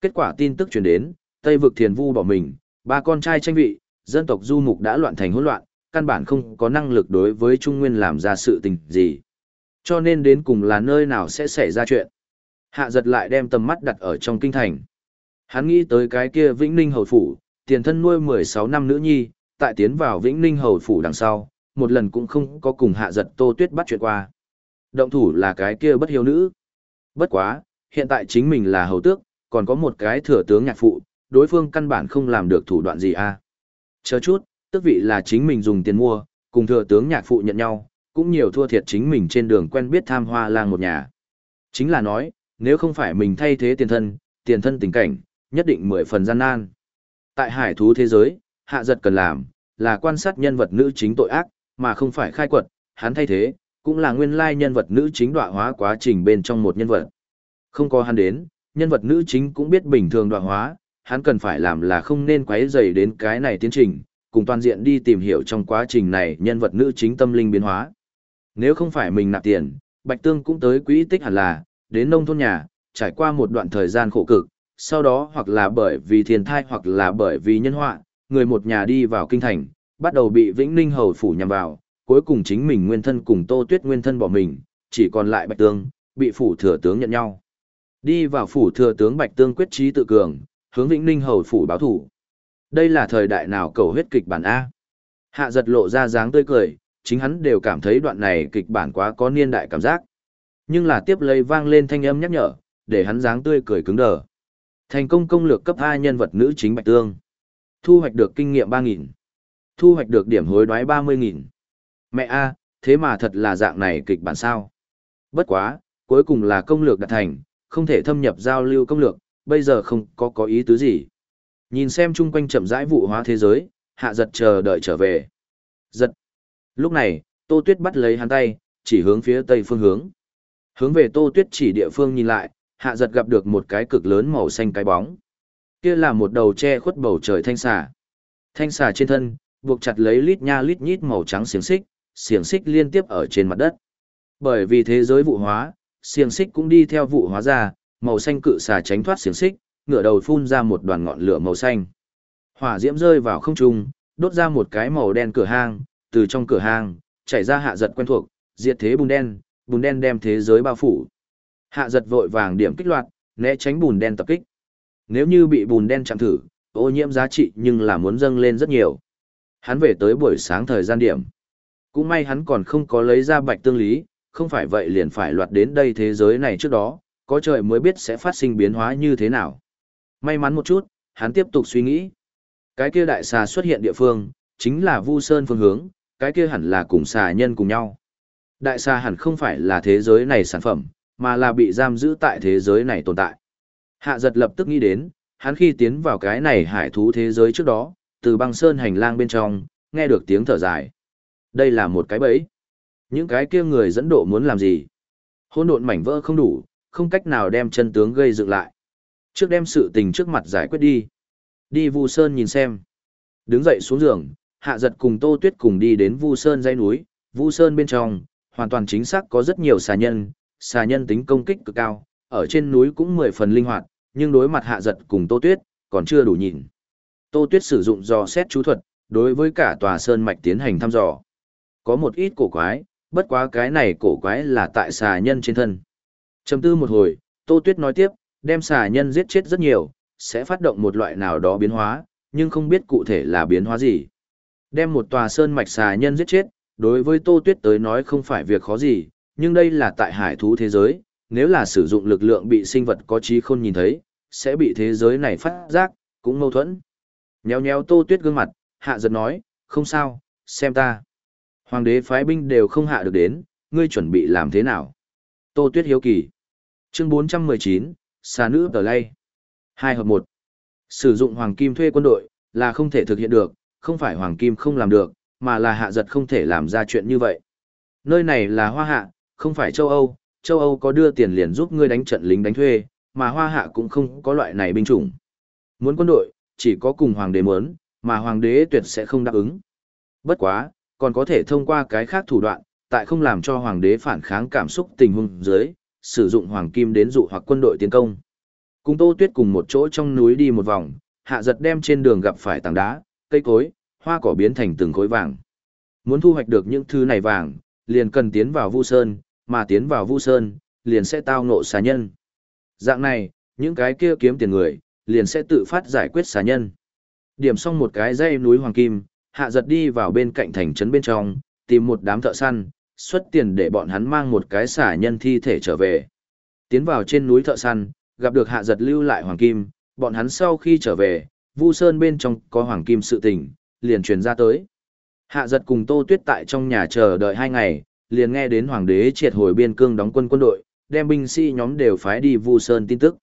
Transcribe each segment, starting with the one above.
Kết quả tin tức truyền đến, Tây vực Thiền Vu bỏ mình, ba con trai tranh vị, dân tộc du mục đã loạn thành hỗn loạn, căn bản không có năng lực đối với Trung Nguyên làm ra sự tình gì. Cho nên đến cùng là nơi nào sẽ xảy ra chuyện. Hạ giật lại đem tầm mắt đặt ở trong kinh thành. Hắn nghĩ tới cái kia Vĩnh Ninh Hầu Phủ, tiền thân nuôi 16 năm nữ nhi, tại tiến vào Vĩnh Ninh Hầu Phủ đằng sau, một lần cũng không có cùng hạ giật tô tuyết bắt chuyện qua. Động thủ là cái kia bất hiếu nữ. Bất quá, hiện tại chính mình là hầu tước, còn có một cái thừa tướng nhạc phụ, đối phương căn bản không làm được thủ đoạn gì a. À. Chờ chút, tức vị là chính mình dùng tiền mua, cùng thừa tướng nhạc phụ nhận nhau, cũng nhiều thua thiệt chính mình trên đường quen biết tham hoa lang một nhà. Chính là nói, nếu không phải mình thay thế tiền thân, tiền thân tình cảnh, nhất định mười phần gian nan. Tại hải thú thế giới, hạ giật cần làm, là quan sát nhân vật nữ chính tội ác, mà không phải khai quật, hắn thay thế, cũng là nguyên lai nhân vật nữ chính đọa hóa quá trình bên trong một nhân vật. Không có hắn đến, nhân vật nữ chính cũng biết bình thường đoạn hóa, hắn cần phải làm là không nên quấy rầy đến cái này tiến trình, cùng toàn diện đi tìm hiểu trong quá trình này nhân vật nữ chính tâm linh biến hóa. Nếu không phải mình nạp tiền, Bạch Tương cũng tới quỹ tích hẳn là, đến nông thôn nhà, trải qua một đoạn thời gian khổ cực, sau đó hoặc là bởi vì thiên thai hoặc là bởi vì nhân họa, người một nhà đi vào kinh thành, bắt đầu bị Vĩnh Ninh hầu phủ nhằm vào, cuối cùng chính mình nguyên thân cùng Tô Tuyết nguyên thân bỏ mình, chỉ còn lại Bạch Tương, bị phủ thừa tướng nhận nhau. Đi vào phủ thừa tướng Bạch Tương quyết trí tự cường, hướng Vĩnh Ninh hầu phủ báo thủ. Đây là thời đại nào cầu huyết kịch bản A. Hạ giật lộ ra dáng tươi cười, chính hắn đều cảm thấy đoạn này kịch bản quá có niên đại cảm giác. Nhưng là tiếp lấy vang lên thanh âm nhắc nhở, để hắn dáng tươi cười cứng đờ. Thành công công lược cấp hai nhân vật nữ chính Bạch Tương. Thu hoạch được kinh nghiệm 3.000. Thu hoạch được điểm hối đoái 30.000. Mẹ A, thế mà thật là dạng này kịch bản sao. Bất quá, cuối cùng là công lược đạt thành, không thể thâm nhập giao lưu công lược, bây giờ không có có ý tứ gì. Nhìn xem chung quanh chậm rãi vụ hóa thế giới, hạ giật chờ đợi trở về. Giật. Lúc này, Tô Tuyết bắt lấy hắn tay, chỉ hướng phía tây phương hướng. Hướng về Tô Tuyết chỉ địa phương nhìn lại, hạ giật gặp được một cái cực lớn màu xanh cái bóng. Kia là một đầu che khuất bầu trời thanh xà. Thanh xà trên thân, buộc chặt lấy lít nha lít nhít màu trắng xiềng xích, xiềng xích liên tiếp ở trên mặt đất. Bởi vì thế giới vụ hóa, xiềng xích cũng đi theo vụ hóa ra, màu xanh cự xà tránh thoát xiềng xích, ngửa đầu phun ra một đoàn ngọn lửa màu xanh. Hỏa diễm rơi vào không trung, đốt ra một cái màu đen cửa hang, từ trong cửa hang, chảy ra hạ giật quen thuộc, diệt thế bùn đen, bùn đen đem thế giới bao phủ. Hạ giật vội vàng điểm kích loạt, né tránh bùn đen tập kích. Nếu như bị bùn đen chạm thử, ô nhiễm giá trị nhưng là muốn dâng lên rất nhiều. Hắn về tới buổi sáng thời gian điểm. Cũng may hắn còn không có lấy ra bạch tương lý, không phải vậy liền phải loạt đến đây thế giới này trước đó, có trời mới biết sẽ phát sinh biến hóa như thế nào. May mắn một chút, hắn tiếp tục suy nghĩ. Cái kia đại xà xuất hiện địa phương, chính là Vu Sơn phương hướng, cái kia hẳn là cùng xà nhân cùng nhau. Đại xà hẳn không phải là thế giới này sản phẩm, mà là bị giam giữ tại thế giới này tồn tại. Hạ giật lập tức nghĩ đến, hắn khi tiến vào cái này hải thú thế giới trước đó, từ băng sơn hành lang bên trong, nghe được tiếng thở dài. Đây là một cái bẫy. Những cái kia người dẫn độ muốn làm gì? Hôn độn mảnh vỡ không đủ, không cách nào đem chân tướng gây dựng lại. Trước đem sự tình trước mặt giải quyết đi. Đi Vu Sơn nhìn xem. Đứng dậy xuống giường, Hạ Giật cùng Tô Tuyết cùng đi đến Vu Sơn dãy núi, Vu Sơn bên trong, hoàn toàn chính xác có rất nhiều xà nhân, xà nhân tính công kích cực cao, ở trên núi cũng mười phần linh hoạt, nhưng đối mặt Hạ Giật cùng Tô Tuyết, còn chưa đủ nhìn. Tô Tuyết sử dụng dò xét chú thuật, đối với cả tòa sơn mạch tiến hành thăm dò. Có một ít cổ quái, bất quá cái này cổ quái là tại xà nhân trên thân. Chầm tư một hồi, Tô Tuyết nói tiếp, đem xà nhân giết chết rất nhiều, sẽ phát động một loại nào đó biến hóa, nhưng không biết cụ thể là biến hóa gì. Đem một tòa sơn mạch xà nhân giết chết, đối với Tô Tuyết tới nói không phải việc khó gì, nhưng đây là tại hải thú thế giới, nếu là sử dụng lực lượng bị sinh vật có trí khôn nhìn thấy, sẽ bị thế giới này phát giác, cũng mâu thuẫn. Nhéo nhéo Tô Tuyết gương mặt, hạ giật nói, không sao, xem ta. Hoàng đế phái binh đều không hạ được đến, ngươi chuẩn bị làm thế nào? Tô Tuyết hiếu kỳ. Chương 419, xà nữ tờ lay. Hai hợp một. Sử dụng hoàng kim thuê quân đội, là không thể thực hiện được, không phải hoàng kim không làm được, mà là hạ giật không thể làm ra chuyện như vậy. Nơi này là hoa hạ, không phải châu Âu, châu Âu có đưa tiền liền giúp ngươi đánh trận lính đánh thuê, mà hoa hạ cũng không có loại này binh chủng. Muốn quân đội, chỉ có cùng hoàng đế muốn, mà hoàng đế tuyệt sẽ không đáp ứng. Bất quá, còn có thể thông qua cái khác thủ đoạn, tại không làm cho hoàng đế phản kháng cảm xúc tình huống dưới, sử dụng hoàng kim đến dụ hoặc quân đội tiến công. Cùng Tô Tuyết cùng một chỗ trong núi đi một vòng, hạ giật đem trên đường gặp phải tảng đá, cây cối, hoa cỏ biến thành từng khối vàng. Muốn thu hoạch được những thứ này vàng, liền cần tiến vào Vu Sơn, mà tiến vào Vu Sơn, liền sẽ tao ngộ xà nhân. Dạng này, những cái kia kiếm tiền người, liền sẽ tự phát giải quyết xà nhân. Điểm xong một cái dây núi hoàng kim, hạ giật đi vào bên cạnh thành trấn bên trong, tìm một đám thợ săn, xuất tiền để bọn hắn mang một cái xả nhân thi thể trở về. Tiến vào trên núi thợ săn, gặp được hạ giật lưu lại hoàng kim, bọn hắn sau khi trở về, Vu Sơn bên trong có hoàng kim sự tình, liền truyền ra tới. Hạ giật cùng Tô Tuyết tại trong nhà chờ đợi hai ngày, liền nghe đến hoàng đế triệt hồi biên cương đóng quân quân đội, đem binh sĩ nhóm đều phái đi Vu Sơn tin tức.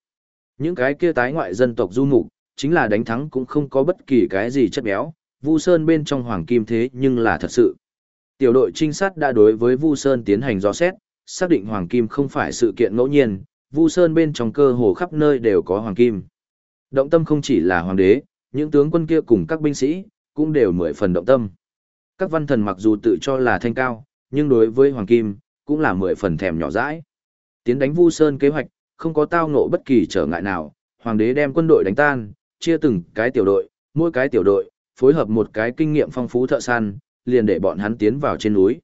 Những cái kia tái ngoại dân tộc du mục, chính là đánh thắng cũng không có bất kỳ cái gì chất béo, Vu Sơn bên trong hoàng kim thế nhưng là thật sự. Tiểu đội trinh sát đã đối với Vu Sơn tiến hành dò xét, xác định hoàng kim không phải sự kiện ngẫu nhiên, Vu Sơn bên trong cơ hồ khắp nơi đều có hoàng kim. Động tâm không chỉ là hoàng đế, những tướng quân kia cùng các binh sĩ, cũng đều mười phần động tâm. Các văn thần mặc dù tự cho là thanh cao, nhưng đối với hoàng kim, cũng là mười phần thèm nhỏ dãi. Tiến đánh Vu Sơn kế hoạch, không có tao ngộ bất kỳ trở ngại nào, hoàng đế đem quân đội đánh tan, chia từng cái tiểu đội, mỗi cái tiểu đội, phối hợp một cái kinh nghiệm phong phú thợ săn, liền để bọn hắn tiến vào trên núi.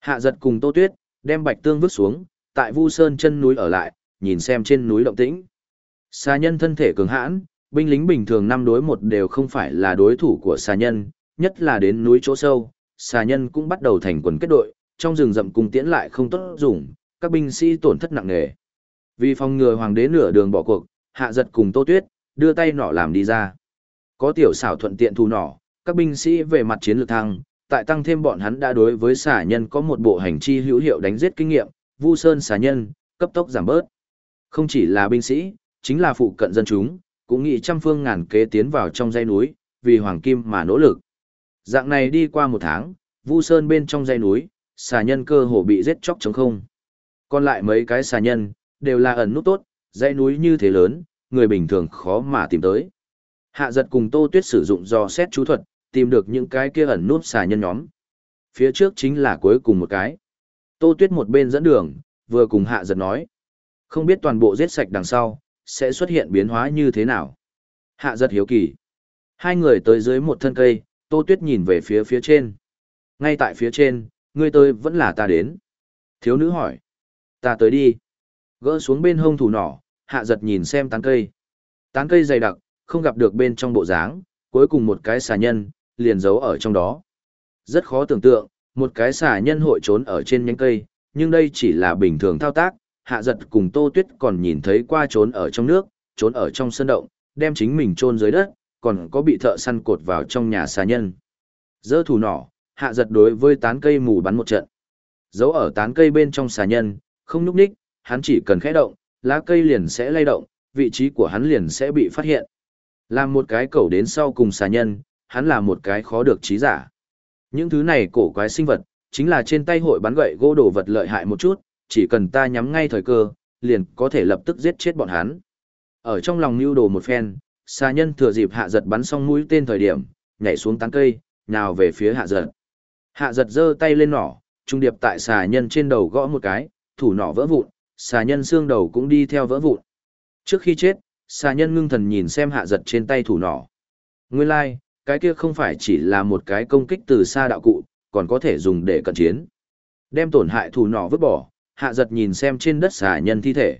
Hạ giật cùng Tô Tuyết, đem Bạch Tương vứt xuống, tại Vu Sơn chân núi ở lại, nhìn xem trên núi động tĩnh. Xà nhân thân thể cường hãn, binh lính bình thường năm đối một đều không phải là đối thủ của xà nhân, nhất là đến núi chỗ sâu, xà nhân cũng bắt đầu thành quần kết đội, trong rừng rậm cùng tiễn lại không tốt dùng, các binh sĩ tổn thất nặng nề. Vì phòng ngừa hoàng đế nửa đường bỏ cuộc, hạ giật cùng Tô Tuyết, đưa tay nỏ làm đi ra. Có tiểu xảo thuận tiện thù nỏ, các binh sĩ về mặt chiến lược thăng, tại tăng thêm bọn hắn đã đối với xà nhân có một bộ hành chi hữu hiệu đánh giết kinh nghiệm, Vu Sơn xà nhân, cấp tốc giảm bớt. Không chỉ là binh sĩ, chính là phụ cận dân chúng, cũng nghĩ trăm phương ngàn kế tiến vào trong dãy núi, vì hoàng kim mà nỗ lực. Dạng này đi qua một tháng, Vu Sơn bên trong dãy núi, xà nhân cơ hồ bị giết chóc trống không. Còn lại mấy cái xà nhân, đều là ẩn nút tốt, dãy núi như thế lớn, người bình thường khó mà tìm tới. Hạ giật cùng Tô Tuyết sử dụng do xét chú thuật, tìm được những cái kia ẩn nút xà nhân nhóm. Phía trước chính là cuối cùng một cái. Tô Tuyết một bên dẫn đường, vừa cùng hạ giật nói. Không biết toàn bộ giết sạch đằng sau, sẽ xuất hiện biến hóa như thế nào. Hạ giật hiếu kỳ. Hai người tới dưới một thân cây, Tô Tuyết nhìn về phía phía trên. Ngay tại phía trên, người tới vẫn là ta đến. Thiếu nữ hỏi. Ta tới đi. Gỡ xuống bên hông thủ nỏ, hạ giật nhìn xem tán cây. Tán cây dày đặc, không gặp được bên trong bộ dáng, cuối cùng một cái xà nhân, liền giấu ở trong đó. Rất khó tưởng tượng, một cái xà nhân hội trốn ở trên nhánh cây, nhưng đây chỉ là bình thường thao tác, hạ giật cùng tô tuyết còn nhìn thấy qua trốn ở trong nước, trốn ở trong sân động, đem chính mình trôn dưới đất, còn có bị thợ săn cột vào trong nhà xà nhân. Dơ thủ nỏ, hạ giật đối với tán cây mù bắn một trận. Giấu ở tán cây bên trong xà nhân, không núp ních, hắn chỉ cần khẽ động, lá cây liền sẽ lay động, vị trí của hắn liền sẽ bị phát hiện. Làm một cái cầu đến sau cùng xà nhân, hắn là một cái khó được trí giả. Những thứ này cổ quái sinh vật, chính là trên tay hội bắn gậy gỗ đồ vật lợi hại một chút, chỉ cần ta nhắm ngay thời cơ, liền có thể lập tức giết chết bọn hắn. Ở trong lòng lưu đồ một phen, xà nhân thừa dịp hạ giật bắn xong mũi tên thời điểm, nhảy xuống tán cây, nhào về phía hạ giật. Hạ giật giơ tay lên nỏ, trung điệp tại xà nhân trên đầu gõ một cái, thủ nỏ vỡ vụn, xà nhân xương đầu cũng đi theo vỡ vụn. Trước khi chết, xà nhân ngưng thần nhìn xem hạ giật trên tay thủ nỏ. Nguyên lai、like, cái kia không phải chỉ là một cái công kích từ xa đạo cụ, còn có thể dùng để cận chiến. Đem tổn hại thủ nỏ vứt bỏ, hạ giật nhìn xem trên đất xà nhân thi thể.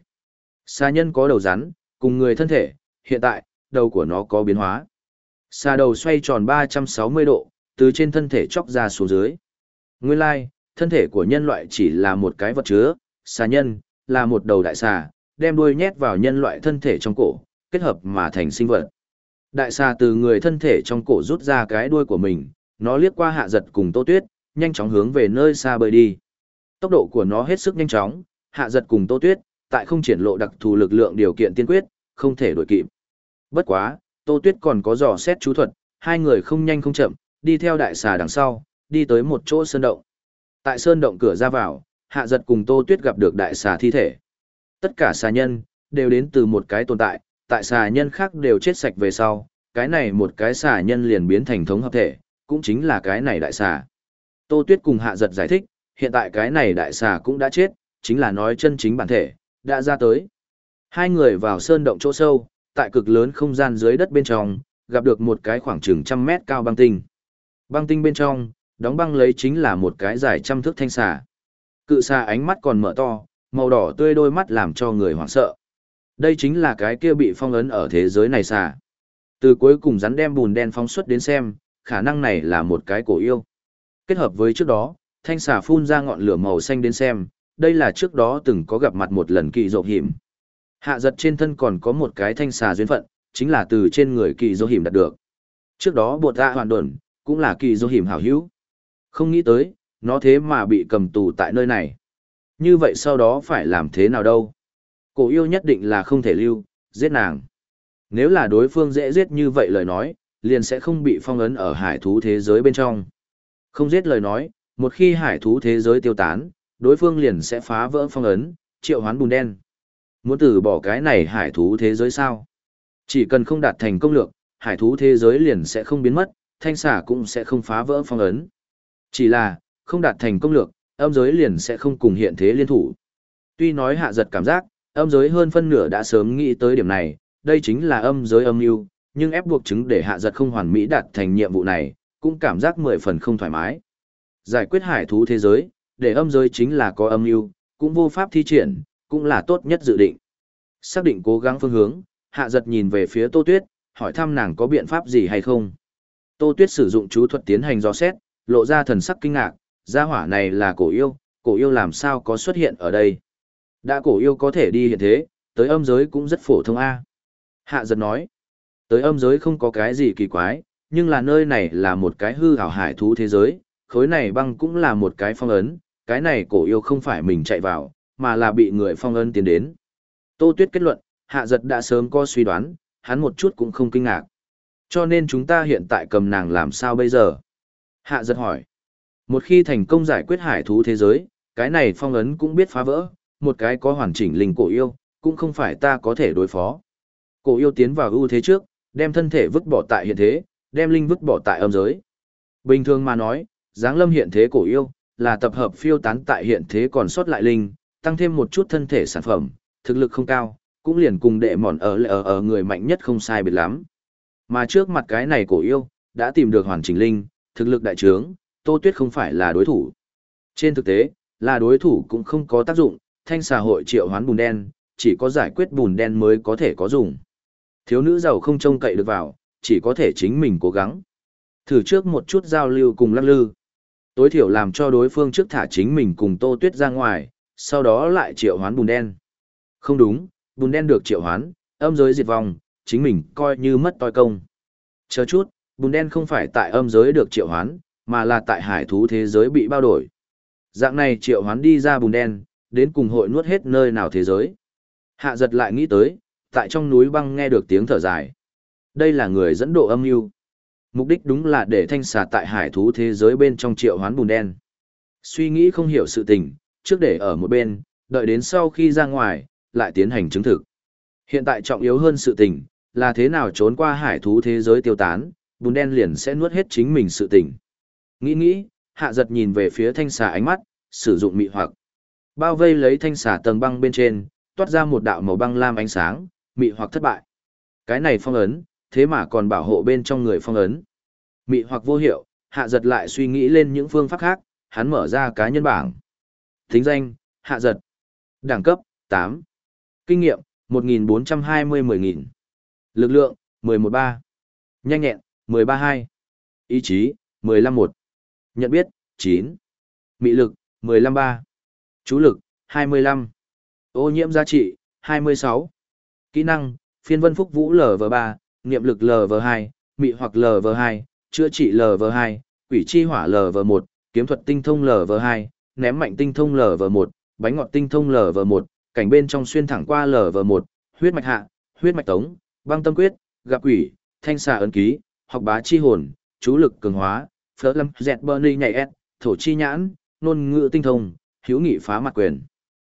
Xà nhân có đầu rắn, cùng người thân thể, hiện tại, đầu của nó có biến hóa. Xà đầu xoay tròn 360 độ, từ trên thân thể chóc ra xuống dưới. Nguyên lai、like, thân thể của nhân loại chỉ là một cái vật chứa, xà nhân, là một đầu đại xà, đem đuôi nhét vào nhân loại thân thể trong cổ, kết hợp mà thành sinh vật. Đại xà từ người thân thể trong cổ rút ra cái đuôi của mình, nó liếc qua hạ giật cùng tô tuyết, nhanh chóng hướng về nơi xa bơi đi. Tốc độ của nó hết sức nhanh chóng, hạ giật cùng tô tuyết, tại không triển lộ đặc thù lực lượng điều kiện tiên quyết, không thể đuổi kịp. Bất quá, tô tuyết còn có dò xét chú thuật, hai người không nhanh không chậm, đi theo đại xà đằng sau, đi tới một chỗ sơn động. Tại sơn động cửa ra vào, hạ giật cùng tô tuyết gặp được đại xà thi thể. Tất cả xà nhân, đều đến từ một cái tồn tại, tại xà nhân khác đều chết sạch về sau, cái này một cái xà nhân liền biến thành thống hợp thể, cũng chính là cái này đại xà. Tô Tuyết cùng hạ giật giải thích, hiện tại cái này đại xà cũng đã chết, chính là nói chân chính bản thể, đã ra tới. Hai người vào sơn động chỗ sâu, tại cực lớn không gian dưới đất bên trong, gặp được một cái khoảng chừng trăm mét cao băng tinh. Băng tinh bên trong, đóng băng lấy chính là một cái dài trăm thước thanh xà. Cự xà ánh mắt còn mở to, màu đỏ tươi đôi mắt làm cho người hoảng sợ. Đây chính là cái kia bị phong ấn ở thế giới này xà. Từ cuối cùng rắn đem bùn đen phóng xuất đến xem, khả năng này là một cái cổ yêu. Kết hợp với trước đó, thanh xà phun ra ngọn lửa màu xanh đến xem, đây là trước đó từng có gặp mặt một lần kỳ dỗ hiểm. Hạ giật trên thân còn có một cái thanh xà duyên phận, chính là từ trên người kỳ dỗ hiểm đạt được. Trước đó bột ra hoàn đồn, cũng là kỳ dỗ hiểm hảo hữu. Không nghĩ tới, nó thế mà bị cầm tù tại nơi này. Như vậy sau đó phải làm thế nào đâu? Cổ yêu nhất định là không thể lưu, giết nàng. Nếu là đối phương dễ giết như vậy lời nói, liền sẽ không bị phong ấn ở hải thú thế giới bên trong. Không giết lời nói, một khi hải thú thế giới tiêu tán, đối phương liền sẽ phá vỡ phong ấn, triệu hoán bùn đen. Muốn từ bỏ cái này hải thú thế giới sao? Chỉ cần không đạt thành công lược, hải thú thế giới liền sẽ không biến mất, thanh xả cũng sẽ không phá vỡ phong ấn. Chỉ là, không đạt thành công lược, âm giới liền sẽ không cùng hiện thế liên thủ. Tuy nói hạ giật cảm giác, âm giới hơn phân nửa đã sớm nghĩ tới điểm này, đây chính là âm giới âm mưu nhưng ép buộc chứng để hạ giật không hoàn mỹ đạt thành nhiệm vụ này, cũng cảm giác mười phần không thoải mái. Giải quyết hải thú thế giới, để âm giới chính là có âm mưu cũng vô pháp thi triển, cũng là tốt nhất dự định. Xác định cố gắng phương hướng, hạ giật nhìn về phía Tô Tuyết, hỏi thăm nàng có biện pháp gì hay không. Tô Tuyết sử dụng chú thuật tiến hành dò xét, lộ ra thần sắc kinh ngạc, gia hỏa này là cổ yêu, cổ yêu làm sao có xuất hiện ở đây. Đã cổ yêu có thể đi hiện thế, tới âm giới cũng rất phổ thông A. Hạ giật nói, tới âm giới không có cái gì kỳ quái, nhưng là nơi này là một cái hư hảo hải thú thế giới, khối này băng cũng là một cái phong ấn, cái này cổ yêu không phải mình chạy vào, mà là bị người phong ấn tiến đến. Tô Tuyết kết luận, hạ giật đã sớm có suy đoán, hắn một chút cũng không kinh ngạc. Cho nên chúng ta hiện tại cầm nàng làm sao bây giờ? Hạ giật hỏi. Một khi thành công giải quyết hải thú thế giới, cái này phong ấn cũng biết phá vỡ, một cái có hoàn chỉnh linh cổ yêu, cũng không phải ta có thể đối phó. Cổ yêu tiến vào ưu thế trước, đem thân thể vứt bỏ tại hiện thế, đem linh vứt bỏ tại âm giới. Bình thường mà nói, dáng lâm hiện thế cổ yêu, là tập hợp phiêu tán tại hiện thế còn sót lại linh, tăng thêm một chút thân thể sản phẩm, thực lực không cao, cũng liền cùng đệ mòn ở ở ở người mạnh nhất không sai biệt lắm. Mà trước mặt cái này cổ yêu, đã tìm được hoàn chỉnh linh, thực lực đại trướng, Tô Tuyết không phải là đối thủ. Trên thực tế, là đối thủ cũng không có tác dụng, thanh xã hội triệu hoán bùn đen, chỉ có giải quyết bùn đen mới có thể có dùng. Thiếu nữ giàu không trông cậy được vào, chỉ có thể chính mình cố gắng. Thử trước một chút giao lưu cùng lắc lư. Tối thiểu làm cho đối phương trước thả chính mình cùng Tô Tuyết ra ngoài, sau đó lại triệu hoán bùn đen. Không đúng, bùn đen được triệu hoán, âm giới diệt vong, chính mình coi như mất toi công. Chờ chút, bùn đen không phải tại âm giới được triệu hoán, mà là tại hải thú thế giới bị bao đổi. Dạng này triệu hoán đi ra bùn đen, đến cùng hội nuốt hết nơi nào thế giới. Hạ giật lại nghĩ tới, tại trong núi băng nghe được tiếng thở dài. Đây là người dẫn độ âm mưu Mục đích đúng là để thanh xà tại hải thú thế giới bên trong triệu hoán bùn đen. Suy nghĩ không hiểu sự tình, trước để ở một bên, đợi đến sau khi ra ngoài, lại tiến hành chứng thực. Hiện tại trọng yếu hơn sự tình, là thế nào trốn qua hải thú thế giới tiêu tán, bùn đen liền sẽ nuốt hết chính mình sự tình. Nghĩ nghĩ, hạ giật nhìn về phía thanh xà ánh mắt, sử dụng mị hoặc. Bao vây lấy thanh xà tầng băng bên trên, toát ra một đạo màu băng lam ánh sáng, mị hoặc thất bại. Cái này phong ấn, thế mà còn bảo hộ bên trong người phong ấn. Mị hoặc vô hiệu, hạ giật lại suy nghĩ lên những phương pháp khác, hắn mở ra cá nhân bảng. Thính danh, hạ giật. Đẳng cấp, 8. Kinh nghiệm, 1420-10000. Lực lượng, 113. Nhanh nhẹn, 132. Ý chí, 151. Nhận biết, 9. Mị lực, 153. Chú lực, 25. Ô nhiễm giá trị, 26. Kỹ năng, phiên vân phúc vũ LV3, niệm lực LV2, mị hoặc LV2, chữa trị LV2, quỷ chi hỏa LV1, kiếm thuật tinh thông LV2, ném mạnh tinh thông LV1, bánh ngọt tinh thông LV1, cảnh bên trong xuyên thẳng qua LV1, huyết mạch hạ, huyết mạch tống, băng tâm quyết, gặp quỷ, thanh xà ấn ký, học bá chi hồn, chú lực cường hóa, phở lâm dẹt bơ ni nhảy ép, thổ chi nhãn, nôn ngựa tinh thông, hữu nghị phá mặt quyền.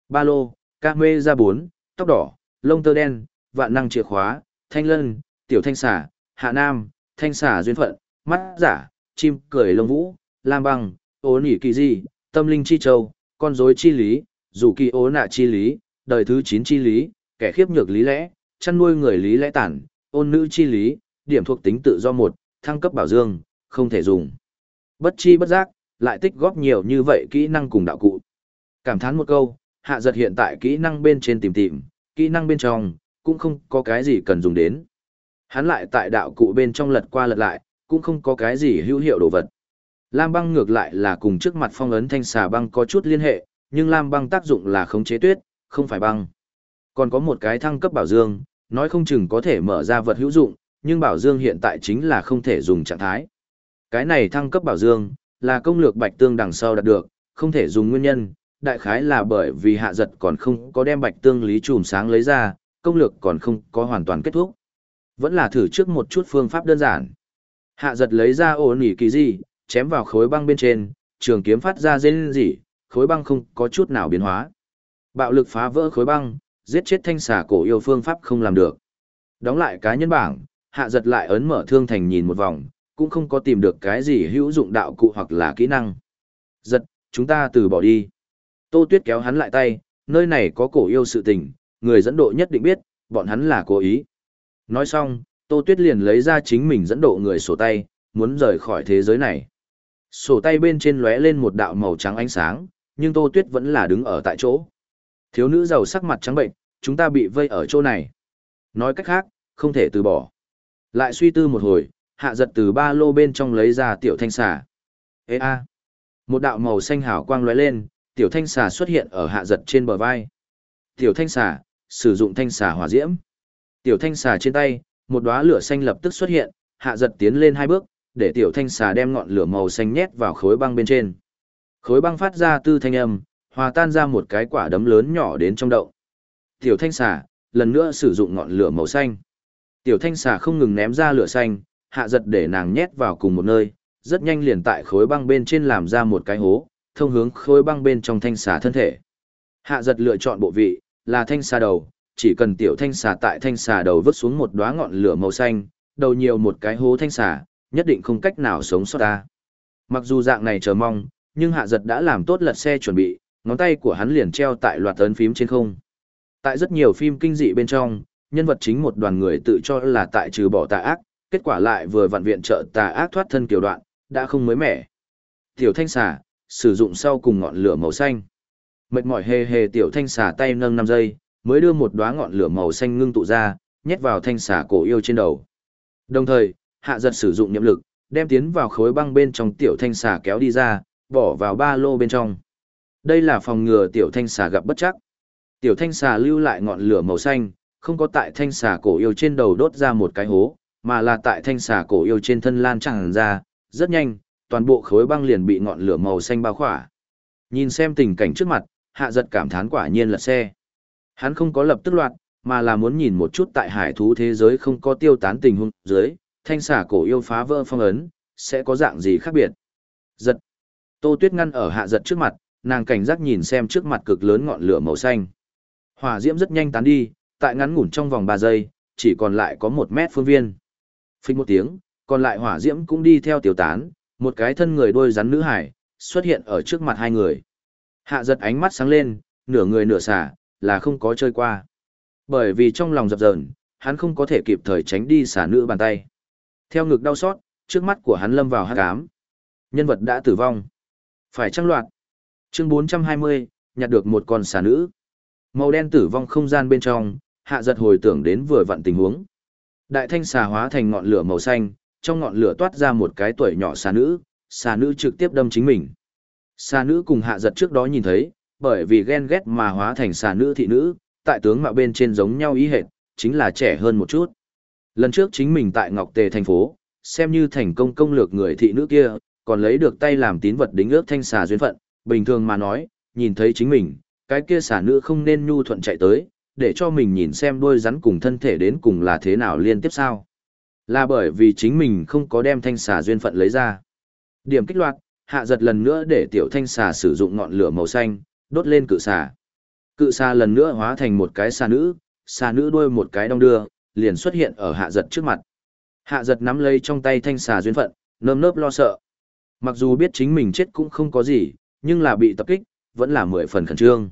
Ba lô, ca mê ra bốn, tóc đỏ, lông tơ đen, vạn năng chìa khóa, thanh lân, tiểu thanh xả, hạ nam, thanh xả duyên phận, mắt giả, chim cười lông vũ, lam băng, ố nỉ kỳ di, tâm linh chi châu, con rối chi lý, dù kỳ ố nạ chi lý, đời thứ chín chi lý, kẻ khiếp nhược lý lẽ, chăn nuôi người lý lẽ tản, ôn nữ chi lý, điểm thuộc tính tự do một, thăng cấp bảo dương, không thể dùng. Bất chi bất giác, lại tích góp nhiều như vậy kỹ năng cùng đạo cụ. Cảm thán một câu, hạ giật hiện tại kỹ năng bên trên tìm tìm, kỹ năng bên trong, cũng không có cái gì cần dùng đến. Hắn lại tại đạo cụ bên trong lật qua lật lại, cũng không có cái gì hữu hiệu đồ vật. Lam băng ngược lại là cùng trước mặt phong ấn thanh xà băng có chút liên hệ, nhưng lam băng tác dụng là khống chế tuyết, không phải băng. Còn có một cái thăng cấp bảo dương, nói không chừng có thể mở ra vật hữu dụng, nhưng bảo dương hiện tại chính là không thể dùng trạng thái. Cái này thăng cấp bảo dương, là công lược bạch tương đằng sau đạt được, không thể dùng nguyên nhân, đại khái là bởi vì hạ giật còn không có đem bạch tương lý trùm sáng lấy ra, công lược còn không có hoàn toàn kết thúc. Vẫn là thử trước một chút phương pháp đơn giản. Hạ giật lấy ra ổ nỉ kỳ gì, chém vào khối băng bên trên, trường kiếm phát ra rên rỉ, khối băng không có chút nào biến hóa. Bạo lực phá vỡ khối băng, giết chết thanh xà cổ yêu phương pháp không làm được. Đóng lại cá nhân bảng, hạ giật lại ấn mở thương thành nhìn một vòng, cũng không có tìm được cái gì hữu dụng đạo cụ hoặc là kỹ năng. Giật, chúng ta từ bỏ đi. Tô Tuyết kéo hắn lại tay, nơi này có cổ yêu sự tình, người dẫn độ nhất định biết, bọn hắn là cố ý. Nói xong, Tô Tuyết liền lấy ra chính mình dẫn độ người sổ tay, muốn rời khỏi thế giới này. Sổ tay bên trên lóe lên một đạo màu trắng ánh sáng, nhưng Tô Tuyết vẫn là đứng ở tại chỗ. Thiếu nữ giàu sắc mặt trắng bệnh, chúng ta bị vây ở chỗ này. Nói cách khác, không thể từ bỏ. Lại suy tư một hồi, hạ giật từ ba lô bên trong lấy ra tiểu thanh xà. Ê a! Một đạo màu xanh hào quang lóe lên, tiểu thanh xà xuất hiện ở hạ giật trên bờ vai. Tiểu thanh xà, sử dụng thanh xà hỏa diễm. Tiểu thanh xà trên tay, một đóa lửa xanh lập tức xuất hiện, hạ giật tiến lên hai bước, để tiểu thanh xà đem ngọn lửa màu xanh nhét vào khối băng bên trên. Khối băng phát ra tư thanh âm, hòa tan ra một cái quả đấm lớn nhỏ đến trong đậu. Tiểu thanh xà, lần nữa sử dụng ngọn lửa màu xanh. Tiểu thanh xà không ngừng ném ra lửa xanh, hạ giật để nàng nhét vào cùng một nơi, rất nhanh liền tại khối băng bên trên làm ra một cái hố, thông hướng khối băng bên trong thanh xà thân thể. Hạ giật lựa chọn bộ vị, là thanh xà đầu, chỉ cần tiểu thanh xà tại thanh xà đầu vứt xuống một đóa ngọn lửa màu xanh, đầu nhiều một cái hố thanh xà, nhất định không cách nào sống sót ta. Mặc dù dạng này chờ mong, nhưng hạ giật đã làm tốt lật xe chuẩn bị, ngón tay của hắn liền treo tại loạt ấn phím trên không. Tại rất nhiều phim kinh dị bên trong, nhân vật chính một đoàn người tự cho là tại trừ bỏ tà ác, kết quả lại vừa vặn viện trợ tà ác thoát thân kiểu đoạn, đã không mới mẻ. Tiểu thanh xà, sử dụng sau cùng ngọn lửa màu xanh. Mệt mỏi hề hề tiểu thanh xà tay nâng 5 giây, mới đưa một đóa ngọn lửa màu xanh ngưng tụ ra, nhét vào thanh xà cổ yêu trên đầu. Đồng thời, hạ giật sử dụng niệm lực, đem tiến vào khối băng bên trong tiểu thanh xà kéo đi ra, bỏ vào ba lô bên trong. Đây là phòng ngừa tiểu thanh xà gặp bất chắc. Tiểu thanh xà lưu lại ngọn lửa màu xanh, không có tại thanh xà cổ yêu trên đầu đốt ra một cái hố, mà là tại thanh xà cổ yêu trên thân lan tràn ra, rất nhanh, toàn bộ khối băng liền bị ngọn lửa màu xanh bao khỏa. Nhìn xem tình cảnh trước mặt, hạ giật cảm thán quả nhiên là xe. Hắn không có lập tức loạt, mà là muốn nhìn một chút tại hải thú thế giới không có tiêu tán tình huống dưới, thanh xà cổ yêu phá vỡ phong ấn, sẽ có dạng gì khác biệt. Giật. Tô Tuyết ngăn ở hạ giật trước mặt, nàng cảnh giác nhìn xem trước mặt cực lớn ngọn lửa màu xanh. Hỏa diễm rất nhanh tán đi, tại ngắn ngủn trong vòng 3 giây, chỉ còn lại có một mét phương viên. Phích một tiếng, còn lại hỏa diễm cũng đi theo tiêu tán, một cái thân người đôi rắn nữ hải, xuất hiện ở trước mặt hai người. Hạ giật ánh mắt sáng lên, nửa người nửa xả, là không có chơi qua. Bởi vì trong lòng dập dờn, hắn không có thể kịp thời tránh đi xả nữ bàn tay. Theo ngực đau xót, trước mắt của hắn lâm vào hát cám. Nhân vật đã tử vong. Phải trăng loạt. Chương 420, nhặt được một con xà nữ. Màu đen tử vong không gian bên trong, hạ giật hồi tưởng đến vừa vặn tình huống. Đại thanh xà hóa thành ngọn lửa màu xanh, trong ngọn lửa toát ra một cái tuổi nhỏ xà nữ, xà nữ trực tiếp đâm chính mình. Xà nữ cùng hạ giật trước đó nhìn thấy, bởi vì ghen ghét mà hóa thành xà nữ thị nữ, tại tướng mạo bên trên giống nhau ý hệt, chính là trẻ hơn một chút. Lần trước chính mình tại Ngọc Tề thành phố, xem như thành công công lược người thị nữ kia, còn lấy được tay làm tín vật đính ước thanh xà duyên phận, bình thường mà nói, nhìn thấy chính mình, cái kia xà nữ không nên nhu thuận chạy tới, để cho mình nhìn xem đôi rắn cùng thân thể đến cùng là thế nào liên tiếp sao. Là bởi vì chính mình không có đem thanh xà duyên phận lấy ra. Điểm kích loạt, hạ giật lần nữa để tiểu thanh xà sử dụng ngọn lửa màu xanh, đốt lên cự xà. Cự xà lần nữa hóa thành một cái xà nữ, xà nữ đuôi một cái đong đưa, liền xuất hiện ở hạ giật trước mặt. Hạ giật nắm lấy trong tay thanh xà duyên phận, nơm nớp lo sợ. Mặc dù biết chính mình chết cũng không có gì, nhưng là bị tập kích, vẫn là mười phần khẩn trương.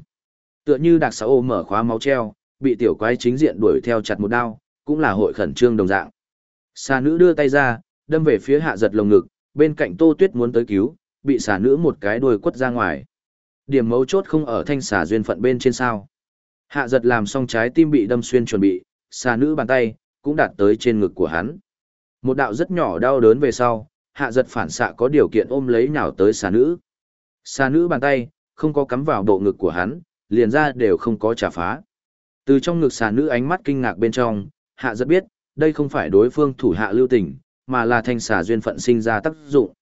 Tựa như đặc xã ô mở khóa máu treo, bị tiểu quái chính diện đuổi theo chặt một đao, cũng là hội khẩn trương đồng dạng. Xà nữ đưa tay ra, đâm về phía hạ giật lồng ngực, bên cạnh Tô Tuyết muốn tới cứu, bị xà nữ một cái đuôi quất ra ngoài. Điểm mấu chốt không ở thanh xà duyên phận bên trên sao. Hạ giật làm xong trái tim bị đâm xuyên chuẩn bị, xà nữ bàn tay, cũng đạt tới trên ngực của hắn. Một đạo rất nhỏ đau đớn về sau, hạ giật phản xạ có điều kiện ôm lấy nhào tới xà nữ. Xà nữ bàn tay, không có cắm vào bộ ngực của hắn, liền ra đều không có trả phá. Từ trong ngực xà nữ ánh mắt kinh ngạc bên trong, hạ giật biết, đây không phải đối phương thủ hạ lưu tình, mà là thanh xà duyên phận sinh ra tác dụng.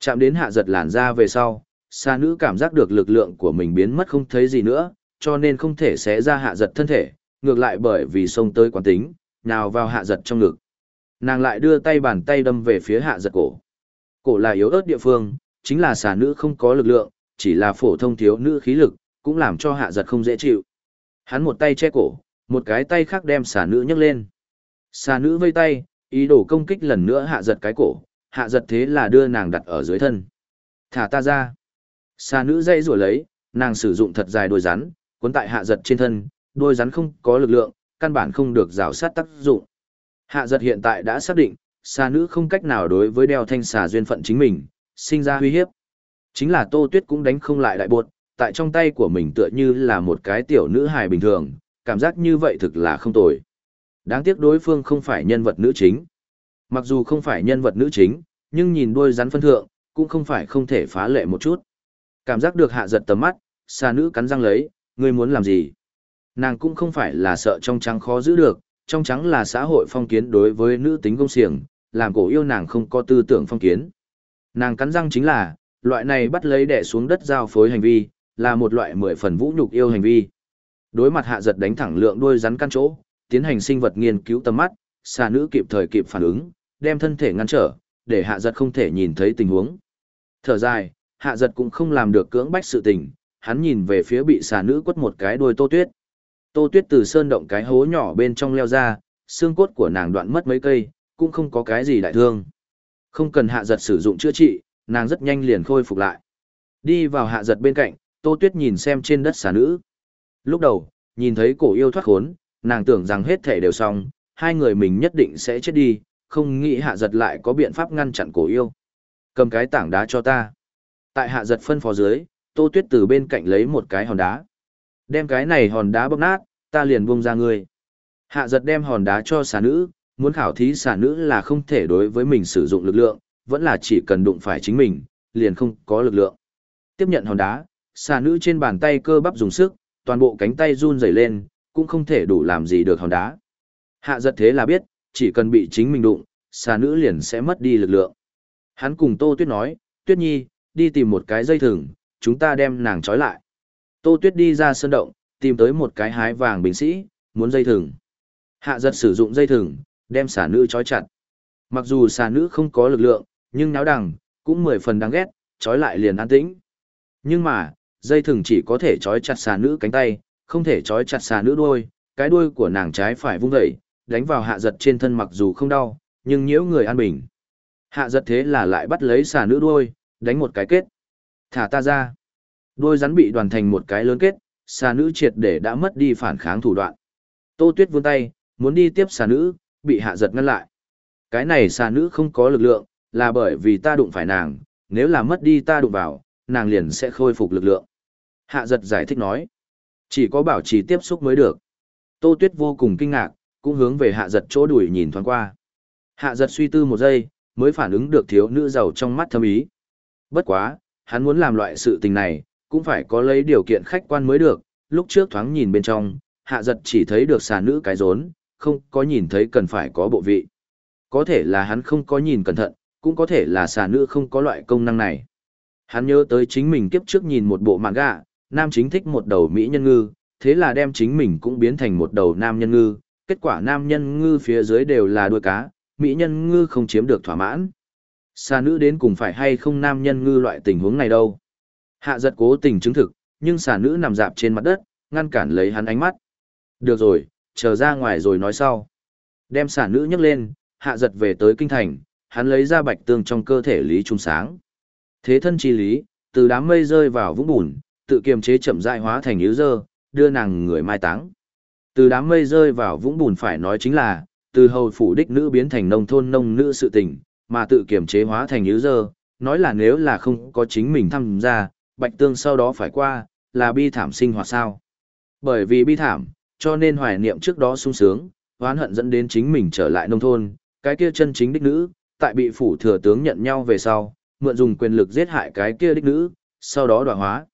Chạm đến hạ giật làn ra về sau, xà nữ cảm giác được lực lượng của mình biến mất không thấy gì nữa, cho nên không thể xé ra hạ giật thân thể, ngược lại bởi vì xông tới quán tính, nào vào hạ giật trong ngực. Nàng lại đưa tay bàn tay đâm về phía hạ giật cổ. Cổ là yếu ớt địa phương, chính là xà nữ không có lực lượng, chỉ là phổ thông thiếu nữ khí lực, cũng làm cho hạ giật không dễ chịu. Hắn một tay che cổ, một cái tay khác đem xà nữ nhấc lên. Xà nữ vây tay, ý đồ công kích lần nữa hạ giật cái cổ, hạ giật thế là đưa nàng đặt ở dưới thân. Thả ta ra. Xà nữ dây rủa lấy, nàng sử dụng thật dài đôi rắn, cuốn tại hạ giật trên thân, đôi rắn không có lực lượng, căn bản không được rào sát tác dụng. Hạ giật hiện tại đã xác định, xà nữ không cách nào đối với đeo thanh xà duyên phận chính mình, sinh ra uy hiếp. Chính là tô tuyết cũng đánh không lại đại bột, tại trong tay của mình tựa như là một cái tiểu nữ hài bình thường, cảm giác như vậy thực là không tồi. Đáng tiếc đối phương không phải nhân vật nữ chính. Mặc dù không phải nhân vật nữ chính, nhưng nhìn đôi rắn phân thượng, cũng không phải không thể phá lệ một chút. Cảm giác được hạ giật tầm mắt, xa nữ cắn răng lấy, ngươi muốn làm gì? Nàng cũng không phải là sợ trong trắng khó giữ được, trong trắng là xã hội phong kiến đối với nữ tính công siềng, làm cổ yêu nàng không có tư tưởng phong kiến. Nàng cắn răng chính là, loại này bắt lấy đẻ xuống đất giao phối hành vi, là một loại mười phần vũ nhục yêu hành vi. Đối mặt hạ giật đánh thẳng lượng đuôi rắn căn chỗ, tiến hành sinh vật nghiên cứu tầm mắt, xà nữ kịp thời kịp phản ứng, đem thân thể ngăn trở, để hạ giật không thể nhìn thấy tình huống. Thở dài, hạ giật cũng không làm được cưỡng bách sự tình, hắn nhìn về phía bị xà nữ quất một cái đuôi tô tuyết. Tô tuyết từ sơn động cái hố nhỏ bên trong leo ra, xương cốt của nàng đoạn mất mấy cây, cũng không có cái gì đại thương. Không cần hạ giật sử dụng chữa trị, nàng rất nhanh liền khôi phục lại. Đi vào hạ giật bên cạnh, tô tuyết nhìn xem trên đất xà nữ. Lúc đầu, nhìn thấy cổ yêu thoát khốn, nàng tưởng rằng hết thể đều xong, hai người mình nhất định sẽ chết đi, không nghĩ hạ giật lại có biện pháp ngăn chặn cổ yêu. Cầm cái tảng đá cho ta. Tại hạ giật phân phó dưới, tô tuyết từ bên cạnh lấy một cái hòn đá. Đem cái này hòn đá bóp nát, ta liền buông ra ngươi. Hạ giật đem hòn đá cho xà nữ, muốn khảo thí xà nữ là không thể đối với mình sử dụng lực lượng, vẫn là chỉ cần đụng phải chính mình, liền không có lực lượng. Tiếp nhận hòn đá, xà nữ trên bàn tay cơ bắp dùng sức, toàn bộ cánh tay run rẩy lên, cũng không thể đủ làm gì được hòn đá. Hạ giật thế là biết, chỉ cần bị chính mình đụng, xà nữ liền sẽ mất đi lực lượng. Hắn cùng Tô Tuyết nói, Tuyết Nhi, đi tìm một cái dây thừng, chúng ta đem nàng trói lại. Tô Tuyết đi ra sân động, tìm tới một cái hái vàng bình sĩ, muốn dây thừng. Hạ giật sử dụng dây thừng, đem xà nữ trói chặt. Mặc dù xà nữ không có lực lượng, nhưng náo đằng, cũng mười phần đáng ghét, trói lại liền an tĩnh. Nhưng mà, dây thừng chỉ có thể trói chặt xà nữ cánh tay, không thể trói chặt xà nữ đuôi, cái đuôi của nàng trái phải vung dậy, đánh vào hạ giật trên thân mặc dù không đau, nhưng nhiễu người an bình. Hạ giật thế là lại bắt lấy xà nữ đuôi, đánh một cái kết. Thả ta ra. Đuôi rắn bị đoàn thành một cái lớn kết, xà nữ triệt để đã mất đi phản kháng thủ đoạn. Tô Tuyết vươn tay, muốn đi tiếp xà nữ, bị hạ giật ngăn lại. Cái này xà nữ không có lực lượng, là bởi vì ta đụng phải nàng, nếu là mất đi ta đụng vào, nàng liền sẽ khôi phục lực lượng. Hạ giật giải thích nói, chỉ có bảo trì tiếp xúc mới được. Tô Tuyết vô cùng kinh ngạc, cũng hướng về hạ giật chỗ đuổi nhìn thoáng qua. Hạ giật suy tư một giây, mới phản ứng được thiếu nữ giàu trong mắt thâm ý. Bất quá, hắn muốn làm loại sự tình này, cũng phải có lấy điều kiện khách quan mới được, lúc trước thoáng nhìn bên trong, hạ giật chỉ thấy được xà nữ cái rốn, không có nhìn thấy cần phải có bộ vị. Có thể là hắn không có nhìn cẩn thận, cũng có thể là xà nữ không có loại công năng này. Hắn nhớ tới chính mình kiếp trước nhìn một bộ mạng gạ, nam chính thích một đầu mỹ nhân ngư, thế là đem chính mình cũng biến thành một đầu nam nhân ngư, kết quả nam nhân ngư phía dưới đều là đuôi cá, mỹ nhân ngư không chiếm được thỏa mãn. Xa nữ đến cùng phải hay không nam nhân ngư loại tình huống này đâu. Hạ giật cố tình chứng thực, nhưng xà nữ nằm dạp trên mặt đất, ngăn cản lấy hắn ánh mắt. Được rồi, chờ ra ngoài rồi nói sau. Đem xà nữ nhấc lên, hạ giật về tới kinh thành, hắn lấy ra bạch tương trong cơ thể lý trung sáng. Thế thân chi lý, từ đám mây rơi vào vũng bùn, tự kiềm chế chậm rãi hóa thành yếu dơ, đưa nàng người mai táng. Từ đám mây rơi vào vũng bùn phải nói chính là, từ hầu phủ đích nữ biến thành nông thôn nông nữ sự tình, mà tự kiềm chế hóa thành yếu dơ, nói là nếu là không có chính mình tham gia, bạch tương sau đó phải qua, là bi thảm sinh hoạt sao. Bởi vì bi thảm, cho nên hoài niệm trước đó sung sướng, hoán hận dẫn đến chính mình trở lại nông thôn, cái kia chân chính đích nữ, tại bị phủ thừa tướng nhận nhau về sau, mượn dùng quyền lực giết hại cái kia đích nữ, sau đó đoạn hóa.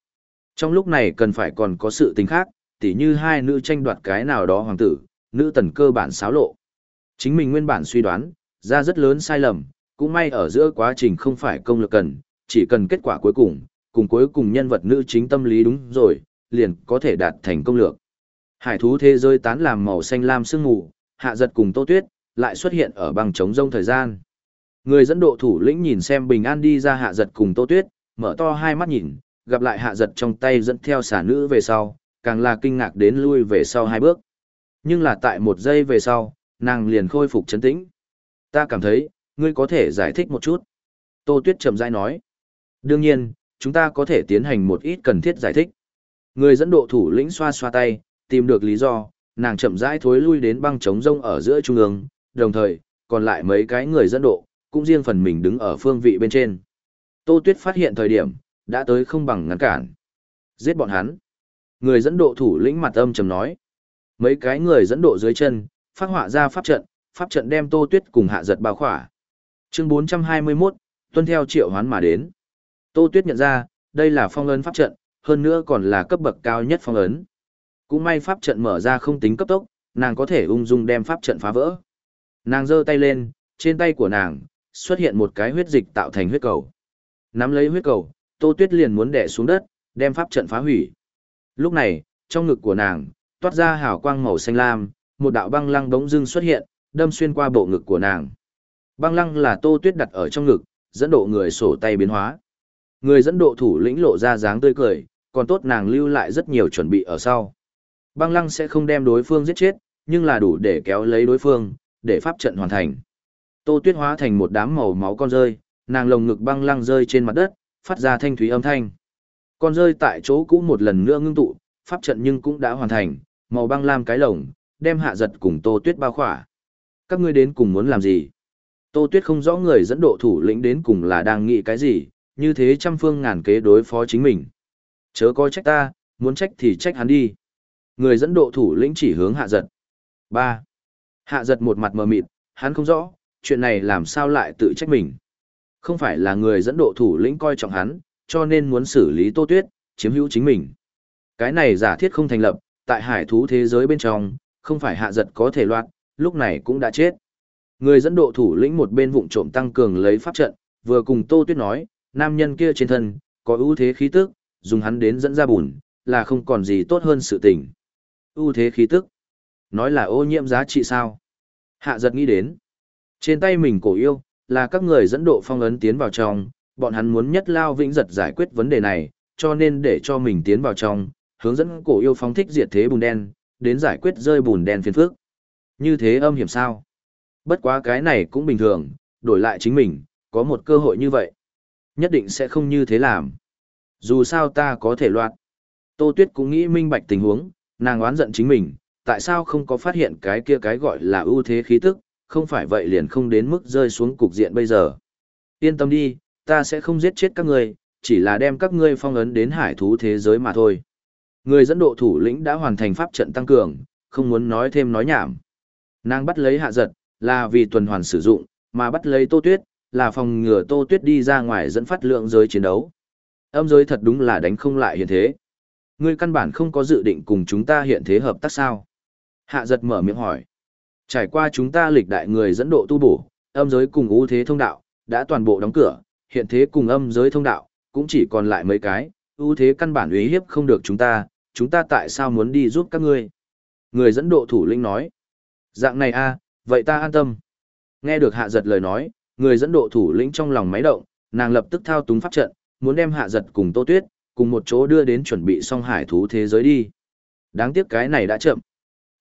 Trong lúc này cần phải còn có sự tình khác, tỉ như hai nữ tranh đoạt cái nào đó hoàng tử, nữ tần cơ bản xáo lộ. Chính mình nguyên bản suy đoán, ra rất lớn sai lầm, cũng may ở giữa quá trình không phải công lực cần, chỉ cần kết quả cuối cùng, cùng cuối cùng nhân vật nữ chính tâm lý đúng rồi, liền có thể đạt thành công lược. Hải thú thế giới tán làm màu xanh lam sương mù, hạ giật cùng tô tuyết, lại xuất hiện ở bằng trống rông thời gian. Người dẫn độ thủ lĩnh nhìn xem bình an đi ra hạ giật cùng tô tuyết, mở to hai mắt nhìn, gặp lại hạ giật trong tay dẫn theo xả nữ về sau, càng là kinh ngạc đến lui về sau hai bước. Nhưng là tại một giây về sau, nàng liền khôi phục chấn tĩnh. Ta cảm thấy, ngươi có thể giải thích một chút. Tô Tuyết chậm rãi nói. Đương nhiên, chúng ta có thể tiến hành một ít cần thiết giải thích. Người dẫn độ thủ lĩnh xoa xoa tay, tìm được lý do, nàng chậm rãi thối lui đến băng trống rông ở giữa trung ương, đồng thời, còn lại mấy cái người dẫn độ, cũng riêng phần mình đứng ở phương vị bên trên. Tô Tuyết phát hiện thời điểm, đã tới không bằng ngăn cản. Giết bọn hắn. Người dẫn độ thủ lĩnh mặt âm trầm nói. Mấy cái người dẫn độ dưới chân, phát họa ra pháp trận, pháp trận đem Tô Tuyết cùng hạ giật bao khỏa. Chương 421, tuân theo triệu hoán mà đến. Tô Tuyết nhận ra, đây là phong ấn pháp trận, hơn nữa còn là cấp bậc cao nhất phong ấn. Cũng may pháp trận mở ra không tính cấp tốc, nàng có thể ung dung đem pháp trận phá vỡ. Nàng giơ tay lên, trên tay của nàng xuất hiện một cái huyết dịch tạo thành huyết cầu. Nắm lấy huyết cầu, Tô Tuyết liền muốn đè xuống đất, đem pháp trận phá hủy. Lúc này, trong ngực của nàng toát ra hào quang màu xanh lam, một đạo băng lăng bỗng dưng xuất hiện, đâm xuyên qua bộ ngực của nàng. Băng lăng là Tô Tuyết đặt ở trong ngực, dẫn độ người sổ tay biến hóa. Người dẫn độ thủ lĩnh lộ ra dáng tươi cười, còn tốt nàng lưu lại rất nhiều chuẩn bị ở sau. Băng lăng sẽ không đem đối phương giết chết, nhưng là đủ để kéo lấy đối phương, để pháp trận hoàn thành. Tô Tuyết hóa thành một đám màu máu con rơi, nàng lồng ngực băng lăng rơi trên mặt đất, phát ra thanh thúy âm thanh. Con rơi tại chỗ cũ một lần nữa ngưng tụ, pháp trận nhưng cũng đã hoàn thành, màu băng lam cái lồng, đem hạ giật cùng Tô Tuyết bao khỏa. Các ngươi đến cùng muốn làm gì? Tô Tuyết không rõ người dẫn độ thủ lĩnh đến cùng là đang nghĩ cái gì, như thế trăm phương ngàn kế đối phó chính mình. Chớ coi trách ta, muốn trách thì trách hắn đi. Người dẫn độ thủ lĩnh chỉ hướng hạ giật. 3. Hạ giật một mặt mờ mịt, hắn không rõ, chuyện này làm sao lại tự trách mình. Không phải là người dẫn độ thủ lĩnh coi trọng hắn, cho nên muốn xử lý Tô Tuyết, chiếm hữu chính mình. Cái này giả thiết không thành lập, tại hải thú thế giới bên trong, không phải hạ giật có thể loạn, lúc này cũng đã chết. Người dẫn độ thủ lĩnh một bên vụng trộm tăng cường lấy pháp trận, vừa cùng Tô Tuyết nói, nam nhân kia trên thân, có ưu thế khí tức, dùng hắn đến dẫn ra bùn, là không còn gì tốt hơn sự tình. ưu thế khí tức. Nói là ô nhiễm giá trị sao? Hạ giật nghĩ đến. Trên tay mình cổ yêu, là các người dẫn độ phong ấn tiến vào trong, bọn hắn muốn nhất lao vĩnh giật giải quyết vấn đề này, cho nên để cho mình tiến vào trong, hướng dẫn cổ yêu phóng thích diệt thế bùn đen, đến giải quyết rơi bùn đen phiền phước. Như thế âm hiểm sao? Bất quá cái này cũng bình thường, đổi lại chính mình, có một cơ hội như vậy. Nhất định sẽ không như thế làm. Dù sao ta có thể loạt. Tô Tuyết cũng nghĩ minh bạch tình huống, nàng oán giận chính mình, tại sao không có phát hiện cái kia cái gọi là ưu thế khí tức, không phải vậy liền không đến mức rơi xuống cục diện bây giờ. Yên tâm đi, ta sẽ không giết chết các ngươi, chỉ là đem các ngươi phong ấn đến hải thú thế giới mà thôi. Người dẫn độ thủ lĩnh đã hoàn thành pháp trận tăng cường, không muốn nói thêm nói nhảm. Nàng bắt lấy hạ giật, là vì tuần hoàn sử dụng, mà bắt lấy tô tuyết, là phòng ngừa tô tuyết đi ra ngoài dẫn phát lượng giới chiến đấu. Âm giới thật đúng là đánh không lại hiện thế. Ngươi căn bản không có dự định cùng chúng ta hiện thế hợp tác sao? Hạ giật mở miệng hỏi. Trải qua chúng ta lịch đại người dẫn độ tu bổ, âm giới cùng ưu thế thông đạo, đã toàn bộ đóng cửa, hiện thế cùng âm giới thông đạo, cũng chỉ còn lại mấy cái, ưu thế căn bản uy hiếp không được chúng ta, chúng ta tại sao muốn đi giúp các ngươi? Người dẫn độ thủ lĩnh nói. Dạng này a, vậy ta an tâm. Nghe được hạ giật lời nói, người dẫn độ thủ lĩnh trong lòng máy động, nàng lập tức thao túng pháp trận, muốn đem hạ giật cùng tô tuyết, cùng một chỗ đưa đến chuẩn bị xong hải thú thế giới đi. Đáng tiếc cái này đã chậm.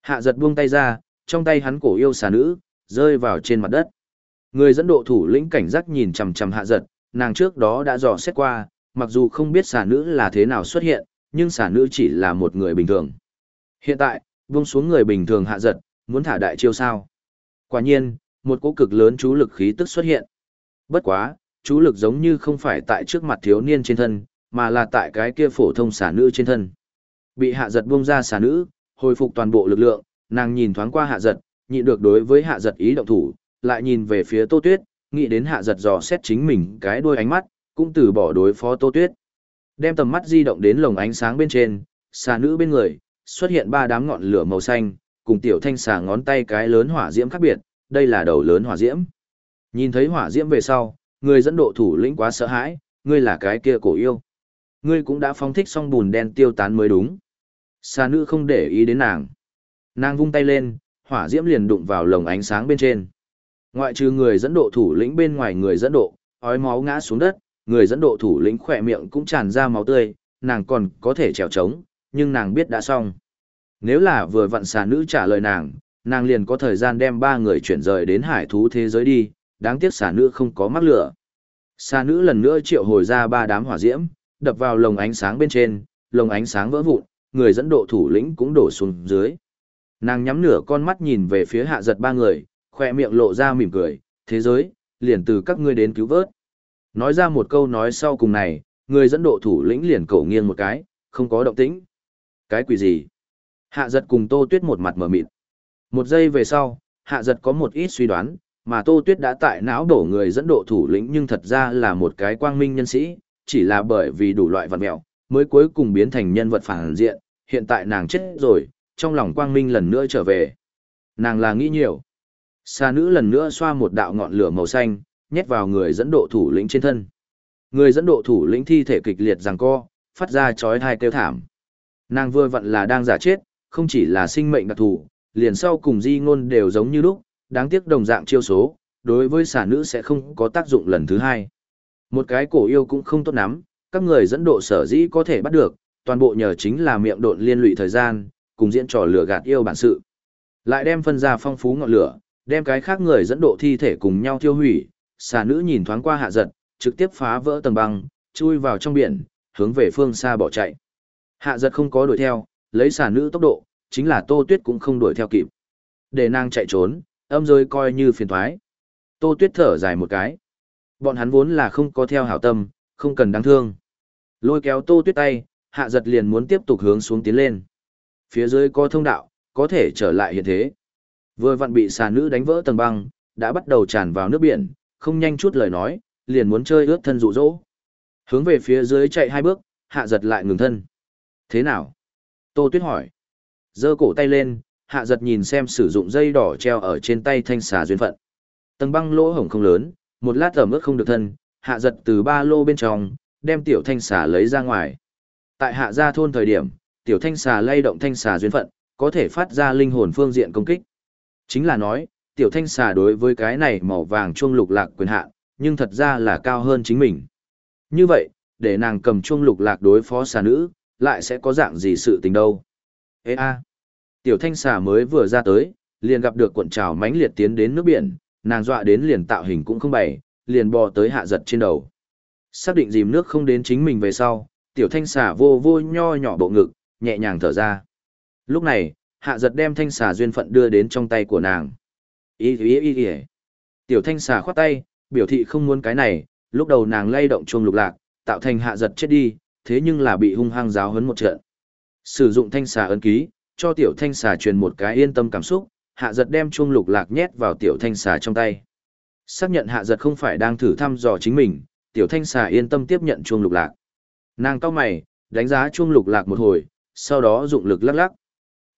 Hạ giật buông tay ra, trong tay hắn cổ yêu xà nữ, rơi vào trên mặt đất. Người dẫn độ thủ lĩnh cảnh giác nhìn chằm chằm hạ giật, nàng trước đó đã dò xét qua, mặc dù không biết xà nữ là thế nào xuất hiện, nhưng xà nữ chỉ là một người bình thường. Hiện tại, Vung xuống người bình thường hạ giật, muốn thả đại chiêu sao. Quả nhiên, một cỗ cực lớn chú lực khí tức xuất hiện. Bất quá, chú lực giống như không phải tại trước mặt thiếu niên trên thân, mà là tại cái kia phổ thông xà nữ trên thân. Bị hạ giật buông ra xà nữ, hồi phục toàn bộ lực lượng, nàng nhìn thoáng qua hạ giật, nhịn được đối với hạ giật ý động thủ, lại nhìn về phía tô tuyết, nghĩ đến hạ giật dò xét chính mình cái đuôi ánh mắt, cũng từ bỏ đối phó tô tuyết. Đem tầm mắt di động đến lồng ánh sáng bên trên, xà nữ bên người, xuất hiện ba đám ngọn lửa màu xanh, cùng tiểu thanh xà ngón tay cái lớn hỏa diễm khác biệt, đây là đầu lớn hỏa diễm. Nhìn thấy hỏa diễm về sau, người dẫn độ thủ lĩnh quá sợ hãi, ngươi là cái kia cổ yêu. Ngươi cũng đã phóng thích xong bùn đen tiêu tán mới đúng. Xà nữ không để ý đến nàng. Nàng vung tay lên, hỏa diễm liền đụng vào lồng ánh sáng bên trên. Ngoại trừ người dẫn độ thủ lĩnh bên ngoài người dẫn độ, ói máu ngã xuống đất, người dẫn độ thủ lĩnh khỏe miệng cũng tràn ra máu tươi, nàng còn có thể trèo trống, nhưng nàng biết đã xong. Nếu là vừa vặn xà nữ trả lời nàng, nàng liền có thời gian đem ba người chuyển rời đến hải thú thế giới đi, đáng tiếc xà nữ không có mắc lửa. Xà nữ lần nữa triệu hồi ra ba đám hỏa diễm, đập vào lồng ánh sáng bên trên, lồng ánh sáng vỡ vụn, người dẫn độ thủ lĩnh cũng đổ xuống dưới. Nàng nhắm nửa con mắt nhìn về phía hạ giật ba người, khoe miệng lộ ra mỉm cười, thế giới, liền từ các ngươi đến cứu vớt. Nói ra một câu nói sau cùng này, người dẫn độ thủ lĩnh liền cổ nghiêng một cái, không có động tĩnh. Cái quỷ gì? Hạ giật cùng Tô Tuyết một mặt mở mịt. Một giây về sau, hạ giật có một ít suy đoán, mà Tô Tuyết đã tại não đổ người dẫn độ thủ lĩnh nhưng thật ra là một cái quang minh nhân sĩ, chỉ là bởi vì đủ loại vật mẹo, mới cuối cùng biến thành nhân vật phản diện, hiện tại nàng chết rồi, trong lòng quang minh lần nữa trở về. Nàng là nghĩ nhiều. Xa nữ lần nữa xoa một đạo ngọn lửa màu xanh, nhét vào người dẫn độ thủ lĩnh trên thân. Người dẫn độ thủ lĩnh thi thể kịch liệt giằng co, phát ra chói tai kêu thảm. Nàng vừa vặn là đang giả chết, không chỉ là sinh mệnh đặc thù, liền sau cùng di ngôn đều giống như lúc, đáng tiếc đồng dạng chiêu số, đối với xà nữ sẽ không có tác dụng lần thứ hai. Một cái cổ yêu cũng không tốt lắm, các người dẫn độ sở dĩ có thể bắt được, toàn bộ nhờ chính là miệng độn liên lụy thời gian, cùng diễn trò lửa gạt yêu bản sự. Lại đem phân ra phong phú ngọn lửa, đem cái khác người dẫn độ thi thể cùng nhau tiêu hủy, xà nữ nhìn thoáng qua hạ giật, trực tiếp phá vỡ tầng băng, chui vào trong biển, hướng về phương xa bỏ chạy. Hạ giật không có đuổi theo, lấy xà nữ tốc độ, chính là tô tuyết cũng không đuổi theo kịp. Để nàng chạy trốn, âm rơi coi như phiền thoái. Tô tuyết thở dài một cái. Bọn hắn vốn là không có theo hảo tâm, không cần đáng thương. Lôi kéo tô tuyết tay, hạ giật liền muốn tiếp tục hướng xuống tiến lên. Phía dưới có thông đạo, có thể trở lại hiện thế. Vừa vặn bị xà nữ đánh vỡ tầng băng, đã bắt đầu tràn vào nước biển, không nhanh chút lời nói, liền muốn chơi ướt thân dụ dỗ Hướng về phía dưới chạy hai bước, hạ giật lại ngừng thân. Thế nào? Tô Tuyết hỏi. giơ cổ tay lên, hạ giật nhìn xem sử dụng dây đỏ treo ở trên tay thanh xà duyên phận. Tầng băng lỗ hổng không lớn, một lát ẩm ướt không được thân, hạ giật từ ba lô bên trong, đem tiểu thanh xà lấy ra ngoài. Tại hạ gia thôn thời điểm, tiểu thanh xà lay động thanh xà duyên phận, có thể phát ra linh hồn phương diện công kích. Chính là nói, tiểu thanh xà đối với cái này màu vàng chuông lục lạc quyền hạn, nhưng thật ra là cao hơn chính mình. Như vậy, để nàng cầm chuông lục lạc đối phó xà nữ, lại sẽ có dạng gì sự tình đâu. Ê a, tiểu thanh xà mới vừa ra tới, liền gặp được cuộn trào mãnh liệt tiến đến nước biển, nàng dọa đến liền tạo hình cũng không bày, liền bò tới hạ giật trên đầu. Xác định dìm nước không đến chính mình về sau, tiểu thanh xà vô vô nho nhỏ bộ ngực, nhẹ nhàng thở ra. Lúc này, hạ giật đem thanh xà duyên phận đưa đến trong tay của nàng. Ý ý ý ý Tiểu thanh xà khoát tay, biểu thị không muốn cái này, lúc đầu nàng lay động chuông lục lạc, tạo thành hạ giật chết đi, thế nhưng là bị hung hăng giáo hấn một trận. Sử dụng thanh xà ấn ký, cho tiểu thanh xà truyền một cái yên tâm cảm xúc, hạ giật đem chuông lục lạc nhét vào tiểu thanh xà trong tay. Xác nhận hạ giật không phải đang thử thăm dò chính mình, tiểu thanh xà yên tâm tiếp nhận chuông lục lạc. Nàng cao mày, đánh giá chuông lục lạc một hồi, sau đó dụng lực lắc lắc.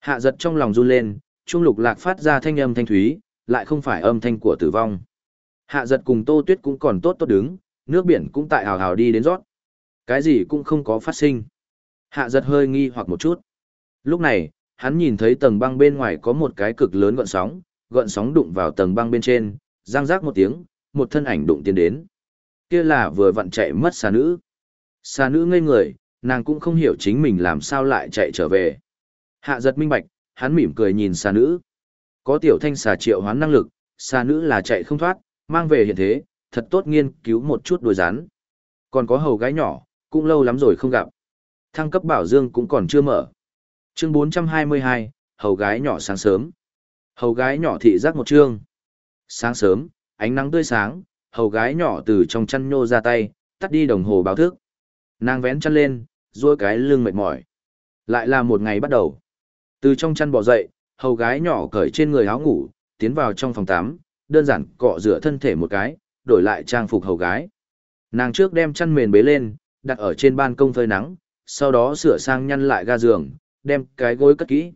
Hạ giật trong lòng run lên, trung lục lạc phát ra thanh âm thanh thúy, lại không phải âm thanh của tử vong. Hạ giật cùng tô tuyết cũng còn tốt tốt đứng, nước biển cũng tại hào hào đi đến rót. Cái gì cũng không có phát sinh. Hạ giật hơi nghi hoặc một chút. Lúc này, hắn nhìn thấy tầng băng bên ngoài có một cái cực lớn gọn sóng, gọn sóng đụng vào tầng băng bên trên, răng rác một tiếng, một thân ảnh đụng tiến đến. Kia là vừa vặn chạy mất xà nữ. Xà nữ ngây người, nàng cũng không hiểu chính mình làm sao lại chạy trở về. Hạ giật minh bạch, hắn mỉm cười nhìn xà nữ. Có tiểu thanh xà triệu hoán năng lực, xà nữ là chạy không thoát, mang về hiện thế, thật tốt nghiên cứu một chút đuôi rắn. Còn có hầu gái nhỏ, cũng lâu lắm rồi không gặp. Thăng cấp bảo dương cũng còn chưa mở. Chương 422, hầu gái nhỏ sáng sớm. Hầu gái nhỏ thị giác một chương. Sáng sớm, ánh nắng tươi sáng, hầu gái nhỏ từ trong chăn nhô ra tay, tắt đi đồng hồ báo thức. Nàng vén chăn lên, duỗi cái lưng mệt mỏi. Lại là một ngày bắt đầu. Từ trong chăn bò dậy, hầu gái nhỏ cởi trên người áo ngủ, tiến vào trong phòng tắm, đơn giản cọ rửa thân thể một cái, đổi lại trang phục hầu gái. Nàng trước đem chăn mền bế lên, đặt ở trên ban công phơi nắng, sau đó sửa sang nhăn lại ga giường, đem cái gối cất kỹ.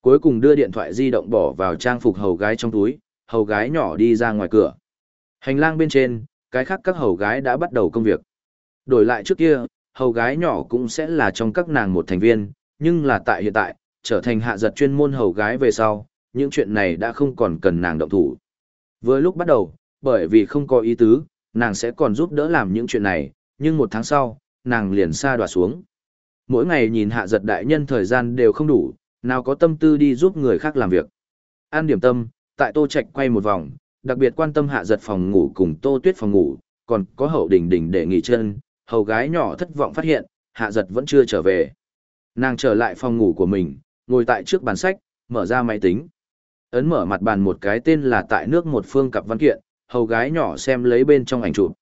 Cuối cùng đưa điện thoại di động bỏ vào trang phục hầu gái trong túi, hầu gái nhỏ đi ra ngoài cửa. Hành lang bên trên, cái khác các hầu gái đã bắt đầu công việc. Đổi lại trước kia, hầu gái nhỏ cũng sẽ là trong các nàng một thành viên, nhưng là tại hiện tại, trở thành hạ giật chuyên môn hầu gái về sau, những chuyện này đã không còn cần nàng động thủ. Với lúc bắt đầu, bởi vì không có ý tứ, nàng sẽ còn giúp đỡ làm những chuyện này, nhưng một tháng sau, nàng liền xa đoạt xuống. Mỗi ngày nhìn hạ giật đại nhân thời gian đều không đủ, nào có tâm tư đi giúp người khác làm việc. An điểm tâm, tại Tô Trạch quay một vòng, đặc biệt quan tâm hạ giật phòng ngủ cùng Tô Tuyết phòng ngủ, còn có hậu đình đình để nghỉ chân, hầu gái nhỏ thất vọng phát hiện, hạ giật vẫn chưa trở về. Nàng trở lại phòng ngủ của mình, ngồi tại trước bàn sách, mở ra máy tính. Ấn mở mặt bàn một cái tên là tại nước một phương cặp văn kiện, hầu gái nhỏ xem lấy bên trong ảnh chụp.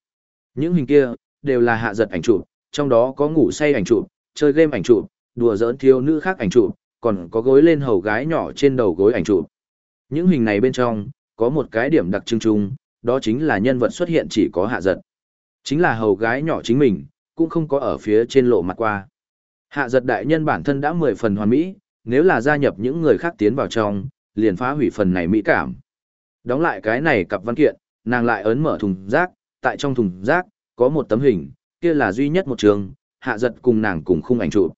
Những hình kia, đều là hạ giật ảnh chụp, trong đó có ngủ say ảnh chụp, chơi game ảnh chụp, đùa giỡn thiếu nữ khác ảnh chụp, còn có gối lên hầu gái nhỏ trên đầu gối ảnh chụp. Những hình này bên trong, có một cái điểm đặc trưng chung, đó chính là nhân vật xuất hiện chỉ có hạ giật. Chính là hầu gái nhỏ chính mình, cũng không có ở phía trên lộ mặt qua. Hạ giật đại nhân bản thân đã mười phần hoàn mỹ, nếu là gia nhập những người khác tiến vào trong, liền phá hủy phần này mỹ cảm. Đóng lại cái này cặp văn kiện, nàng lại ấn mở thùng rác, tại trong thùng rác, có một tấm hình, kia là duy nhất một trường, hạ giật cùng nàng cùng khung ảnh chụp.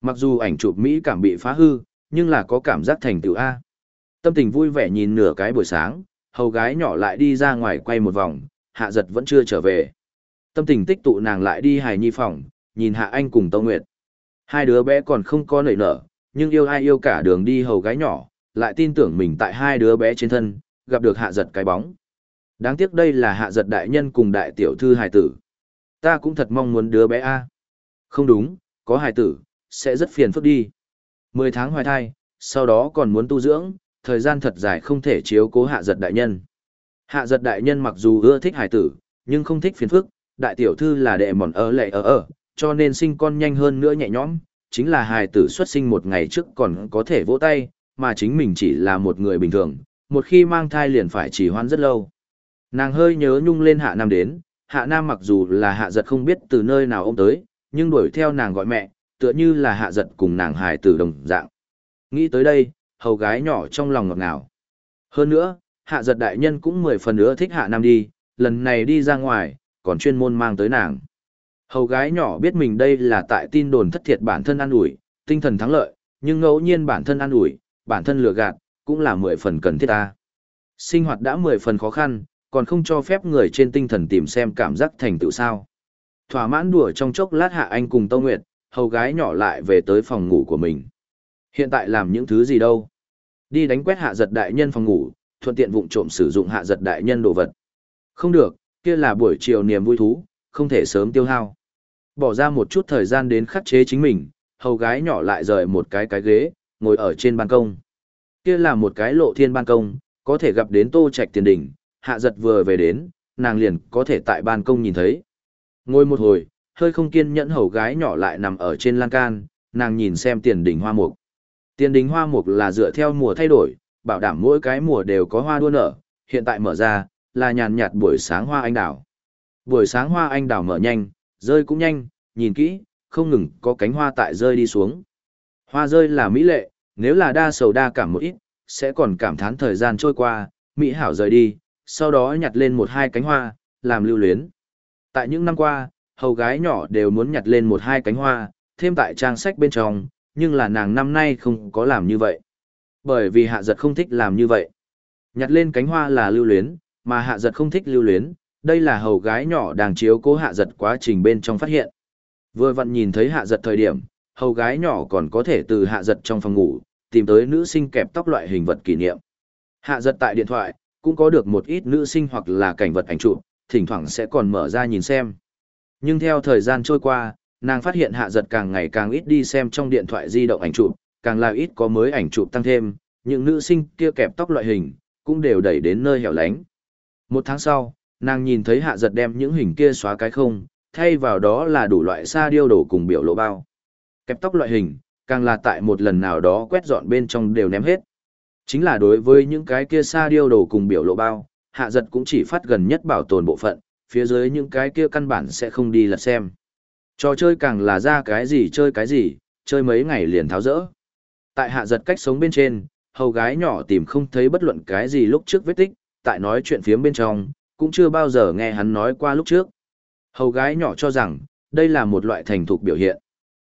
Mặc dù ảnh chụp Mỹ cảm bị phá hư, nhưng là có cảm giác thành tựu A. Tâm tình vui vẻ nhìn nửa cái buổi sáng, hầu gái nhỏ lại đi ra ngoài quay một vòng, hạ giật vẫn chưa trở về. Tâm tình tích tụ nàng lại đi hài nhi phòng, nhìn hạ anh cùng Tâu Nguyệt. Hai đứa bé còn không có nảy nở, nhưng yêu ai yêu cả đường đi hầu gái nhỏ, lại tin tưởng mình tại hai đứa bé trên thân, gặp được hạ giật cái bóng. Đáng tiếc đây là hạ giật đại nhân cùng đại tiểu thư hài tử. Ta cũng thật mong muốn đứa bé A. Không đúng, có hài tử, sẽ rất phiền phức đi. Mười tháng hoài thai, sau đó còn muốn tu dưỡng, thời gian thật dài không thể chiếu cố hạ giật đại nhân. Hạ giật đại nhân mặc dù ưa thích hài tử, nhưng không thích phiền phức, đại tiểu thư là đệ mòn ở lệ ở ở, cho nên sinh con nhanh hơn nữa nhẹ nhõm, chính là hài tử xuất sinh một ngày trước còn có thể vỗ tay, mà chính mình chỉ là một người bình thường, một khi mang thai liền phải trì hoãn rất lâu. Nàng hơi nhớ nhung lên hạ nam đến, hạ nam mặc dù là hạ giật không biết từ nơi nào ông tới, nhưng đuổi theo nàng gọi mẹ, tựa như là hạ giật cùng nàng hài tử đồng dạng. Nghĩ tới đây, hầu gái nhỏ trong lòng ngọt ngào. Hơn nữa, hạ giật đại nhân cũng mười phần nữa thích hạ nam đi, lần này đi ra ngoài, còn chuyên môn mang tới nàng. Hầu gái nhỏ biết mình đây là tại tin đồn thất thiệt bản thân an ủi, tinh thần thắng lợi, nhưng ngẫu nhiên bản thân an ủi, bản thân lừa gạt, cũng là mười phần cần thiết ta. Sinh hoạt đã mười phần khó khăn, còn không cho phép người trên tinh thần tìm xem cảm giác thành tựu sao. Thỏa mãn đùa trong chốc lát hạ anh cùng Tâu Nguyệt, hầu gái nhỏ lại về tới phòng ngủ của mình. Hiện tại làm những thứ gì đâu? Đi đánh quét hạ giật đại nhân phòng ngủ, thuận tiện vụng trộm sử dụng hạ giật đại nhân đồ vật. Không được, kia là buổi chiều niềm vui thú, không thể sớm tiêu hao. Bỏ ra một chút thời gian đến khắc chế chính mình, hầu gái nhỏ lại rời một cái cái ghế, ngồi ở trên ban công. Kia là một cái lộ thiên ban công, có thể gặp đến tô trạch tiền đỉnh, hạ giật vừa về đến, nàng liền có thể tại ban công nhìn thấy. Ngồi một hồi, hơi không kiên nhẫn hầu gái nhỏ lại nằm ở trên lan can, nàng nhìn xem tiền đỉnh hoa mục. Tiền đỉnh hoa mục là dựa theo mùa thay đổi, bảo đảm mỗi cái mùa đều có hoa đua nở, hiện tại mở ra, là nhàn nhạt buổi sáng hoa anh đào. Buổi sáng hoa anh đào mở nhanh, rơi cũng nhanh, nhìn kỹ, không ngừng có cánh hoa tại rơi đi xuống. Hoa rơi là mỹ lệ, nếu là đa sầu đa cảm một ít, sẽ còn cảm thán thời gian trôi qua, mỹ hảo rời đi, sau đó nhặt lên một hai cánh hoa, làm lưu luyến. Tại những năm qua, hầu gái nhỏ đều muốn nhặt lên một hai cánh hoa, thêm tại trang sách bên trong, nhưng là nàng năm nay không có làm như vậy. Bởi vì hạ giật không thích làm như vậy. Nhặt lên cánh hoa là lưu luyến, mà hạ giật không thích lưu luyến, đây là hầu gái nhỏ đang chiếu cố hạ giật quá trình bên trong phát hiện. Vừa vặn nhìn thấy hạ giật thời điểm, hầu gái nhỏ còn có thể từ hạ giật trong phòng ngủ, tìm tới nữ sinh kẹp tóc loại hình vật kỷ niệm. Hạ giật tại điện thoại, cũng có được một ít nữ sinh hoặc là cảnh vật ảnh chụp, thỉnh thoảng sẽ còn mở ra nhìn xem. Nhưng theo thời gian trôi qua, nàng phát hiện hạ giật càng ngày càng ít đi xem trong điện thoại di động ảnh chụp, càng là ít có mới ảnh chụp tăng thêm, những nữ sinh kia kẹp tóc loại hình, cũng đều đẩy đến nơi hẻo lánh. Một tháng sau, nàng nhìn thấy hạ giật đem những hình kia xóa cái không, thay vào đó là đủ loại sa điêu đổ cùng biểu lộ bao. Kẹp tóc loại hình, càng là tại một lần nào đó quét dọn bên trong đều ném hết. Chính là đối với những cái kia sa điêu đổ cùng biểu lộ bao, hạ giật cũng chỉ phát gần nhất bảo tồn bộ phận, phía dưới những cái kia căn bản sẽ không đi lật xem. Trò chơi càng là ra cái gì chơi cái gì, chơi mấy ngày liền tháo rỡ. Tại hạ giật cách sống bên trên, hầu gái nhỏ tìm không thấy bất luận cái gì lúc trước vết tích, tại nói chuyện phiếm bên trong, cũng chưa bao giờ nghe hắn nói qua lúc trước. Hầu gái nhỏ cho rằng, đây là một loại thành thục biểu hiện.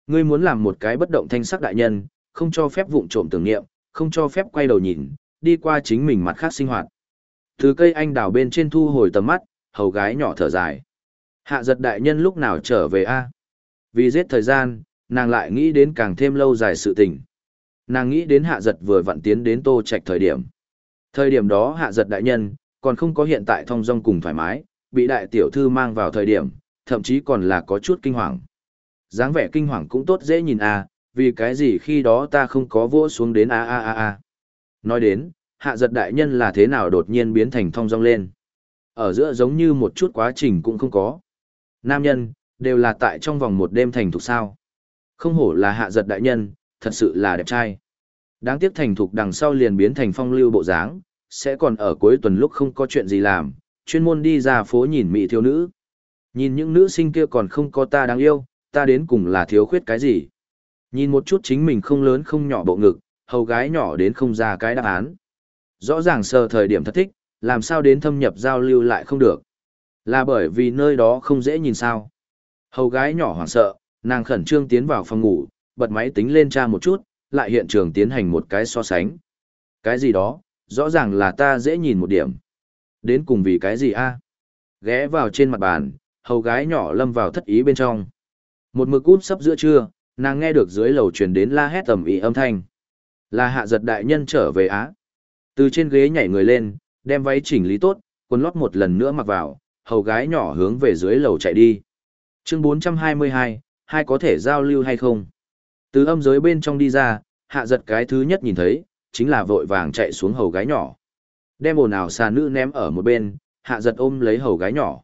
Ngươi muốn làm một cái bất động thanh sắc đại nhân, không cho phép vụng trộm tưởng niệm, không cho phép quay đầu nhìn, đi qua chính mình mặt khác sinh hoạt. Từ cây anh đào bên trên thu hồi tầm mắt, hầu gái nhỏ thở dài. Hạ giật đại nhân lúc nào trở về a Vì giết thời gian, nàng lại nghĩ đến càng thêm lâu dài sự tình. Nàng nghĩ đến hạ giật vừa vặn tiến đến tô trạch thời điểm. Thời điểm đó hạ giật đại nhân, còn không có hiện tại thong dong cùng thoải mái, bị đại tiểu thư mang vào thời điểm, thậm chí còn là có chút kinh hoàng. dáng vẻ kinh hoàng cũng tốt dễ nhìn à, vì cái gì khi đó ta không có vỗ xuống đến a a a a. Nói đến, hạ giật đại nhân là thế nào đột nhiên biến thành thong dong lên. Ở giữa giống như một chút quá trình cũng không có. Nam nhân, đều là tại trong vòng một đêm thành thục sao. Không hổ là hạ giật đại nhân, thật sự là đẹp trai. Đáng tiếc thành thục đằng sau liền biến thành phong lưu bộ dáng, sẽ còn ở cuối tuần lúc không có chuyện gì làm, chuyên môn đi ra phố nhìn mỹ thiếu nữ. Nhìn những nữ sinh kia còn không có ta đáng yêu, ta đến cùng là thiếu khuyết cái gì. Nhìn một chút chính mình không lớn không nhỏ bộ ngực, hầu gái nhỏ đến không ra cái đáp án. Rõ ràng sờ thời điểm thật thích, làm sao đến thâm nhập giao lưu lại không được. Là bởi vì nơi đó không dễ nhìn sao. Hầu gái nhỏ hoảng sợ, nàng khẩn trương tiến vào phòng ngủ, bật máy tính lên tra một chút, lại hiện trường tiến hành một cái so sánh. Cái gì đó, rõ ràng là ta dễ nhìn một điểm. Đến cùng vì cái gì a? Ghé vào trên mặt bàn, hầu gái nhỏ lâm vào thất ý bên trong. Một mực út sắp giữa trưa, nàng nghe được dưới lầu truyền đến la hét tầm ý âm thanh. Là hạ giật đại nhân trở về Á. Từ trên ghế nhảy người lên, đem váy chỉnh lý tốt, quần lót một lần nữa mặc vào, hầu gái nhỏ hướng về dưới lầu chạy đi. Chương 422, hai có thể giao lưu hay không? Từ âm giới bên trong đi ra, hạ giật cái thứ nhất nhìn thấy, chính là vội vàng chạy xuống hầu gái nhỏ. Đem ồn ào xà nữ ném ở một bên, hạ giật ôm lấy hầu gái nhỏ.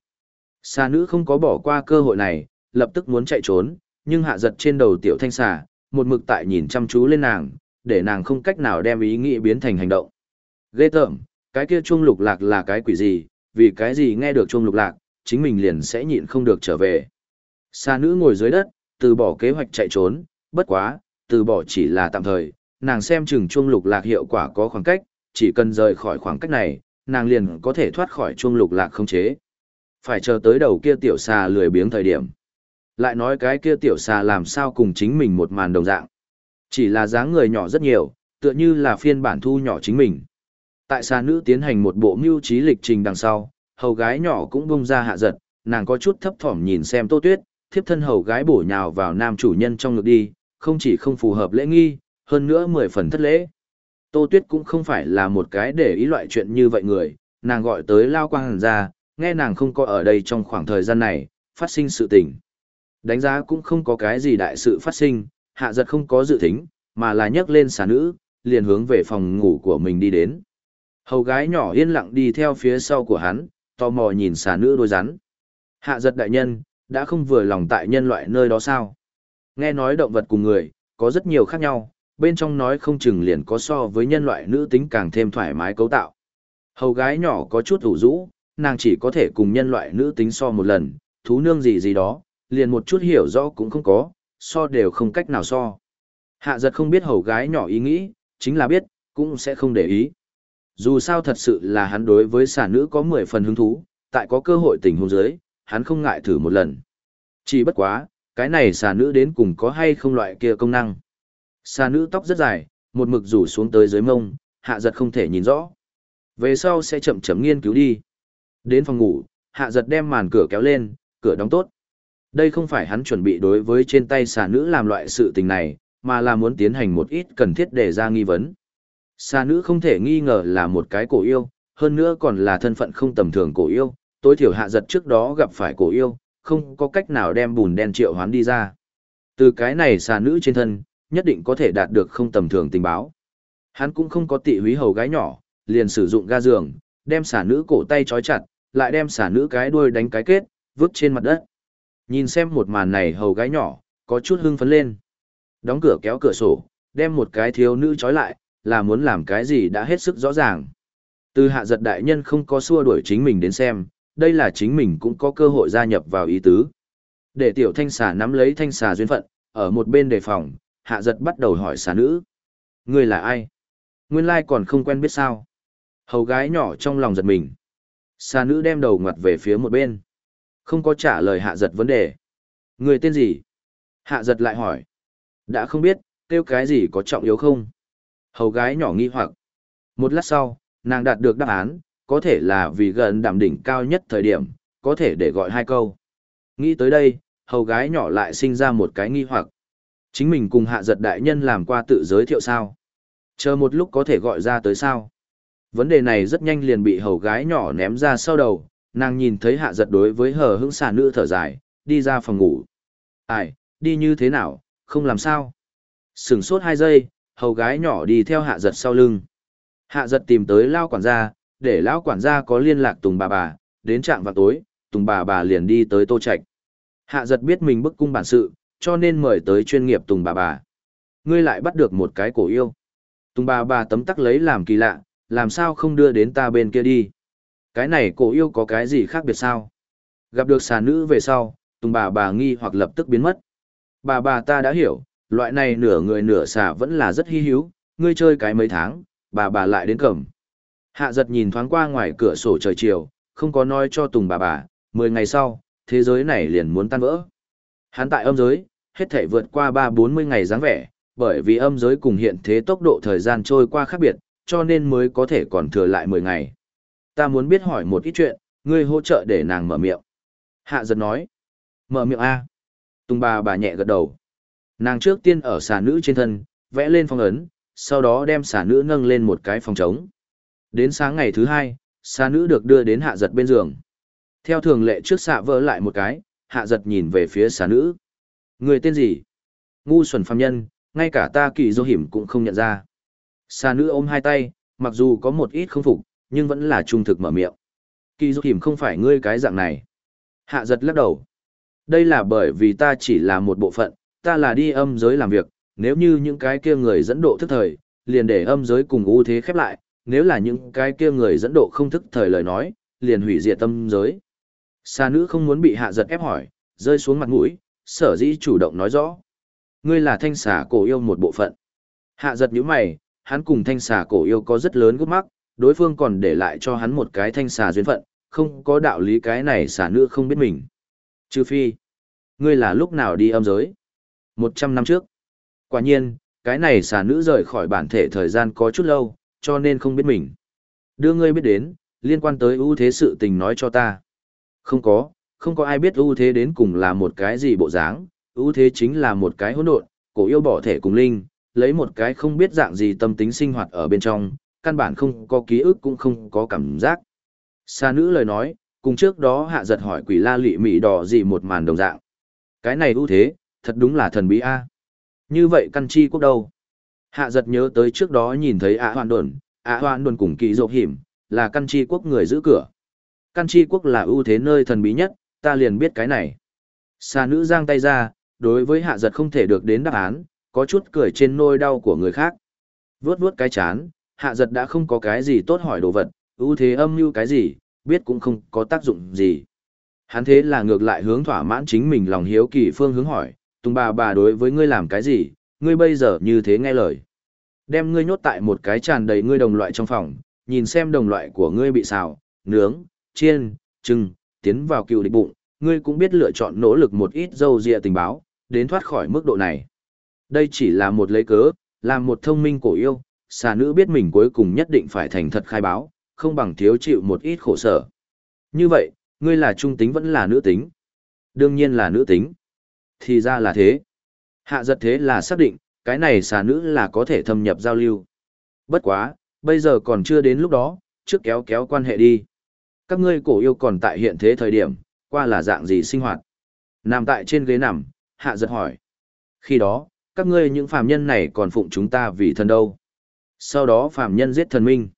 Xà nữ không có bỏ qua cơ hội này, lập tức muốn chạy trốn, nhưng hạ giật trên đầu tiểu thanh xà, một mực tại nhìn chăm chú lên nàng, để nàng không cách nào đem ý nghĩ biến thành hành động. Ghê tởm, cái kia chuông lục lạc là cái quỷ gì, vì cái gì nghe được chuông lục lạc, chính mình liền sẽ nhịn không được trở về. Xà nữ ngồi dưới đất, từ bỏ kế hoạch chạy trốn, bất quá, từ bỏ chỉ là tạm thời, nàng xem chừng chuông lục lạc hiệu quả có khoảng cách, chỉ cần rời khỏi khoảng cách này, nàng liền có thể thoát khỏi chuông lục lạc không chế. Phải chờ tới đầu kia tiểu xà lười biếng thời điểm. Lại nói cái kia tiểu xà làm sao cùng chính mình một màn đồng dạng. Chỉ là dáng người nhỏ rất nhiều, tựa như là phiên bản thu nhỏ chính mình. Tại xà nữ tiến hành một bộ mưu trí lịch trình đằng sau, hầu gái nhỏ cũng bung ra hạ giật, nàng có chút thấp thỏm nhìn xem tô tuyết, thiếp thân hầu gái bổ nhào vào nam chủ nhân trong ngực đi, không chỉ không phù hợp lễ nghi, hơn nữa mười phần thất lễ. Tô Tuyết cũng không phải là một cái để ý loại chuyện như vậy người, nàng gọi tới Lao Quang Hàn ra, nghe nàng không có ở đây trong khoảng thời gian này, phát sinh sự tình. Đánh giá cũng không có cái gì đại sự phát sinh, hạ giật không có dự tính, mà là nhấc lên xà nữ, liền hướng về phòng ngủ của mình đi đến. Hầu gái nhỏ yên lặng đi theo phía sau của hắn, tò mò nhìn xà nữ đôi rắn. Hạ giật đại nhân, đã không vừa lòng tại nhân loại nơi đó sao? Nghe nói động vật cùng người, có rất nhiều khác nhau, bên trong nói không chừng liền có so với nhân loại nữ tính càng thêm thoải mái cấu tạo. Hầu gái nhỏ có chút ủ rũ, nàng chỉ có thể cùng nhân loại nữ tính so một lần, thú nương gì gì đó, liền một chút hiểu rõ cũng không có, so đều không cách nào so. Hạ giật không biết hầu gái nhỏ ý nghĩ, chính là biết, cũng sẽ không để ý. Dù sao thật sự là hắn đối với xà nữ có 10 phần hứng thú, tại có cơ hội tình hôn giới hắn không ngại thử một lần. Chỉ bất quá, cái này xà nữ đến cùng có hay không loại kia công năng. Xà nữ tóc rất dài, một mực rủ xuống tới dưới mông, hạ giật không thể nhìn rõ. Về sau sẽ chậm chậm nghiên cứu đi. Đến phòng ngủ, hạ giật đem màn cửa kéo lên, cửa đóng tốt. Đây không phải hắn chuẩn bị đối với trên tay xà nữ làm loại sự tình này, mà là muốn tiến hành một ít cần thiết để ra nghi vấn. Xà nữ không thể nghi ngờ là một cái cổ yêu, hơn nữa còn là thân phận không tầm thường cổ yêu, tối thiểu hạ giật trước đó gặp phải cổ yêu, không có cách nào đem bùn đen triệu hoán đi ra. Từ cái này xà nữ trên thân, nhất định có thể đạt được không tầm thường tình báo. Hắn cũng không có tị húy hầu gái nhỏ, liền sử dụng ga giường, đem xả nữ cổ tay trói chặt, lại đem xả nữ cái đuôi đánh cái kết, vứt trên mặt đất. Nhìn xem một màn này hầu gái nhỏ, có chút hưng phấn lên. Đóng cửa kéo cửa sổ, đem một cái thiếu nữ trói lại, là muốn làm cái gì đã hết sức rõ ràng. Từ hạ giật đại nhân không có xua đuổi chính mình đến xem, đây là chính mình cũng có cơ hội gia nhập vào ý tứ. Để tiểu thanh xà nắm lấy thanh xà duyên phận, ở một bên đề phòng, hạ giật bắt đầu hỏi xà nữ. Ngươi là ai? Nguyên lai còn không quen biết sao. Hầu gái nhỏ trong lòng giật mình. Xà nữ đem đầu ngoặt về phía một bên. Không có trả lời hạ giật vấn đề. Người tên gì? Hạ giật lại hỏi. Đã không biết, kêu cái gì có trọng yếu không? Hầu gái nhỏ nghi hoặc. Một lát sau, nàng đạt được đáp án, có thể là vì gần đảm đỉnh cao nhất thời điểm, có thể để gọi hai câu. Nghĩ tới đây, hầu gái nhỏ lại sinh ra một cái nghi hoặc. Chính mình cùng hạ giật đại nhân làm qua tự giới thiệu sao? Chờ một lúc có thể gọi ra tới sao? Vấn đề này rất nhanh liền bị hầu gái nhỏ ném ra sau đầu, nàng nhìn thấy hạ giật đối với hờ hững xà nữ thở dài, đi ra phòng ngủ. Ai, đi như thế nào, không làm sao? Sửng sốt hai giây, hầu gái nhỏ đi theo hạ giật sau lưng. Hạ giật tìm tới lao quản gia, để lão quản gia có liên lạc tùng bà bà, đến trạng vào tối, tùng bà bà liền đi tới tô Trạch. Hạ giật biết mình bức cung bản sự, cho nên mời tới chuyên nghiệp tùng bà bà. Ngươi lại bắt được một cái cổ yêu. Tùng bà bà tấm tắc lấy làm kỳ lạ, làm sao không đưa đến ta bên kia đi. Cái này cổ yêu có cái gì khác biệt sao? Gặp được xà nữ về sau, tùng bà bà nghi hoặc lập tức biến mất. Bà bà ta đã hiểu, loại này nửa người nửa xà vẫn là rất hy hữu, ngươi chơi cái mấy tháng, bà bà lại đến cầm. Hạ giật nhìn thoáng qua ngoài cửa sổ trời chiều, không có nói cho Tùng bà bà, 10 ngày sau, thế giới này liền muốn tan vỡ. Hắn tại âm giới, hết thể vượt qua 3-40 ngày dáng vẻ, bởi vì âm giới cùng hiện thế tốc độ thời gian trôi qua khác biệt, cho nên mới có thể còn thừa lại 10 ngày. Ta muốn biết hỏi một ít chuyện, ngươi hỗ trợ để nàng mở miệng. Hạ giật nói. Mở miệng A. Tùng bà bà nhẹ gật đầu. Nàng trước tiên ở xà nữ trên thân, vẽ lên phong ấn, sau đó đem xà nữ nâng lên một cái phòng trống. Đến sáng ngày thứ hai, xà nữ được đưa đến hạ giật bên giường. Theo thường lệ trước xạ vỡ lại một cái, hạ giật nhìn về phía xà nữ. Người tên gì? Ngu xuẩn phàm nhân, ngay cả ta kỳ dô hiểm cũng không nhận ra. Xà nữ ôm hai tay, mặc dù có một ít không phục, nhưng vẫn là trung thực mở miệng. Kỳ dô hiểm không phải ngươi cái dạng này. Hạ giật lắc đầu. Đây là bởi vì ta chỉ là một bộ phận, ta là đi âm giới làm việc, nếu như những cái kia người dẫn độ thức thời, liền để âm giới cùng ưu thế khép lại, nếu là những cái kia người dẫn độ không thức thời lời nói, liền hủy diệt tâm giới. Sa nữ không muốn bị hạ giật ép hỏi, rơi xuống mặt mũi, sở dĩ chủ động nói rõ. Ngươi là thanh xà cổ yêu một bộ phận. Hạ giật nhíu mày, hắn cùng thanh xà cổ yêu có rất lớn gút mắc, đối phương còn để lại cho hắn một cái thanh xà duyên phận, không có đạo lý cái này xà nữ không biết mình. Trừ phi, ngươi là lúc nào đi âm giới? Một trăm năm trước. Quả nhiên, cái này xà nữ rời khỏi bản thể thời gian có chút lâu, cho nên không biết mình. Đưa ngươi biết đến, liên quan tới ưu thế sự tình nói cho ta. Không có, không có ai biết ưu thế đến cùng là một cái gì bộ dáng, ưu thế chính là một cái hỗn độn, cổ yêu bỏ thể cùng linh, lấy một cái không biết dạng gì tâm tính sinh hoạt ở bên trong, căn bản không có ký ức cũng không có cảm giác. Sa nữ lời nói, cùng trước đó hạ giật hỏi quỷ la lị mị đỏ gì một màn đồng dạng. Cái này ưu thế, thật đúng là thần bí a. Như vậy căn chi quốc đâu? Hạ giật nhớ tới trước đó nhìn thấy ạ hoan đồn, ạ hoan đồn cùng kỳ dộp hiểm, là căn chi quốc người giữ cửa. Căn chi quốc là ưu thế nơi thần bí nhất, ta liền biết cái này. Xà nữ giang tay ra, đối với hạ giật không thể được đến đáp án, có chút cười trên nôi đau của người khác. Vướt vướt cái chán, hạ giật đã không có cái gì tốt hỏi đồ vật, ưu thế âm mưu cái gì, biết cũng không có tác dụng gì. Hắn thế là ngược lại hướng thỏa mãn chính mình lòng hiếu kỳ phương hướng hỏi, Tùng bà bà đối với ngươi làm cái gì, ngươi bây giờ như thế nghe lời. Đem ngươi nhốt tại một cái tràn đầy ngươi đồng loại trong phòng, nhìn xem đồng loại của ngươi bị xào, nướng, chiên, trưng, tiến vào cựu địch bụng, ngươi cũng biết lựa chọn nỗ lực một ít dâu dịa tình báo, đến thoát khỏi mức độ này. Đây chỉ là một lấy cớ, làm một thông minh cổ yêu, xà nữ biết mình cuối cùng nhất định phải thành thật khai báo, không bằng thiếu chịu một ít khổ sở. Như vậy, ngươi là trung tính vẫn là nữ tính? Đương nhiên là nữ tính. Thì ra là thế. Hạ giật thế là xác định, cái này xà nữ là có thể thâm nhập giao lưu. Bất quá, bây giờ còn chưa đến lúc đó, trước kéo kéo quan hệ đi. Các ngươi cổ yêu còn tại hiện thế thời điểm, qua là dạng gì sinh hoạt. Nằm tại trên ghế nằm, hạ giật hỏi. Khi đó, các ngươi những phàm nhân này còn phụng chúng ta vì thần đâu. Sau đó phàm nhân giết thần minh.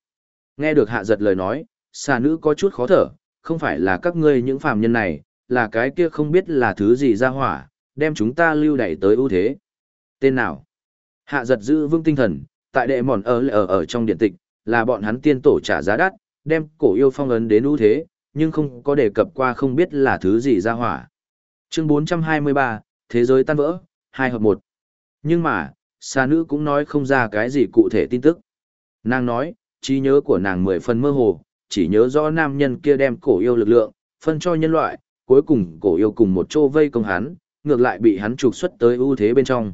Nghe được hạ giật lời nói, xà nữ có chút khó thở, không phải là các ngươi những phàm nhân này, là cái kia không biết là thứ gì ra hỏa, đem chúng ta lưu đẩy tới ưu thế. Tên nào? Hạ giật giữ vững tinh thần, tại đệ mòn ở ở ở trong điện tịch, là bọn hắn tiên tổ trả giá đắt, đem cổ yêu phong ấn đến ưu thế, nhưng không có đề cập qua không biết là thứ gì ra hỏa. Chương 423, Thế giới tan vỡ, 2 hợp 1. Nhưng mà, xa nữ cũng nói không ra cái gì cụ thể tin tức. Nàng nói, trí nhớ của nàng mười phần mơ hồ, chỉ nhớ rõ nam nhân kia đem cổ yêu lực lượng, phân cho nhân loại, cuối cùng cổ yêu cùng một chỗ vây công hắn, ngược lại bị hắn trục xuất tới ưu thế bên trong.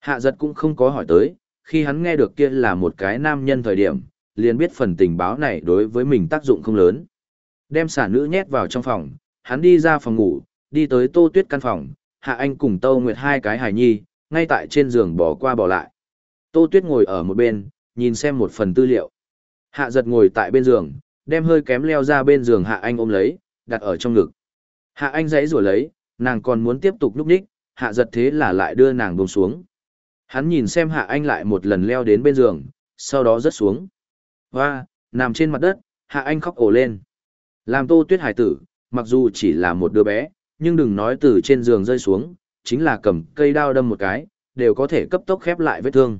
Hạ giật cũng không có hỏi tới, khi hắn nghe được kia là một cái nam nhân thời điểm, liền biết phần tình báo này đối với mình tác dụng không lớn. Đem xả nữ nhét vào trong phòng, hắn đi ra phòng ngủ, đi tới tô tuyết căn phòng, hạ anh cùng tâu nguyệt hai cái hài nhi, ngay tại trên giường bỏ qua bỏ lại. Tô tuyết ngồi ở một bên, nhìn xem một phần tư liệu. Hạ giật ngồi tại bên giường, đem hơi kém leo ra bên giường hạ anh ôm lấy, đặt ở trong ngực. Hạ anh giãy rủa lấy, nàng còn muốn tiếp tục núp đích, hạ giật thế là lại đưa nàng buông xuống. Hắn nhìn xem hạ anh lại một lần leo đến bên giường, sau đó rớt xuống. Hoa, nằm trên mặt đất, hạ anh khóc ổ lên. Làm tô tuyết hải tử, mặc dù chỉ là một đứa bé, nhưng đừng nói từ trên giường rơi xuống, chính là cầm cây đao đâm một cái, đều có thể cấp tốc khép lại vết thương.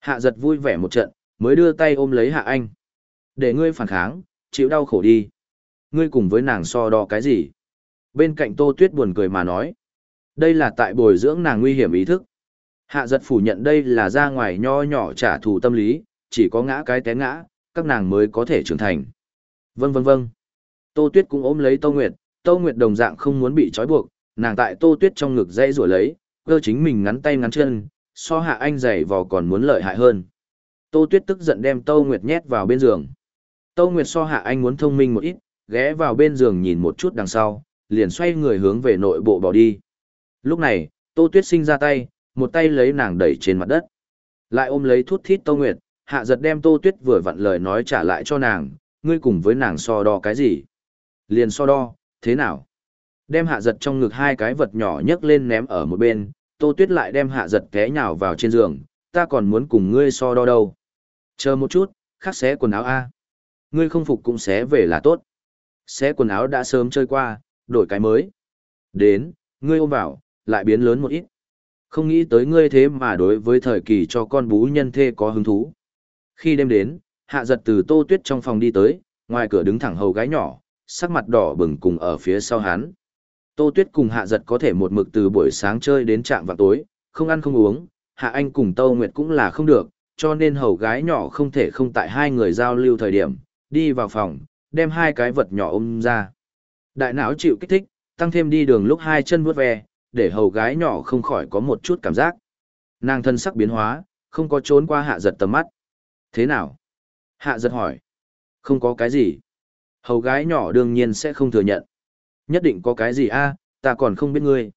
Hạ giật vui vẻ một trận, mới đưa tay ôm lấy hạ anh. Để ngươi phản kháng, chịu đau khổ đi. Ngươi cùng với nàng so đo cái gì? Bên cạnh tô tuyết buồn cười mà nói. Đây là tại bồi dưỡng nàng nguy hiểm ý thức. Hạ giật phủ nhận đây là ra ngoài nho nhỏ trả thù tâm lý, chỉ có ngã cái té ngã, các nàng mới có thể trưởng thành. Vâng vâng vâng. Tô Tuyết cũng ôm lấy Tô Nguyệt, Tô Nguyệt đồng dạng không muốn bị trói buộc, nàng tại Tô Tuyết trong ngực dây rủa lấy, cơ chính mình ngắn tay ngắn chân, so hạ anh giày vò còn muốn lợi hại hơn. Tô Tuyết tức giận đem Tô Nguyệt nhét vào bên giường. Tô Nguyệt so hạ anh muốn thông minh một ít, ghé vào bên giường nhìn một chút đằng sau, liền xoay người hướng về nội bộ bỏ đi. Lúc này, Tô Tuyết sinh ra tay, một tay lấy nàng đẩy trên mặt đất. Lại ôm lấy thuốc thít Tô Nguyệt, hạ giật đem Tô Tuyết vừa vặn lời nói trả lại cho nàng, ngươi cùng với nàng so đo cái gì? Liền so đo, thế nào? Đem hạ giật trong ngực hai cái vật nhỏ nhấc lên ném ở một bên, Tô Tuyết lại đem hạ giật té nhào vào trên giường, ta còn muốn cùng ngươi so đo đâu. Chờ một chút, khắc xé quần áo A. Ngươi không phục cũng xé về là tốt. Xé quần áo đã sớm chơi qua, đổi cái mới. Đến, ngươi ôm vào, lại biến lớn một ít. Không nghĩ tới ngươi thế mà đối với thời kỳ cho con bú nhân thê có hứng thú. Khi đêm đến, hạ giật từ tô tuyết trong phòng đi tới, ngoài cửa đứng thẳng hầu gái nhỏ, sắc mặt đỏ bừng cùng ở phía sau hắn. Tô tuyết cùng hạ giật có thể một mực từ buổi sáng chơi đến trạm vào tối, không ăn không uống, hạ anh cùng Tô Nguyệt cũng là không được, cho nên hầu gái nhỏ không thể không tại hai người giao lưu thời điểm, đi vào phòng, đem hai cái vật nhỏ ôm ra. Đại não chịu kích thích, tăng thêm đi đường lúc hai chân vuốt ve, để hầu gái nhỏ không khỏi có một chút cảm giác. Nàng thân sắc biến hóa, không có trốn qua hạ giật tầm mắt. Thế nào? Hạ giật hỏi. Không có cái gì. Hầu gái nhỏ đương nhiên sẽ không thừa nhận. Nhất định có cái gì a ta còn không biết ngươi.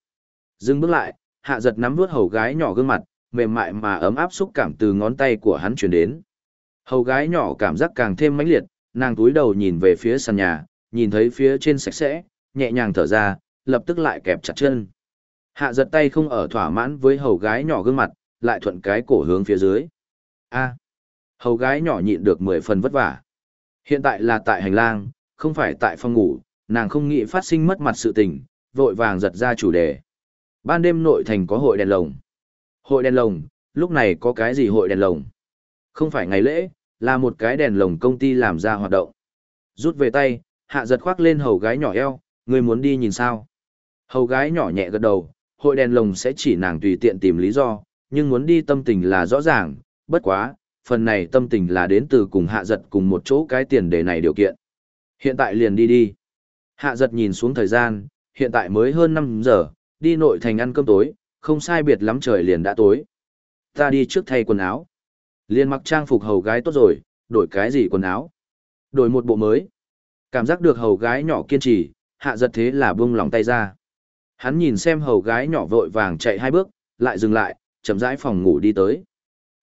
Dừng bước lại, hạ giật nắm vuốt hầu gái nhỏ gương mặt, mềm mại mà ấm áp xúc cảm từ ngón tay của hắn chuyển đến. Hầu gái nhỏ cảm giác càng thêm mãnh liệt, nàng túi đầu nhìn về phía sàn nhà, nhìn thấy phía trên sạch sẽ, nhẹ nhàng thở ra, lập tức lại kẹp chặt chân. Hạ giật tay không ở thỏa mãn với hầu gái nhỏ gương mặt, lại thuận cái cổ hướng phía dưới. A hầu gái nhỏ nhịn được mười phần vất vả. Hiện tại là tại hành lang, không phải tại phòng ngủ, nàng không nghĩ phát sinh mất mặt sự tình, vội vàng giật ra chủ đề. Ban đêm nội thành có hội đèn lồng. Hội đèn lồng, lúc này có cái gì hội đèn lồng? Không phải ngày lễ, là một cái đèn lồng công ty làm ra hoạt động. Rút về tay, hạ giật khoác lên hầu gái nhỏ eo, người muốn đi nhìn sao? Hầu gái nhỏ nhẹ gật đầu, hội đèn lồng sẽ chỉ nàng tùy tiện tìm lý do, nhưng muốn đi tâm tình là rõ ràng, bất quá, phần này tâm tình là đến từ cùng hạ giật cùng một chỗ cái tiền đề này điều kiện. Hiện tại liền đi đi. Hạ giật nhìn xuống thời gian, hiện tại mới hơn 5 giờ, đi nội thành ăn cơm tối, không sai biệt lắm trời liền đã tối. Ta đi trước thay quần áo. Liền mặc trang phục hầu gái tốt rồi, đổi cái gì quần áo? Đổi một bộ mới. Cảm giác được hầu gái nhỏ kiên trì, hạ giật thế là buông lòng tay ra. Hắn nhìn xem hầu gái nhỏ vội vàng chạy hai bước, lại dừng lại, chậm rãi phòng ngủ đi tới.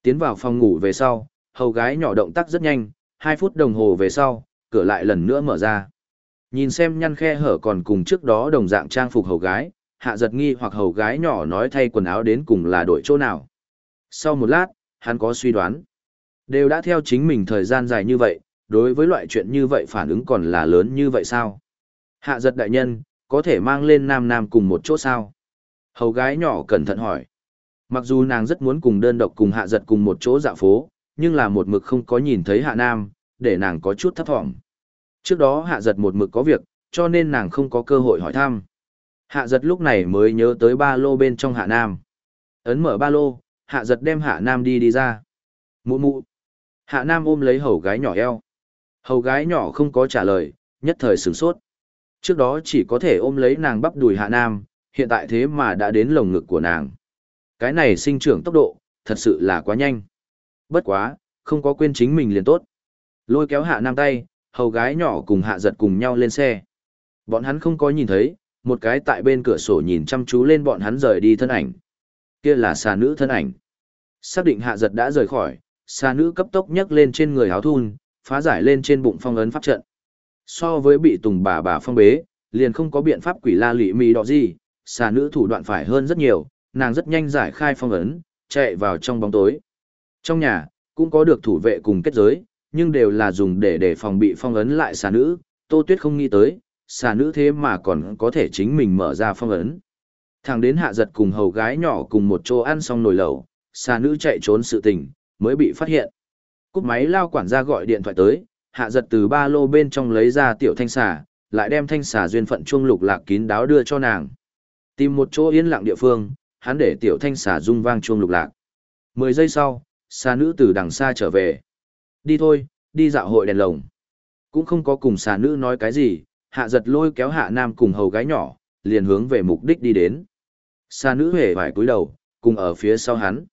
Tiến vào phòng ngủ về sau, hầu gái nhỏ động tác rất nhanh, hai phút đồng hồ về sau, cửa lại lần nữa mở ra. Nhìn xem nhăn khe hở còn cùng trước đó đồng dạng trang phục hầu gái, hạ giật nghi hoặc hầu gái nhỏ nói thay quần áo đến cùng là đổi chỗ nào. Sau một lát, hắn có suy đoán. Đều đã theo chính mình thời gian dài như vậy, đối với loại chuyện như vậy phản ứng còn là lớn như vậy sao? Hạ giật đại nhân, có thể mang lên nam nam cùng một chỗ sao? Hầu gái nhỏ cẩn thận hỏi. Mặc dù nàng rất muốn cùng đơn độc cùng hạ giật cùng một chỗ dạo phố, nhưng là một mực không có nhìn thấy hạ nam, để nàng có chút thấp thỏm. Trước đó hạ giật một mực có việc, cho nên nàng không có cơ hội hỏi thăm. Hạ giật lúc này mới nhớ tới ba lô bên trong hạ nam. Ấn mở ba lô, hạ giật đem hạ nam đi đi ra. Mụ mụ. Hạ nam ôm lấy hầu gái nhỏ eo. Hầu gái nhỏ không có trả lời, nhất thời sửng sốt. Trước đó chỉ có thể ôm lấy nàng bắp đùi hạ nam, hiện tại thế mà đã đến lồng ngực của nàng. Cái này sinh trưởng tốc độ, thật sự là quá nhanh. Bất quá, không có quên chính mình liền tốt. Lôi kéo hạ nam tay, hầu gái nhỏ cùng hạ giật cùng nhau lên xe. Bọn hắn không có nhìn thấy, một cái tại bên cửa sổ nhìn chăm chú lên bọn hắn rời đi thân ảnh. Kia là xà nữ thân ảnh. Xác định hạ giật đã rời khỏi, xà nữ cấp tốc nhấc lên trên người áo thun, phá giải lên trên bụng phong ấn pháp trận. So với bị tùng bà bà phong bế, liền không có biện pháp quỷ la lị mì đỏ gì, xà nữ thủ đoạn phải hơn rất nhiều, nàng rất nhanh giải khai phong ấn, chạy vào trong bóng tối. Trong nhà, cũng có được thủ vệ cùng kết giới, nhưng đều là dùng để để phòng bị phong ấn lại xà nữ, Tô Tuyết không nghĩ tới, xà nữ thế mà còn có thể chính mình mở ra phong ấn. Thằng đến hạ giật cùng hầu gái nhỏ cùng một chỗ ăn xong nồi lẩu, xà nữ chạy trốn sự tình, mới bị phát hiện. Cúp máy lao quản gia gọi điện thoại tới, hạ giật từ ba lô bên trong lấy ra tiểu thanh xà, lại đem thanh xà duyên phận chuông lục lạc kín đáo đưa cho nàng. Tìm một chỗ yên lặng địa phương, hắn để tiểu thanh xà rung vang chuông lục lạc. Mười giây sau, xà nữ từ đằng xa trở về. Đi thôi, đi dạo hội đèn lồng. Cũng không có cùng xà nữ nói cái gì, hạ giật lôi kéo hạ nam cùng hầu gái nhỏ, liền hướng về mục đích đi đến. Xà nữ hề vải cúi đầu, cùng ở phía sau hắn.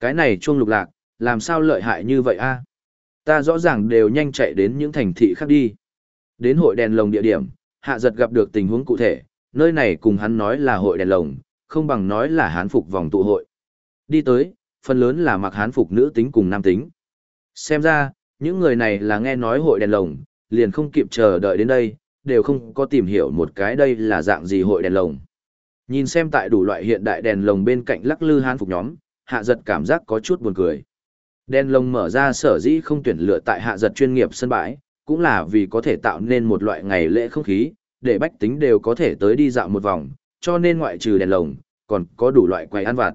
Cái này chuông lục lạc, làm sao lợi hại như vậy a? Ta rõ ràng đều nhanh chạy đến những thành thị khác đi. Đến hội đèn lồng địa điểm, hạ giật gặp được tình huống cụ thể, nơi này cùng hắn nói là hội đèn lồng, không bằng nói là hán phục vòng tụ hội. Đi tới, phần lớn là mặc hán phục nữ tính cùng nam tính. Xem ra, những người này là nghe nói hội đèn lồng, liền không kịp chờ đợi đến đây, đều không có tìm hiểu một cái đây là dạng gì hội đèn lồng. Nhìn xem tại đủ loại hiện đại đèn lồng bên cạnh lắc lư hán phục nhóm, hạ giật cảm giác có chút buồn cười. Đèn lồng mở ra sở dĩ không tuyển lựa tại hạ giật chuyên nghiệp sân bãi, cũng là vì có thể tạo nên một loại ngày lễ không khí, để bách tính đều có thể tới đi dạo một vòng, cho nên ngoại trừ đèn lồng, còn có đủ loại quầy ăn vặt.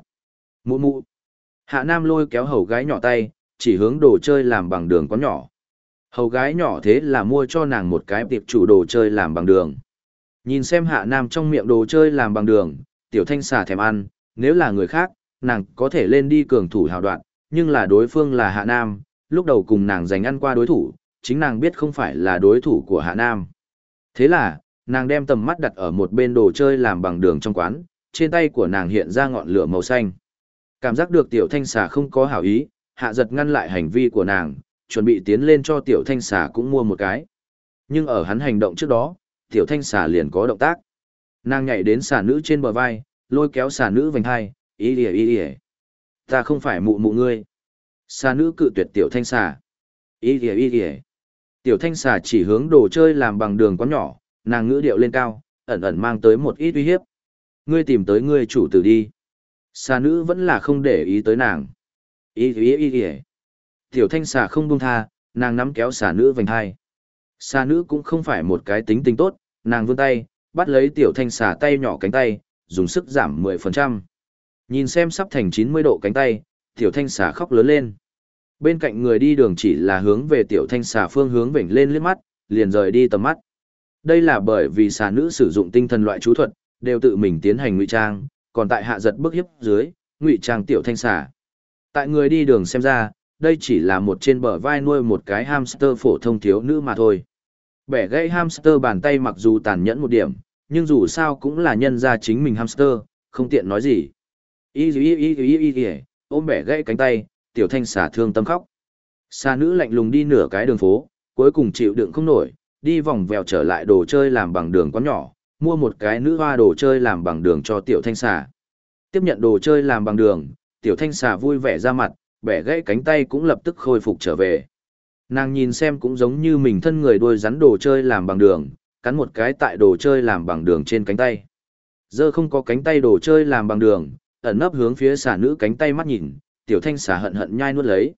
Mụ mụ. Hạ Nam lôi kéo hầu gái nhỏ tay, chỉ hướng đồ chơi làm bằng đường quán nhỏ. Hầu gái nhỏ thế là mua cho nàng một cái tiệp chủ đồ chơi làm bằng đường. Nhìn xem Hạ Nam trong miệng đồ chơi làm bằng đường, tiểu thanh xà thèm ăn, nếu là người khác, nàng có thể lên đi cường thủ hào đoạn, nhưng là đối phương là Hạ Nam, lúc đầu cùng nàng giành ăn qua đối thủ, chính nàng biết không phải là đối thủ của Hạ Nam. Thế là, nàng đem tầm mắt đặt ở một bên đồ chơi làm bằng đường trong quán, trên tay của nàng hiện ra ngọn lửa màu xanh. Cảm giác được tiểu thanh xà không có hảo ý, hạ giật ngăn lại hành vi của nàng, chuẩn bị tiến lên cho tiểu thanh xà cũng mua một cái. Nhưng ở hắn hành động trước đó, tiểu thanh xà liền có động tác. Nàng nhảy đến xà nữ trên bờ vai, lôi kéo xà nữ vành hai, ý ỉa ý ỉa. Ta không phải mụ mụ ngươi. Xà nữ cự tuyệt tiểu thanh xà. Ý ỉa ý ỉa. Tiểu thanh xà chỉ hướng đồ chơi làm bằng đường quán nhỏ, nàng ngữ điệu lên cao, ẩn ẩn mang tới một ít uy hiếp. Ngươi tìm tới ngươi chủ tử đi. Xà nữ vẫn là không để ý tới nàng. Ý ý ý ý. Tiểu thanh xà không buông tha, nàng nắm kéo xà nữ vành hai. Xà nữ cũng không phải một cái tính tình tốt, nàng vươn tay, bắt lấy tiểu thanh xà tay nhỏ cánh tay, dùng sức giảm 10%. Nhìn xem sắp thành 90 độ cánh tay, tiểu thanh xà khóc lớn lên. Bên cạnh người đi đường chỉ là hướng về tiểu thanh xà phương hướng vểnh lên liếc mắt, liền rời đi tầm mắt. Đây là bởi vì xà nữ sử dụng tinh thần loại chú thuật, đều tự mình tiến hành ngụy trang, còn tại hạ giật bức hiếp dưới, ngụy trang tiểu thanh xà. Tại người đi đường xem ra, đây chỉ là một trên bờ vai nuôi một cái hamster phổ thông thiếu nữ mà thôi. Bẻ gãy hamster bàn tay mặc dù tàn nhẫn một điểm, nhưng dù sao cũng là nhân ra chính mình hamster, không tiện nói gì. Y y y y y y ôm bẻ gãy cánh tay, tiểu thanh xà thương tâm khóc. Xà nữ lạnh lùng đi nửa cái đường phố, cuối cùng chịu đựng không nổi, đi vòng vèo trở lại đồ chơi làm bằng đường quán nhỏ, mua một cái nữ hoa đồ chơi làm bằng đường cho tiểu thanh xà. Tiếp nhận đồ chơi làm bằng đường, tiểu thanh xà vui vẻ ra mặt, bẻ gãy cánh tay cũng lập tức khôi phục trở về. Nàng nhìn xem cũng giống như mình thân người đuôi rắn đồ chơi làm bằng đường, cắn một cái tại đồ chơi làm bằng đường trên cánh tay. Giờ không có cánh tay đồ chơi làm bằng đường, ẩn nấp hướng phía xà nữ cánh tay mắt nhìn, tiểu thanh xà hận hận nhai nuốt lấy.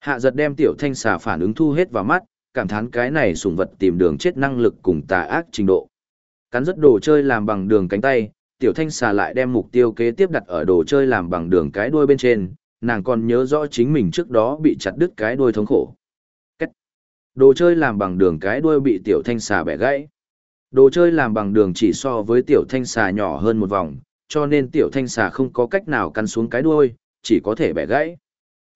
Hạ giật đem tiểu thanh xà phản ứng thu hết vào mắt, cảm thán cái này sủng vật tìm đường chết năng lực cùng tà ác trình độ. Cắn rất đồ chơi làm bằng đường cánh tay, tiểu thanh xà lại đem mục tiêu kế tiếp đặt ở đồ chơi làm bằng đường cái đuôi bên trên, nàng còn nhớ rõ chính mình trước đó bị chặt đứt cái đuôi thống khổ. Cách. Đồ chơi làm bằng đường cái đuôi bị tiểu thanh xà bẻ gãy. Đồ chơi làm bằng đường chỉ so với tiểu thanh xà nhỏ hơn một vòng, cho nên tiểu thanh xà không có cách nào cắn xuống cái đuôi, chỉ có thể bẻ gãy.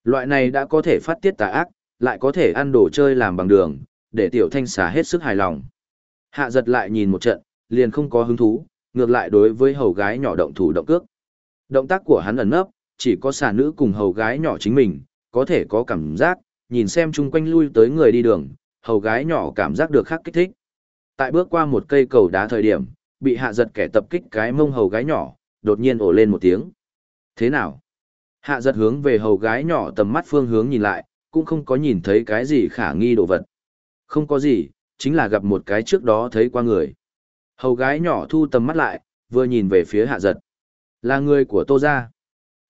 Loại này đã có thể phát tiết tà ác, lại có thể ăn đồ chơi làm bằng đường, để tiểu thanh xà hết sức hài lòng. Hạ giật lại nhìn một trận, liền không có hứng thú, ngược lại đối với hầu gái nhỏ động thủ động cước. Động tác của hắn ẩn nấp, chỉ có xà nữ cùng hầu gái nhỏ chính mình, có thể có cảm giác, nhìn xem chung quanh lui tới người đi đường, hầu gái nhỏ cảm giác được khác kích thích. Tại bước qua một cây cầu đá thời điểm, bị hạ giật kẻ tập kích cái mông hầu gái nhỏ, đột nhiên ổ lên một tiếng. Thế nào? Hạ giật hướng về hầu gái nhỏ tầm mắt phương hướng nhìn lại, cũng không có nhìn thấy cái gì khả nghi đồ vật. Không có gì, chính là gặp một cái trước đó thấy qua người. Hầu gái nhỏ thu tầm mắt lại, vừa nhìn về phía hạ giật. Là người của tô gia.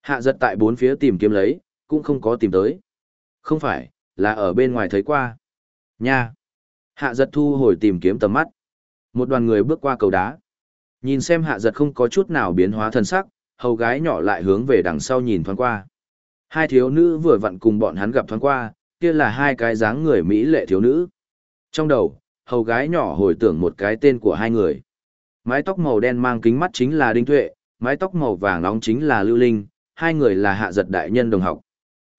Hạ giật tại bốn phía tìm kiếm lấy, cũng không có tìm tới. Không phải, là ở bên ngoài thấy qua. Nha. Hạ giật thu hồi tìm kiếm tầm mắt. Một đoàn người bước qua cầu đá. Nhìn xem hạ giật không có chút nào biến hóa thân sắc, hầu gái nhỏ lại hướng về đằng sau nhìn thoáng qua. Hai thiếu nữ vừa vặn cùng bọn hắn gặp thoáng qua, kia là hai cái dáng người Mỹ lệ thiếu nữ. Trong đầu, hầu gái nhỏ hồi tưởng một cái tên của hai người. Mái tóc màu đen mang kính mắt chính là Đinh Tuệ, mái tóc màu vàng nóng chính là Lưu Linh, hai người là hạ giật đại nhân đồng học.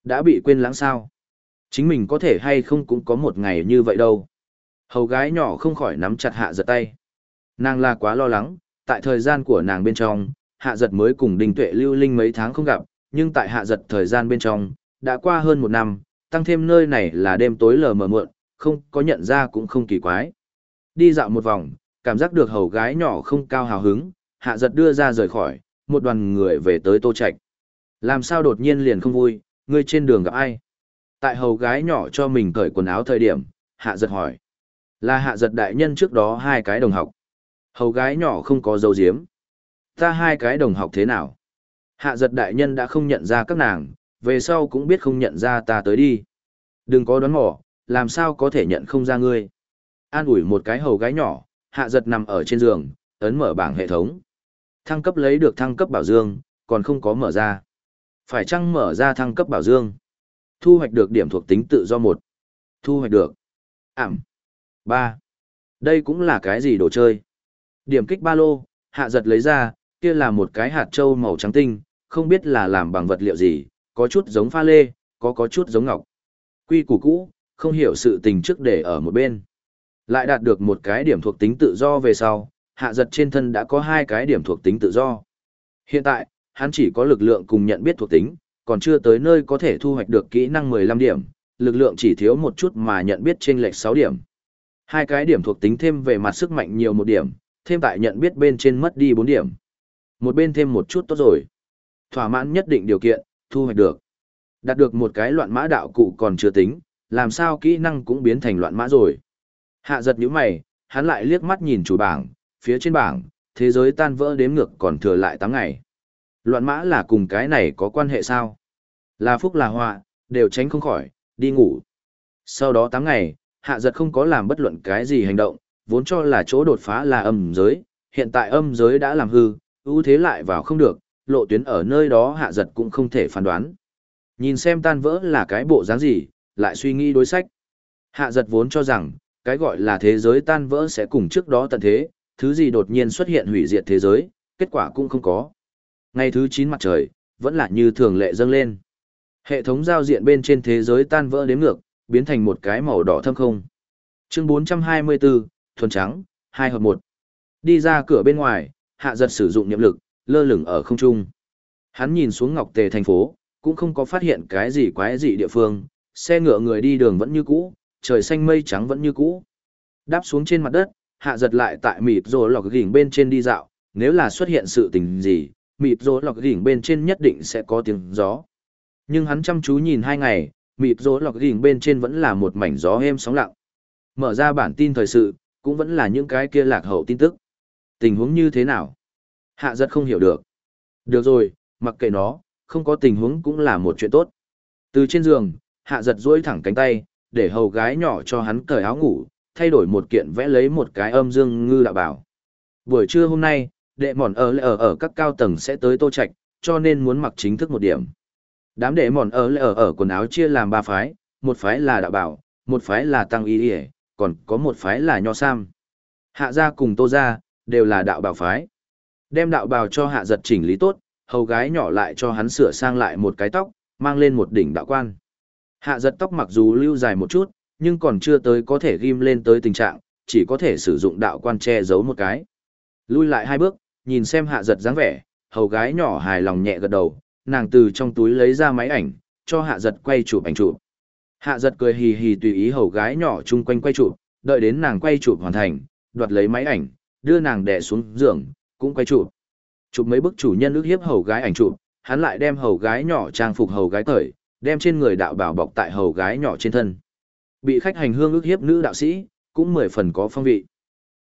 Đã bị quên lãng sao? Chính mình có thể hay không cũng có một ngày như vậy đâu. Hầu gái nhỏ không khỏi nắm chặt hạ giật tay. Nàng là quá lo lắng, tại thời gian của nàng bên trong, hạ giật mới cùng Đinh Tuệ Lưu Linh mấy tháng không gặp, nhưng tại hạ giật thời gian bên trong, đã qua hơn một năm, tăng thêm nơi này là đêm tối lờ mờ muộn, không có nhận ra cũng không kỳ quái. Đi dạo một vòng, cảm giác được hầu gái nhỏ không cao hào hứng, hạ giật đưa ra rời khỏi, một đoàn người về tới tô Trạch Làm sao đột nhiên liền không vui, ngươi trên đường gặp ai? Tại hầu gái nhỏ cho mình cởi quần áo thời điểm, hạ giật hỏi. Là hạ giật đại nhân trước đó hai cái đồng học. Hầu gái nhỏ không có dấu diếm. Ta hai cái đồng học thế nào? Hạ giật đại nhân đã không nhận ra các nàng, về sau cũng biết không nhận ra ta tới đi. Đừng có đoán mò, làm sao có thể nhận không ra ngươi. An ủi một cái hầu gái nhỏ, hạ giật nằm ở trên giường, ấn mở bảng hệ thống. Thăng cấp lấy được thăng cấp bảo dương, còn không có mở ra. Phải chăng mở ra thăng cấp bảo dương? Thu hoạch được điểm thuộc tính tự do một. Thu hoạch được. Ảm. ba. Đây cũng là cái gì đồ chơi? Điểm kích ba lô, hạ giật lấy ra, kia là một cái hạt trâu màu trắng tinh, không biết là làm bằng vật liệu gì, có chút giống pha lê, có có chút giống ngọc. Quy củ cũ, không hiểu sự tình trước để ở một bên. Lại đạt được một cái điểm thuộc tính tự do về sau, hạ giật trên thân đã có hai cái điểm thuộc tính tự do. Hiện tại, hắn chỉ có lực lượng cùng nhận biết thuộc tính, còn chưa tới nơi có thể thu hoạch được kỹ năng 15 điểm, lực lượng chỉ thiếu một chút mà nhận biết trên lệch 6 điểm. Hai cái điểm thuộc tính thêm về mặt sức mạnh nhiều một điểm, thêm tại nhận biết bên trên mất đi 4 điểm. Một bên thêm một chút tốt rồi. Thỏa mãn nhất định điều kiện, thu hoạch được. Đạt được một cái loạn mã đạo cụ còn chưa tính, làm sao kỹ năng cũng biến thành loạn mã rồi. Hạ giật nhíu mày, hắn lại liếc mắt nhìn chủ bảng, phía trên bảng, thế giới tan vỡ đếm ngược còn thừa lại 8 ngày. Loạn mã là cùng cái này có quan hệ sao? Là phúc là họa, đều tránh không khỏi, đi ngủ. Sau đó 8 ngày, hạ giật không có làm bất luận cái gì hành động, vốn cho là chỗ đột phá là âm giới, hiện tại âm giới đã làm hư, ưu thế lại vào không được, lộ tuyến ở nơi đó hạ giật cũng không thể phán đoán. Nhìn xem tan vỡ là cái bộ dáng gì, lại suy nghĩ đối sách. Hạ giật vốn cho rằng, cái gọi là thế giới tan vỡ sẽ cùng trước đó tận thế, thứ gì đột nhiên xuất hiện hủy diệt thế giới, kết quả cũng không có. Ngày thứ 9 mặt trời, vẫn là như thường lệ dâng lên. Hệ thống giao diện bên trên thế giới tan vỡ đếm ngược, biến thành một cái màu đỏ thâm không. Chương 424, thuần trắng, 2 hợp 1. Đi ra cửa bên ngoài, hạ giật sử dụng niệm lực, lơ lửng ở không trung. Hắn nhìn xuống Ngọc Tề thành phố, cũng không có phát hiện cái gì quái dị địa phương, xe ngựa người đi đường vẫn như cũ, trời xanh mây trắng vẫn như cũ. Đáp xuống trên mặt đất, hạ giật lại tại mịt rồi lọc gỉnh bên trên đi dạo, nếu là xuất hiện sự tình gì, mịt rồi lọc gỉnh bên trên nhất định sẽ có tiếng gió. Nhưng hắn chăm chú nhìn hai ngày, mịt rồi lọc gỉnh bên trên vẫn là một mảnh gió êm sóng lặng. Mở ra bản tin thời sự, cũng vẫn là những cái kia lạc hậu tin tức. Tình huống như thế nào? Hạ giật không hiểu được. Được rồi, mặc kệ nó, không có tình huống cũng là một chuyện tốt. Từ trên giường, hạ giật duỗi thẳng cánh tay, để hầu gái nhỏ cho hắn cởi áo ngủ, thay đổi một kiện vẽ lấy một cái âm dương ngư đạo bảo. Buổi trưa hôm nay, đệ mòn ở ở ở các cao tầng sẽ tới tô trạch, cho nên muốn mặc chính thức một điểm. Đám đệ mòn ở ở ở quần áo chia làm ba phái, một phái là đạo bảo, một phái là tăng y ỉa còn có một phái là nho sam hạ gia cùng tô gia đều là đạo bảo phái đem đạo bào cho hạ giật chỉnh lý tốt hầu gái nhỏ lại cho hắn sửa sang lại một cái tóc mang lên một đỉnh đạo quan. Hạ giật tóc mặc dù lưu dài một chút nhưng còn chưa tới có thể ghim lên tới tình trạng chỉ có thể sử dụng đạo quan che giấu một cái. Lui lại hai bước nhìn xem hạ giật dáng vẻ hầu gái nhỏ hài lòng nhẹ gật đầu nàng từ trong túi lấy ra máy ảnh cho hạ giật quay chụp ảnh chụp. Hạ giật cười hì hì tùy ý hầu gái nhỏ chung quanh quay chụp, đợi đến nàng quay chụp hoàn thành, đoạt lấy máy ảnh, đưa nàng đè xuống giường, cũng quay chụp. Chụp mấy bức chủ nhân ước hiếp hầu gái ảnh chụp, hắn lại đem hầu gái nhỏ trang phục hầu gái cởi, đem trên người đạo bảo bọc tại hầu gái nhỏ trên thân. Bị khách hành hương ước hiếp nữ đạo sĩ, cũng mười phần có phong vị.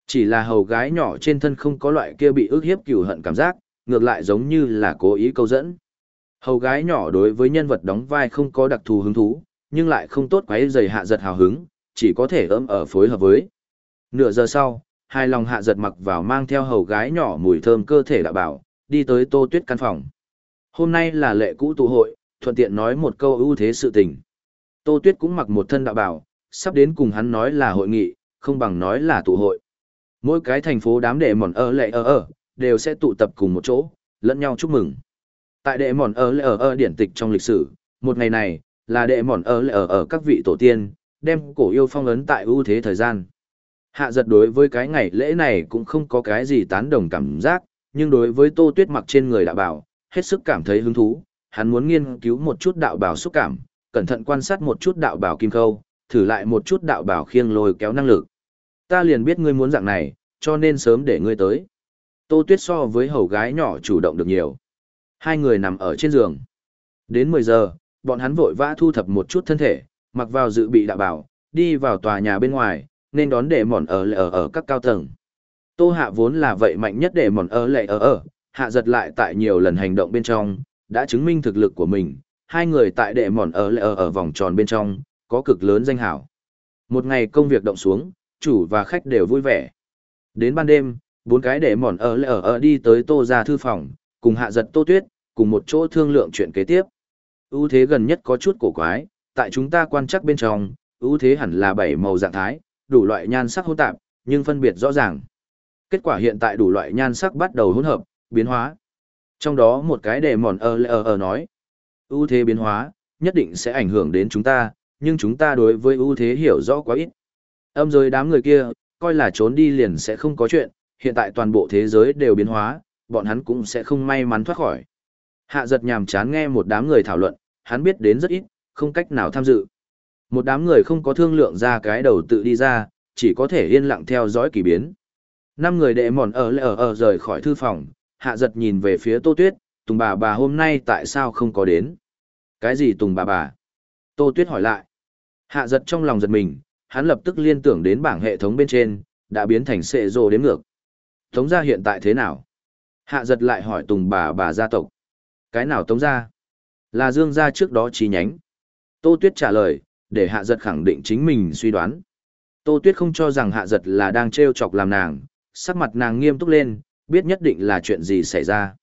Chỉ là hầu gái nhỏ trên thân không có loại kia bị ước hiếp cừu hận cảm giác, ngược lại giống như là cố ý câu dẫn. Hầu gái nhỏ đối với nhân vật đóng vai không có đặc thù hứng thú, nhưng lại không tốt quấy giày hạ giật hào hứng, chỉ có thể ấm ở phối hợp với. Nửa giờ sau, hai lòng hạ giật mặc vào mang theo hầu gái nhỏ mùi thơm cơ thể đạo bảo, đi tới tô tuyết căn phòng. Hôm nay là lệ cũ tụ hội, thuận tiện nói một câu ưu thế sự tình. Tô tuyết cũng mặc một thân đạo bảo, sắp đến cùng hắn nói là hội nghị, không bằng nói là tụ hội. Mỗi cái thành phố đám đệ mòn ơ lệ ơ ơ, đều sẽ tụ tập cùng một chỗ, lẫn nhau chúc mừng. Tại đệ mòn ơ lệ ơ ơ điển tịch trong lịch sử, một ngày này, là đệ mòn ở ở ở các vị tổ tiên, đem cổ yêu phong ấn tại ưu thế thời gian. Hạ giật đối với cái ngày lễ này cũng không có cái gì tán đồng cảm giác, nhưng đối với tô tuyết mặc trên người đạo bảo, hết sức cảm thấy hứng thú, hắn muốn nghiên cứu một chút đạo bảo xúc cảm, cẩn thận quan sát một chút đạo bảo kim khâu, thử lại một chút đạo bảo khiêng lôi kéo năng lực. Ta liền biết ngươi muốn dạng này, cho nên sớm để ngươi tới. Tô tuyết so với hầu gái nhỏ chủ động được nhiều. Hai người nằm ở trên giường. Đến 10 giờ, bọn hắn vội vã thu thập một chút thân thể, mặc vào dự bị đạo bảo, đi vào tòa nhà bên ngoài, nên đón để mòn ở lệ ở ở các cao tầng. Tô hạ vốn là vậy mạnh nhất để mòn ở lệ ở ở, hạ giật lại tại nhiều lần hành động bên trong, đã chứng minh thực lực của mình, hai người tại đệ mòn ở lệ ở ở vòng tròn bên trong, có cực lớn danh hảo. Một ngày công việc động xuống, chủ và khách đều vui vẻ. Đến ban đêm, bốn cái đệ mòn ở lệ ở ở đi tới tô ra thư phòng, cùng hạ giật tô tuyết, cùng một chỗ thương lượng chuyện kế tiếp ưu thế gần nhất có chút cổ quái, tại chúng ta quan chắc bên trong, ưu thế hẳn là bảy màu dạng thái, đủ loại nhan sắc hỗn tạp, nhưng phân biệt rõ ràng. Kết quả hiện tại đủ loại nhan sắc bắt đầu hỗn hợp, biến hóa. Trong đó một cái đề mòn ở ở ở nói, ưu thế biến hóa, nhất định sẽ ảnh hưởng đến chúng ta, nhưng chúng ta đối với ưu thế hiểu rõ quá ít. Âm rồi đám người kia, coi là trốn đi liền sẽ không có chuyện, hiện tại toàn bộ thế giới đều biến hóa, bọn hắn cũng sẽ không may mắn thoát khỏi. Hạ giật nhàm chán nghe một đám người thảo luận, hắn biết đến rất ít, không cách nào tham dự. Một đám người không có thương lượng ra cái đầu tự đi ra, chỉ có thể yên lặng theo dõi kỳ biến. Năm người đệ mòn ở lệ ở ở rời khỏi thư phòng, hạ giật nhìn về phía tô tuyết, tùng bà bà hôm nay tại sao không có đến? Cái gì tùng bà bà? Tô tuyết hỏi lại. Hạ giật trong lòng giật mình, hắn lập tức liên tưởng đến bảng hệ thống bên trên, đã biến thành sệ rồ đếm ngược. Tống gia hiện tại thế nào? Hạ giật lại hỏi tùng bà bà gia tộc. Cái nào tống gia? Là Dương gia trước đó chi nhánh. Tô Tuyết trả lời, để hạ giật khẳng định chính mình suy đoán. Tô Tuyết không cho rằng hạ giật là đang trêu chọc làm nàng, sắc mặt nàng nghiêm túc lên, biết nhất định là chuyện gì xảy ra.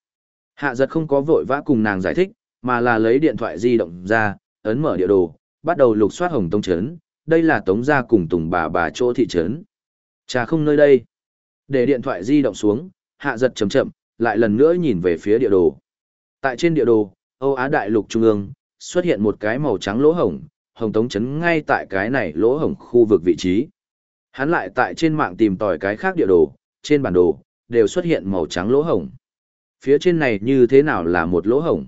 Hạ giật không có vội vã cùng nàng giải thích, mà là lấy điện thoại di động ra, ấn mở địa đồ, bắt đầu lục soát hồng tông trấn, đây là tống gia cùng tùng bà bà chỗ thị trấn. Trà không nơi đây. Để điện thoại di động xuống, hạ giật chậm chậm, lại lần nữa nhìn về phía địa đồ. Tại trên địa đồ, Âu Á đại lục trung ương, xuất hiện một cái màu trắng lỗ hổng, hồng tống chấn ngay tại cái này lỗ hổng khu vực vị trí. Hắn lại tại trên mạng tìm tòi cái khác địa đồ, trên bản đồ, đều xuất hiện màu trắng lỗ hổng. Phía trên này như thế nào là một lỗ hổng?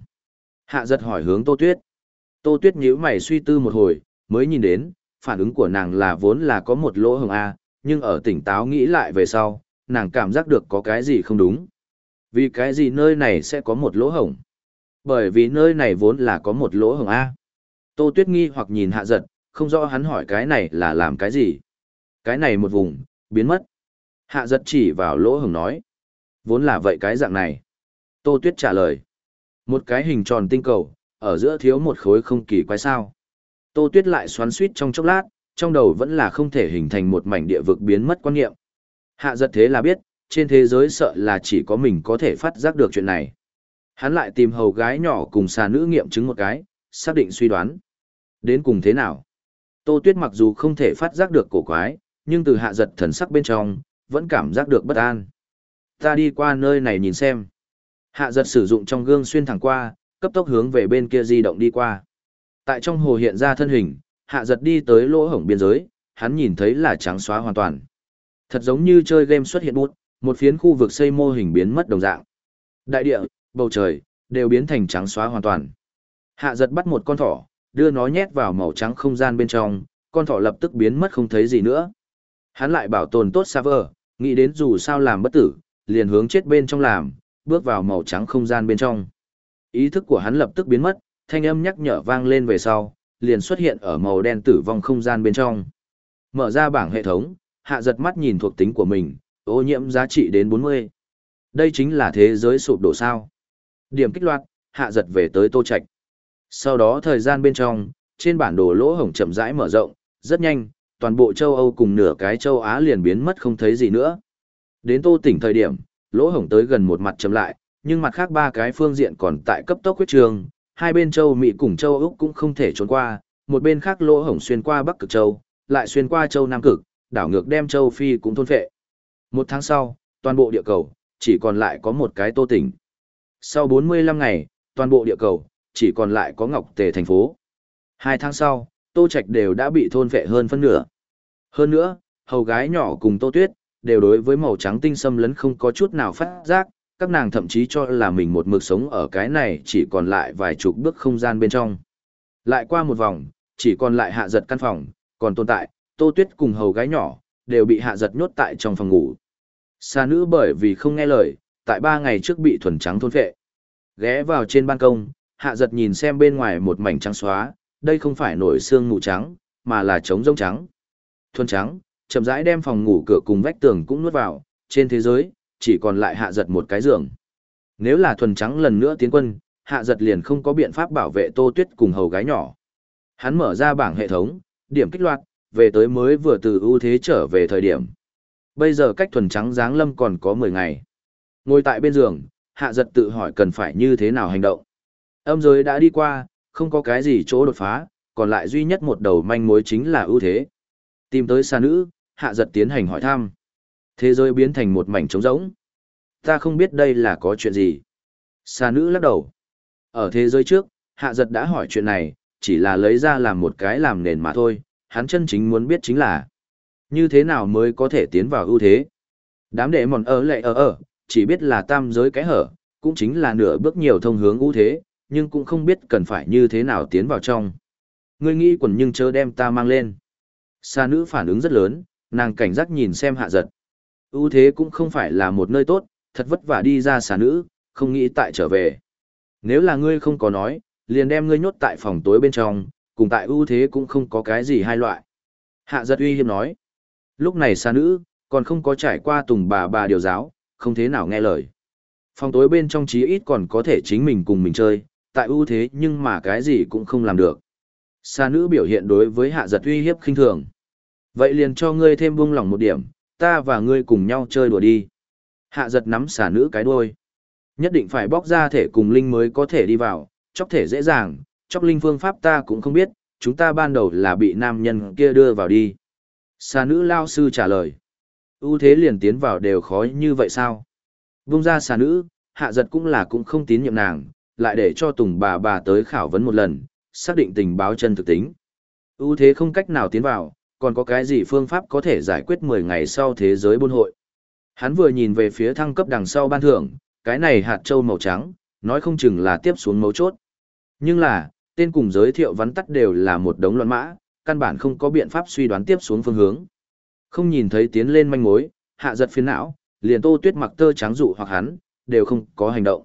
Hạ giật hỏi hướng Tô Tuyết. Tô Tuyết nhíu mày suy tư một hồi, mới nhìn đến, phản ứng của nàng là vốn là có một lỗ hổng A, nhưng ở tỉnh táo nghĩ lại về sau, nàng cảm giác được có cái gì không đúng. Vì cái gì nơi này sẽ có một lỗ hổng? Bởi vì nơi này vốn là có một lỗ hổng A. Tô Tuyết nghi hoặc nhìn hạ giật, không rõ hắn hỏi cái này là làm cái gì. Cái này một vùng, biến mất. Hạ giật chỉ vào lỗ hổng nói. Vốn là vậy cái dạng này. Tô Tuyết trả lời. Một cái hình tròn tinh cầu, ở giữa thiếu một khối không kỳ quái sao. Tô Tuyết lại xoắn suýt trong chốc lát, trong đầu vẫn là không thể hình thành một mảnh địa vực biến mất quan niệm. Hạ giật thế là biết, trên thế giới sợ là chỉ có mình có thể phát giác được chuyện này. Hắn lại tìm hầu gái nhỏ cùng xà nữ nghiệm chứng một cái, xác định suy đoán. Đến cùng thế nào? Tô Tuyết mặc dù không thể phát giác được cổ quái, nhưng từ hạ giật thần sắc bên trong, vẫn cảm giác được bất an. Ta đi qua nơi này nhìn xem. Hạ giật sử dụng trong gương xuyên thẳng qua, cấp tốc hướng về bên kia di động đi qua. Tại trong hồ hiện ra thân hình, hạ giật đi tới lỗ hổng biên giới, hắn nhìn thấy là trắng xóa hoàn toàn. Thật giống như chơi game xuất hiện bút, một phiến khu vực xây mô hình biến mất đồng dạng. Đại địa, bầu trời, đều biến thành trắng xóa hoàn toàn. Hạ giật bắt một con thỏ, đưa nó nhét vào màu trắng không gian bên trong, con thỏ lập tức biến mất không thấy gì nữa. Hắn lại bảo tồn tốt server, nghĩ đến dù sao làm bất tử, liền hướng chết bên trong làm, bước vào màu trắng không gian bên trong. Ý thức của hắn lập tức biến mất, thanh âm nhắc nhở vang lên về sau, liền xuất hiện ở màu đen tử vong không gian bên trong. Mở ra bảng hệ thống, hạ giật mắt nhìn thuộc tính của mình, ô nhiễm giá trị đến 40. Đây chính là thế giới sụp đổ sao. Điểm kích loạt, hạ giật về tới tô Trạch. Sau đó thời gian bên trong, trên bản đồ lỗ hổng chậm rãi mở rộng, rất nhanh, toàn bộ châu Âu cùng nửa cái châu Á liền biến mất không thấy gì nữa. Đến tô tỉnh thời điểm, lỗ hổng tới gần một mặt chậm lại, nhưng mặt khác ba cái phương diện còn tại cấp tốc huyết trường, hai bên châu Mỹ cùng châu Úc cũng không thể trốn qua, một bên khác lỗ hổng xuyên qua Bắc Cực Châu, lại xuyên qua châu Nam Cực, đảo ngược đem châu Phi cũng thôn phệ. Một tháng sau, toàn bộ địa cầu, chỉ còn lại có một cái tô tỉnh. Sau 45 ngày, toàn bộ địa cầu, chỉ còn lại có Ngọc Tề thành phố. Hai tháng sau, Tô Trạch đều đã bị thôn vệ hơn phân nửa. Hơn nữa, hầu gái nhỏ cùng Tô Tuyết, đều đối với màu trắng tinh xâm lấn không có chút nào phát giác, các nàng thậm chí cho là mình một mực sống ở cái này chỉ còn lại vài chục bước không gian bên trong. Lại qua một vòng, chỉ còn lại hạ giật căn phòng, còn tồn tại, Tô Tuyết cùng hầu gái nhỏ, đều bị hạ giật nhốt tại trong phòng ngủ. Xa nữ bởi vì không nghe lời, tại ba ngày trước bị thuần trắng thôn phệ. Ghé vào trên ban công, hạ giật nhìn xem bên ngoài một mảnh trắng xóa, đây không phải nổi xương mù trắng, mà là trống rông trắng. Thuần trắng, chậm rãi đem phòng ngủ cửa cùng vách tường cũng nuốt vào, trên thế giới, chỉ còn lại hạ giật một cái giường. Nếu là thuần trắng lần nữa tiến quân, hạ giật liền không có biện pháp bảo vệ tô tuyết cùng hầu gái nhỏ. Hắn mở ra bảng hệ thống, điểm kích loạt, về tới mới vừa từ ưu thế trở về thời điểm. Bây giờ cách thuần trắng giáng lâm còn có 10 ngày. Ngồi tại bên giường, hạ giật tự hỏi cần phải như thế nào hành động. Âm giới đã đi qua, không có cái gì chỗ đột phá, còn lại duy nhất một đầu manh mối chính là ưu thế. Tìm tới xa nữ, hạ giật tiến hành hỏi thăm. Thế giới biến thành một mảnh trống rỗng. Ta không biết đây là có chuyện gì. Xa nữ lắc đầu. Ở thế giới trước, hạ giật đã hỏi chuyện này, chỉ là lấy ra làm một cái làm nền mà thôi, hắn chân chính muốn biết chính là như thế nào mới có thể tiến vào ưu thế. Đám đệ mòn ở lệ ở ở, chỉ biết là tam giới cái hở, cũng chính là nửa bước nhiều thông hướng ưu thế, nhưng cũng không biết cần phải như thế nào tiến vào trong. Ngươi nghĩ quần nhưng chớ đem ta mang lên. Sa nữ phản ứng rất lớn, nàng cảnh giác nhìn xem hạ giật. ưu thế cũng không phải là một nơi tốt, thật vất vả đi ra xà nữ, không nghĩ tại trở về. Nếu là ngươi không có nói, liền đem ngươi nhốt tại phòng tối bên trong, cùng tại ưu thế cũng không có cái gì hai loại. Hạ giật uy hiếp nói. Lúc này Sa nữ, còn không có trải qua tùng bà bà điều giáo, không thế nào nghe lời. Phòng tối bên trong chí ít còn có thể chính mình cùng mình chơi, tại ưu thế nhưng mà cái gì cũng không làm được. Xa nữ biểu hiện đối với hạ giật uy hiếp khinh thường. Vậy liền cho ngươi thêm buông lỏng một điểm, ta và ngươi cùng nhau chơi đùa đi. Hạ giật nắm sa nữ cái đuôi. Nhất định phải bóc ra thể cùng linh mới có thể đi vào, chóc thể dễ dàng, chóc linh phương pháp ta cũng không biết, chúng ta ban đầu là bị nam nhân kia đưa vào đi. Xà nữ lao sư trả lời. ưu thế liền tiến vào đều khó như vậy sao? Vung ra xà nữ, hạ giật cũng là cũng không tín nhiệm nàng, lại để cho tùng bà bà tới khảo vấn một lần, xác định tình báo chân thực tính. ưu thế không cách nào tiến vào, còn có cái gì phương pháp có thể giải quyết 10 ngày sau thế giới buôn hội. Hắn vừa nhìn về phía thăng cấp đằng sau ban thưởng, cái này hạt châu màu trắng, nói không chừng là tiếp xuống mấu chốt. Nhưng là, tên cùng giới thiệu vắn tắt đều là một đống loạn mã, căn bản không có biện pháp suy đoán tiếp xuống phương hướng. Không nhìn thấy tiến lên manh mối, hạ giật phiền não, liền tô tuyết mặc tơ trắng dụ hoặc hắn, đều không có hành động.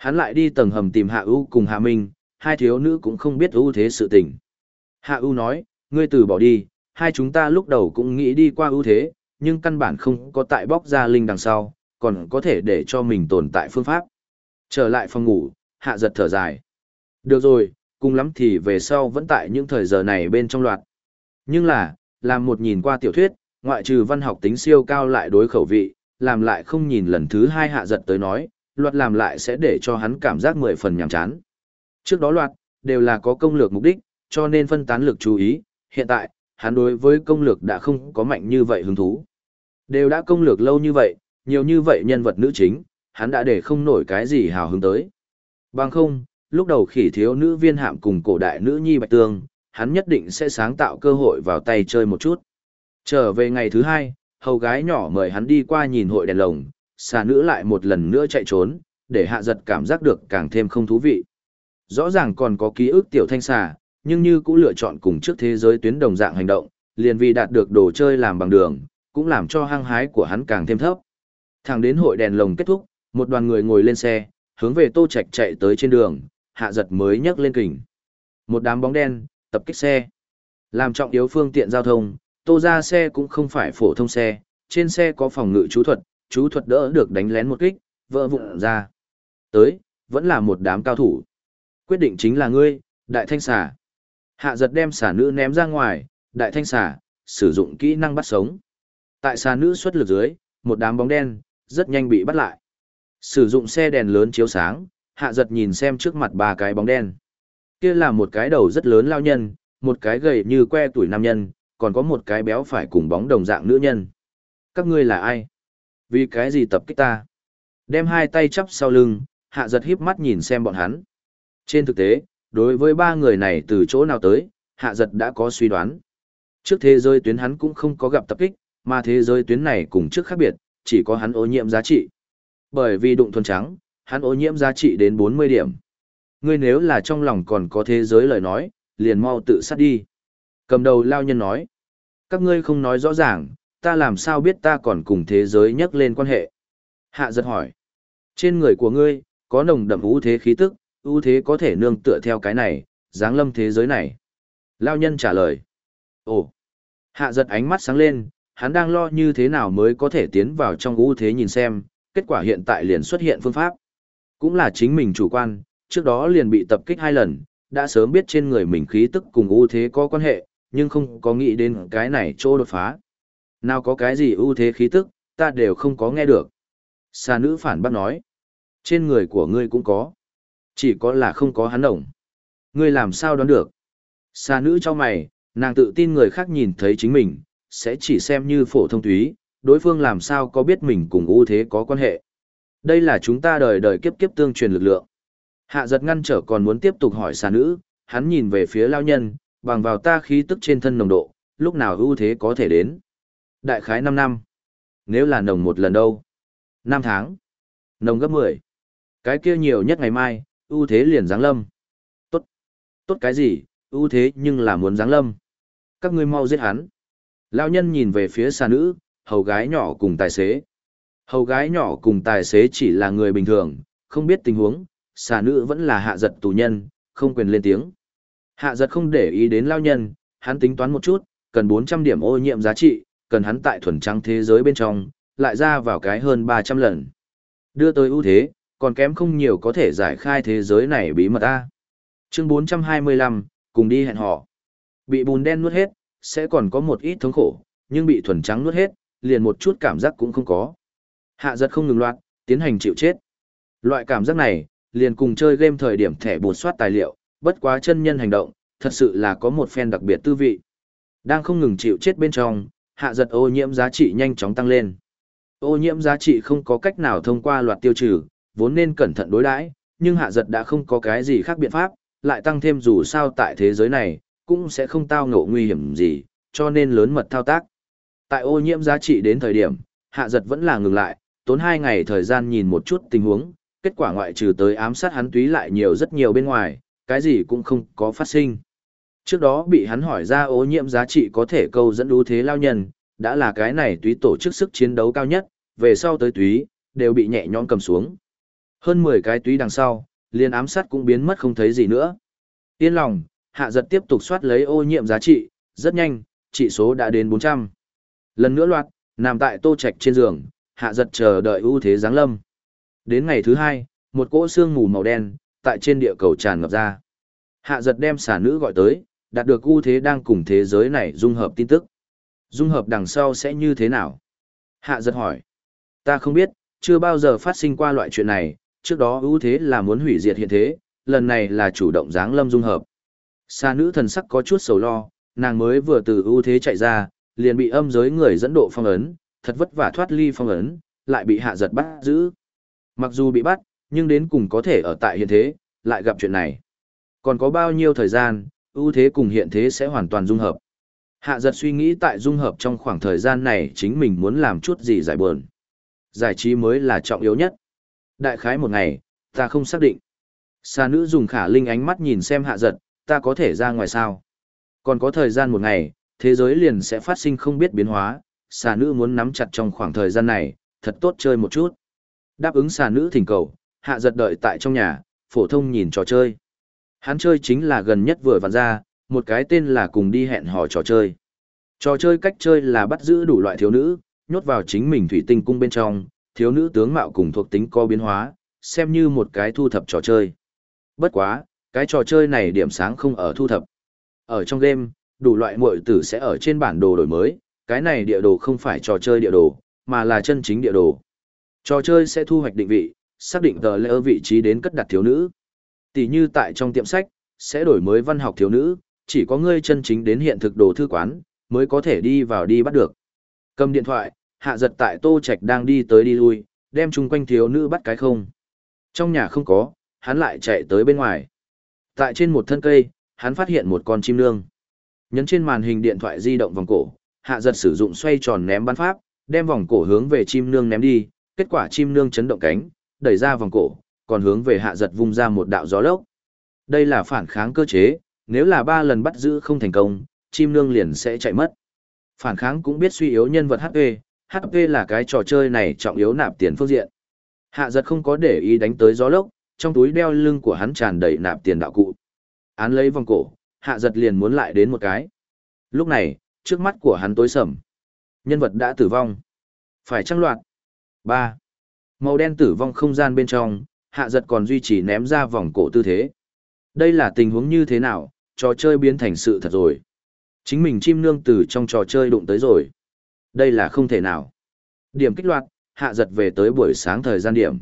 Hắn lại đi tầng hầm tìm hạ ưu cùng hạ minh, hai thiếu nữ cũng không biết ưu thế sự tình. Hạ ưu nói, ngươi từ bỏ đi, hai chúng ta lúc đầu cũng nghĩ đi qua ưu thế, nhưng căn bản không có tại bóc ra linh đằng sau, còn có thể để cho mình tồn tại phương pháp. Trở lại phòng ngủ, hạ giật thở dài. Được rồi, cùng lắm thì về sau vẫn tại những thời giờ này bên trong loạt. Nhưng là, làm một nhìn qua tiểu thuyết, ngoại trừ văn học tính siêu cao lại đối khẩu vị, làm lại không nhìn lần thứ hai hạ giật tới nói, loạt làm lại sẽ để cho hắn cảm giác mười phần nhàm chán. Trước đó loạt, đều là có công lược mục đích, cho nên phân tán lực chú ý, hiện tại, hắn đối với công lược đã không có mạnh như vậy hứng thú. Đều đã công lược lâu như vậy, nhiều như vậy nhân vật nữ chính, hắn đã để không nổi cái gì hào hứng tới. Bằng không, lúc đầu khỉ thiếu nữ viên hạm cùng cổ đại nữ nhi bạch tương, hắn nhất định sẽ sáng tạo cơ hội vào tay chơi một chút. Trở về ngày thứ hai, hầu gái nhỏ mời hắn đi qua nhìn hội đèn lồng, xà nữ lại một lần nữa chạy trốn, để hạ giật cảm giác được càng thêm không thú vị. Rõ ràng còn có ký ức tiểu thanh xà, nhưng như cũng lựa chọn cùng trước thế giới tuyến đồng dạng hành động, liền vì đạt được đồ chơi làm bằng đường, cũng làm cho hăng hái của hắn càng thêm thấp. Thẳng đến hội đèn lồng kết thúc, một đoàn người ngồi lên xe, hướng về Tô Trạch chạy tới trên đường, hạ giật mới nhấc lên kình. Một đám bóng đen, tập kích xe. Làm trọng yếu phương tiện giao thông, Tô ra xe cũng không phải phổ thông xe, trên xe có phòng ngự chú thuật, chú thuật đỡ được đánh lén một kích, vỡ vụn ra. Tới, vẫn là một đám cao thủ. Quyết định chính là ngươi, đại thanh xà. Hạ giật đem xà nữ ném ra ngoài, đại thanh xà, sử dụng kỹ năng bắt sống. Tại xà nữ xuất lực dưới, một đám bóng đen, rất nhanh bị bắt lại. Sử dụng xe đèn lớn chiếu sáng, hạ giật nhìn xem trước mặt ba cái bóng đen. Kia là một cái đầu rất lớn lao nhân, một cái gầy như que tuổi nam nhân, còn có một cái béo phải cùng bóng đồng dạng nữ nhân. Các ngươi là ai? Vì cái gì tập kích ta? Đem hai tay chắp sau lưng, hạ giật híp mắt nhìn xem bọn hắn. Trên thực tế, đối với ba người này từ chỗ nào tới, hạ giật đã có suy đoán. Trước thế giới tuyến hắn cũng không có gặp tập kích, mà thế giới tuyến này cùng trước khác biệt, chỉ có hắn ô nhiễm giá trị. Bởi vì đụng thuần trắng, hắn ô nhiễm giá trị đến 40 điểm. Ngươi nếu là trong lòng còn có thế giới lời nói, liền mau tự sát đi. Cầm đầu lao nhân nói. Các ngươi không nói rõ ràng, ta làm sao biết ta còn cùng thế giới nhắc lên quan hệ. Hạ giật hỏi. Trên người của ngươi, có nồng đậm ưu thế khí tức, ưu thế có thể nương tựa theo cái này, dáng lâm thế giới này. Lao nhân trả lời. Ồ. Hạ giật ánh mắt sáng lên, hắn đang lo như thế nào mới có thể tiến vào trong ưu thế nhìn xem, kết quả hiện tại liền xuất hiện phương pháp. Cũng là chính mình chủ quan, trước đó liền bị tập kích hai lần, đã sớm biết trên người mình khí tức cùng ưu thế có quan hệ, nhưng không có nghĩ đến cái này chỗ đột phá. Nào có cái gì ưu thế khí tức, ta đều không có nghe được. Xà nữ phản bác nói. Trên người của ngươi cũng có. Chỉ có là không có hắn đồng. Ngươi làm sao đoán được? Xà nữ cho mày, nàng tự tin người khác nhìn thấy chính mình, sẽ chỉ xem như phổ thông túy, đối phương làm sao có biết mình cùng ưu thế có quan hệ. Đây là chúng ta đời đời kiếp kiếp tương truyền lực lượng. Hạ giật ngăn trở còn muốn tiếp tục hỏi xà nữ, hắn nhìn về phía lao nhân, bằng vào ta khí tức trên thân nồng độ, lúc nào ưu thế có thể đến. Đại khái 5 năm. Nếu là nồng một lần đâu? 5 tháng. Nồng gấp 10. Cái kia nhiều nhất ngày mai, ưu thế liền giáng lâm. Tốt. Tốt cái gì, ưu thế nhưng là muốn giáng lâm. Các ngươi mau giết hắn. Lão nhân nhìn về phía xà nữ, hầu gái nhỏ cùng tài xế. Hầu gái nhỏ cùng tài xế chỉ là người bình thường, không biết tình huống, xà nữ vẫn là hạ giật tù nhân, không quyền lên tiếng. Hạ giật không để ý đến lao nhân, hắn tính toán một chút, cần 400 điểm ô nhiễm giá trị, cần hắn tại thuần trắng thế giới bên trong, lại ra vào cái hơn 300 lần. Đưa tới ưu thế, còn kém không nhiều có thể giải khai thế giới này bí mật A. Chương 425, cùng đi hẹn hò. Bị bùn đen nuốt hết, sẽ còn có một ít thống khổ, nhưng bị thuần trắng nuốt hết, liền một chút cảm giác cũng không có. Hạ giật không ngừng loạt, tiến hành chịu chết. Loại cảm giác này, liền cùng chơi game thời điểm thẻ bột soát tài liệu, bất quá chân nhân hành động, thật sự là có một phen đặc biệt tư vị. Đang không ngừng chịu chết bên trong, hạ giật ô nhiễm giá trị nhanh chóng tăng lên. Ô nhiễm giá trị không có cách nào thông qua loạt tiêu trừ, vốn nên cẩn thận đối đãi, nhưng hạ giật đã không có cái gì khác biện pháp, lại tăng thêm dù sao tại thế giới này, cũng sẽ không tao ngộ nguy hiểm gì, cho nên lớn mật thao tác. Tại ô nhiễm giá trị đến thời điểm, hạ giật vẫn là ngừng lại, tốn hai ngày thời gian nhìn một chút tình huống, kết quả ngoại trừ tới ám sát hắn túy lại nhiều rất nhiều bên ngoài, cái gì cũng không có phát sinh. Trước đó bị hắn hỏi ra ô nhiễm giá trị có thể câu dẫn ưu thế lao nhân, đã là cái này túy tổ chức sức chiến đấu cao nhất, về sau tới túy, đều bị nhẹ nhõm cầm xuống. Hơn 10 cái túy đằng sau, liền ám sát cũng biến mất không thấy gì nữa. Yên lòng, hạ giật tiếp tục soát lấy ô nhiễm giá trị, rất nhanh, trị số đã đến 400. Lần nữa loạt, nằm tại tô trạch trên giường, hạ giật chờ đợi ưu thế giáng lâm. Đến ngày thứ hai, một cỗ xương mù màu đen, tại trên địa cầu tràn ngập ra. Hạ giật đem xả nữ gọi tới, đạt được ưu thế đang cùng thế giới này dung hợp tin tức. Dung hợp đằng sau sẽ như thế nào? Hạ giật hỏi. Ta không biết, chưa bao giờ phát sinh qua loại chuyện này, trước đó ưu thế là muốn hủy diệt hiện thế, lần này là chủ động giáng lâm dung hợp. Sa nữ thần sắc có chút sầu lo, nàng mới vừa từ ưu thế chạy ra, liền bị âm giới người dẫn độ phong ấn, thật vất vả thoát ly phong ấn, lại bị hạ giật bắt giữ. Mặc dù bị bắt, nhưng đến cùng có thể ở tại hiện thế, lại gặp chuyện này. Còn có bao nhiêu thời gian, ưu thế cùng hiện thế sẽ hoàn toàn dung hợp. Hạ giật suy nghĩ tại dung hợp trong khoảng thời gian này chính mình muốn làm chút gì giải buồn. Giải trí mới là trọng yếu nhất. Đại khái một ngày, ta không xác định. Sa nữ dùng khả linh ánh mắt nhìn xem hạ giật, ta có thể ra ngoài sao. Còn có thời gian một ngày, thế giới liền sẽ phát sinh không biết biến hóa, xà nữ muốn nắm chặt trong khoảng thời gian này, thật tốt chơi một chút. Đáp ứng xà nữ thỉnh cầu, hạ giật đợi tại trong nhà, phổ thông nhìn trò chơi. Hắn chơi chính là gần nhất vừa vặn ra, một cái tên là cùng đi hẹn hò trò chơi. Trò chơi cách chơi là bắt giữ đủ loại thiếu nữ, nhốt vào chính mình thủy tinh cung bên trong, thiếu nữ tướng mạo cùng thuộc tính có biến hóa, xem như một cái thu thập trò chơi. Bất quá, cái trò chơi này điểm sáng không ở thu thập. Ở trong game, đủ loại muội tử sẽ ở trên bản đồ đổi mới, cái này địa đồ không phải trò chơi địa đồ, mà là chân chính địa đồ. Trò chơi sẽ thu hoạch định vị, xác định tờ lỡ vị trí đến cất đặt thiếu nữ. Tỷ như tại trong tiệm sách, sẽ đổi mới văn học thiếu nữ, chỉ có ngươi chân chính đến hiện thực đồ thư quán, mới có thể đi vào đi bắt được. Cầm điện thoại, hạ giật tại tô trạch đang đi tới đi lui, đem chung quanh thiếu nữ bắt cái không. Trong nhà không có, hắn lại chạy tới bên ngoài. Tại trên một thân cây, hắn phát hiện một con chim nương. Nhấn trên màn hình điện thoại di động vòng cổ, hạ giật sử dụng xoay tròn ném bắn pháp, đem vòng cổ hướng về chim nương ném đi, kết quả chim nương chấn động cánh, đẩy ra vòng cổ, còn hướng về hạ giật vung ra một đạo gió lốc. Đây là phản kháng cơ chế, nếu là ba lần bắt giữ không thành công, chim nương liền sẽ chạy mất. Phản kháng cũng biết suy yếu nhân vật HP, HP là cái trò chơi này trọng yếu nạp tiền phương diện. Hạ giật không có để ý đánh tới gió lốc, trong túi đeo lưng của hắn tràn đầy nạp tiền đạo cụ. Án lấy vòng cổ, hạ giật liền muốn lại đến một cái. Lúc này, trước mắt của hắn tối sầm. Nhân vật đã tử vong. Phải trăng loạt. ba Màu đen tử vong không gian bên trong, hạ giật còn duy trì ném ra vòng cổ tư thế. Đây là tình huống như thế nào, trò chơi biến thành sự thật rồi. Chính mình chim nương từ trong trò chơi đụng tới rồi. Đây là không thể nào. Điểm kích loạt, hạ giật về tới buổi sáng thời gian điểm.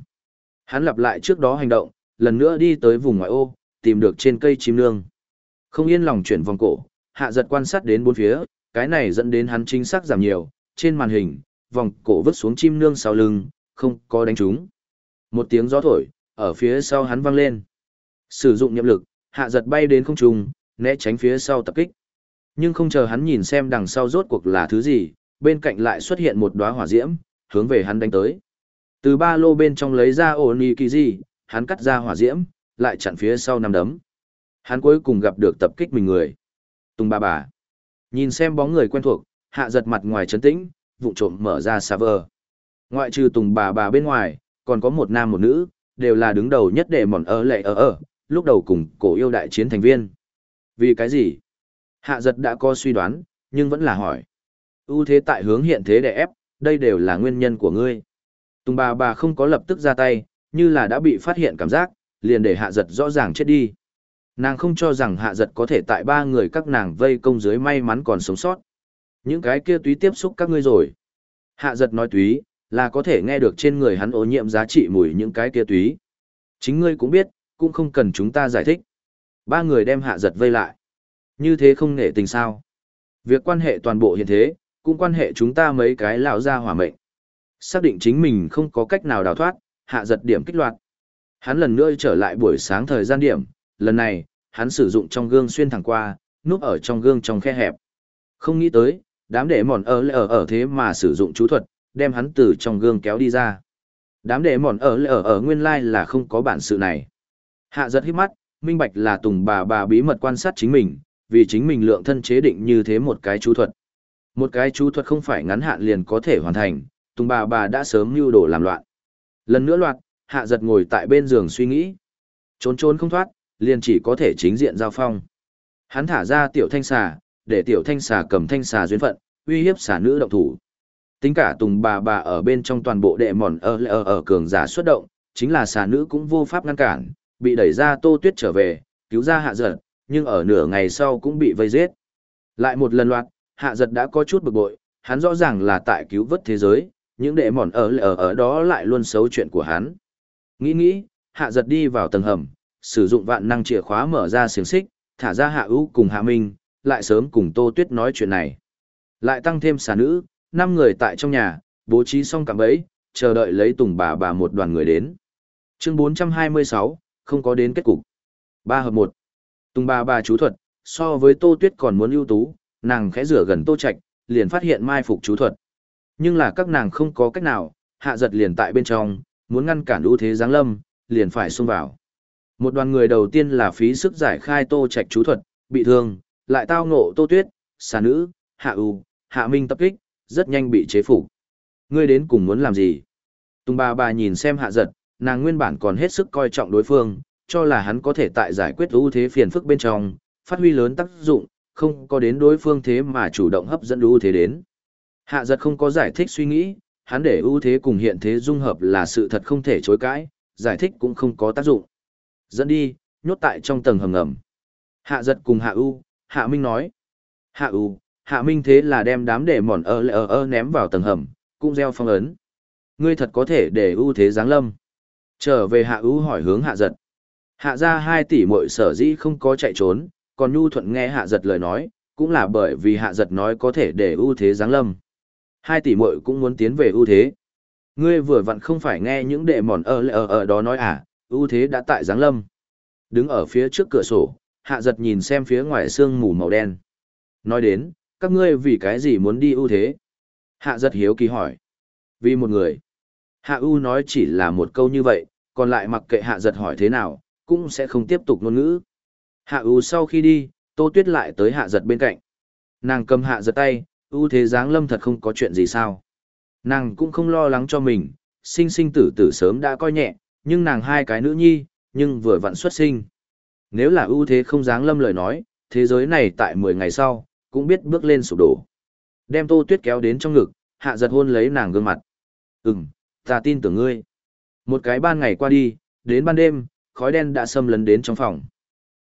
Hắn lặp lại trước đó hành động, lần nữa đi tới vùng ngoại ô, tìm được trên cây chim nương. Không yên lòng chuyển vòng cổ, hạ giật quan sát đến bốn phía, cái này dẫn đến hắn chính xác giảm nhiều, trên màn hình, vòng cổ vứt xuống chim nương sau lưng, không có đánh trúng. Một tiếng gió thổi, ở phía sau hắn vang lên. Sử dụng nhiệm lực, hạ giật bay đến không trung, né tránh phía sau tập kích. Nhưng không chờ hắn nhìn xem đằng sau rốt cuộc là thứ gì, bên cạnh lại xuất hiện một đóa hỏa diễm, hướng về hắn đánh tới. Từ ba lô bên trong lấy ra Onikiji, hắn cắt ra hỏa diễm, lại chặn phía sau năm đấm. Hắn cuối cùng gặp được tập kích mình người. Tùng bà bà. Nhìn xem bóng người quen thuộc, hạ giật mặt ngoài trấn tĩnh, vụ trộm mở ra server. Ngoại trừ tùng bà bà bên ngoài, còn có một nam một nữ, đều là đứng đầu nhất để mòn ở lệ ở ở, lúc đầu cùng cổ yêu đại chiến thành viên. Vì cái gì? Hạ giật đã có suy đoán, nhưng vẫn là hỏi. ưu thế tại hướng hiện thế để ép, đây đều là nguyên nhân của ngươi. Tùng bà bà không có lập tức ra tay, như là đã bị phát hiện cảm giác, liền để hạ giật rõ ràng chết đi. Nàng không cho rằng hạ giật có thể tại ba người các nàng vây công dưới may mắn còn sống sót. Những cái kia túy tiếp xúc các ngươi rồi. Hạ giật nói túy, là có thể nghe được trên người hắn ô nhiễm giá trị mùi những cái kia túy. Chính ngươi cũng biết, cũng không cần chúng ta giải thích. Ba người đem hạ giật vây lại. Như thế không nể tình sao. Việc quan hệ toàn bộ hiện thế, cũng quan hệ chúng ta mấy cái lão ra hỏa mệnh. Xác định chính mình không có cách nào đào thoát, hạ giật điểm kích loạt. Hắn lần nữa trở lại buổi sáng thời gian điểm, lần này, hắn sử dụng trong gương xuyên thẳng qua, núp ở trong gương trong khe hẹp. Không nghĩ tới, đám đệ mòn ở lẽ ở ở thế mà sử dụng chú thuật, đem hắn từ trong gương kéo đi ra. Đám đệ mòn ở ở ở nguyên lai là không có bản sự này. Hạ giật hít mắt, minh bạch là tùng bà bà bí mật quan sát chính mình, vì chính mình lượng thân chế định như thế một cái chú thuật. Một cái chú thuật không phải ngắn hạn liền có thể hoàn thành, tùng bà bà đã sớm mưu đồ làm loạn. Lần nữa loạt, hạ giật ngồi tại bên giường suy nghĩ. Trốn trốn không thoát, liền chỉ có thể chính diện giao phong. Hắn thả ra tiểu thanh xà, để tiểu thanh xà cầm thanh xà duyên phận, uy hiếp xà nữ động thủ. Tính cả tùng bà bà ở bên trong toàn bộ đệ mòn ở ở ở cường giả xuất động, chính là xà nữ cũng vô pháp ngăn cản, bị đẩy ra tô tuyết trở về, cứu ra hạ giật, nhưng ở nửa ngày sau cũng bị vây giết. Lại một lần loạt, hạ giật đã có chút bực bội, hắn rõ ràng là tại cứu vớt thế giới, những đệ mòn ở ở ở đó lại luôn xấu chuyện của hắn. Nghĩ nghĩ, hạ giật đi vào tầng hầm, sử dụng vạn năng chìa khóa mở ra xiềng xích, thả ra hạ ưu cùng hạ minh, lại sớm cùng tô tuyết nói chuyện này. Lại tăng thêm xà nữ, năm người tại trong nhà, bố trí xong cạm bẫy, chờ đợi lấy tùng bà bà một đoàn người đến. Chương 426, không có đến kết cục. ba hợp một Tùng bà bà chú thuật, so với Tô Tuyết còn muốn ưu tú, nàng khẽ rửa gần Tô Trạch, liền phát hiện mai phục chú thuật. Nhưng là các nàng không có cách nào, hạ giật liền tại bên trong, muốn ngăn cản ưu thế giáng lâm, liền phải xông vào. Một đoàn người đầu tiên là phí sức giải khai Tô Trạch chú thuật, bị thương, lại tao ngộ Tô Tuyết, xà nữ, hạ ưu, hạ minh tập kích, rất nhanh bị chế phục. Ngươi đến cùng muốn làm gì? Tùng bà bà nhìn xem hạ giật, nàng nguyên bản còn hết sức coi trọng đối phương, cho là hắn có thể tại giải quyết ưu thế phiền phức bên trong, phát huy lớn tác dụng, không có đến đối phương thế mà chủ động hấp dẫn ưu thế đến. Hạ giật không có giải thích suy nghĩ, hắn để ưu thế cùng hiện thế dung hợp là sự thật không thể chối cãi, giải thích cũng không có tác dụng. Dẫn đi, nhốt tại trong tầng hầm ngầm. Hạ giật cùng Hạ U, Hạ Minh nói. Hạ U. Hạ Minh thế là đem đám để mòn ơ lờ ơ ném vào tầng hầm, cũng gieo phong ấn. Ngươi thật có thể để ưu thế giáng lâm. Trở về Hạ ưu hỏi hướng Hạ giật. Hạ ra hai tỷ muội sở dĩ không có chạy trốn, còn Nhu Thuận nghe Hạ giật lời nói, cũng là bởi vì Hạ giật nói có thể để ưu thế giáng lâm. Hai tỷ muội cũng muốn tiến về ưu thế. Ngươi vừa vặn không phải nghe những đệ mòn ơ ở ở đó nói à, ưu thế đã tại giáng lâm. Đứng ở phía trước cửa sổ, Hạ giật nhìn xem phía ngoài sương mù màu đen. Nói đến, các ngươi vì cái gì muốn đi ưu thế? Hạ giật hiếu kỳ hỏi. Vì một người. Hạ U nói chỉ là một câu như vậy, còn lại mặc kệ hạ giật hỏi thế nào, cũng sẽ không tiếp tục ngôn ngữ. Hạ U sau khi đi, tô tuyết lại tới hạ giật bên cạnh. Nàng cầm hạ giật tay, ưu thế dáng lâm thật không có chuyện gì sao. Nàng cũng không lo lắng cho mình, sinh sinh tử tử sớm đã coi nhẹ, nhưng nàng hai cái nữ nhi, nhưng vừa vặn xuất sinh. Nếu là ưu thế không dáng lâm lời nói, thế giới này tại 10 ngày sau, cũng biết bước lên sụp đổ. Đem tô tuyết kéo đến trong ngực, hạ giật hôn lấy nàng gương mặt. Ừm, ta tin tưởng ngươi. Một cái ban ngày qua đi, đến ban đêm, khói đen đã xâm lấn đến trong phòng.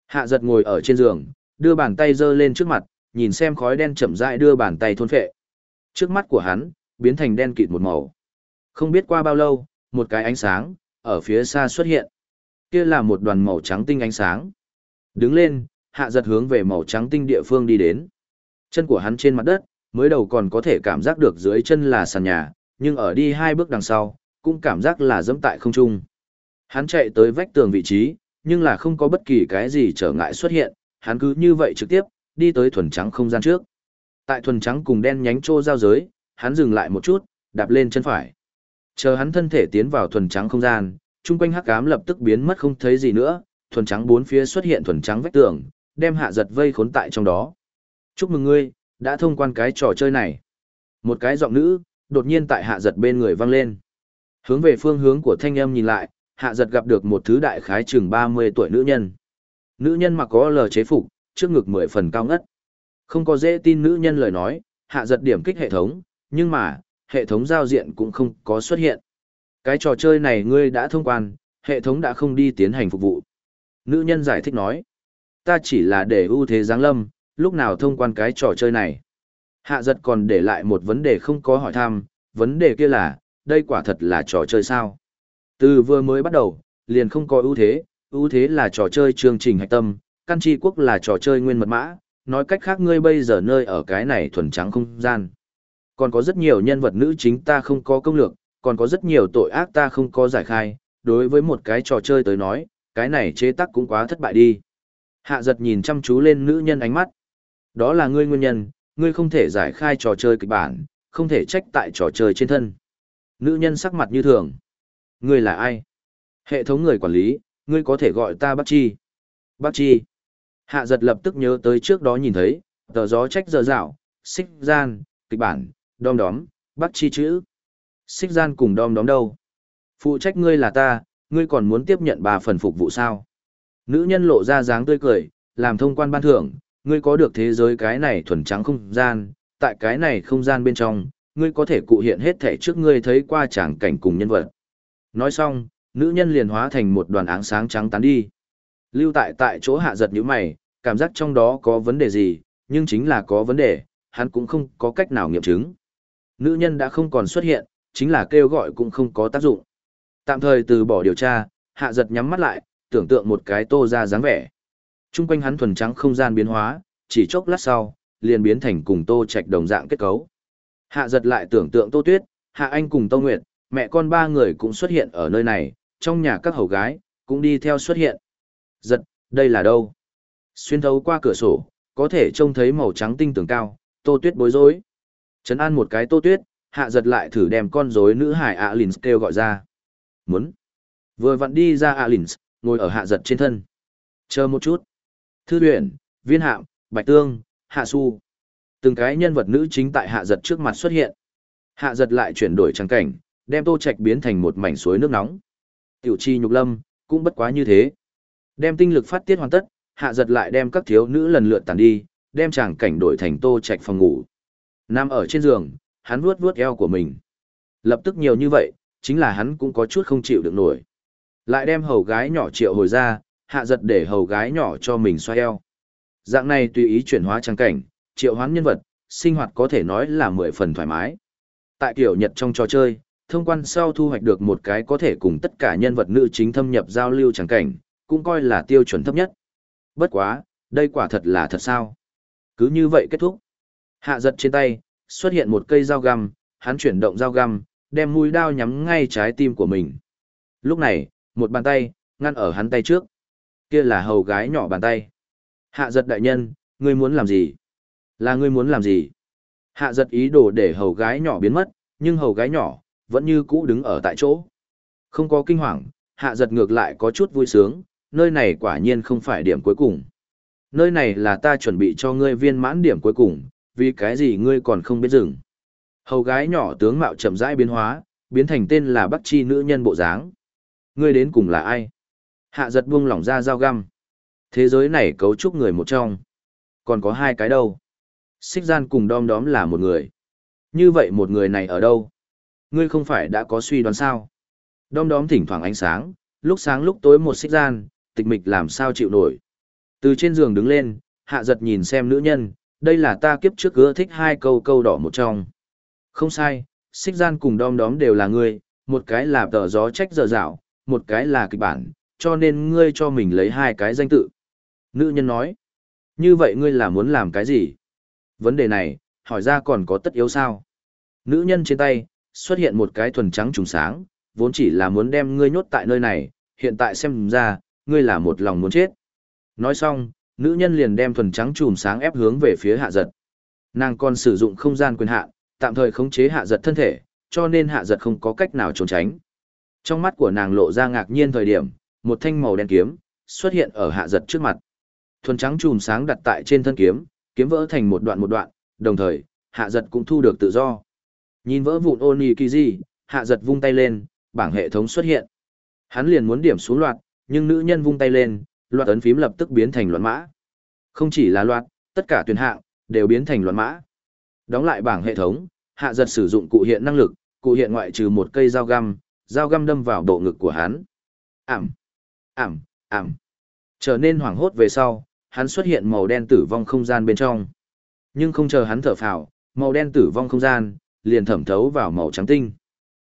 Hạ giật ngồi ở trên giường, đưa bàn tay giơ lên trước mặt, nhìn xem khói đen chậm rãi đưa bàn tay thôn phệ. Trước mắt của hắn, biến thành đen kịt một màu. Không biết qua bao lâu, một cái ánh sáng, ở phía xa xuất hiện. Kia là một đoàn màu trắng tinh ánh sáng. Đứng lên, hạ giật hướng về màu trắng tinh địa phương đi đến. Chân của hắn trên mặt đất, mới đầu còn có thể cảm giác được dưới chân là sàn nhà, nhưng ở đi hai bước đằng sau, cũng cảm giác là dẫm tại không trung. Hắn chạy tới vách tường vị trí, nhưng là không có bất kỳ cái gì trở ngại xuất hiện, hắn cứ như vậy trực tiếp, đi tới thuần trắng không gian trước. Tại thuần trắng cùng đen nhánh trô giao giới, hắn dừng lại một chút, đạp lên chân phải. Chờ hắn thân thể tiến vào thuần trắng không gian, chung quanh hắc ám lập tức biến mất không thấy gì nữa, thuần trắng bốn phía xuất hiện thuần trắng vách tường, đem hạ giật vây khốn tại trong đó. Chúc mừng ngươi, đã thông quan cái trò chơi này. Một cái giọng nữ, đột nhiên tại hạ giật bên người vang lên. Hướng về phương hướng của thanh âm nhìn lại, hạ giật gặp được một thứ đại khái chừng 30 tuổi nữ nhân. Nữ nhân mặc có lờ chế phục, trước ngực 10 phần cao ngất. Không có dễ tin nữ nhân lời nói, hạ giật điểm kích hệ thống, nhưng mà, hệ thống giao diện cũng không có xuất hiện. Cái trò chơi này ngươi đã thông quan, hệ thống đã không đi tiến hành phục vụ. Nữ nhân giải thích nói, ta chỉ là để ưu thế giáng lâm, lúc nào thông quan cái trò chơi này. Hạ giật còn để lại một vấn đề không có hỏi thăm, vấn đề kia là, đây quả thật là trò chơi sao? Từ vừa mới bắt đầu, liền không có ưu thế, ưu thế là trò chơi chương trình hạch tâm, căn tri quốc là trò chơi nguyên mật mã, nói cách khác ngươi bây giờ nơi ở cái này thuần trắng không gian. Còn có rất nhiều nhân vật nữ chính ta không có công lược, còn có rất nhiều tội ác ta không có giải khai, đối với một cái trò chơi tới nói, cái này chế tác cũng quá thất bại đi. Hạ giật nhìn chăm chú lên nữ nhân ánh mắt. Đó là ngươi nguyên nhân, ngươi không thể giải khai trò chơi kịch bản, không thể trách tại trò chơi trên thân. Nữ nhân sắc mặt như thường. Ngươi là ai? Hệ thống người quản lý, ngươi có thể gọi ta bác chi. Bác chi. Hạ giật lập tức nhớ tới trước đó nhìn thấy, tờ gió trách giờ dạo, xích gian, kịch bản, đom đóm, bác chi chữ. Xích gian cùng đom đóm đâu? Phụ trách ngươi là ta, ngươi còn muốn tiếp nhận bà phần phục vụ sao? Nữ nhân lộ ra dáng tươi cười, làm thông quan ban thưởng, ngươi có được thế giới cái này thuần trắng không gian, tại cái này không gian bên trong, ngươi có thể cụ hiện hết thể trước ngươi thấy qua tràng cảnh cùng nhân vật. Nói xong, nữ nhân liền hóa thành một đoàn áng sáng trắng tán đi. Lưu tại tại chỗ hạ giật như mày, cảm giác trong đó có vấn đề gì, nhưng chính là có vấn đề, hắn cũng không có cách nào nghiệm chứng. Nữ nhân đã không còn xuất hiện, chính là kêu gọi cũng không có tác dụng. Tạm thời từ bỏ điều tra, hạ giật nhắm mắt lại, tưởng tượng một cái tô ra dáng vẻ. Trung quanh hắn thuần trắng không gian biến hóa, chỉ chốc lát sau, liền biến thành cùng tô trạch đồng dạng kết cấu. Hạ giật lại tưởng tượng tô tuyết, hạ anh cùng tô nguyệt, mẹ con ba người cũng xuất hiện ở nơi này, trong nhà các hầu gái, cũng đi theo xuất hiện. Giật, đây là đâu? Xuyên thấu qua cửa sổ, có thể trông thấy màu trắng tinh tường cao, tô tuyết bối rối. Trấn an một cái tô tuyết, hạ giật lại thử đem con rối nữ hải Alins kêu gọi ra. Muốn. Vừa vặn đi ra Alins, ngồi ở hạ giật trên thân. Chờ một chút. Thư luyện, viên hạm, bạch tương, hạ su. Từng cái nhân vật nữ chính tại hạ giật trước mặt xuất hiện. Hạ giật lại chuyển đổi trang cảnh, đem tô trạch biến thành một mảnh suối nước nóng. Tiểu chi nhục lâm, cũng bất quá như thế. Đem tinh lực phát tiết hoàn tất, hạ giật lại đem các thiếu nữ lần lượt tàn đi, đem tràng cảnh đổi thành tô trạch phòng ngủ. Nam ở trên giường, hắn vuốt vuốt eo của mình. Lập tức nhiều như vậy, chính là hắn cũng có chút không chịu được nổi. Lại đem hầu gái nhỏ triệu hồi ra, hạ giật để hầu gái nhỏ cho mình xoay eo. Dạng này tùy ý chuyển hóa trang cảnh, triệu hoán nhân vật, sinh hoạt có thể nói là mười phần thoải mái. Tại kiểu nhật trong trò chơi, thông quan sau thu hoạch được một cái có thể cùng tất cả nhân vật nữ chính thâm nhập giao lưu trang cảnh, cũng coi là tiêu chuẩn thấp nhất. Bất quá, đây quả thật là thật sao. Cứ như vậy kết thúc. Hạ giật trên tay, xuất hiện một cây dao găm, hắn chuyển động dao găm, đem mũi đao nhắm ngay trái tim của mình. Lúc này, một bàn tay, ngăn ở hắn tay trước. Kia là hầu gái nhỏ bàn tay. Hạ giật đại nhân, ngươi muốn làm gì? Là ngươi muốn làm gì? Hạ giật ý đồ để hầu gái nhỏ biến mất, nhưng hầu gái nhỏ, vẫn như cũ đứng ở tại chỗ. Không có kinh hoàng, hạ giật ngược lại có chút vui sướng, nơi này quả nhiên không phải điểm cuối cùng. Nơi này là ta chuẩn bị cho ngươi viên mãn điểm cuối cùng, vì cái gì ngươi còn không biết dừng. Hầu gái nhỏ tướng mạo chậm rãi biến hóa, biến thành tên là Bắc Chi nữ nhân bộ dáng. Ngươi đến cùng là ai? Hạ giật buông lỏng ra dao găm. Thế giới này cấu trúc người một trong. Còn có hai cái đâu? Xích gian cùng đom đóm là một người. Như vậy một người này ở đâu? Ngươi không phải đã có suy đoán sao? Đom đóm thỉnh thoảng ánh sáng, lúc sáng lúc tối một xích gian, tịch mịch làm sao chịu nổi. Từ trên giường đứng lên, hạ giật nhìn xem nữ nhân, đây là ta kiếp trước gỡ thích hai câu câu đỏ một trong. Không sai, xích gian cùng đom đóm đều là ngươi, một cái là tờ gió trách dở dạo, một cái là kịch bản, cho nên ngươi cho mình lấy hai cái danh tự. Nữ nhân nói, như vậy ngươi là muốn làm cái gì? Vấn đề này, hỏi ra còn có tất yếu sao? Nữ nhân trên tay, xuất hiện một cái thuần trắng trùng sáng, vốn chỉ là muốn đem ngươi nhốt tại nơi này, hiện tại xem ra, ngươi là một lòng muốn chết. Nói xong, nữ nhân liền đem thuần trắng chùm sáng ép hướng về phía hạ giật. Nàng còn sử dụng không gian quyền hạn, tạm thời khống chế hạ giật thân thể, cho nên hạ giật không có cách nào trốn tránh. Trong mắt của nàng lộ ra ngạc nhiên thời điểm, một thanh màu đen kiếm xuất hiện ở hạ giật trước mặt. Thuần trắng chùm sáng đặt tại trên thân kiếm, kiếm vỡ thành một đoạn một đoạn, đồng thời, hạ giật cũng thu được tự do. Nhìn vỡ vụn Onikizi, hạ giật vung tay lên, bảng hệ thống xuất hiện. Hắn liền muốn điểm xuống loạt, nhưng nữ nhân vung tay lên, loạt ấn phím lập tức biến thành loạn mã. Không chỉ là loạt, tất cả tuyển hạng, đều biến thành loạn mã. Đóng lại bảng hệ thống, hạ giật sử dụng cụ hiện năng lực, cụ hiện ngoại trừ một cây dao găm, dao găm đâm vào bộ ngực của hắn. Ảm, ảm, ảm. Trở nên hoảng hốt về sau, hắn xuất hiện màu đen tử vong không gian bên trong. Nhưng không chờ hắn thở phào, màu đen tử vong không gian, liền thẩm thấu vào màu trắng tinh.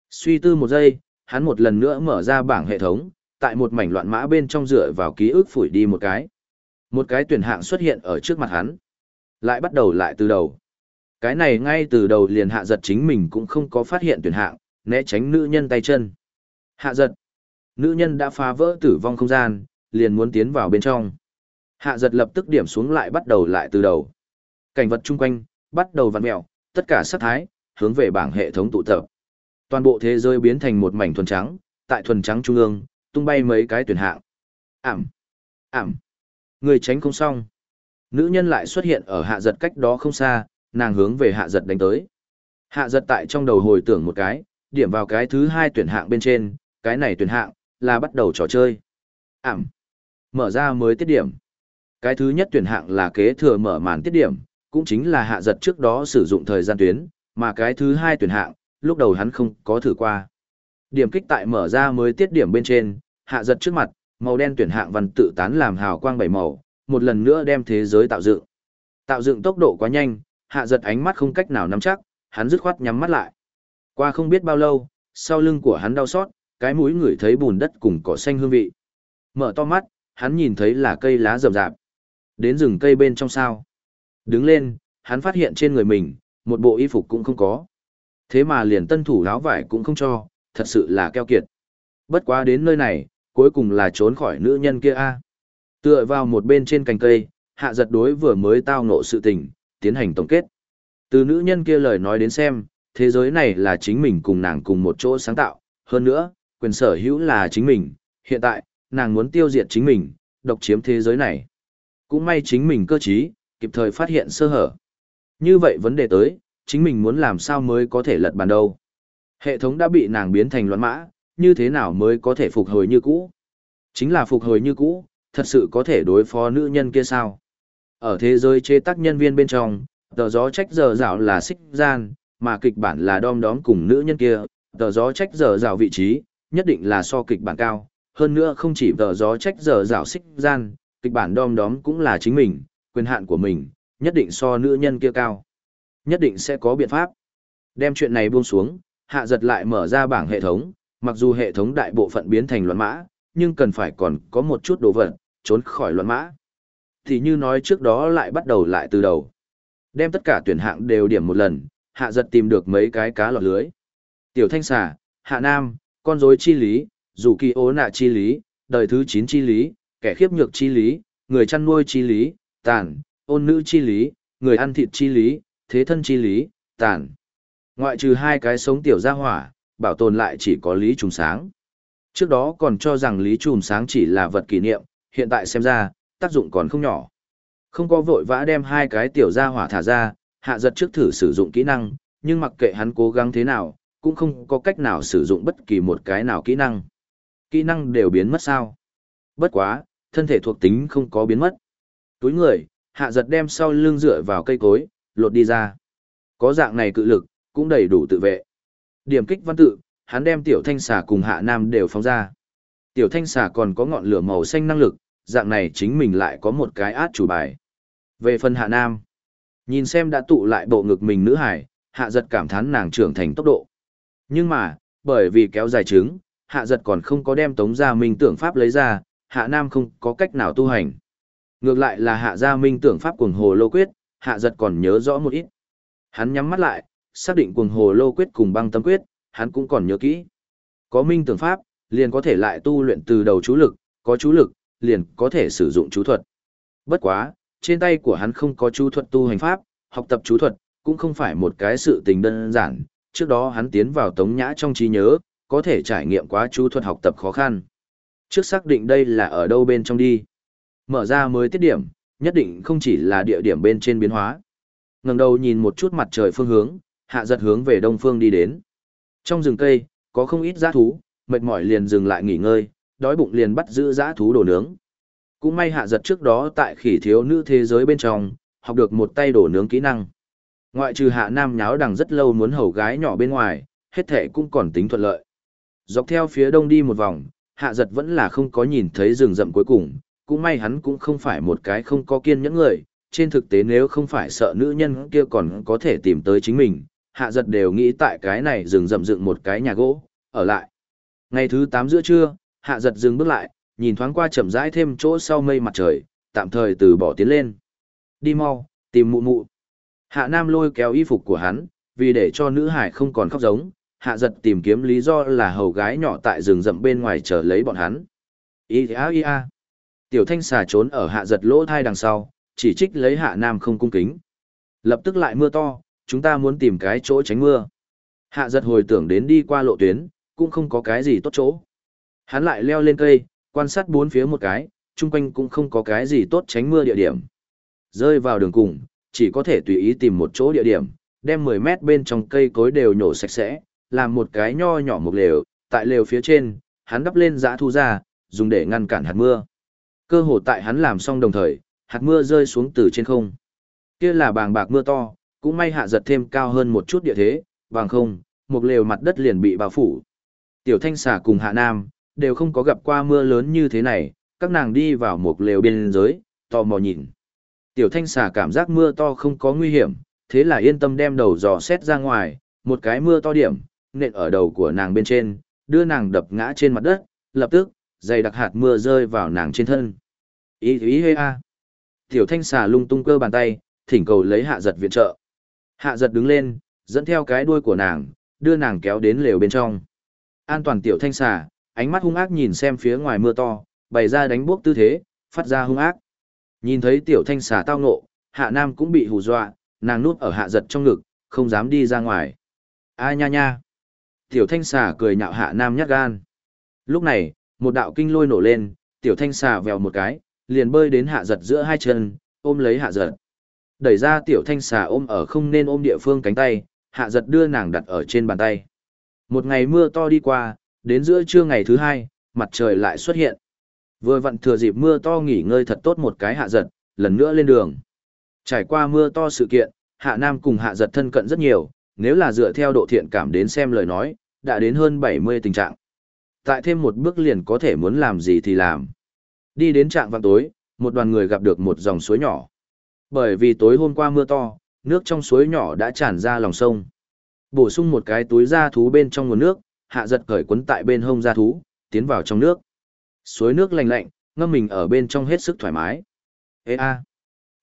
Suy tư một giây, hắn một lần nữa mở ra bảng hệ thống, tại một mảnh loạn mã bên trong dựa vào ký ức phủi đi một cái. Một cái tuyển hạng xuất hiện ở trước mặt hắn. Lại bắt đầu lại từ đầu. Cái này ngay từ đầu liền hạ giật chính mình cũng không có phát hiện tuyển hạng, né tránh nữ nhân tay chân. Hạ giật. Nữ nhân đã phá vỡ tử vong không gian, liền muốn tiến vào bên trong. Hạ giật lập tức điểm xuống lại bắt đầu lại từ đầu. Cảnh vật chung quanh, bắt đầu vặn mẹo, tất cả sắc thái, hướng về bảng hệ thống tụ tập. Toàn bộ thế giới biến thành một mảnh thuần trắng, tại thuần trắng trung ương, tung bay mấy cái tuyển hạng. Ảm, ảm, người tránh không xong. Nữ nhân lại xuất hiện ở hạ giật cách đó không xa, nàng hướng về hạ giật đánh tới. Hạ giật tại trong đầu hồi tưởng một cái, điểm vào cái thứ hai tuyển hạng bên trên, cái này tuyển hạng, là bắt đầu trò chơi. Ảm, mở ra mới tiết điểm. Cái thứ nhất tuyển hạng là kế thừa mở màn tiết điểm, cũng chính là hạ giật trước đó sử dụng thời gian tuyến, mà cái thứ hai tuyển hạng, lúc đầu hắn không có thử qua. Điểm kích tại mở ra mới tiết điểm bên trên, hạ giật trước mặt, màu đen tuyển hạng văn tự tán làm hào quang bảy màu, một lần nữa đem thế giới tạo dựng. Tạo dựng tốc độ quá nhanh, hạ giật ánh mắt không cách nào nắm chắc, hắn dứt khoát nhắm mắt lại. Qua không biết bao lâu, sau lưng của hắn đau xót, cái mũi ngửi thấy bùn đất cùng cỏ xanh hương vị. Mở to mắt, hắn nhìn thấy là cây lá rậm rạp. Đến rừng cây bên trong sao. Đứng lên, hắn phát hiện trên người mình, một bộ y phục cũng không có. Thế mà liền tân thủ áo vải cũng không cho, thật sự là keo kiệt. Bất quá đến nơi này, cuối cùng là trốn khỏi nữ nhân kia a. Tựa vào một bên trên cành cây, hạ giật đối vừa mới tao ngộ sự tình, tiến hành tổng kết. Từ nữ nhân kia lời nói đến xem, thế giới này là chính mình cùng nàng cùng một chỗ sáng tạo, hơn nữa, quyền sở hữu là chính mình, hiện tại, nàng muốn tiêu diệt chính mình, độc chiếm thế giới này. Cũng may chính mình cơ trí, kịp thời phát hiện sơ hở. Như vậy vấn đề tới, chính mình muốn làm sao mới có thể lật bàn đâu. Hệ thống đã bị nàng biến thành loạn mã, như thế nào mới có thể phục hồi như cũ? Chính là phục hồi như cũ, thật sự có thể đối phó nữ nhân kia sao? Ở thế giới chế tác nhân viên bên trong, tờ gió trách giờ rào là xích gian, mà kịch bản là đom đóm cùng nữ nhân kia, tờ gió trách giờ rào vị trí, nhất định là so kịch bản cao. Hơn nữa không chỉ tờ gió trách giờ rào xích gian, kịch bản đom đóm cũng là chính mình, quyền hạn của mình, nhất định so nữ nhân kia cao. Nhất định sẽ có biện pháp. Đem chuyện này buông xuống, hạ giật lại mở ra bảng hệ thống, mặc dù hệ thống đại bộ phận biến thành loạn mã, nhưng cần phải còn có một chút đồ vật, trốn khỏi loạn mã. Thì như nói trước đó lại bắt đầu lại từ đầu. Đem tất cả tuyển hạng đều điểm một lần, hạ giật tìm được mấy cái cá lọt lưới. Tiểu thanh xà, hạ nam, con rối chi lý, dù kỳ ố nạ chi lý, đời thứ 9 chi lý, kẻ khiếp nhược chi lý, người chăn nuôi chi lý, tàn, ôn nữ chi lý, người ăn thịt chi lý, thế thân chi lý, tàn. Ngoại trừ hai cái sống tiểu gia hỏa, bảo tồn lại chỉ có lý trùng sáng. Trước đó còn cho rằng lý trùng sáng chỉ là vật kỷ niệm, hiện tại xem ra, tác dụng còn không nhỏ. Không có vội vã đem hai cái tiểu gia hỏa thả ra, hạ giật trước thử sử dụng kỹ năng, nhưng mặc kệ hắn cố gắng thế nào, cũng không có cách nào sử dụng bất kỳ một cái nào kỹ năng. Kỹ năng đều biến mất sao? Bất quá, thân thể thuộc tính không có biến mất. Túi người, hạ giật đem sau lưng dựa vào cây cối, lột đi ra. Có dạng này cự lực, cũng đầy đủ tự vệ. Điểm kích văn tự, hắn đem tiểu thanh xà cùng hạ nam đều phóng ra. Tiểu thanh xà còn có ngọn lửa màu xanh năng lực, dạng này chính mình lại có một cái át chủ bài. Về phần hạ nam, nhìn xem đã tụ lại bộ ngực mình nữ hải, hạ giật cảm thán nàng trưởng thành tốc độ. Nhưng mà, bởi vì kéo dài trứng, hạ giật còn không có đem tống gia minh tưởng pháp lấy ra, hạ nam không có cách nào tu hành. Ngược lại là hạ gia minh tưởng pháp cuồng hồ lô quyết, hạ giật còn nhớ rõ một ít. Hắn nhắm mắt lại, xác định cuồng hồ lô quyết cùng băng tâm quyết, hắn cũng còn nhớ kỹ. Có minh tưởng pháp, liền có thể lại tu luyện từ đầu chú lực, có chú lực, liền có thể sử dụng chú thuật. Bất quá, trên tay của hắn không có chú thuật tu hành pháp, học tập chú thuật, cũng không phải một cái sự tình đơn giản. Trước đó hắn tiến vào tống nhã trong trí nhớ, có thể trải nghiệm quá chú thuật học tập khó khăn. Trước xác định đây là ở đâu bên trong đi. Mở ra mới tiết điểm, nhất định không chỉ là địa điểm bên trên biến hóa. ngẩng đầu nhìn một chút mặt trời phương hướng, hạ giật hướng về đông phương đi đến. Trong rừng cây, có không ít giã thú, mệt mỏi liền dừng lại nghỉ ngơi, đói bụng liền bắt giữ giã thú đồ nướng. Cũng may hạ giật trước đó tại khỉ thiếu nữ thế giới bên trong, học được một tay đổ nướng kỹ năng. Ngoại trừ hạ nam nháo đằng rất lâu muốn hầu gái nhỏ bên ngoài, hết thể cũng còn tính thuận lợi. Dọc theo phía đông đi một vòng, hạ giật vẫn là không có nhìn thấy rừng rậm cuối cùng, cũng may hắn cũng không phải một cái không có kiên nhẫn người, trên thực tế nếu không phải sợ nữ nhân kia còn có thể tìm tới chính mình, hạ giật đều nghĩ tại cái này rừng rậm dựng một cái nhà gỗ, ở lại. Ngày thứ 8 giữa trưa, hạ giật dừng bước lại, nhìn thoáng qua chậm rãi thêm chỗ sau mây mặt trời, tạm thời từ bỏ tiến lên. Đi mau, tìm mụ mụ. Hạ Nam lôi kéo y phục của hắn, vì để cho nữ hải không còn khóc giống, hạ giật tìm kiếm lý do là hầu gái nhỏ tại rừng rậm bên ngoài chờ lấy bọn hắn. Ý á ý a. Tiểu thanh xà trốn ở hạ giật lỗ thai đằng sau, chỉ trích lấy hạ nam không cung kính. Lập tức lại mưa to, chúng ta muốn tìm cái chỗ tránh mưa. Hạ giật hồi tưởng đến đi qua lộ tuyến, cũng không có cái gì tốt chỗ. Hắn lại leo lên cây, quan sát bốn phía một cái, chung quanh cũng không có cái gì tốt tránh mưa địa điểm. Rơi vào đường cùng, chỉ có thể tùy ý tìm một chỗ địa điểm, đem 10 mét bên trong cây cối đều nhổ sạch sẽ, làm một cái nho nhỏ một lều, tại lều phía trên, hắn đắp lên giã thu ra, dùng để ngăn cản hạt mưa. Cơ hồ tại hắn làm xong đồng thời, hạt mưa rơi xuống từ trên không. Kia là bàng bạc mưa to, cũng may hạ giật thêm cao hơn một chút địa thế, bằng không, một lều mặt đất liền bị bao phủ. Tiểu thanh xà cùng hạ nam, đều không có gặp qua mưa lớn như thế này, các nàng đi vào một lều biên giới, tò mò nhìn. Tiểu thanh xà cảm giác mưa to không có nguy hiểm, thế là yên tâm đem đầu dò xét ra ngoài, một cái mưa to điểm, nện ở đầu của nàng bên trên, đưa nàng đập ngã trên mặt đất, lập tức, dày đặc hạt mưa rơi vào nàng trên thân. Ý ý hê a. Tiểu thanh xà lung tung cơ bàn tay, thỉnh cầu lấy hạ giật viện trợ. Hạ giật đứng lên, dẫn theo cái đuôi của nàng, đưa nàng kéo đến lều bên trong. An toàn tiểu thanh xà, ánh mắt hung ác nhìn xem phía ngoài mưa to, bày ra đánh bốc tư thế, phát ra hung ác. Nhìn thấy tiểu thanh xà tao ngộ, hạ nam cũng bị hù dọa, nàng núp ở hạ giật trong ngực, không dám đi ra ngoài. A nha nha. Tiểu thanh xà cười nhạo hạ nam nhát gan. Lúc này, một đạo kinh lôi nổ lên, tiểu thanh xà vèo một cái, liền bơi đến hạ giật giữa hai chân, ôm lấy hạ giật. Đẩy ra tiểu thanh xà ôm ở không nên ôm địa phương cánh tay, hạ giật đưa nàng đặt ở trên bàn tay. Một ngày mưa to đi qua, đến giữa trưa ngày thứ hai, mặt trời lại xuất hiện. Vừa vặn thừa dịp mưa to nghỉ ngơi thật tốt một cái hạ giật, lần nữa lên đường. Trải qua mưa to sự kiện, hạ nam cùng hạ giật thân cận rất nhiều, nếu là dựa theo độ thiện cảm đến xem lời nói, đã đến hơn 70 tình trạng. Tại thêm một bước liền có thể muốn làm gì thì làm. Đi đến trạng vạng tối, một đoàn người gặp được một dòng suối nhỏ. Bởi vì tối hôm qua mưa to, nước trong suối nhỏ đã tràn ra lòng sông. Bổ sung một cái túi da thú bên trong nguồn nước, hạ giật cởi quấn tại bên hông da thú, tiến vào trong nước. Suối nước lạnh lạnh, ngâm mình ở bên trong hết sức thoải mái. Ê a!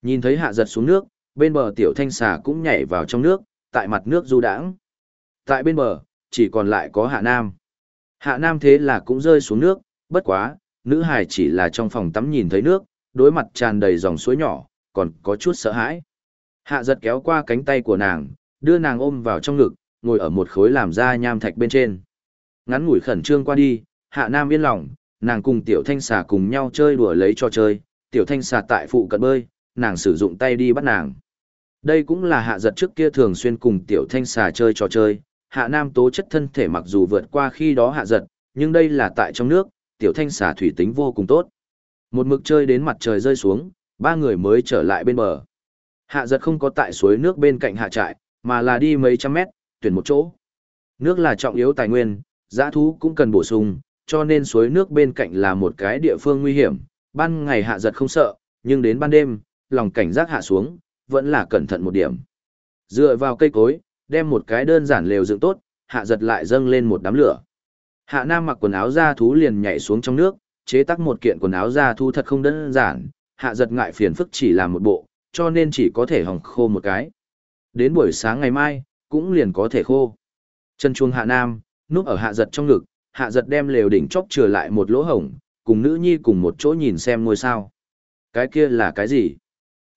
Nhìn thấy hạ giật xuống nước, bên bờ tiểu thanh xà cũng nhảy vào trong nước, tại mặt nước du đãng. Tại bên bờ, chỉ còn lại có hạ nam. Hạ nam thế là cũng rơi xuống nước, bất quá, nữ hải chỉ là trong phòng tắm nhìn thấy nước, đối mặt tràn đầy dòng suối nhỏ, còn có chút sợ hãi. Hạ giật kéo qua cánh tay của nàng, đưa nàng ôm vào trong ngực, ngồi ở một khối làm ra nham thạch bên trên. Ngắn ngủi khẩn trương qua đi, hạ nam yên lòng, nàng cùng tiểu thanh xà cùng nhau chơi đùa lấy cho chơi, tiểu thanh xà tại phụ cận bơi, nàng sử dụng tay đi bắt nàng. Đây cũng là hạ giật trước kia thường xuyên cùng tiểu thanh xà chơi trò chơi, hạ nam tố chất thân thể mặc dù vượt qua khi đó hạ giật, nhưng đây là tại trong nước, tiểu thanh xà thủy tính vô cùng tốt. Một mực chơi đến mặt trời rơi xuống, ba người mới trở lại bên bờ. Hạ giật không có tại suối nước bên cạnh hạ trại, mà là đi mấy trăm mét, tuyển một chỗ. Nước là trọng yếu tài nguyên, giã thú cũng cần bổ sung, cho nên suối nước bên cạnh là một cái địa phương nguy hiểm. Ban ngày hạ giật không sợ, nhưng đến ban đêm, lòng cảnh giác hạ xuống, vẫn là cẩn thận một điểm. Dựa vào cây cối, đem một cái đơn giản lều dựng tốt, hạ giật lại dâng lên một đám lửa. Hạ Nam mặc quần áo da thú liền nhảy xuống trong nước, chế tác một kiện quần áo da thú thật không đơn giản, hạ giật ngại phiền phức chỉ làm một bộ, cho nên chỉ có thể hỏng khô một cái. Đến buổi sáng ngày mai, cũng liền có thể khô. Chân chuông hạ nam, núp ở hạ giật trong ngực, hạ giật đem lều đỉnh chóc trừ lại một lỗ hổng, cùng nữ nhi cùng một chỗ nhìn xem ngôi sao. Cái kia là cái gì?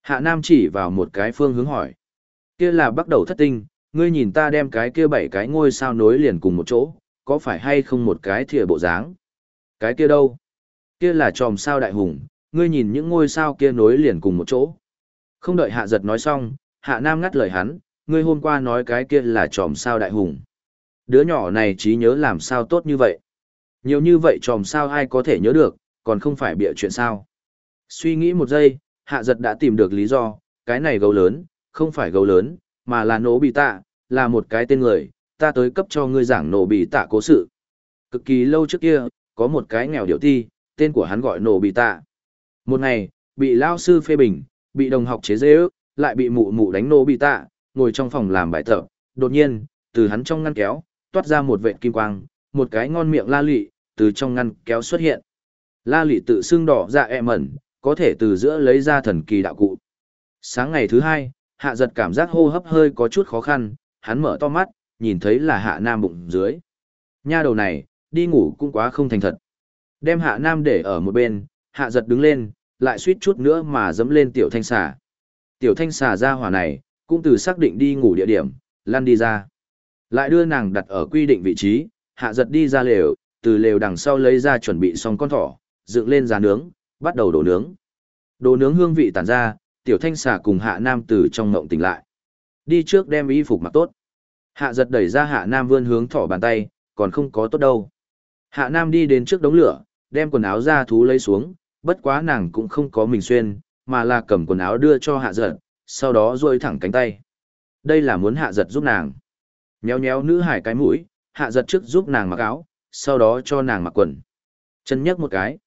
Hạ nam chỉ vào một cái phương hướng hỏi. Kia là bắt đầu thất tinh, ngươi nhìn ta đem cái kia bảy cái ngôi sao nối liền cùng một chỗ, có phải hay không một cái thìa bộ dáng? Cái kia đâu? Kia là tròm sao đại hùng, ngươi nhìn những ngôi sao kia nối liền cùng một chỗ. Không đợi hạ giật nói xong, hạ nam ngắt lời hắn, ngươi hôm qua nói cái kia là tròm sao đại hùng. Đứa nhỏ này trí nhớ làm sao tốt như vậy. Nhiều như vậy tròm sao ai có thể nhớ được, còn không phải bịa chuyện sao. Suy nghĩ một giây, hạ giật đã tìm được lý do, cái này gấu lớn, không phải gấu lớn, mà là nổ bị tạ, là một cái tên người, ta tới cấp cho ngươi giảng nổ bị tạ cố sự. Cực kỳ lâu trước kia, có một cái nghèo điệu ti, tên của hắn gọi nổ bị tạ. Một ngày, bị lao sư phê bình, bị đồng học chế dễ ước, lại bị mụ mụ đánh nổ bị tạ, ngồi trong phòng làm bài tập. Đột nhiên, từ hắn trong ngăn kéo, toát ra một vệt kim quang, một cái ngon miệng la lị, từ trong ngăn kéo xuất hiện. La lị tự xương đỏ dạ ẹ mẩn, có thể từ giữa lấy ra thần kỳ đạo cụ. Sáng ngày thứ hai, hạ giật cảm giác hô hấp hơi có chút khó khăn, hắn mở to mắt, nhìn thấy là hạ nam bụng dưới. Nha đầu này, đi ngủ cũng quá không thành thật. Đem hạ nam để ở một bên, hạ giật đứng lên, lại suýt chút nữa mà dẫm lên tiểu thanh xà. Tiểu thanh xà ra hỏa này, cũng từ xác định đi ngủ địa điểm, lăn đi ra. Lại đưa nàng đặt ở quy định vị trí, hạ giật đi ra lều, từ lều đằng sau lấy ra chuẩn bị xong con thỏ, dựng lên giá nướng, bắt đầu đổ nướng. Đồ nướng hương vị tản ra, tiểu thanh xà cùng hạ nam từ trong ngộng tỉnh lại. Đi trước đem y phục mặc tốt. Hạ giật đẩy ra hạ nam vươn hướng thỏ bàn tay, còn không có tốt đâu. Hạ nam đi đến trước đống lửa, đem quần áo ra thú lấy xuống, bất quá nàng cũng không có mình xuyên, mà là cầm quần áo đưa cho hạ giật, sau đó duỗi thẳng cánh tay. Đây là muốn hạ giật giúp nàng. Nhéo nhéo nữ hải cái mũi, hạ giật trước giúp nàng mặc áo, sau đó cho nàng mặc quần. Chân nhấc một cái.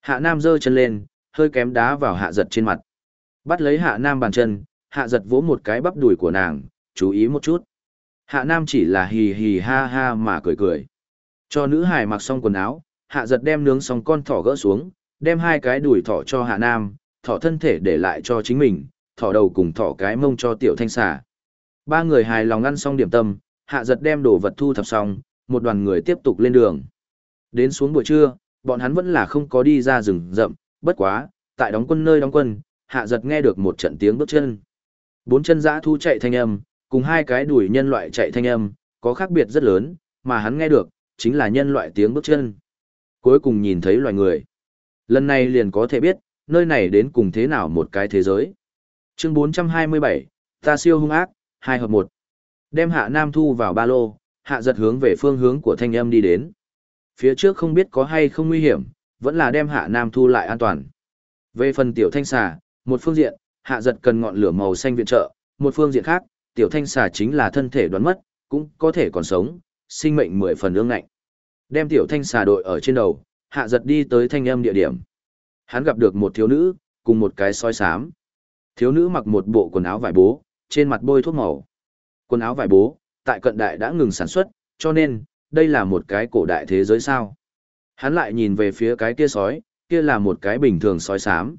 Hạ nam giơ chân lên, hơi kém đá vào hạ giật trên mặt. Bắt lấy hạ nam bàn chân, hạ giật vỗ một cái bắp đùi của nàng, chú ý một chút. Hạ nam chỉ là hì hì ha ha mà cười cười. Cho nữ hải mặc xong quần áo, hạ giật đem nướng xong con thỏ gỡ xuống, đem hai cái đùi thỏ cho hạ nam, thỏ thân thể để lại cho chính mình, thỏ đầu cùng thỏ cái mông cho tiểu thanh xà. Ba người hài lòng ăn xong điểm tâm, hạ giật đem đồ vật thu thập xong, một đoàn người tiếp tục lên đường. Đến xuống buổi trưa, bọn hắn vẫn là không có đi ra rừng rậm, bất quá, tại đóng quân nơi đóng quân, hạ giật nghe được một trận tiếng bước chân. Bốn chân giã thu chạy thanh âm, cùng hai cái đuổi nhân loại chạy thanh âm, có khác biệt rất lớn, mà hắn nghe được, chính là nhân loại tiếng bước chân. Cuối cùng nhìn thấy loài người. Lần này liền có thể biết, nơi này đến cùng thế nào một cái thế giới. Chương 427, ta siêu hung ác, hai hợp một. Đem hạ nam thu vào ba lô, hạ giật hướng về phương hướng của thanh âm đi đến. Phía trước không biết có hay không nguy hiểm, vẫn là đem hạ nam thu lại an toàn. Về phần tiểu thanh xà, một phương diện, hạ giật cần ngọn lửa màu xanh viện trợ, một phương diện khác, tiểu thanh xà chính là thân thể đoán mất, cũng có thể còn sống, sinh mệnh mười phần ương ngạnh. Đem tiểu thanh xà đội ở trên đầu, hạ giật đi tới thanh âm địa điểm. Hắn gặp được một thiếu nữ, cùng một cái soi sám. Thiếu nữ mặc một bộ quần áo vải bố, trên mặt bôi thuốc màu. Quần áo vải bố, tại cận đại đã ngừng sản xuất, cho nên, đây là một cái cổ đại thế giới sao. Hắn lại nhìn về phía cái kia sói, kia là một cái bình thường sói sám.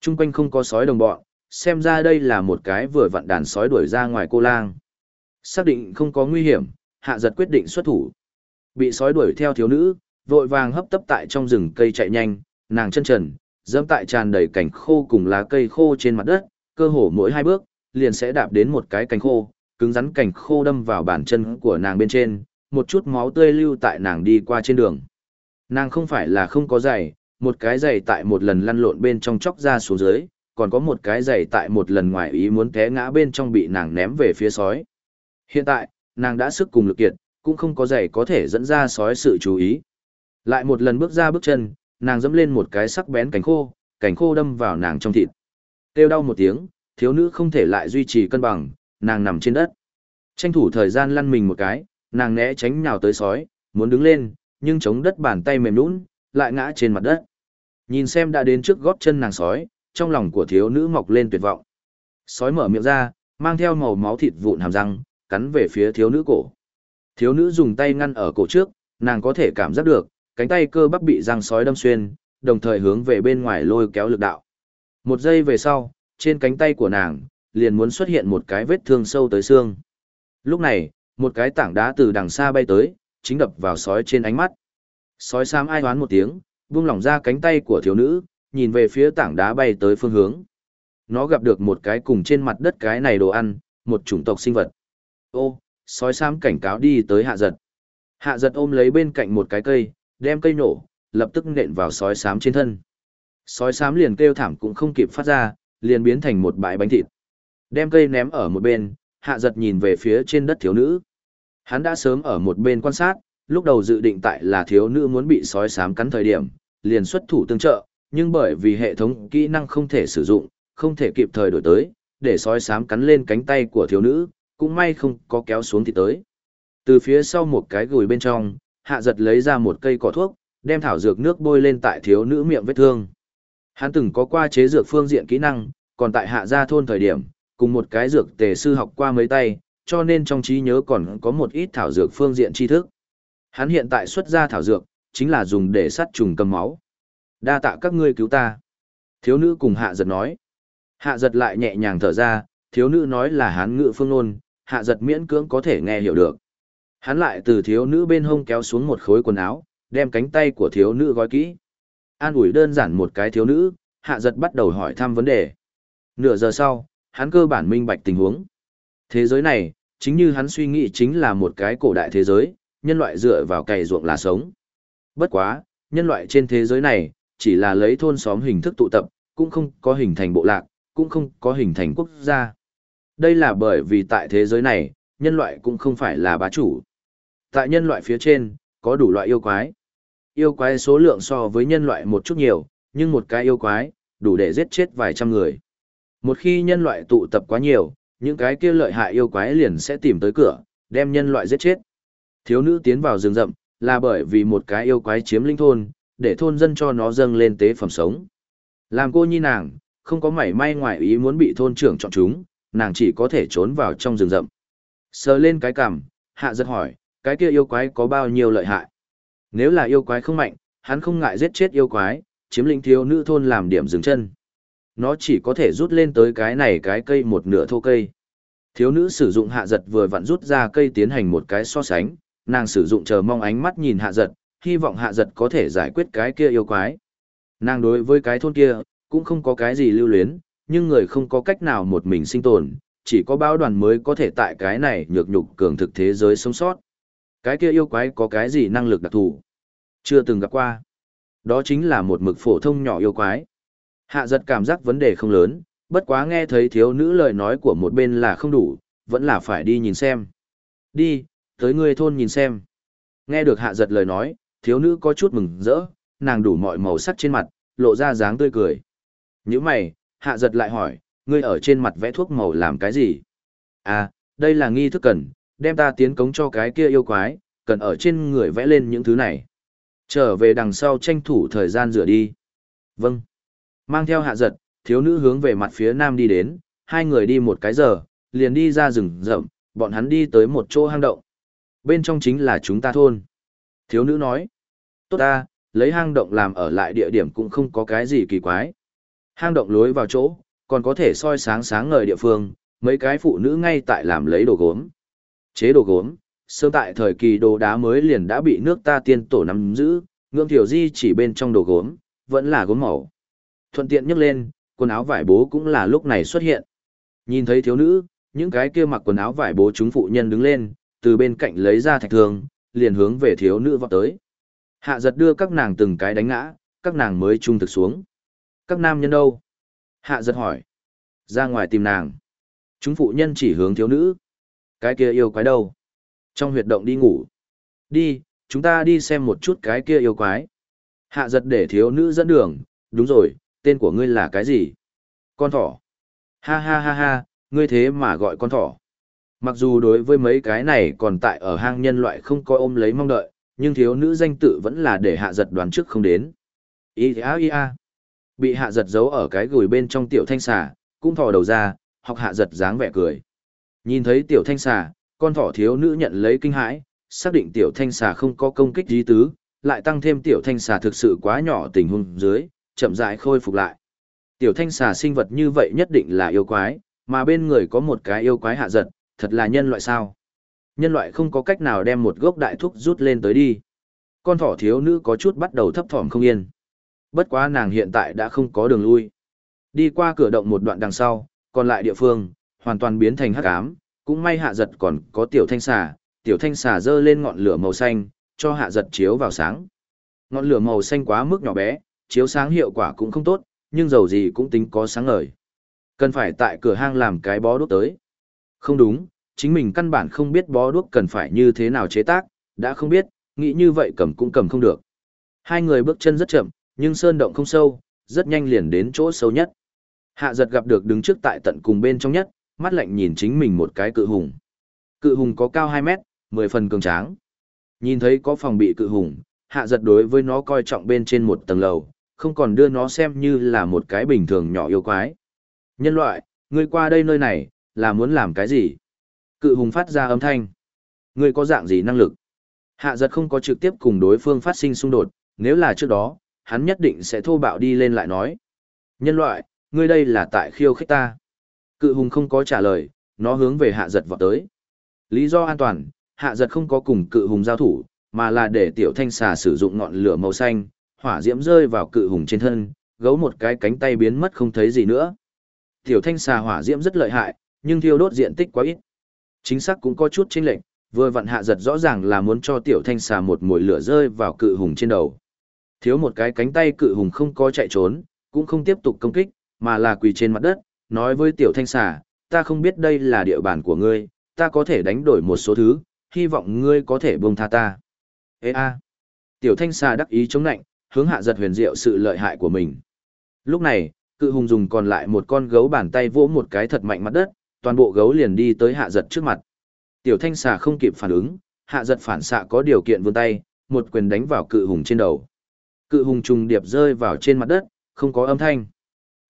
Trung quanh không có sói đồng bọn, xem ra đây là một cái vừa vặn đàn sói đuổi ra ngoài cô lang. Xác định không có nguy hiểm, hạ giật quyết định xuất thủ. Bị sói đuổi theo thiếu nữ, vội vàng hấp tấp tại trong rừng cây chạy nhanh, nàng chân trần, dẫm tại tràn đầy cảnh khô cùng lá cây khô trên mặt đất, cơ hồ mỗi hai bước, liền sẽ đạp đến một cái cành khô, cứng rắn cảnh khô đâm vào bàn chân của nàng bên trên, một chút máu tươi lưu tại nàng đi qua trên đường. Nàng không phải là không có giày, một cái giày tại một lần lăn lộn bên trong chóc ra xuống dưới, còn có một cái giày tại một lần ngoài ý muốn té ngã bên trong bị nàng ném về phía sói. Hiện tại, nàng đã sức cùng lực kiệt, cũng không có giày có thể dẫn ra sói sự chú ý. Lại một lần bước ra bước chân, nàng dẫm lên một cái sắc bén cánh khô, cánh khô đâm vào nàng trong thịt. Kêu đau một tiếng, thiếu nữ không thể lại duy trì cân bằng, nàng nằm trên đất. Tranh thủ thời gian lăn mình một cái, nàng né tránh nhào tới sói, muốn đứng lên, nhưng chống đất bàn tay mềm nhũn, lại ngã trên mặt đất. Nhìn xem đã đến trước gót chân nàng sói, trong lòng của thiếu nữ mọc lên tuyệt vọng. Sói mở miệng ra, mang theo màu máu thịt vụn hàm răng, cắn về phía thiếu nữ cổ. Thiếu nữ dùng tay ngăn ở cổ trước, nàng có thể cảm giác được, cánh tay cơ bắp bị răng sói đâm xuyên, đồng thời hướng về bên ngoài lôi kéo lực đạo. Một giây về sau, trên cánh tay của nàng, liền muốn xuất hiện một cái vết thương sâu tới xương. Lúc này, một cái tảng đá từ đằng xa bay tới, chính đập vào sói trên ánh mắt. Sói xám ai hoán một tiếng, buông lỏng ra cánh tay của thiếu nữ, nhìn về phía tảng đá bay tới phương hướng. Nó gặp được một cái cùng trên mặt đất cái này đồ ăn, một chủng tộc sinh vật. Ô, sói xám cảnh cáo đi tới hạ giật. Hạ giật ôm lấy bên cạnh một cái cây, đem cây nổ, lập tức nện vào sói xám trên thân. Sói xám liền kêu thảm cũng không kịp phát ra, liền biến thành một bãi bánh thịt. Đem cây ném ở một bên, hạ giật nhìn về phía trên đất thiếu nữ. Hắn đã sớm ở một bên quan sát, lúc đầu dự định tại là thiếu nữ muốn bị sói xám cắn thời điểm, liền xuất thủ tương trợ, nhưng bởi vì hệ thống kỹ năng không thể sử dụng, không thể kịp thời đổi tới, để sói xám cắn lên cánh tay của thiếu nữ, cũng may không có kéo xuống thì tới. Từ phía sau một cái gùi bên trong, hạ giật lấy ra một cây cỏ thuốc, đem thảo dược nước bôi lên tại thiếu nữ miệng vết thương. Hắn từng có qua chế dược phương diện kỹ năng, còn tại hạ gia thôn thời điểm, cùng một cái dược tề sư học qua mấy tay, cho nên trong trí nhớ còn có một ít thảo dược phương diện tri thức. Hắn hiện tại xuất ra thảo dược, chính là dùng để sát trùng cầm máu. Đa tạ các ngươi cứu ta. Thiếu nữ cùng hạ giật nói. Hạ giật lại nhẹ nhàng thở ra, thiếu nữ nói là hán ngự phương ngôn hạ giật miễn cưỡng có thể nghe hiểu được. Hắn lại từ thiếu nữ bên hông kéo xuống một khối quần áo, đem cánh tay của thiếu nữ gói kỹ. An ủi đơn giản một cái thiếu nữ, hạ giật bắt đầu hỏi thăm vấn đề. Nửa giờ sau, hắn cơ bản minh bạch tình huống. Thế giới này, chính như hắn suy nghĩ chính là một cái cổ đại thế giới, nhân loại dựa vào cày ruộng là sống. Bất quá, nhân loại trên thế giới này, chỉ là lấy thôn xóm hình thức tụ tập, cũng không có hình thành bộ lạc, cũng không có hình thành quốc gia. Đây là bởi vì tại thế giới này, nhân loại cũng không phải là bá chủ. Tại nhân loại phía trên, có đủ loại yêu quái. Yêu quái số lượng so với nhân loại một chút nhiều, nhưng một cái yêu quái, đủ để giết chết vài trăm người. Một khi nhân loại tụ tập quá nhiều, những cái kia lợi hại yêu quái liền sẽ tìm tới cửa, đem nhân loại giết chết. Thiếu nữ tiến vào rừng rậm, là bởi vì một cái yêu quái chiếm linh thôn, để thôn dân cho nó dâng lên tế phẩm sống. Làm cô nhi nàng, không có mảy may ngoài ý muốn bị thôn trưởng chọn chúng, nàng chỉ có thể trốn vào trong rừng rậm. Sờ lên cái cằm, hạ giật hỏi, cái kia yêu quái có bao nhiêu lợi hại? Nếu là yêu quái không mạnh, hắn không ngại giết chết yêu quái, chiếm lĩnh thiếu nữ thôn làm điểm dừng chân. Nó chỉ có thể rút lên tới cái này cái cây một nửa thô cây. Thiếu nữ sử dụng hạ giật vừa vặn rút ra cây tiến hành một cái so sánh, nàng sử dụng chờ mong ánh mắt nhìn hạ giật, hy vọng hạ giật có thể giải quyết cái kia yêu quái. Nàng đối với cái thôn kia, cũng không có cái gì lưu luyến, nhưng người không có cách nào một mình sinh tồn, chỉ có báo đoàn mới có thể tại cái này nhược nhục cường thực thế giới sống sót. Cái kia yêu quái có cái gì năng lực đặc thù? Chưa từng gặp qua. Đó chính là một mực phổ thông nhỏ yêu quái. Hạ giật cảm giác vấn đề không lớn, bất quá nghe thấy thiếu nữ lời nói của một bên là không đủ, vẫn là phải đi nhìn xem. Đi, tới người thôn nhìn xem. Nghe được hạ giật lời nói, thiếu nữ có chút mừng rỡ, nàng đủ mọi màu sắc trên mặt, lộ ra dáng tươi cười. Những mày, hạ giật lại hỏi, ngươi ở trên mặt vẽ thuốc màu làm cái gì? À, đây là nghi thức cần, đem ta tiến cống cho cái kia yêu quái, cần ở trên người vẽ lên những thứ này. Trở về đằng sau tranh thủ thời gian rửa đi. Vâng. Mang theo hạ giật, thiếu nữ hướng về mặt phía nam đi đến, hai người đi một cái giờ, liền đi ra rừng rậm, bọn hắn đi tới một chỗ hang động. Bên trong chính là chúng ta thôn. Thiếu nữ nói. Tốt ta, lấy hang động làm ở lại địa điểm cũng không có cái gì kỳ quái. Hang động lối vào chỗ, còn có thể soi sáng sáng ngời địa phương, mấy cái phụ nữ ngay tại làm lấy đồ gốm. Chế đồ gốm, sớm tại thời kỳ đồ đá mới liền đã bị nước ta tiên tổ nắm giữ, ngưỡng tiểu di chỉ bên trong đồ gốm, vẫn là gốm màu. Thuận tiện nhấc lên, quần áo vải bố cũng là lúc này xuất hiện. Nhìn thấy thiếu nữ, những cái kia mặc quần áo vải bố chúng phụ nhân đứng lên, từ bên cạnh lấy ra thạch thường, liền hướng về thiếu nữ vọt tới. Hạ giật đưa các nàng từng cái đánh ngã, các nàng mới trung thực xuống. Các nam nhân đâu? Hạ giật hỏi. Ra ngoài tìm nàng. Chúng phụ nhân chỉ hướng thiếu nữ. Cái kia yêu quái đâu? Trong huyệt động đi ngủ. Đi, chúng ta đi xem một chút cái kia yêu quái. Hạ giật để thiếu nữ dẫn đường. Đúng rồi, tên của ngươi là cái gì? Con thỏ. Ha ha ha ha, ngươi thế mà gọi con thỏ. Mặc dù đối với mấy cái này còn tại ở hang nhân loại không coi ôm lấy mong đợi, nhưng thiếu nữ danh tự vẫn là để hạ giật đoán trước không đến. Ý á ý a, Bị hạ giật giấu ở cái gửi bên trong tiểu thanh xà, cũng thò đầu ra, học hạ giật dáng vẻ cười. Nhìn thấy tiểu thanh xà, con thỏ thiếu nữ nhận lấy kinh hãi, xác định tiểu thanh xà không có công kích dí tứ, lại tăng thêm tiểu thanh xà thực sự quá nhỏ tình huống dưới, chậm rãi khôi phục lại. Tiểu thanh xà sinh vật như vậy nhất định là yêu quái, mà bên người có một cái yêu quái hạ giật, thật là nhân loại sao. Nhân loại không có cách nào đem một gốc đại thúc rút lên tới đi. Con thỏ thiếu nữ có chút bắt đầu thấp thỏm không yên. Bất quá nàng hiện tại đã không có đường lui. Đi qua cửa động một đoạn đằng sau, còn lại địa phương, hoàn toàn biến thành hắc ám, cũng may hạ giật còn có tiểu thanh xà, tiểu thanh xà dơ lên ngọn lửa màu xanh, cho hạ giật chiếu vào sáng. Ngọn lửa màu xanh quá mức nhỏ bé, chiếu sáng hiệu quả cũng không tốt, nhưng dầu gì cũng tính có sáng ngời. Cần phải tại cửa hang làm cái bó đuốc tới. Không đúng, chính mình căn bản không biết bó đuốc cần phải như thế nào chế tác, đã không biết, nghĩ như vậy cầm cũng cầm không được. Hai người bước chân rất chậm, nhưng sơn động không sâu, rất nhanh liền đến chỗ sâu nhất. Hạ giật gặp được đứng trước tại tận cùng bên trong nhất, mắt lạnh nhìn chính mình một cái cự hùng. Cự hùng có cao 2 mét, 10 phần cường tráng. Nhìn thấy có phòng bị cự hùng, hạ giật đối với nó coi trọng bên trên một tầng lầu, không còn đưa nó xem như là một cái bình thường nhỏ yêu quái. Nhân loại, ngươi qua đây nơi này, là muốn làm cái gì? Cự hùng phát ra âm thanh. Ngươi có dạng gì năng lực? Hạ giật không có trực tiếp cùng đối phương phát sinh xung đột, nếu là trước đó, hắn nhất định sẽ thô bạo đi lên lại nói. Nhân loại, ngươi đây là tại khiêu khích ta. Cự hùng không có trả lời, nó hướng về hạ giật vọt tới. Lý do an toàn, hạ giật không có cùng cự hùng giao thủ, mà là để tiểu thanh xà sử dụng ngọn lửa màu xanh, hỏa diễm rơi vào cự hùng trên thân, gấu một cái cánh tay biến mất không thấy gì nữa. Tiểu thanh xà hỏa diễm rất lợi hại, nhưng thiêu đốt diện tích quá ít. Chính xác cũng có chút chênh lệch, vừa vặn hạ giật rõ ràng là muốn cho tiểu thanh xà một mùi lửa rơi vào cự hùng trên đầu. Thiếu một cái cánh tay cự hùng không có chạy trốn, cũng không tiếp tục công kích, mà là quỳ trên mặt đất, nói với tiểu thanh xà, ta không biết đây là địa bàn của ngươi, ta có thể đánh đổi một số thứ, hy vọng ngươi có thể buông tha ta. Ê a! Tiểu thanh xà đắc ý chống nạnh, hướng hạ giật huyền diệu sự lợi hại của mình. Lúc này, cự hùng dùng còn lại một con gấu bàn tay vỗ một cái thật mạnh mặt đất, toàn bộ gấu liền đi tới hạ giật trước mặt. Tiểu thanh xà không kịp phản ứng, hạ giật phản xạ có điều kiện vươn tay, một quyền đánh vào cự hùng trên đầu. Cự hùng trùng điệp rơi vào trên mặt đất, không có âm thanh.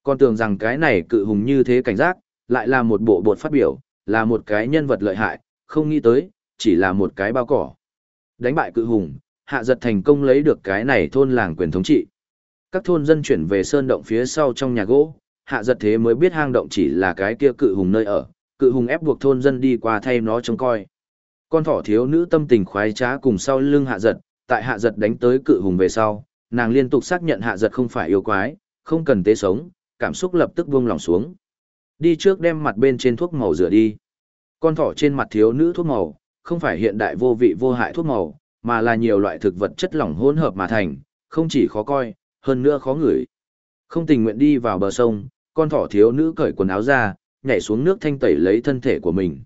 Con tưởng rằng cái này cự hùng như thế cảnh giác, lại là một bộ bột phát biểu, là một cái nhân vật lợi hại, không nghĩ tới, chỉ là một cái bao cỏ. Đánh bại cự hùng, hạ giật thành công lấy được cái này thôn làng quyền thống trị. Các thôn dân chuyển về sơn động phía sau trong nhà gỗ, hạ giật thế mới biết hang động chỉ là cái kia cự hùng nơi ở, cự hùng ép buộc thôn dân đi qua thay nó trông coi. Con thỏ thiếu nữ tâm tình khoái trá cùng sau lưng hạ giật, tại hạ giật đánh tới cự hùng về sau, nàng liên tục xác nhận hạ giật không phải yêu quái, không cần tế sống, cảm xúc lập tức buông lòng xuống. Đi trước đem mặt bên trên thuốc màu rửa đi. Con thỏ trên mặt thiếu nữ thuốc màu, không phải hiện đại vô vị vô hại thuốc màu, mà là nhiều loại thực vật chất lỏng hỗn hợp mà thành, không chỉ khó coi, hơn nữa khó ngửi. Không tình nguyện đi vào bờ sông, con thỏ thiếu nữ cởi quần áo ra, nhảy xuống nước thanh tẩy lấy thân thể của mình.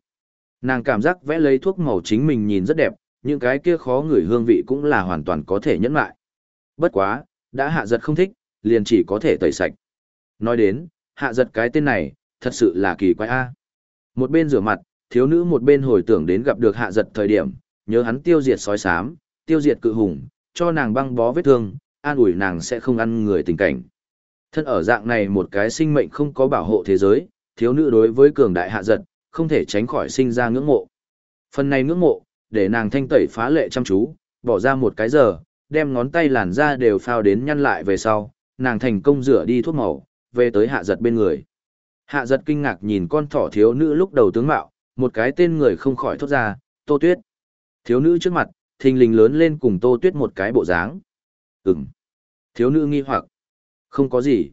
Nàng cảm giác vẽ lấy thuốc màu chính mình nhìn rất đẹp, những cái kia khó ngửi hương vị cũng là hoàn toàn có thể nhẫn lại. Bất quá, đã hạ giật không thích, liền chỉ có thể tẩy sạch. Nói đến, hạ giật cái tên này, thật sự là kỳ quái a. Một bên rửa mặt, thiếu nữ một bên hồi tưởng đến gặp được hạ giật thời điểm, nhớ hắn tiêu diệt sói sám, tiêu diệt cự hùng, cho nàng băng bó vết thương, an ủi nàng sẽ không ăn người tình cảnh. Thân ở dạng này một cái sinh mệnh không có bảo hộ thế giới, thiếu nữ đối với cường đại hạ giật, không thể tránh khỏi sinh ra ngưỡng mộ. Phần này ngưỡng mộ, để nàng thanh tẩy phá lệ chăm chú, bỏ ra một cái giờ, đem ngón tay làn da đều phao đến nhăn lại về sau, nàng thành công rửa đi thuốc màu, về tới hạ giật bên người. Hạ giật kinh ngạc nhìn con thỏ thiếu nữ lúc đầu tướng mạo, một cái tên người không khỏi thốt ra, Tô Tuyết. Thiếu nữ trước mặt, thình lình lớn lên cùng Tô Tuyết một cái bộ dáng. Ừm. Thiếu nữ nghi hoặc. Không có gì.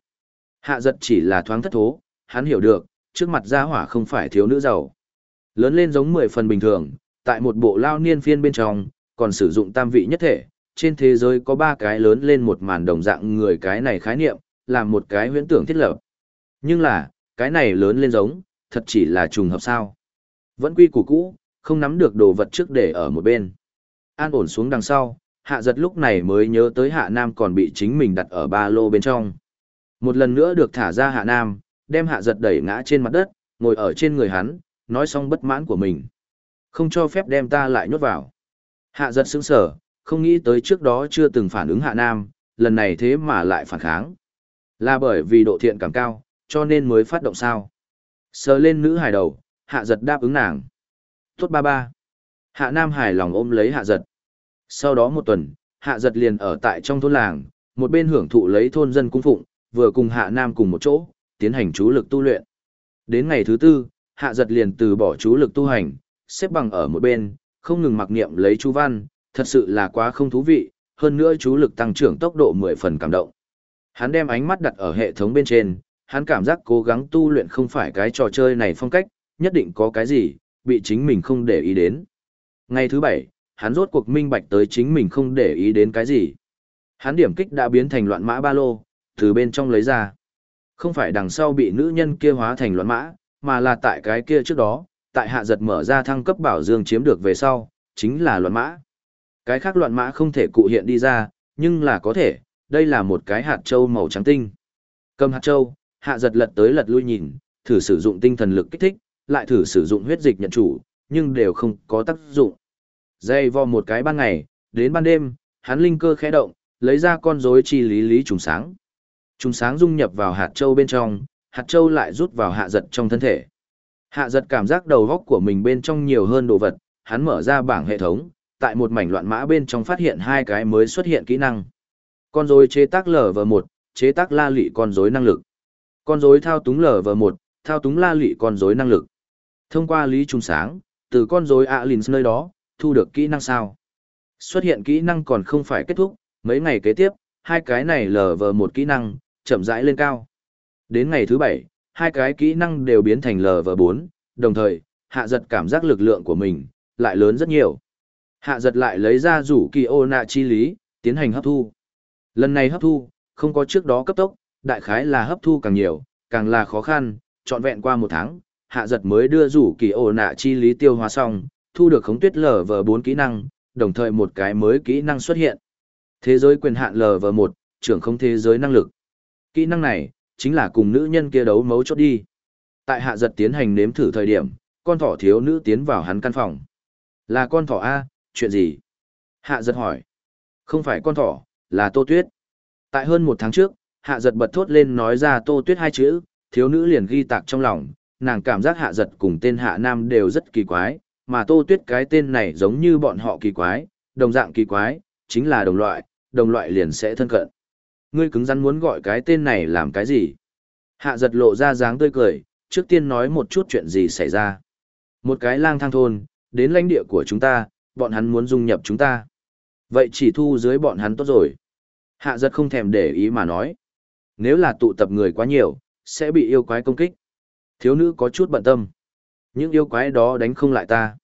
Hạ giật chỉ là thoáng thất thố, hắn hiểu được, trước mặt gia hỏa không phải thiếu nữ giàu. Lớn lên giống mười phần bình thường, tại một bộ lao niên phiên bên trong, còn sử dụng tam vị nhất thể. Trên thế giới có ba cái lớn lên một màn đồng dạng người cái này khái niệm, là một cái huyễn tưởng thiết lập. Nhưng là, cái này lớn lên giống, thật chỉ là trùng hợp sao. Vẫn quy củ cũ, không nắm được đồ vật trước để ở một bên. An ổn xuống đằng sau, hạ giật lúc này mới nhớ tới hạ nam còn bị chính mình đặt ở ba lô bên trong. Một lần nữa được thả ra hạ nam, đem hạ giật đẩy ngã trên mặt đất, ngồi ở trên người hắn, nói xong bất mãn của mình. Không cho phép đem ta lại nhốt vào. Hạ giật sững sở, không nghĩ tới trước đó chưa từng phản ứng hạ nam, lần này thế mà lại phản kháng. Là bởi vì độ thiện cảm cao, cho nên mới phát động sao. Sờ lên nữ hài đầu, hạ giật đáp ứng nàng. Tốt ba ba. Hạ nam hài lòng ôm lấy hạ giật. Sau đó một tuần, hạ giật liền ở tại trong thôn làng, một bên hưởng thụ lấy thôn dân cung phụng, vừa cùng hạ nam cùng một chỗ, tiến hành chú lực tu luyện. Đến ngày thứ tư, hạ giật liền từ bỏ chú lực tu hành, xếp bằng ở một bên, không ngừng mặc niệm lấy chú văn, thật sự là quá không thú vị, hơn nữa chú lực tăng trưởng tốc độ 10 phần cảm động. Hắn đem ánh mắt đặt ở hệ thống bên trên, hắn cảm giác cố gắng tu luyện không phải cái trò chơi này phong cách, nhất định có cái gì, bị chính mình không để ý đến. Ngày thứ bảy, hắn rốt cuộc minh bạch tới chính mình không để ý đến cái gì. Hắn điểm kích đã biến thành loạn mã ba lô, từ bên trong lấy ra. Không phải đằng sau bị nữ nhân kia hóa thành loạn mã, mà là tại cái kia trước đó, tại hạ giật mở ra thăng cấp bảo dương chiếm được về sau, chính là loạn mã. Cái khác loạn mã không thể cụ hiện đi ra, nhưng là có thể, đây là một cái hạt châu màu trắng tinh. Cầm hạt châu, hạ giật lật tới lật lui nhìn, thử sử dụng tinh thần lực kích thích, lại thử sử dụng huyết dịch nhận chủ, nhưng đều không có tác dụng. Dây vo một cái ban ngày, đến ban đêm, hắn linh cơ khẽ động, lấy ra con rối chi lý lý trùng sáng. Trùng sáng dung nhập vào hạt châu bên trong, hạt châu lại rút vào hạ giật trong thân thể. Hạ giật cảm giác đầu góc của mình bên trong nhiều hơn đồ vật, hắn mở ra bảng hệ thống, tại một mảnh loạn mã bên trong phát hiện hai cái mới xuất hiện kỹ năng. Con rối chế tác LV1, chế tác la lị con rối năng lực. Con rối thao túng LV1, thao túng la lị con rối năng lực. Thông qua lý trùng sáng, từ con rối Alins nơi đó, thu được kỹ năng sao. Xuất hiện kỹ năng còn không phải kết thúc, mấy ngày kế tiếp, hai cái này lờ vờ một kỹ năng, chậm rãi lên cao. Đến ngày thứ bảy, hai cái kỹ năng đều biến thành lờ vờ bốn, đồng thời, hạ giật cảm giác lực lượng của mình, lại lớn rất nhiều. Hạ giật lại lấy ra rủ kỳ ô nạ chi lý, tiến hành hấp thu. Lần này hấp thu, không có trước đó cấp tốc, đại khái là hấp thu càng nhiều, càng là khó khăn, trọn vẹn qua một tháng, hạ giật mới đưa rủ kỳ ổ nạ chi lý tiêu hóa xong, thu được khống tuyết lv bốn kỹ năng, đồng thời một cái mới kỹ năng xuất hiện. Thế giới quyền hạn lv một trưởng không thế giới năng lực. Kỹ năng này, chính là cùng nữ nhân kia đấu mấu chốt đi. Tại hạ giật tiến hành nếm thử thời điểm, con thỏ thiếu nữ tiến vào hắn căn phòng. Là con thỏ A, chuyện gì? Hạ giật hỏi. Không phải con thỏ, là tô tuyết. Tại hơn một tháng trước, hạ giật bật thốt lên nói ra tô tuyết hai chữ, thiếu nữ liền ghi tạc trong lòng, nàng cảm giác hạ giật cùng tên hạ nam đều rất kỳ quái, mà tô tuyết cái tên này giống như bọn họ kỳ quái, đồng dạng kỳ quái, chính là đồng loại, đồng loại liền sẽ thân cận. Ngươi cứng rắn muốn gọi cái tên này làm cái gì? Hạ giật lộ ra dáng tươi cười, trước tiên nói một chút chuyện gì xảy ra. Một cái lang thang thôn, đến lãnh địa của chúng ta, bọn hắn muốn dung nhập chúng ta. Vậy chỉ thu dưới bọn hắn tốt rồi. Hạ giật không thèm để ý mà nói. Nếu là tụ tập người quá nhiều, sẽ bị yêu quái công kích. Thiếu nữ có chút bận tâm. Những yêu quái đó đánh không lại ta.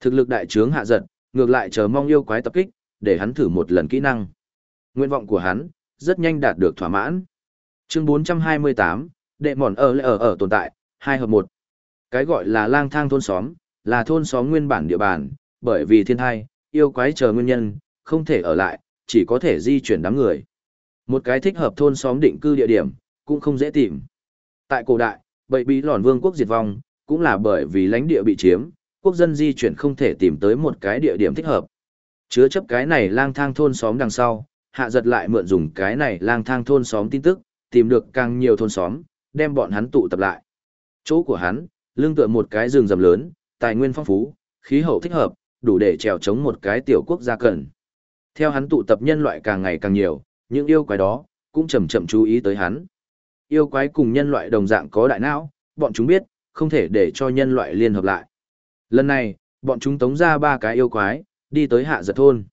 Thực lực đại trướng hạ giận, ngược lại chờ mong yêu quái tập kích, để hắn thử một lần kỹ năng. Nguyện vọng của hắn, rất nhanh đạt được thỏa mãn. Chương 428, đệ mòn ở ở ở tồn tại, hai hợp một. Cái gọi là lang thang thôn xóm, là thôn xóm nguyên bản địa bàn, bởi vì thiên thai, yêu quái chờ nguyên nhân, không thể ở lại, chỉ có thể di chuyển đám người. Một cái thích hợp thôn xóm định cư địa điểm, cũng không dễ tìm. Tại cổ đại, bậy bí lòn vương quốc diệt vong, cũng là bởi vì lãnh địa bị chiếm, quốc dân di chuyển không thể tìm tới một cái địa điểm thích hợp. Chứa chấp cái này lang thang thôn xóm đằng sau, hạ giật lại mượn dùng cái này lang thang thôn xóm tin tức, tìm được càng nhiều thôn xóm, đem bọn hắn tụ tập lại. Chỗ của hắn, lương tựa một cái rừng rầm lớn, tài nguyên phong phú, khí hậu thích hợp, đủ để trèo chống một cái tiểu quốc gia cần. Theo hắn tụ tập nhân loại càng ngày càng nhiều, những yêu quái đó cũng chậm chậm chú ý tới hắn. Yêu quái cùng nhân loại đồng dạng có đại não, bọn chúng biết, không thể để cho nhân loại liên hợp lại. Lần này, bọn chúng tống ra ba cái yêu quái, đi tới hạ giật thôn.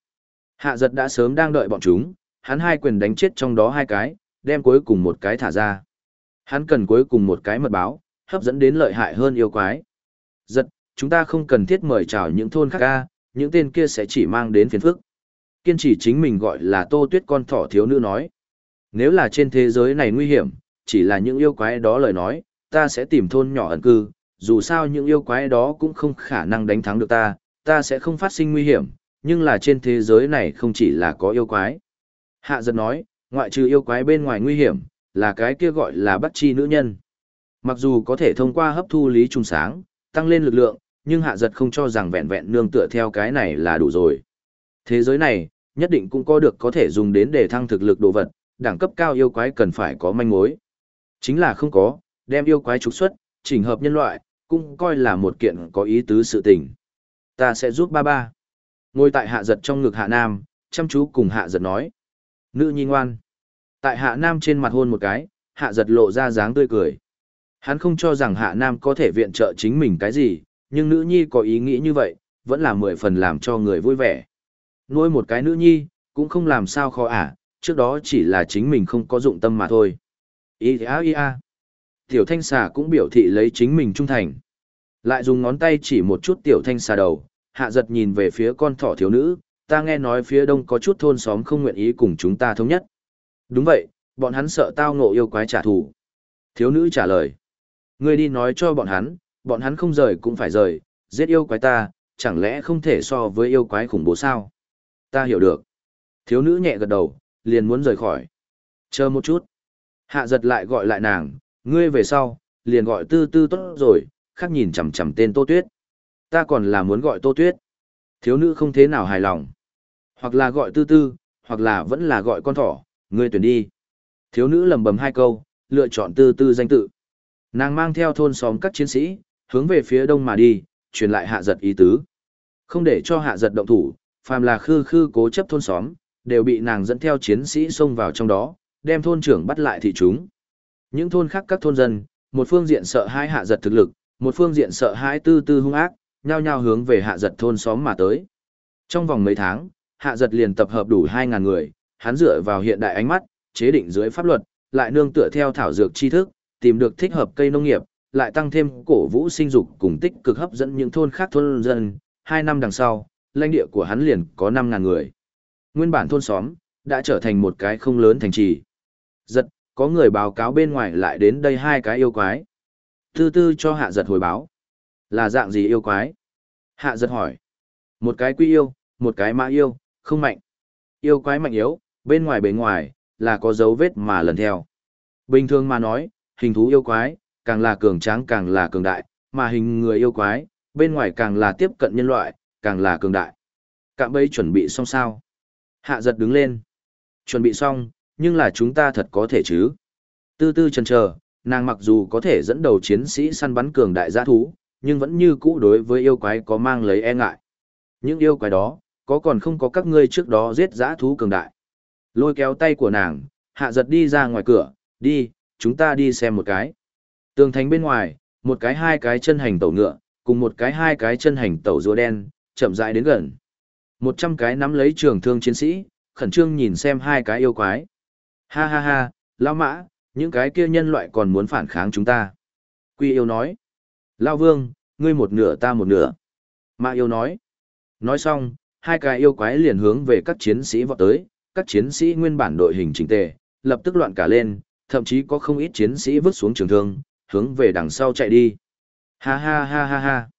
Hạ giật đã sớm đang đợi bọn chúng, hắn hai quyền đánh chết trong đó hai cái, đem cuối cùng một cái thả ra. Hắn cần cuối cùng một cái mật báo, hấp dẫn đến lợi hại hơn yêu quái. Giật, chúng ta không cần thiết mời chào những thôn khác ca, những tên kia sẽ chỉ mang đến phiền phức. Kiên trì chính mình gọi là tô tuyết con thỏ thiếu nữ nói. Nếu là trên thế giới này nguy hiểm, chỉ là những yêu quái đó lời nói, ta sẽ tìm thôn nhỏ ẩn cư, dù sao những yêu quái đó cũng không khả năng đánh thắng được ta, ta sẽ không phát sinh nguy hiểm, nhưng là trên thế giới này không chỉ là có yêu quái. Hạ giật nói, ngoại trừ yêu quái bên ngoài nguy hiểm, là cái kia gọi là bắt chi nữ nhân. Mặc dù có thể thông qua hấp thu lý trung sáng, tăng lên lực lượng, nhưng hạ giật không cho rằng vẹn vẹn nương tựa theo cái này là đủ rồi. Thế giới này, nhất định cũng có được có thể dùng đến để thăng thực lực đồ vật, đẳng cấp cao yêu quái cần phải có manh mối. Chính là không có, đem yêu quái trục xuất, chỉnh hợp nhân loại, cũng coi là một kiện có ý tứ sự tình. Ta sẽ giúp ba ba. Ngồi tại hạ giật trong ngực hạ nam, chăm chú cùng hạ giật nói. Nữ nhi ngoan. Tại hạ nam trên mặt hôn một cái, hạ giật lộ ra dáng tươi cười. Hắn không cho rằng hạ nam có thể viện trợ chính mình cái gì, nhưng nữ nhi có ý nghĩ như vậy, vẫn là mười phần làm cho người vui vẻ. Nuôi một cái nữ nhi, cũng không làm sao khó ả, trước đó chỉ là chính mình không có dụng tâm mà thôi. Ý a ý a. Tiểu thanh xà cũng biểu thị lấy chính mình trung thành. Lại dùng ngón tay chỉ một chút tiểu thanh xà đầu, hạ giật nhìn về phía con thỏ thiếu nữ, ta nghe nói phía đông có chút thôn xóm không nguyện ý cùng chúng ta thống nhất. Đúng vậy, bọn hắn sợ tao ngộ yêu quái trả thù. Thiếu nữ trả lời. Ngươi đi nói cho bọn hắn, bọn hắn không rời cũng phải rời, giết yêu quái ta, chẳng lẽ không thể so với yêu quái khủng bố sao? Ta hiểu được. Thiếu nữ nhẹ gật đầu, liền muốn rời khỏi. Chờ một chút. Hạ giật lại gọi lại nàng, ngươi về sau, liền gọi tư tư tốt rồi, khác nhìn chằm chằm tên Tô Tuyết. Ta còn là muốn gọi Tô Tuyết. Thiếu nữ không thế nào hài lòng. Hoặc là gọi tư tư, hoặc là vẫn là gọi con thỏ, ngươi tuyển đi. Thiếu nữ lầm bầm hai câu, lựa chọn tư tư danh tự. Nàng mang theo thôn xóm các chiến sĩ, hướng về phía đông mà đi, truyền lại hạ giật ý tứ. Không để cho hạ giật động thủ, phàm là khư khư cố chấp thôn xóm, đều bị nàng dẫn theo chiến sĩ xông vào trong đó, đem thôn trưởng bắt lại thị chúng. Những thôn khác các thôn dân, một phương diện sợ hai hạ giật thực lực, một phương diện sợ hãi tư tư hung ác, nhao nhao hướng về hạ giật thôn xóm mà tới. Trong vòng mấy tháng, hạ giật liền tập hợp đủ 2.000 người, hắn dựa vào hiện đại ánh mắt, chế định dưới pháp luật, lại nương tựa theo thảo dược tri thức, tìm được thích hợp cây nông nghiệp, lại tăng thêm cổ vũ sinh dục cùng tích cực hấp dẫn những thôn khác thôn dân. Hai năm đằng sau, lãnh địa của hắn liền có 5.000 người. Nguyên bản thôn xóm, đã trở thành một cái không lớn thành trì. Giật, có người báo cáo bên ngoài lại đến đây hai cái yêu quái. Tư tư cho hạ giật hồi báo. Là dạng gì yêu quái? Hạ giật hỏi. Một cái quy yêu, một cái mã yêu, không mạnh. Yêu quái mạnh yếu, bên ngoài bề ngoài, là có dấu vết mà lần theo. Bình thường mà nói, hình thú yêu quái, càng là cường tráng càng là cường đại, mà hình người yêu quái, bên ngoài càng là tiếp cận nhân loại, càng là cường đại. Cạm bẫy chuẩn bị xong sao? Hạ giật đứng lên. Chuẩn bị xong, nhưng là chúng ta thật có thể chứ? Tư tư chần chờ, nàng mặc dù có thể dẫn đầu chiến sĩ săn bắn cường đại giã thú, nhưng vẫn như cũ đối với yêu quái có mang lấy e ngại. Những yêu quái đó, có còn không có các ngươi trước đó giết giã thú cường đại. Lôi kéo tay của nàng, hạ giật đi ra ngoài cửa, đi, chúng ta đi xem một cái. Tường thành bên ngoài, một cái hai cái chân hành tẩu ngựa, cùng một cái hai cái chân hành tẩu rùa đen, chậm rãi đến gần. Một trăm cái nắm lấy trường thương chiến sĩ, khẩn trương nhìn xem hai cái yêu quái. Ha ha ha, lão mã, những cái kia nhân loại còn muốn phản kháng chúng ta. Quy yêu nói. Lao vương, ngươi một nửa ta một nửa. Mã yêu nói. Nói xong, hai cái yêu quái liền hướng về các chiến sĩ vọt tới, các chiến sĩ nguyên bản đội hình chỉnh tề, lập tức loạn cả lên, thậm chí có không ít chiến sĩ vứt xuống trường thương, hướng về đằng sau chạy đi. Ha ha ha ha ha.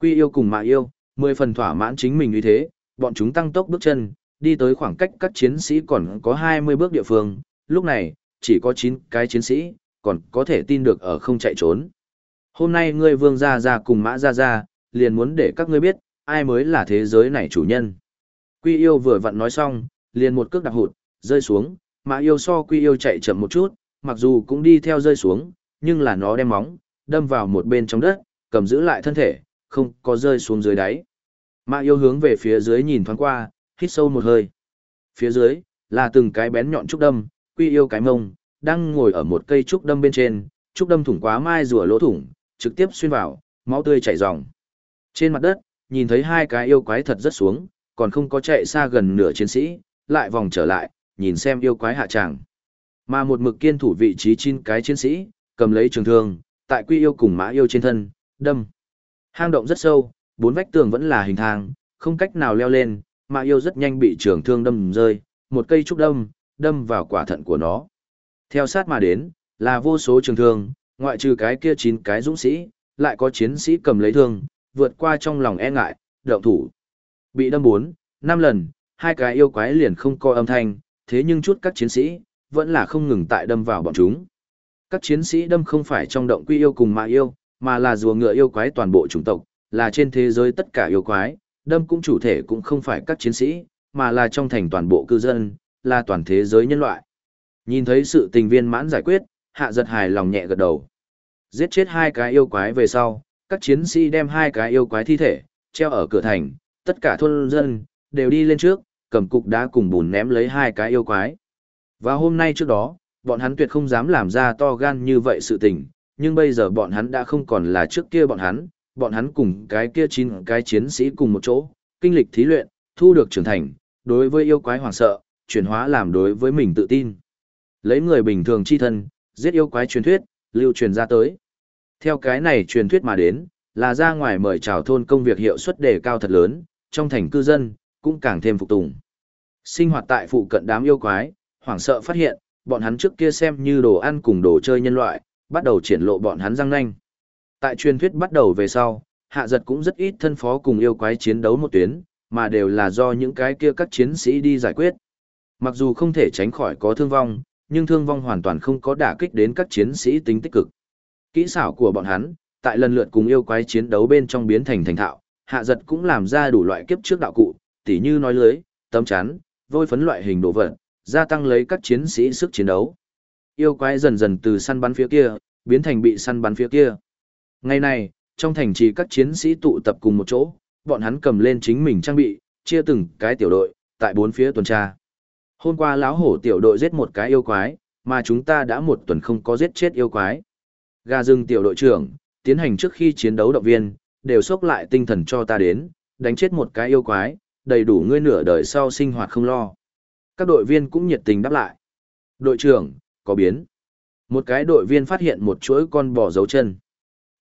Quy yêu cùng mạ yêu, mười phần thỏa mãn chính mình như thế, bọn chúng tăng tốc bước chân, đi tới khoảng cách các chiến sĩ còn có 20 bước địa phương, lúc này, chỉ có 9 cái chiến sĩ, còn có thể tin được ở không chạy trốn. Hôm nay ngươi vương gia gia cùng mã gia gia, liền muốn để các ngươi biết, ai mới là thế giới này chủ nhân. Quy yêu vừa vặn nói xong, liền một cước đạp hụt, rơi xuống, mã yêu so quy yêu chạy chậm một chút, mặc dù cũng đi theo rơi xuống, nhưng là nó đem móng, đâm vào một bên trong đất, cầm giữ lại thân thể, không có rơi xuống dưới đáy. Mã yêu hướng về phía dưới nhìn thoáng qua, hít sâu một hơi. Phía dưới, là từng cái bén nhọn trúc đâm, quy yêu cái mông, đang ngồi ở một cây trúc đâm bên trên, trúc đâm thủng quá mai rùa lỗ thủng, trực tiếp xuyên vào, máu tươi chảy ròng. Trên mặt đất, nhìn thấy hai cái yêu quái thật rất xuống, còn không có chạy xa gần nửa chiến sĩ, lại vòng trở lại, nhìn xem yêu quái hạ tràng. Mà một mực kiên thủ vị trí chín cái chiến sĩ, cầm lấy trường thương, tại quy yêu cùng mã yêu trên thân, đâm. Hang động rất sâu, bốn vách tường vẫn là hình thang, không cách nào leo lên, mà yêu rất nhanh bị trường thương đâm rơi, một cây trúc đâm, đâm vào quả thận của nó. Theo sát mà đến, là vô số trường thương, ngoại trừ cái kia chín cái dũng sĩ, lại có chiến sĩ cầm lấy thương, vượt qua trong lòng e ngại, động thủ. Bị đâm bốn, năm lần, hai cái yêu quái liền không coi âm thanh, thế nhưng chút các chiến sĩ, vẫn là không ngừng tại đâm vào bọn chúng. Các chiến sĩ đâm không phải trong động quy yêu cùng mà yêu, mà là rùa ngựa yêu quái toàn bộ chủng tộc, là trên thế giới tất cả yêu quái, đâm cũng chủ thể cũng không phải các chiến sĩ, mà là trong thành toàn bộ cư dân, là toàn thế giới nhân loại. Nhìn thấy sự tình viên mãn giải quyết, hạ giật hài lòng nhẹ gật đầu. Giết chết hai cái yêu quái về sau, các chiến sĩ đem hai cái yêu quái thi thể, treo ở cửa thành, tất cả thôn dân, đều đi lên trước, cầm cục đá cùng bùn ném lấy hai cái yêu quái. Và hôm nay trước đó, bọn hắn tuyệt không dám làm ra to gan như vậy sự tình, nhưng bây giờ bọn hắn đã không còn là trước kia bọn hắn, bọn hắn cùng cái kia chín cái chiến sĩ cùng một chỗ, kinh lịch thí luyện, thu được trưởng thành, đối với yêu quái hoảng sợ, chuyển hóa làm đối với mình tự tin. Lấy người bình thường chi thân, giết yêu quái truyền thuyết, lưu truyền ra tới. Theo cái này truyền thuyết mà đến, là ra ngoài mời chào thôn công việc hiệu suất đề cao thật lớn, trong thành cư dân, cũng càng thêm phục tùng. Sinh hoạt tại phụ cận đám yêu quái, hoảng sợ phát hiện, bọn hắn trước kia xem như đồ ăn cùng đồ chơi nhân loại, bắt đầu triển lộ bọn hắn răng nanh. Tại truyền thuyết bắt đầu về sau, hạ giật cũng rất ít thân phó cùng yêu quái chiến đấu một tuyến, mà đều là do những cái kia các chiến sĩ đi giải quyết. Mặc dù không thể tránh khỏi có thương vong, nhưng thương vong hoàn toàn không có đả kích đến các chiến sĩ tính tích cực. Kỹ xảo của bọn hắn, tại lần lượt cùng yêu quái chiến đấu bên trong biến thành thành thạo, hạ giật cũng làm ra đủ loại kiếp trước đạo cụ, tỉ như nói lưới, tấm chắn, vôi phấn loại hình đồ vật, gia tăng lấy các chiến sĩ sức chiến đấu. Yêu quái dần dần từ săn bắn phía kia, biến thành bị săn bắn phía kia. Ngày này, trong thành trì các chiến sĩ tụ tập cùng một chỗ, bọn hắn cầm lên chính mình trang bị, chia từng cái tiểu đội, tại bốn phía tuần tra. Hôm qua lão hổ tiểu đội giết một cái yêu quái, mà chúng ta đã một tuần không có giết chết yêu quái. Gà rừng tiểu đội trưởng, tiến hành trước khi chiến đấu động viên, đều sốc lại tinh thần cho ta đến, đánh chết một cái yêu quái, đầy đủ ngươi nửa đời sau sinh hoạt không lo. Các đội viên cũng nhiệt tình đáp lại. Đội trưởng, có biến. Một cái đội viên phát hiện một chuỗi con bò dấu chân.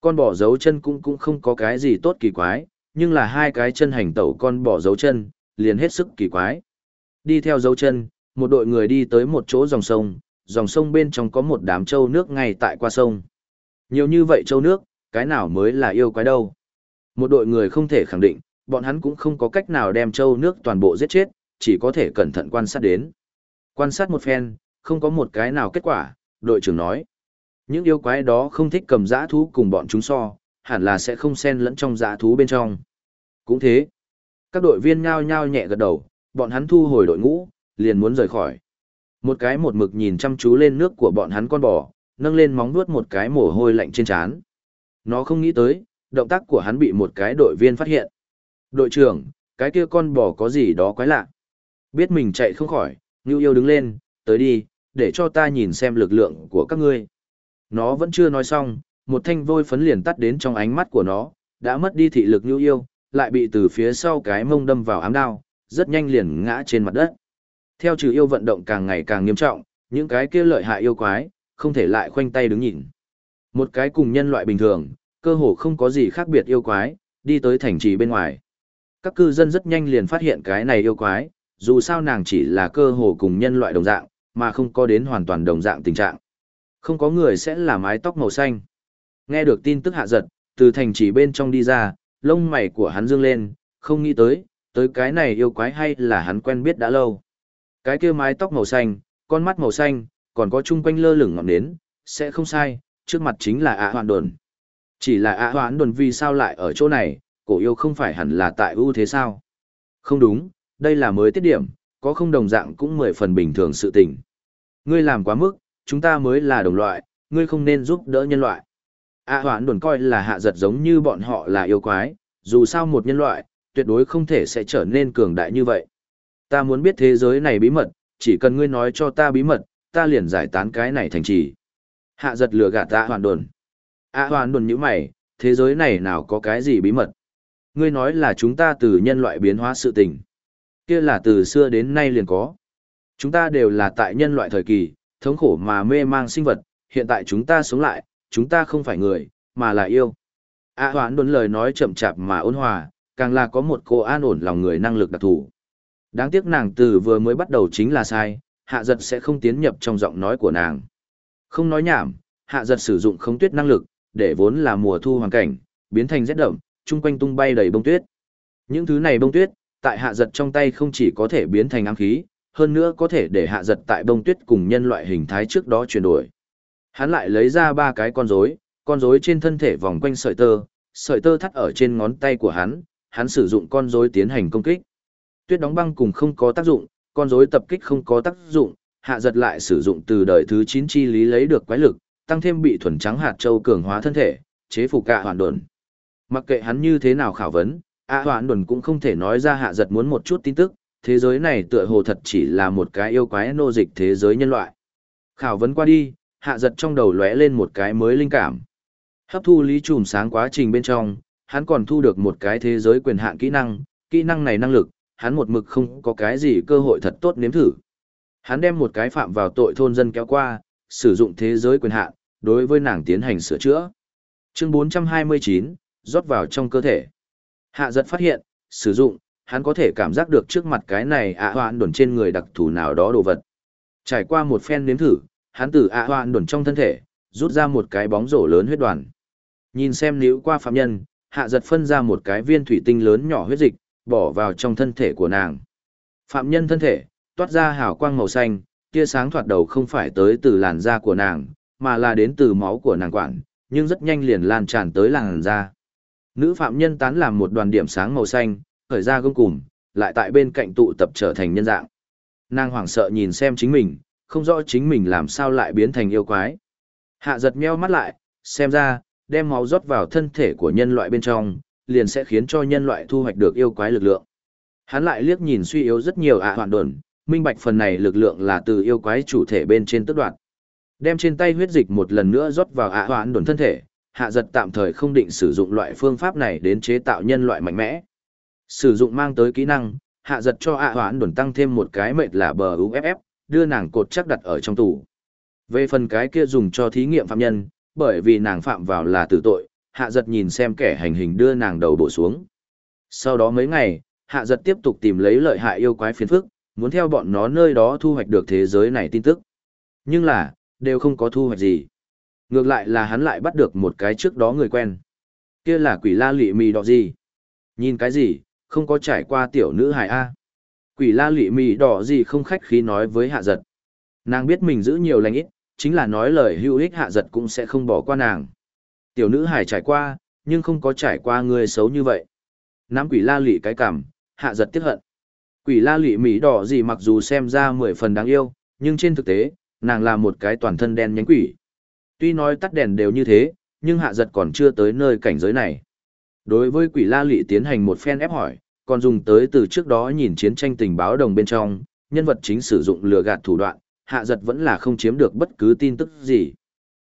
Con bò dấu chân cũng cũng không có cái gì tốt kỳ quái, nhưng là hai cái chân hành tẩu con bò dấu chân, liền hết sức kỳ quái. Đi theo dấu chân, một đội người đi tới một chỗ dòng sông, dòng sông bên trong có một đám trâu nước ngay tại qua sông. Nhiều như vậy trâu nước, cái nào mới là yêu quái đâu. Một đội người không thể khẳng định, bọn hắn cũng không có cách nào đem trâu nước toàn bộ giết chết, chỉ có thể cẩn thận quan sát đến. Quan sát một phen, không có một cái nào kết quả, đội trưởng nói. Những yêu quái đó không thích cầm dã thú cùng bọn chúng so, hẳn là sẽ không xen lẫn trong dã thú bên trong. Cũng thế, các đội viên nhao nhao nhẹ gật đầu, bọn hắn thu hồi đội ngũ, liền muốn rời khỏi. Một cái một mực nhìn chăm chú lên nước của bọn hắn con bò, nâng lên móng vuốt một cái mồ hôi lạnh trên trán. Nó không nghĩ tới, động tác của hắn bị một cái đội viên phát hiện. Đội trưởng, cái kia con bò có gì đó quái lạ. Biết mình chạy không khỏi, Ngưu Yêu đứng lên, tới đi, để cho ta nhìn xem lực lượng của các ngươi. Nó vẫn chưa nói xong, một thanh vôi phấn liền tắt đến trong ánh mắt của nó, đã mất đi thị lực nhu Yêu, lại bị từ phía sau cái mông đâm vào ám đao, rất nhanh liền ngã trên mặt đất. Theo trừ yêu vận động càng ngày càng nghiêm trọng, những cái kia lợi hại yêu quái, không thể lại khoanh tay đứng nhìn. Một cái cùng nhân loại bình thường, cơ hồ không có gì khác biệt yêu quái, đi tới thành trì bên ngoài. Các cư dân rất nhanh liền phát hiện cái này yêu quái, dù sao nàng chỉ là cơ hồ cùng nhân loại đồng dạng, mà không có đến hoàn toàn đồng dạng tình trạng. Không có người sẽ là mái tóc màu xanh. Nghe được tin tức hạ giật, từ thành trì bên trong đi ra, lông mày của hắn dương lên, không nghĩ tới, tới cái này yêu quái hay là hắn quen biết đã lâu. Cái kia mái tóc màu xanh, con mắt màu xanh, còn có chung quanh lơ lửng ngọn nến, sẽ không sai, trước mặt chính là ạ hoạn đồn. Chỉ là ạ hoạn đồn vì sao lại ở chỗ này, cổ yêu không phải hẳn là tại ưu thế sao? Không đúng, đây là mới tiết điểm, có không đồng dạng cũng mười phần bình thường sự tình. Ngươi làm quá mức, chúng ta mới là đồng loại, ngươi không nên giúp đỡ nhân loại. a hoạn đồn coi là hạ giật giống như bọn họ là yêu quái, dù sao một nhân loại, tuyệt đối không thể sẽ trở nên cường đại như vậy. Ta muốn biết thế giới này bí mật, chỉ cần ngươi nói cho ta bí mật, ta liền giải tán cái này thành trì. Hạ giật lừa gạt ta hoàn đồn. A hoàn đồn như mày, thế giới này nào có cái gì bí mật? Ngươi nói là chúng ta từ nhân loại biến hóa sự tình. kia là từ xưa đến nay liền có. Chúng ta đều là tại nhân loại thời kỳ, thống khổ mà mê mang sinh vật, hiện tại chúng ta sống lại, chúng ta không phải người, mà là yêu. A hoán đốn lời nói chậm chạp mà ôn hòa, càng là có một cô an ổn lòng người năng lực đặc thù. Đáng tiếc nàng từ vừa mới bắt đầu chính là sai, hạ giật sẽ không tiến nhập trong giọng nói của nàng. Không nói nhảm, hạ giật sử dụng không tuyết năng lực, để vốn là mùa thu hoàn cảnh, biến thành rét đậm, chung quanh tung bay đầy bông tuyết. Những thứ này bông tuyết, tại hạ giật trong tay không chỉ có thể biến thành ám khí, hơn nữa có thể để hạ giật tại bông tuyết cùng nhân loại hình thái trước đó chuyển đổi. Hắn lại lấy ra ba cái con rối, con rối trên thân thể vòng quanh sợi tơ, sợi tơ thắt ở trên ngón tay của hắn, hắn sử dụng con rối tiến hành công kích. Tuyết đóng băng cùng không có tác dụng, con rối tập kích không có tác dụng, hạ giật lại sử dụng từ đời thứ 9 chi lý lấy được quái lực, tăng thêm bị thuần trắng hạt châu cường hóa thân thể, chế phục cả hoàn đồn. Mặc kệ hắn như thế nào khảo vấn, A hoàn đồn cũng không thể nói ra hạ giật muốn một chút tin tức, thế giới này tựa hồ thật chỉ là một cái yêu quái nô dịch thế giới nhân loại. Khảo vấn qua đi, hạ giật trong đầu lóe lên một cái mới linh cảm. Hấp thu lý trùm sáng quá trình bên trong, hắn còn thu được một cái thế giới quyền hạn kỹ năng, kỹ năng này năng lực, hắn một mực không có cái gì cơ hội thật tốt nếm thử. Hắn đem một cái phạm vào tội thôn dân kéo qua, sử dụng thế giới quyền hạn, đối với nàng tiến hành sửa chữa. Chương 429, rót vào trong cơ thể. Hạ giật phát hiện, sử dụng, hắn có thể cảm giác được trước mặt cái này ạ hoạn đồn trên người đặc thù nào đó đồ vật. Trải qua một phen nếm thử, hắn từ ạ hoạn đồn trong thân thể, rút ra một cái bóng rổ lớn huyết đoàn. Nhìn xem níu qua phạm nhân, hạ giật phân ra một cái viên thủy tinh lớn nhỏ huyết dịch, bỏ vào trong thân thể của nàng. Phạm nhân thân thể, toát ra hào quang màu xanh, tia sáng thoạt đầu không phải tới từ làn da của nàng, mà là đến từ máu của nàng quản, nhưng rất nhanh liền lan tràn tới làn da. Nữ phạm nhân tán làm một đoàn điểm sáng màu xanh, khởi ra gông cùm, lại tại bên cạnh tụ tập trở thành nhân dạng. Nàng hoảng sợ nhìn xem chính mình, không rõ chính mình làm sao lại biến thành yêu quái. Hạ giật meo mắt lại, xem ra, đem máu rót vào thân thể của nhân loại bên trong, liền sẽ khiến cho nhân loại thu hoạch được yêu quái lực lượng. Hắn lại liếc nhìn suy yếu rất nhiều ạ à hoạn đồn, minh bạch phần này lực lượng là từ yêu quái chủ thể bên trên tức đoạn. Đem trên tay huyết dịch một lần nữa rót vào ạ à hoạn đồn thân thể, hạ giật tạm thời không định sử dụng loại phương pháp này đến chế tạo nhân loại mạnh mẽ. Sử dụng mang tới kỹ năng, hạ giật cho ạ hoãn đồn tăng thêm một cái mệt là bờ UFF, đưa nàng cột chắc đặt ở trong tủ. Về phần cái kia dùng cho thí nghiệm phạm nhân, bởi vì nàng phạm vào là tử tội, hạ giật nhìn xem kẻ hành hình đưa nàng đầu bổ xuống. Sau đó mấy ngày, hạ giật tiếp tục tìm lấy lợi hại yêu quái phiền phức, muốn theo bọn nó nơi đó thu hoạch được thế giới này tin tức. Nhưng là, đều không có thu hoạch gì. Ngược lại là hắn lại bắt được một cái trước đó người quen. Kia là quỷ la lị mì đỏ gì? Nhìn cái gì, không có trải qua tiểu nữ hài A. Quỷ la lụy mì đỏ gì không khách khí nói với hạ giật. Nàng biết mình giữ nhiều lành ít, chính là nói lời hữu ích hạ giật cũng sẽ không bỏ qua nàng. Tiểu nữ hải trải qua, nhưng không có trải qua người xấu như vậy. Nắm quỷ la lụy cái cảm, hạ giật tiếp hận. Quỷ la lụy mỹ đỏ gì mặc dù xem ra mười phần đáng yêu, nhưng trên thực tế, nàng là một cái toàn thân đen nhánh quỷ. Tuy nói tắt đèn đều như thế, nhưng hạ giật còn chưa tới nơi cảnh giới này. Đối với quỷ la lị tiến hành một phen ép hỏi, còn dùng tới từ trước đó nhìn chiến tranh tình báo đồng bên trong, nhân vật chính sử dụng lừa gạt thủ đoạn, hạ giật vẫn là không chiếm được bất cứ tin tức gì.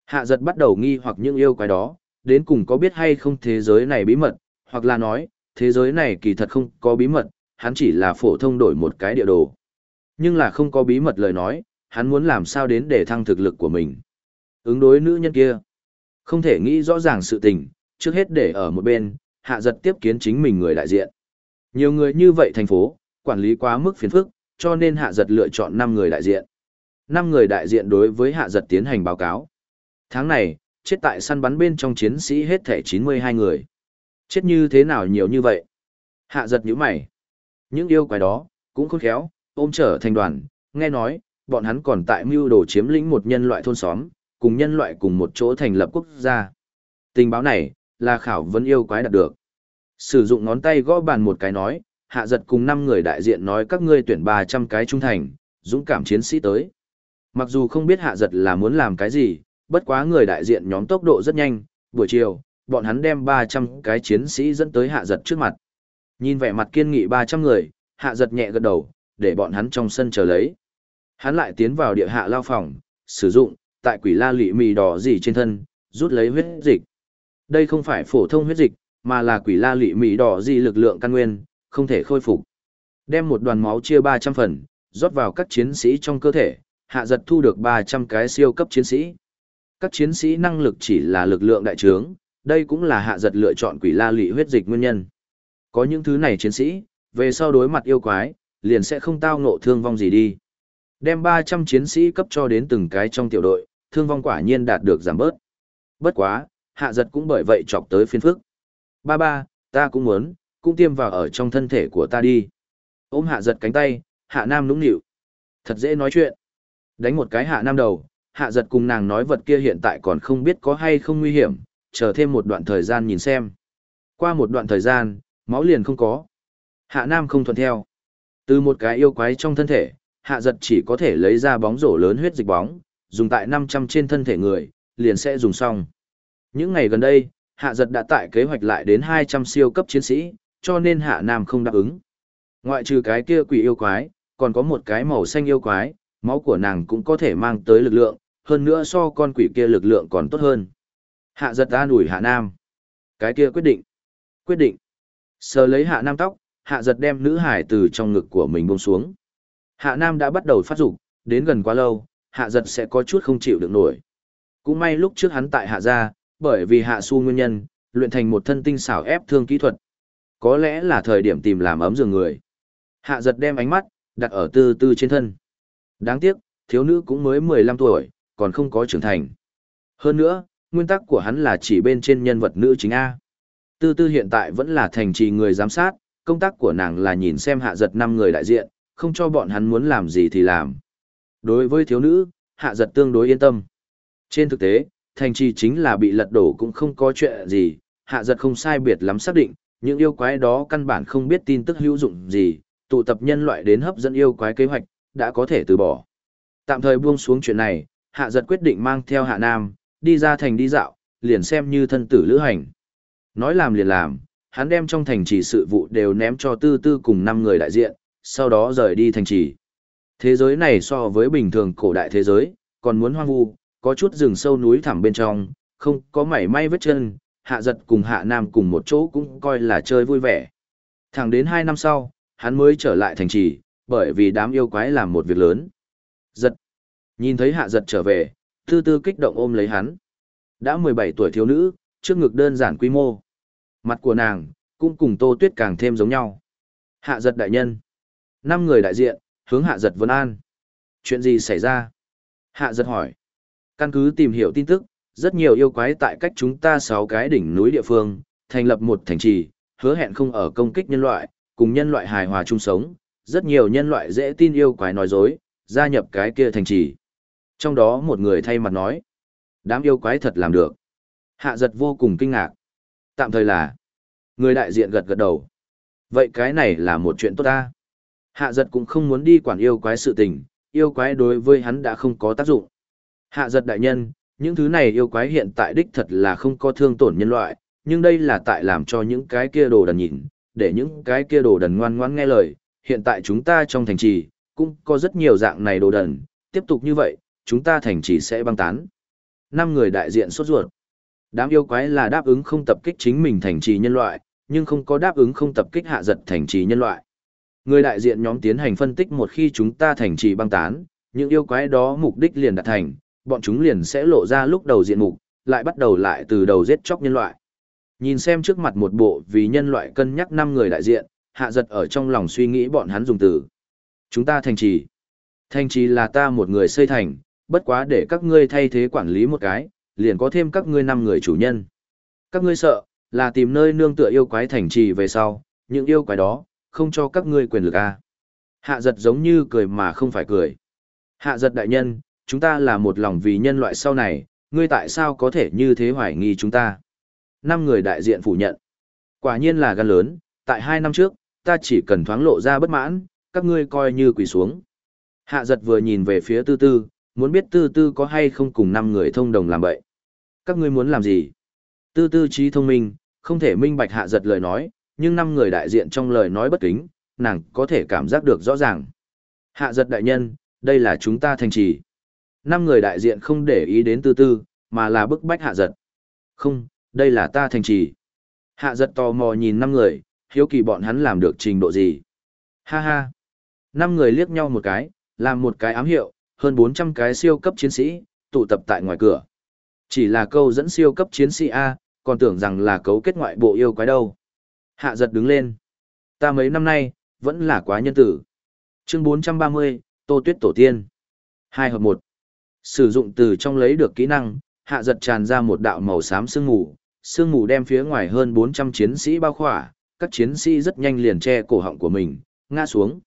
Hạ giật bắt đầu nghi hoặc những yêu quái đó, đến cùng có biết hay không thế giới này bí mật, hoặc là nói, thế giới này kỳ thật không có bí mật, hắn chỉ là phổ thông đổi một cái địa đồ. Nhưng là không có bí mật lời nói, hắn muốn làm sao đến để thăng thực lực của mình. Ứng đối nữ nhân kia, không thể nghĩ rõ ràng sự tình, trước hết để ở một bên, hạ giật tiếp kiến chính mình người đại diện. Nhiều người như vậy thành phố, quản lý quá mức phiền phức, cho nên hạ giật lựa chọn 5 người đại diện. 5 người đại diện đối với hạ giật tiến hành báo cáo. Tháng này, chết tại săn bắn bên trong chiến sĩ hết thể 92 người. Chết như thế nào nhiều như vậy? Hạ giật nhíu mày. Những yêu quái đó, cũng khôn khéo, ôm trở thành đoàn, nghe nói, bọn hắn còn tại mưu đồ chiếm lĩnh một nhân loại thôn xóm, cùng nhân loại cùng một chỗ thành lập quốc gia. Tình báo này, là khảo vấn yêu quái đạt được. Sử dụng ngón tay gõ bàn một cái nói, hạ giật cùng 5 người đại diện nói các ngươi tuyển 300 cái trung thành, dũng cảm chiến sĩ tới. Mặc dù không biết hạ giật là muốn làm cái gì, bất quá người đại diện nhóm tốc độ rất nhanh, buổi chiều, bọn hắn đem 300 cái chiến sĩ dẫn tới hạ giật trước mặt. Nhìn vẻ mặt kiên nghị 300 người, hạ giật nhẹ gật đầu, để bọn hắn trong sân chờ lấy. Hắn lại tiến vào địa hạ lao phòng, sử dụng, tại quỷ la lị mì đỏ gì trên thân, rút lấy huyết dịch. Đây không phải phổ thông huyết dịch, mà là quỷ la lị mị đỏ di lực lượng căn nguyên, không thể khôi phục. Đem một đoàn máu chia 300 phần, rót vào các chiến sĩ trong cơ thể, hạ giật thu được 300 cái siêu cấp chiến sĩ. Các chiến sĩ năng lực chỉ là lực lượng đại trướng, đây cũng là hạ giật lựa chọn quỷ la lị huyết dịch nguyên nhân. Có những thứ này chiến sĩ, về sau đối mặt yêu quái, liền sẽ không tao ngộ thương vong gì đi. Đem 300 chiến sĩ cấp cho đến từng cái trong tiểu đội, thương vong quả nhiên đạt được giảm bớt. Bất quá, hạ giật cũng bởi vậy chọc tới phiên phức. Ba ba, ta cũng muốn, cũng tiêm vào ở trong thân thể của ta đi. Ôm hạ giật cánh tay, hạ nam nũng nịu. Thật dễ nói chuyện. Đánh một cái hạ nam đầu, hạ giật cùng nàng nói vật kia hiện tại còn không biết có hay không nguy hiểm, chờ thêm một đoạn thời gian nhìn xem. Qua một đoạn thời gian, máu liền không có. Hạ nam không thuận theo. Từ một cái yêu quái trong thân thể, hạ giật chỉ có thể lấy ra bóng rổ lớn huyết dịch bóng, dùng tại 500 trên thân thể người, liền sẽ dùng xong. Những ngày gần đây, hạ giật đã tại kế hoạch lại đến 200 siêu cấp chiến sĩ, cho nên hạ nam không đáp ứng. Ngoại trừ cái kia quỷ yêu quái, còn có một cái màu xanh yêu quái, máu của nàng cũng có thể mang tới lực lượng, hơn nữa so con quỷ kia lực lượng còn tốt hơn. Hạ giật an ủi hạ nam. Cái kia quyết định. Quyết định. Sờ lấy hạ nam tóc, hạ giật đem nữ hải từ trong ngực của mình buông xuống. Hạ nam đã bắt đầu phát dục đến gần quá lâu, hạ giật sẽ có chút không chịu được nổi. Cũng may lúc trước hắn tại hạ gia, bởi vì hạ su nguyên nhân, luyện thành một thân tinh xảo ép thương kỹ thuật. Có lẽ là thời điểm tìm làm ấm giường người. Hạ giật đem ánh mắt, đặt ở tư tư trên thân. Đáng tiếc, thiếu nữ cũng mới 15 tuổi, còn không có trưởng thành. Hơn nữa, nguyên tắc của hắn là chỉ bên trên nhân vật nữ chính A. Tư tư hiện tại vẫn là thành trì người giám sát, công tác của nàng là nhìn xem hạ giật năm người đại diện, không cho bọn hắn muốn làm gì thì làm. Đối với thiếu nữ, hạ giật tương đối yên tâm. Trên thực tế, thành trì chính là bị lật đổ cũng không có chuyện gì, hạ giật không sai biệt lắm xác định, những yêu quái đó căn bản không biết tin tức hữu dụng gì, tụ tập nhân loại đến hấp dẫn yêu quái kế hoạch, đã có thể từ bỏ. Tạm thời buông xuống chuyện này, hạ giật quyết định mang theo hạ nam, đi ra thành đi dạo, liền xem như thân tử lữ hành. Nói làm liền làm, hắn đem trong thành trì sự vụ đều ném cho tư tư cùng năm người đại diện, sau đó rời đi thành trì. Thế giới này so với bình thường cổ đại thế giới, còn muốn hoang vu, có chút rừng sâu núi thẳm bên trong, không có mảy may vết chân, hạ giật cùng hạ nam cùng một chỗ cũng coi là chơi vui vẻ. Thẳng đến hai năm sau, hắn mới trở lại thành trì, bởi vì đám yêu quái làm một việc lớn. Giật. Nhìn thấy hạ giật trở về, tư tư kích động ôm lấy hắn. Đã 17 tuổi thiếu nữ, trước ngực đơn giản quy mô. Mặt của nàng, cũng cùng tô tuyết càng thêm giống nhau. Hạ giật đại nhân. Năm người đại diện, hướng hạ giật vấn an. Chuyện gì xảy ra? Hạ giật hỏi. Căn cứ tìm hiểu tin tức, rất nhiều yêu quái tại cách chúng ta sáu cái đỉnh núi địa phương, thành lập một thành trì, hứa hẹn không ở công kích nhân loại, cùng nhân loại hài hòa chung sống, rất nhiều nhân loại dễ tin yêu quái nói dối, gia nhập cái kia thành trì. Trong đó một người thay mặt nói, đám yêu quái thật làm được. Hạ giật vô cùng kinh ngạc. Tạm thời là, người đại diện gật gật đầu. Vậy cái này là một chuyện tốt ta. Hạ giật cũng không muốn đi quản yêu quái sự tình, yêu quái đối với hắn đã không có tác dụng. Hạ giật đại nhân, những thứ này yêu quái hiện tại đích thật là không có thương tổn nhân loại, nhưng đây là tại làm cho những cái kia đồ đần nhìn, để những cái kia đồ đần ngoan ngoãn nghe lời. Hiện tại chúng ta trong thành trì, cũng có rất nhiều dạng này đồ đần, tiếp tục như vậy, chúng ta thành trì sẽ băng tán. Năm người đại diện sốt ruột. Đám yêu quái là đáp ứng không tập kích chính mình thành trì nhân loại, nhưng không có đáp ứng không tập kích hạ giật thành trì nhân loại. Người đại diện nhóm tiến hành phân tích một khi chúng ta thành trì băng tán, những yêu quái đó mục đích liền đạt thành, bọn chúng liền sẽ lộ ra lúc đầu diện mục, lại bắt đầu lại từ đầu giết chóc nhân loại. Nhìn xem trước mặt một bộ vì nhân loại cân nhắc năm người đại diện, hạ giật ở trong lòng suy nghĩ bọn hắn dùng từ. Chúng ta thành trì. Thành trì là ta một người xây thành, bất quá để các ngươi thay thế quản lý một cái, liền có thêm các ngươi năm người chủ nhân. Các ngươi sợ, là tìm nơi nương tựa yêu quái thành trì về sau, những yêu quái đó, không cho các ngươi quyền lực à. Hạ giật giống như cười mà không phải cười. Hạ giật đại nhân, chúng ta là một lòng vì nhân loại sau này, ngươi tại sao có thể như thế hoài nghi chúng ta? Năm người đại diện phủ nhận. Quả nhiên là gan lớn, tại hai năm trước, ta chỉ cần thoáng lộ ra bất mãn, các ngươi coi như quỳ xuống. Hạ giật vừa nhìn về phía tư tư, muốn biết tư tư có hay không cùng năm người thông đồng làm vậy. Các ngươi muốn làm gì? Tư tư trí thông minh, không thể minh bạch hạ giật lời nói, nhưng năm người đại diện trong lời nói bất kính, nàng có thể cảm giác được rõ ràng. Hạ giật đại nhân, đây là chúng ta thành trì. Năm người đại diện không để ý đến tư tư, mà là bức bách hạ giật. Không, đây là ta thành trì. Hạ giật tò mò nhìn năm người, hiếu kỳ bọn hắn làm được trình độ gì. Ha ha. Năm người liếc nhau một cái, làm một cái ám hiệu, hơn 400 cái siêu cấp chiến sĩ, tụ tập tại ngoài cửa. Chỉ là câu dẫn siêu cấp chiến sĩ A, còn tưởng rằng là cấu kết ngoại bộ yêu quái đâu. Hạ giật đứng lên. Ta mấy năm nay, vẫn là quá nhân tử. Chương 430, Tô Tuyết Tổ Tiên. Hai hợp một. Sử dụng từ trong lấy được kỹ năng, hạ giật tràn ra một đạo màu xám sương mù, sương mù đem phía ngoài hơn 400 chiến sĩ bao khỏa, các chiến sĩ rất nhanh liền che cổ họng của mình, ngã xuống.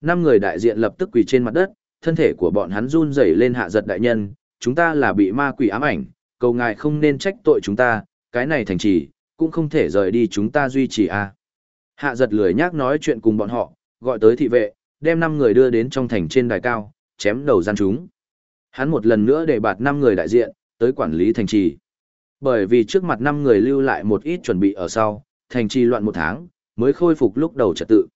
Năm người đại diện lập tức quỳ trên mặt đất, thân thể của bọn hắn run rẩy lên hạ giật đại nhân, chúng ta là bị ma quỷ ám ảnh, cầu ngài không nên trách tội chúng ta, cái này thành trì, cũng không thể rời đi chúng ta duy trì a. À. Hạ giật lười nhác nói chuyện cùng bọn họ, gọi tới thị vệ, đem năm người đưa đến trong thành trên đài cao, chém đầu gian chúng. Hắn một lần nữa để bạt năm người đại diện, tới quản lý thành trì. Bởi vì trước mặt năm người lưu lại một ít chuẩn bị ở sau, thành trì loạn một tháng, mới khôi phục lúc đầu trật tự.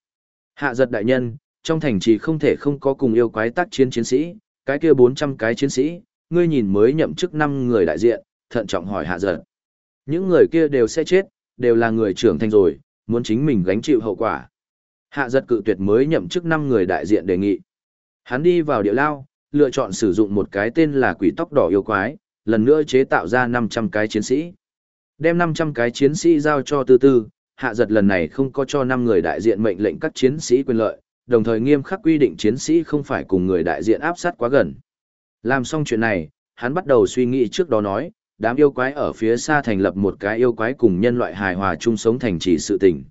Hạ giật đại nhân, trong thành trì không thể không có cùng yêu quái tác chiến chiến sĩ, cái kia 400 cái chiến sĩ, ngươi nhìn mới nhậm chức năm người đại diện, thận trọng hỏi hạ giật. Những người kia đều sẽ chết, đều là người trưởng thành rồi, muốn chính mình gánh chịu hậu quả. Hạ giật cự tuyệt mới nhậm chức năm người đại diện đề nghị. Hắn đi vào địa lao, lựa chọn sử dụng một cái tên là quỷ tóc đỏ yêu quái, lần nữa chế tạo ra 500 cái chiến sĩ. Đem 500 cái chiến sĩ giao cho tư tư, hạ giật lần này không có cho 5 người đại diện mệnh lệnh các chiến sĩ quyền lợi, đồng thời nghiêm khắc quy định chiến sĩ không phải cùng người đại diện áp sát quá gần. Làm xong chuyện này, hắn bắt đầu suy nghĩ trước đó nói, đám yêu quái ở phía xa thành lập một cái yêu quái cùng nhân loại hài hòa chung sống thành trì sự tình.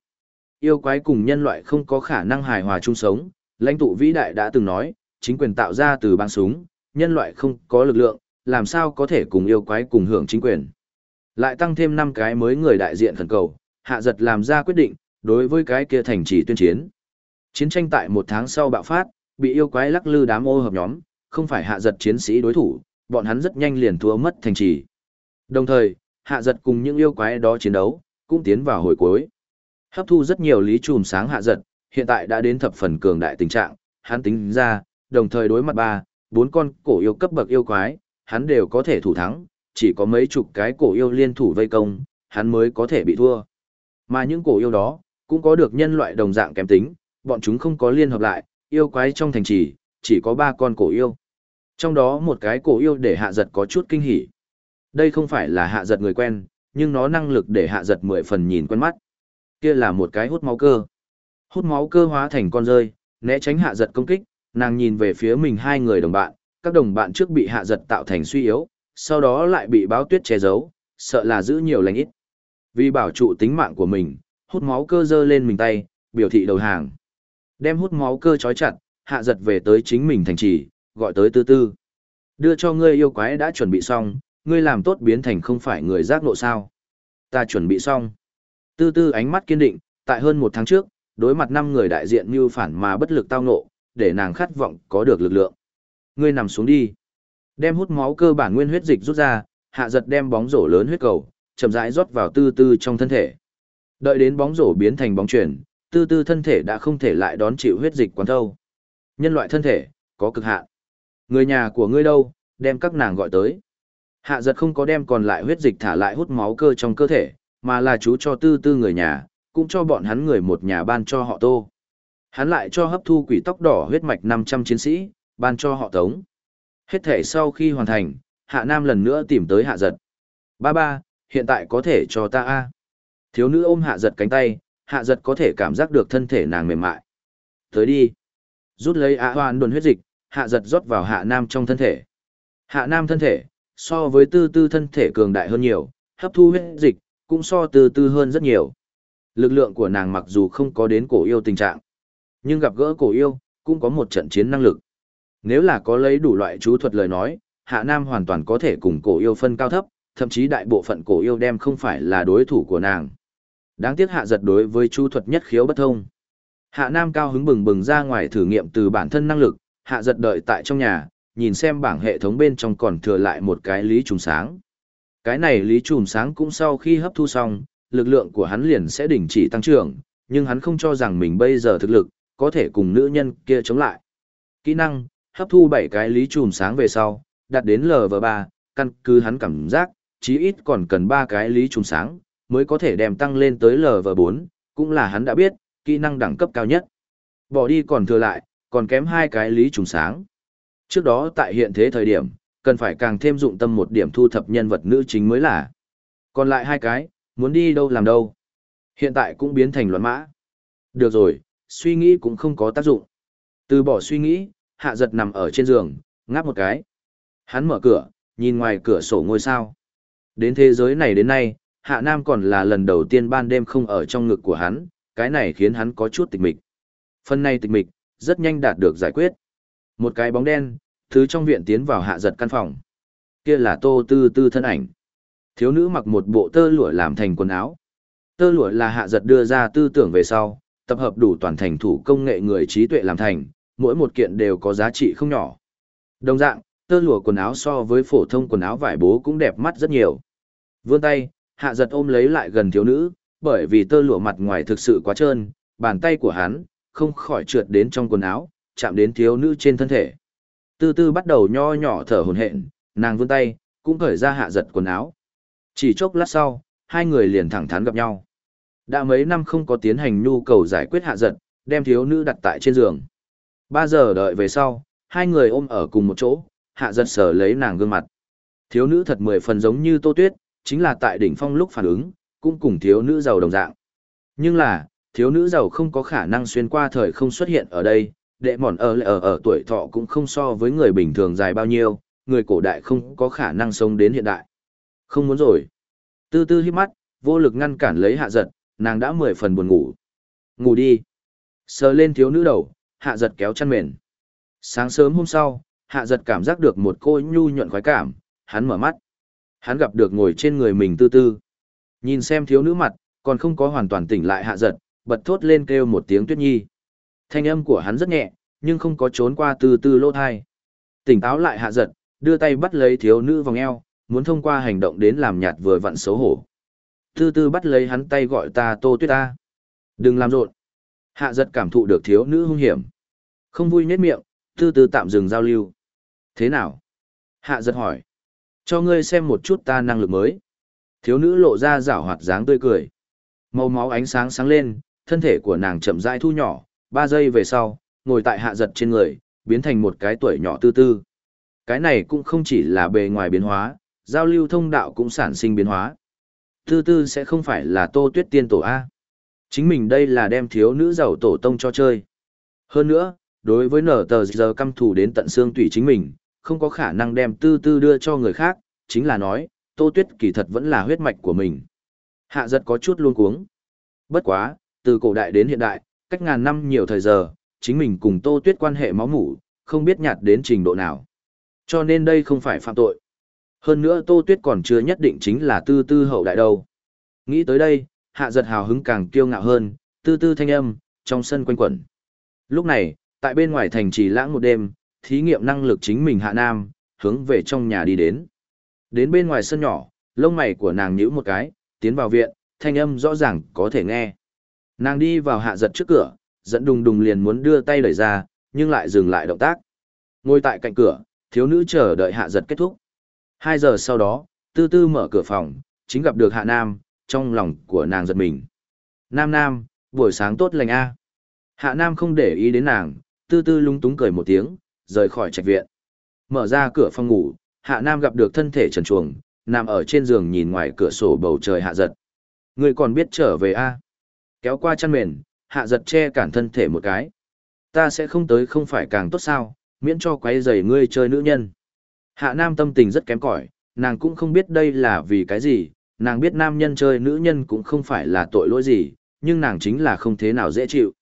Yêu quái cùng nhân loại không có khả năng hài hòa chung sống, lãnh tụ vĩ đại đã từng nói, chính quyền tạo ra từ băng súng, nhân loại không có lực lượng, làm sao có thể cùng yêu quái cùng hưởng chính quyền. Lại tăng thêm 5 cái mới người đại diện thần cầu, hạ giật làm ra quyết định, đối với cái kia thành trì tuyên chiến. Chiến tranh tại một tháng sau bạo phát, bị yêu quái lắc lư đám ô hợp nhóm, không phải hạ giật chiến sĩ đối thủ, bọn hắn rất nhanh liền thua mất thành trì. Đồng thời, hạ giật cùng những yêu quái đó chiến đấu, cũng tiến vào hồi cuối. Hấp thu rất nhiều lý trùm sáng hạ giật, hiện tại đã đến thập phần cường đại tình trạng, hắn tính ra, đồng thời đối mặt ba, bốn con cổ yêu cấp bậc yêu quái, hắn đều có thể thủ thắng, chỉ có mấy chục cái cổ yêu liên thủ vây công, hắn mới có thể bị thua. Mà những cổ yêu đó, cũng có được nhân loại đồng dạng kém tính, bọn chúng không có liên hợp lại, yêu quái trong thành trì, chỉ có ba con cổ yêu. Trong đó một cái cổ yêu để hạ giật có chút kinh hỉ. Đây không phải là hạ giật người quen, nhưng nó năng lực để hạ giật mười phần nhìn quen mắt. Kia là một cái hút máu cơ. Hút máu cơ hóa thành con rơi, né tránh hạ giật công kích, nàng nhìn về phía mình hai người đồng bạn, các đồng bạn trước bị hạ giật tạo thành suy yếu, sau đó lại bị báo tuyết che giấu, sợ là giữ nhiều lành ít. Vì bảo trụ tính mạng của mình, hút máu cơ dơ lên mình tay, biểu thị đầu hàng. Đem hút máu cơ chói chặt, hạ giật về tới chính mình thành trì, gọi tới tư tư. Đưa cho ngươi yêu quái đã chuẩn bị xong, ngươi làm tốt biến thành không phải người giác nộ sao. Ta chuẩn bị xong. Tư tư ánh mắt kiên định, tại hơn một tháng trước, đối mặt năm người đại diện như phản mà bất lực tao nộ, để nàng khát vọng có được lực lượng. Ngươi nằm xuống đi. Đem hút máu cơ bản nguyên huyết dịch rút ra, hạ giật đem bóng rổ lớn huyết cầu, chậm rãi rót vào tư tư trong thân thể. Đợi đến bóng rổ biến thành bóng chuyển, tư tư thân thể đã không thể lại đón chịu huyết dịch quán thâu. Nhân loại thân thể, có cực hạn. Người nhà của ngươi đâu, đem các nàng gọi tới. Hạ giật không có đem còn lại huyết dịch thả lại hút máu cơ trong cơ thể, mà là chú cho tư tư người nhà, cũng cho bọn hắn người một nhà ban cho họ tô. Hắn lại cho hấp thu quỷ tóc đỏ huyết mạch 500 chiến sĩ, ban cho họ tống. Hết thể sau khi hoàn thành, hạ nam lần nữa tìm tới hạ giật. Ba ba, hiện tại có thể cho ta a Thiếu nữ ôm hạ giật cánh tay, hạ giật có thể cảm giác được thân thể nàng mềm mại. Tới đi. Rút lấy á hoan đồn huyết dịch, hạ giật rót vào hạ nam trong thân thể. Hạ nam thân thể, so với tư tư thân thể cường đại hơn nhiều, hấp thu huyết dịch, cũng so tư tư hơn rất nhiều. Lực lượng của nàng mặc dù không có đến cổ yêu tình trạng, nhưng gặp gỡ cổ yêu, cũng có một trận chiến năng lực. Nếu là có lấy đủ loại chú thuật lời nói, Hạ Nam hoàn toàn có thể cùng cổ yêu phân cao thấp, thậm chí đại bộ phận cổ yêu đem không phải là đối thủ của nàng. Đáng tiếc Hạ giật đối với chú thuật nhất khiếu bất thông. Hạ Nam cao hứng bừng bừng ra ngoài thử nghiệm từ bản thân năng lực, Hạ giật đợi tại trong nhà, nhìn xem bảng hệ thống bên trong còn thừa lại một cái lý trùng sáng. Cái này lý trùng sáng cũng sau khi hấp thu xong, lực lượng của hắn liền sẽ đình chỉ tăng trưởng, nhưng hắn không cho rằng mình bây giờ thực lực, có thể cùng nữ nhân kia chống lại. Kỹ năng, hấp thu 7 cái lý trùm sáng về sau, đạt đến LV3, căn cứ hắn cảm giác, chí ít còn cần 3 cái lý trùm sáng, mới có thể đem tăng lên tới LV4, cũng là hắn đã biết, kỹ năng đẳng cấp cao nhất. Bỏ đi còn thừa lại, còn kém 2 cái lý trùm sáng. Trước đó tại hiện thế thời điểm, cần phải càng thêm dụng tâm một điểm thu thập nhân vật nữ chính mới là. Còn lại hai cái, muốn đi đâu làm đâu. Hiện tại cũng biến thành loạn mã. Được rồi, suy nghĩ cũng không có tác dụng. Từ bỏ suy nghĩ, hạ giật nằm ở trên giường, ngáp một cái. Hắn mở cửa, nhìn ngoài cửa sổ ngôi sao. Đến thế giới này đến nay, hạ nam còn là lần đầu tiên ban đêm không ở trong ngực của hắn, cái này khiến hắn có chút tịch mịch. Phần này tịch mịch, rất nhanh đạt được giải quyết. Một cái bóng đen, thứ trong viện tiến vào hạ giật căn phòng. Kia là tô tư tư thân ảnh. Thiếu nữ mặc một bộ tơ lụa làm thành quần áo. Tơ lụa là hạ giật đưa ra tư tưởng về sau, tập hợp đủ toàn thành thủ công nghệ người trí tuệ làm thành, mỗi một kiện đều có giá trị không nhỏ. Đồng dạng, tơ lụa quần áo so với phổ thông quần áo vải bố cũng đẹp mắt rất nhiều. Vươn tay, hạ giật ôm lấy lại gần thiếu nữ, bởi vì tơ lụa mặt ngoài thực sự quá trơn, bàn tay của hắn, không khỏi trượt đến trong quần áo, chạm đến thiếu nữ trên thân thể. từ từ bắt đầu nho nhỏ thở hồn hện, nàng vươn tay, cũng khởi ra hạ giật quần áo. Chỉ chốc lát sau, hai người liền thẳng thắn gặp nhau. Đã mấy năm không có tiến hành nhu cầu giải quyết hạ giật, đem thiếu nữ đặt tại trên giường. Ba giờ đợi về sau, hai người ôm ở cùng một chỗ, hạ giật sở lấy nàng gương mặt. Thiếu nữ thật mười phần giống như tô tuyết, chính là tại đỉnh phong lúc phản ứng, cũng cùng thiếu nữ giàu đồng dạng. Nhưng là, thiếu nữ giàu không có khả năng xuyên qua thời không xuất hiện ở đây, đệ mòn ở ở ở tuổi thọ cũng không so với người bình thường dài bao nhiêu, người cổ đại không có khả năng sống đến hiện đại. Không muốn rồi. Tư tư hít mắt, vô lực ngăn cản lấy hạ giật, nàng đã mười phần buồn ngủ. Ngủ đi. Sờ lên thiếu nữ đầu, hạ giật kéo chăn mền. Sáng sớm hôm sau, hạ giật cảm giác được một cô nhu nhuận khoái cảm, hắn mở mắt. Hắn gặp được ngồi trên người mình tư tư. Nhìn xem thiếu nữ mặt, còn không có hoàn toàn tỉnh lại hạ giật, bật thốt lên kêu một tiếng tuyết nhi. Thanh âm của hắn rất nhẹ, nhưng không có trốn qua tư tư lỗ thai. Tỉnh táo lại hạ giật, đưa tay bắt lấy thiếu nữ vòng eo, muốn thông qua hành động đến làm nhạt vừa vặn xấu hổ. Tư tư bắt lấy hắn tay gọi ta tô tuyết ta. Đừng làm rộn. Hạ giật cảm thụ được thiếu nữ hung hiểm. Không vui nhét miệng, tư tư tạm dừng giao lưu. Thế nào? Hạ giật hỏi. Cho ngươi xem một chút ta năng lực mới. Thiếu nữ lộ ra rảo hoạt dáng tươi cười. Màu máu ánh sáng sáng lên, thân thể của nàng chậm rãi thu nhỏ, ba giây về sau, ngồi tại hạ giật trên người, biến thành một cái tuổi nhỏ tư tư. Cái này cũng không chỉ là bề ngoài biến hóa, giao lưu thông đạo cũng sản sinh biến hóa. Tư tư sẽ không phải là tô tuyết tiên tổ A. Chính mình đây là đem thiếu nữ giàu tổ tông cho chơi. Hơn nữa, đối với nở tờ giờ căm thù đến tận xương tủy chính mình, không có khả năng đem tư tư đưa cho người khác, chính là nói, tô tuyết kỳ thật vẫn là huyết mạch của mình. Hạ giật có chút luôn cuống. Bất quá, từ cổ đại đến hiện đại, cách ngàn năm nhiều thời giờ, chính mình cùng tô tuyết quan hệ máu mủ, không biết nhạt đến trình độ nào. Cho nên đây không phải phạm tội. Hơn nữa Tô Tuyết còn chưa nhất định chính là tư tư hậu đại đâu. Nghĩ tới đây, hạ giật hào hứng càng kiêu ngạo hơn, tư tư thanh âm, trong sân quanh quẩn. Lúc này, tại bên ngoài thành trì lãng một đêm, thí nghiệm năng lực chính mình hạ nam, hướng về trong nhà đi đến. Đến bên ngoài sân nhỏ, lông mày của nàng nhíu một cái, tiến vào viện, thanh âm rõ ràng có thể nghe. Nàng đi vào hạ giật trước cửa, dẫn đùng đùng liền muốn đưa tay đẩy ra, nhưng lại dừng lại động tác. Ngồi tại cạnh cửa, thiếu nữ chờ đợi hạ giật kết thúc. Hai giờ sau đó, tư tư mở cửa phòng, chính gặp được hạ nam, trong lòng của nàng giật mình. Nam nam, buổi sáng tốt lành a. Hạ nam không để ý đến nàng, tư tư lung túng cười một tiếng, rời khỏi trạch viện. Mở ra cửa phòng ngủ, hạ nam gặp được thân thể trần chuồng, nằm ở trên giường nhìn ngoài cửa sổ bầu trời hạ giật. Người còn biết trở về a? Kéo qua chăn mền, hạ giật che cản thân thể một cái. Ta sẽ không tới không phải càng tốt sao, miễn cho quấy rầy ngươi chơi nữ nhân. Hạ nam tâm tình rất kém cỏi, nàng cũng không biết đây là vì cái gì, nàng biết nam nhân chơi nữ nhân cũng không phải là tội lỗi gì, nhưng nàng chính là không thế nào dễ chịu.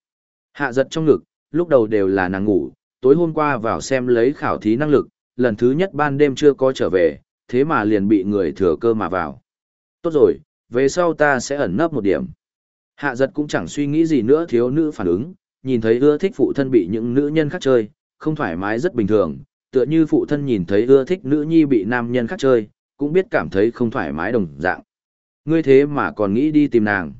Hạ giật trong ngực, lúc đầu đều là nàng ngủ, tối hôm qua vào xem lấy khảo thí năng lực, lần thứ nhất ban đêm chưa có trở về, thế mà liền bị người thừa cơ mà vào. Tốt rồi, về sau ta sẽ ẩn nấp một điểm. Hạ giật cũng chẳng suy nghĩ gì nữa thiếu nữ phản ứng, nhìn thấy ưa thích phụ thân bị những nữ nhân khác chơi, không thoải mái rất bình thường, tựa như phụ thân nhìn thấy ưa thích nữ nhi bị nam nhân khác chơi, cũng biết cảm thấy không thoải mái đồng dạng. Ngươi thế mà còn nghĩ đi tìm nàng.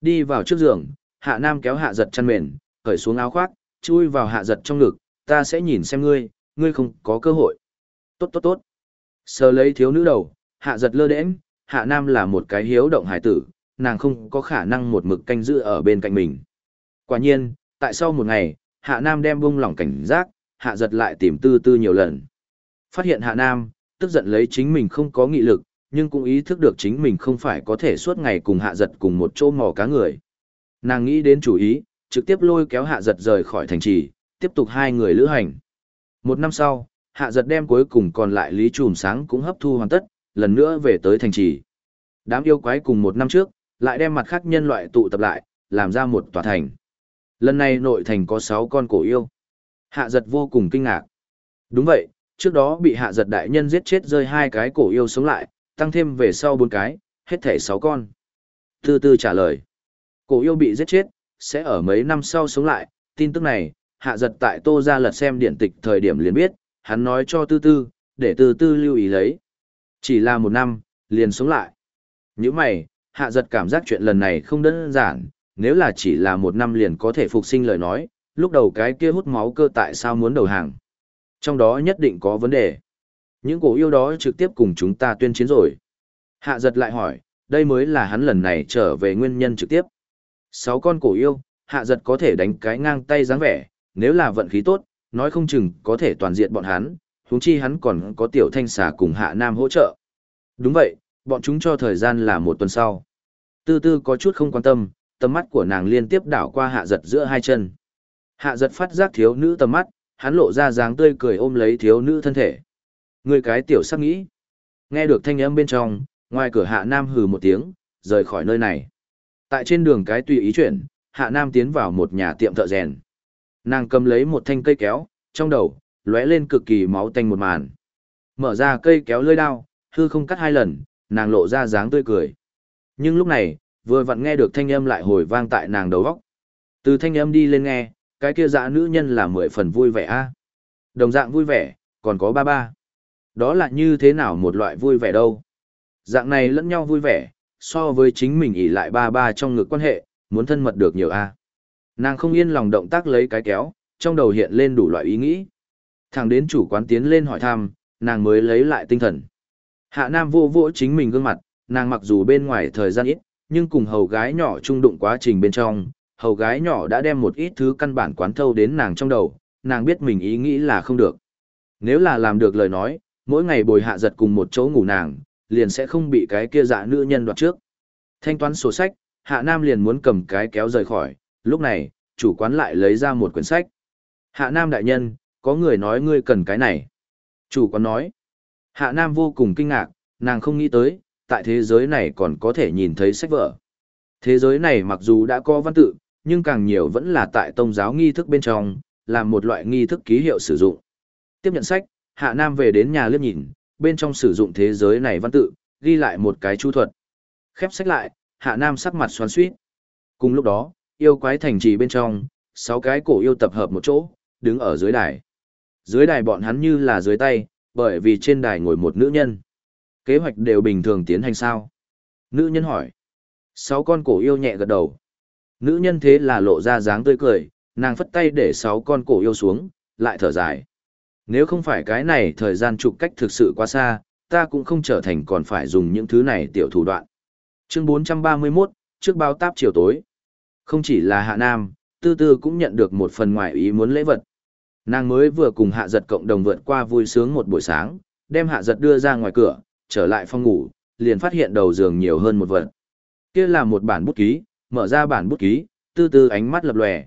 Đi vào trước giường, hạ nam kéo hạ giật chăn mền, cởi xuống áo khoác, chui vào hạ giật trong ngực, ta sẽ nhìn xem ngươi, ngươi không có cơ hội. Tốt tốt tốt. Sờ lấy thiếu nữ đầu, hạ giật lơ đễnh, hạ nam là một cái hiếu động hải tử, nàng không có khả năng một mực canh giữ ở bên cạnh mình. Quả nhiên, tại sau một ngày, hạ nam đem bung lỏng cảnh giác, hạ giật lại tìm tư tư nhiều lần. Phát hiện hạ nam, tức giận lấy chính mình không có nghị lực, nhưng cũng ý thức được chính mình không phải có thể suốt ngày cùng hạ giật cùng một chỗ mò cá người. Nàng nghĩ đến chủ ý, trực tiếp lôi kéo hạ giật rời khỏi thành trì, tiếp tục hai người lữ hành. Một năm sau, hạ giật đem cuối cùng còn lại lý trùm sáng cũng hấp thu hoàn tất, lần nữa về tới thành trì. Đám yêu quái cùng một năm trước, lại đem mặt khác nhân loại tụ tập lại, làm ra một tòa thành. Lần này nội thành có 6 con cổ yêu. Hạ giật vô cùng kinh ngạc. Đúng vậy, trước đó bị hạ giật đại nhân giết chết rơi hai cái cổ yêu sống lại, tăng thêm về sau bốn cái, hết thể sáu con. Tư tư trả lời. Cổ yêu bị giết chết, sẽ ở mấy năm sau sống lại, tin tức này, hạ giật tại tô ra lật xem điện tịch thời điểm liền biết, hắn nói cho tư tư, để tư tư lưu ý lấy. Chỉ là một năm, liền sống lại. Những mày, hạ giật cảm giác chuyện lần này không đơn giản, nếu là chỉ là một năm liền có thể phục sinh lời nói, lúc đầu cái kia hút máu cơ tại sao muốn đầu hàng. Trong đó nhất định có vấn đề. Những cổ yêu đó trực tiếp cùng chúng ta tuyên chiến rồi. Hạ giật lại hỏi, đây mới là hắn lần này trở về nguyên nhân trực tiếp. Sáu con cổ yêu, hạ giật có thể đánh cái ngang tay dáng vẻ, nếu là vận khí tốt, nói không chừng có thể toàn diện bọn hắn, huống chi hắn còn có tiểu thanh xà cùng hạ nam hỗ trợ. Đúng vậy, bọn chúng cho thời gian là một tuần sau. Tư tư có chút không quan tâm, tầm mắt của nàng liên tiếp đảo qua hạ giật giữa hai chân. Hạ giật phát giác thiếu nữ tầm mắt, hắn lộ ra dáng tươi cười ôm lấy thiếu nữ thân thể. Người cái tiểu sắc nghĩ. Nghe được thanh âm bên trong, ngoài cửa hạ nam hừ một tiếng, rời khỏi nơi này. Tại trên đường cái tùy ý chuyển, hạ nam tiến vào một nhà tiệm thợ rèn. Nàng cầm lấy một thanh cây kéo, trong đầu, lóe lên cực kỳ máu tanh một màn. Mở ra cây kéo lưỡi đao, hư không cắt hai lần, nàng lộ ra dáng tươi cười. Nhưng lúc này, vừa vặn nghe được thanh âm lại hồi vang tại nàng đầu góc. Từ thanh âm đi lên nghe, cái kia dã nữ nhân là mười phần vui vẻ a. Đồng dạng vui vẻ, còn có ba ba. Đó là như thế nào một loại vui vẻ đâu. Dạng này lẫn nhau vui vẻ, so với chính mình ỉ lại ba ba trong ngực quan hệ, muốn thân mật được nhiều a. Nàng không yên lòng động tác lấy cái kéo, trong đầu hiện lên đủ loại ý nghĩ. Thằng đến chủ quán tiến lên hỏi thăm, nàng mới lấy lại tinh thần. Hạ Nam vô vỗ chính mình gương mặt, nàng mặc dù bên ngoài thời gian ít, nhưng cùng hầu gái nhỏ trung đụng quá trình bên trong, hầu gái nhỏ đã đem một ít thứ căn bản quán thâu đến nàng trong đầu, nàng biết mình ý nghĩ là không được. Nếu là làm được lời nói, mỗi ngày bồi hạ giật cùng một chỗ ngủ nàng, liền sẽ không bị cái kia dạ nữ nhân đoạt trước. Thanh toán sổ sách, hạ nam liền muốn cầm cái kéo rời khỏi, lúc này, chủ quán lại lấy ra một quyển sách. Hạ nam đại nhân, có người nói ngươi cần cái này. Chủ quán nói, hạ nam vô cùng kinh ngạc, nàng không nghĩ tới, tại thế giới này còn có thể nhìn thấy sách vở. Thế giới này mặc dù đã có văn tự, nhưng càng nhiều vẫn là tại tông giáo nghi thức bên trong, là một loại nghi thức ký hiệu sử dụng. Tiếp nhận sách, Hạ Nam về đến nhà liếc nhìn, bên trong sử dụng thế giới này văn tự, ghi lại một cái chú thuật. Khép sách lại, Hạ Nam sắc mặt xoắn xuýt. Cùng lúc đó, yêu quái thành trì bên trong, sáu cái cổ yêu tập hợp một chỗ, đứng ở dưới đài. Dưới đài bọn hắn như là dưới tay, bởi vì trên đài ngồi một nữ nhân. Kế hoạch đều bình thường tiến hành sao? Nữ nhân hỏi. Sáu con cổ yêu nhẹ gật đầu. Nữ nhân thế là lộ ra dáng tươi cười, nàng phất tay để sáu con cổ yêu xuống, lại thở dài. Nếu không phải cái này thời gian trục cách thực sự quá xa, ta cũng không trở thành còn phải dùng những thứ này tiểu thủ đoạn. Chương 431, trước báo táp chiều tối. Không chỉ là Hạ Nam, Tư Tư cũng nhận được một phần ngoại ý muốn lễ vật. Nàng mới vừa cùng Hạ Giật cộng đồng vượt qua vui sướng một buổi sáng, đem Hạ Giật đưa ra ngoài cửa, trở lại phòng ngủ, liền phát hiện đầu giường nhiều hơn một vật. Kia là một bản bút ký, mở ra bản bút ký, Tư Tư ánh mắt lập lòe.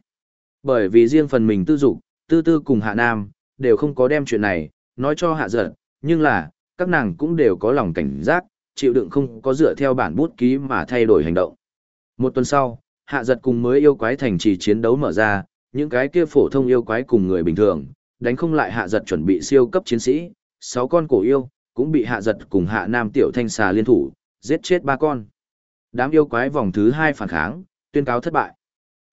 Bởi vì riêng phần mình tư dục, Tư Tư cùng Hạ Nam đều không có đem chuyện này nói cho Hạ Giật, nhưng là các nàng cũng đều có lòng cảnh giác, chịu đựng không có dựa theo bản bút ký mà thay đổi hành động. Một tuần sau, hạ giật cùng mới yêu quái thành trì chiến đấu mở ra, những cái kia phổ thông yêu quái cùng người bình thường, đánh không lại hạ giật chuẩn bị siêu cấp chiến sĩ, sáu con cổ yêu, cũng bị hạ giật cùng hạ nam tiểu thanh xà liên thủ, giết chết ba con. Đám yêu quái vòng thứ hai phản kháng, tuyên cáo thất bại.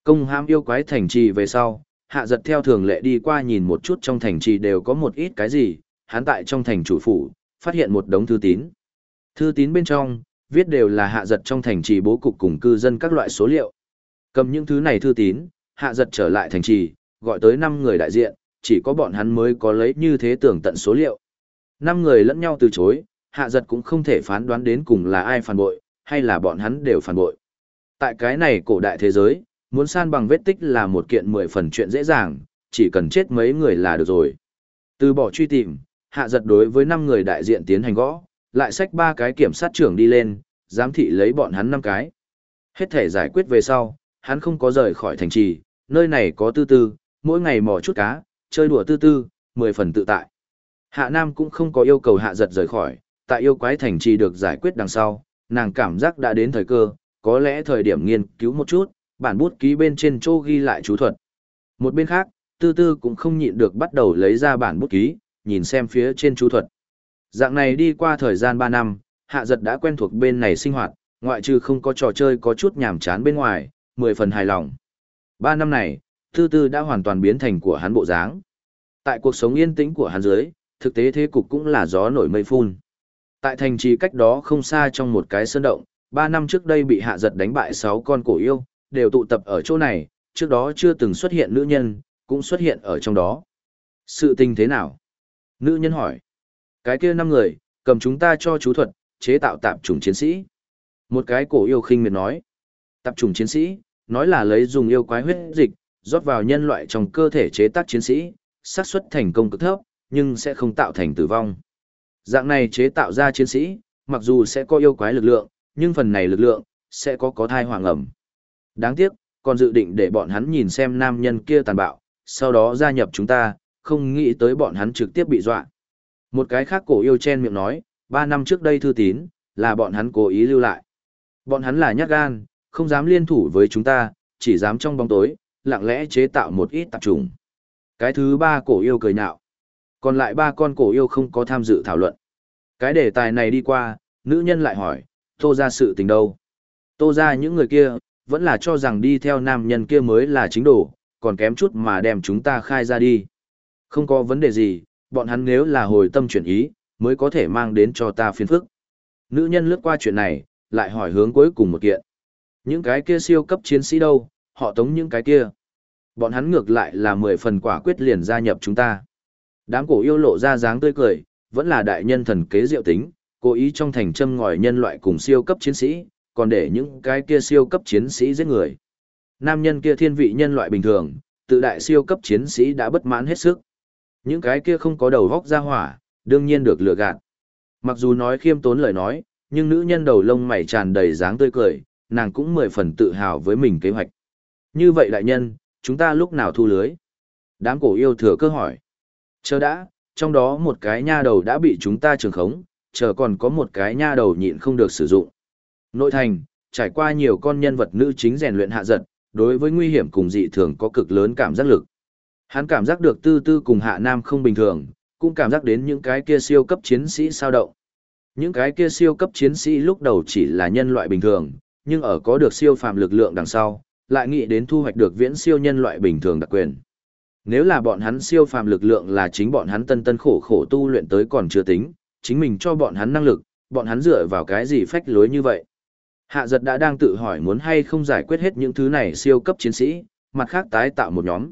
Công ham yêu quái thành trì về sau, hạ giật theo thường lệ đi qua nhìn một chút trong thành trì đều có một ít cái gì, hắn tại trong thành chủ phủ, phát hiện một đống thư tín. Thư tín bên trong, viết đều là hạ giật trong thành trì bố cục cùng cư dân các loại số liệu. Cầm những thứ này thư tín, hạ giật trở lại thành trì, gọi tới 5 người đại diện, chỉ có bọn hắn mới có lấy như thế tưởng tận số liệu. 5 người lẫn nhau từ chối, hạ giật cũng không thể phán đoán đến cùng là ai phản bội, hay là bọn hắn đều phản bội. Tại cái này cổ đại thế giới, muốn san bằng vết tích là một kiện 10 phần chuyện dễ dàng, chỉ cần chết mấy người là được rồi. Từ bỏ truy tìm, hạ giật đối với 5 người đại diện tiến hành gõ, lại xách ba cái kiểm sát trưởng đi lên, giám thị lấy bọn hắn năm cái. Hết thể giải quyết về sau, hắn không có rời khỏi thành trì, nơi này có tư tư, mỗi ngày mò chút cá, chơi đùa tư tư, mười phần tự tại. Hạ Nam cũng không có yêu cầu hạ giật rời khỏi, tại yêu quái thành trì được giải quyết đằng sau, nàng cảm giác đã đến thời cơ, có lẽ thời điểm nghiên cứu một chút, bản bút ký bên trên chỗ ghi lại chú thuật. Một bên khác, tư tư cũng không nhịn được bắt đầu lấy ra bản bút ký, nhìn xem phía trên chú thuật. Dạng này đi qua thời gian 3 năm, hạ giật đã quen thuộc bên này sinh hoạt, ngoại trừ không có trò chơi có chút nhàm chán bên ngoài, 10 phần hài lòng. 3 năm này, tư tư đã hoàn toàn biến thành của hắn bộ dáng. Tại cuộc sống yên tĩnh của hắn dưới, thực tế thế cục cũng là gió nổi mây phun. Tại thành trì cách đó không xa trong một cái sơn động, 3 năm trước đây bị hạ giật đánh bại 6 con cổ yêu, đều tụ tập ở chỗ này, trước đó chưa từng xuất hiện nữ nhân, cũng xuất hiện ở trong đó. Sự tình thế nào? Nữ nhân hỏi. Cái kia năm người, cầm chúng ta cho chú thuật, chế tạo tạp chủng chiến sĩ. Một cái cổ yêu khinh miệt nói. Tạp chủng chiến sĩ, nói là lấy dùng yêu quái huyết dịch, rót vào nhân loại trong cơ thể chế tác chiến sĩ, xác suất thành công cực thấp, nhưng sẽ không tạo thành tử vong. Dạng này chế tạo ra chiến sĩ, mặc dù sẽ có yêu quái lực lượng, nhưng phần này lực lượng, sẽ có có thai hoàng ẩm. Đáng tiếc, còn dự định để bọn hắn nhìn xem nam nhân kia tàn bạo, sau đó gia nhập chúng ta, không nghĩ tới bọn hắn trực tiếp bị dọa. Một cái khác cổ yêu chen miệng nói, ba năm trước đây thư tín, là bọn hắn cố ý lưu lại. Bọn hắn là nhát gan, không dám liên thủ với chúng ta, chỉ dám trong bóng tối, lặng lẽ chế tạo một ít tạp trùng. Cái thứ ba cổ yêu cười nhạo. Còn lại ba con cổ yêu không có tham dự thảo luận. Cái đề tài này đi qua, nữ nhân lại hỏi, tô ra sự tình đâu? Tô ra những người kia, vẫn là cho rằng đi theo nam nhân kia mới là chính đủ, còn kém chút mà đem chúng ta khai ra đi. Không có vấn đề gì, bọn hắn nếu là hồi tâm chuyển ý, mới có thể mang đến cho ta phiền phức. Nữ nhân lướt qua chuyện này, lại hỏi hướng cuối cùng một kiện. Những cái kia siêu cấp chiến sĩ đâu, họ tống những cái kia. Bọn hắn ngược lại là mười phần quả quyết liền gia nhập chúng ta. Đám cổ yêu lộ ra dáng tươi cười, vẫn là đại nhân thần kế diệu tính, cố ý trong thành châm ngòi nhân loại cùng siêu cấp chiến sĩ, còn để những cái kia siêu cấp chiến sĩ giết người. Nam nhân kia thiên vị nhân loại bình thường, tự đại siêu cấp chiến sĩ đã bất mãn hết sức. Những cái kia không có đầu vóc ra hỏa, đương nhiên được lừa gạt. Mặc dù nói khiêm tốn lời nói, nhưng nữ nhân đầu lông mày tràn đầy dáng tươi cười, nàng cũng mười phần tự hào với mình kế hoạch. Như vậy đại nhân, chúng ta lúc nào thu lưới? Đám cổ yêu thừa cơ hỏi. Chờ đã, trong đó một cái nha đầu đã bị chúng ta trường khống, chờ còn có một cái nha đầu nhịn không được sử dụng. Nội thành, trải qua nhiều con nhân vật nữ chính rèn luyện hạ giật, đối với nguy hiểm cùng dị thường có cực lớn cảm giác lực. Hắn cảm giác được tư tư cùng hạ nam không bình thường, cũng cảm giác đến những cái kia siêu cấp chiến sĩ sao động. Những cái kia siêu cấp chiến sĩ lúc đầu chỉ là nhân loại bình thường, nhưng ở có được siêu phàm lực lượng đằng sau, lại nghĩ đến thu hoạch được viễn siêu nhân loại bình thường đặc quyền. Nếu là bọn hắn siêu phàm lực lượng là chính bọn hắn tân tân khổ khổ tu luyện tới còn chưa tính, chính mình cho bọn hắn năng lực, bọn hắn dựa vào cái gì phách lối như vậy. Hạ giật đã đang tự hỏi muốn hay không giải quyết hết những thứ này siêu cấp chiến sĩ, mặt khác tái tạo một nhóm.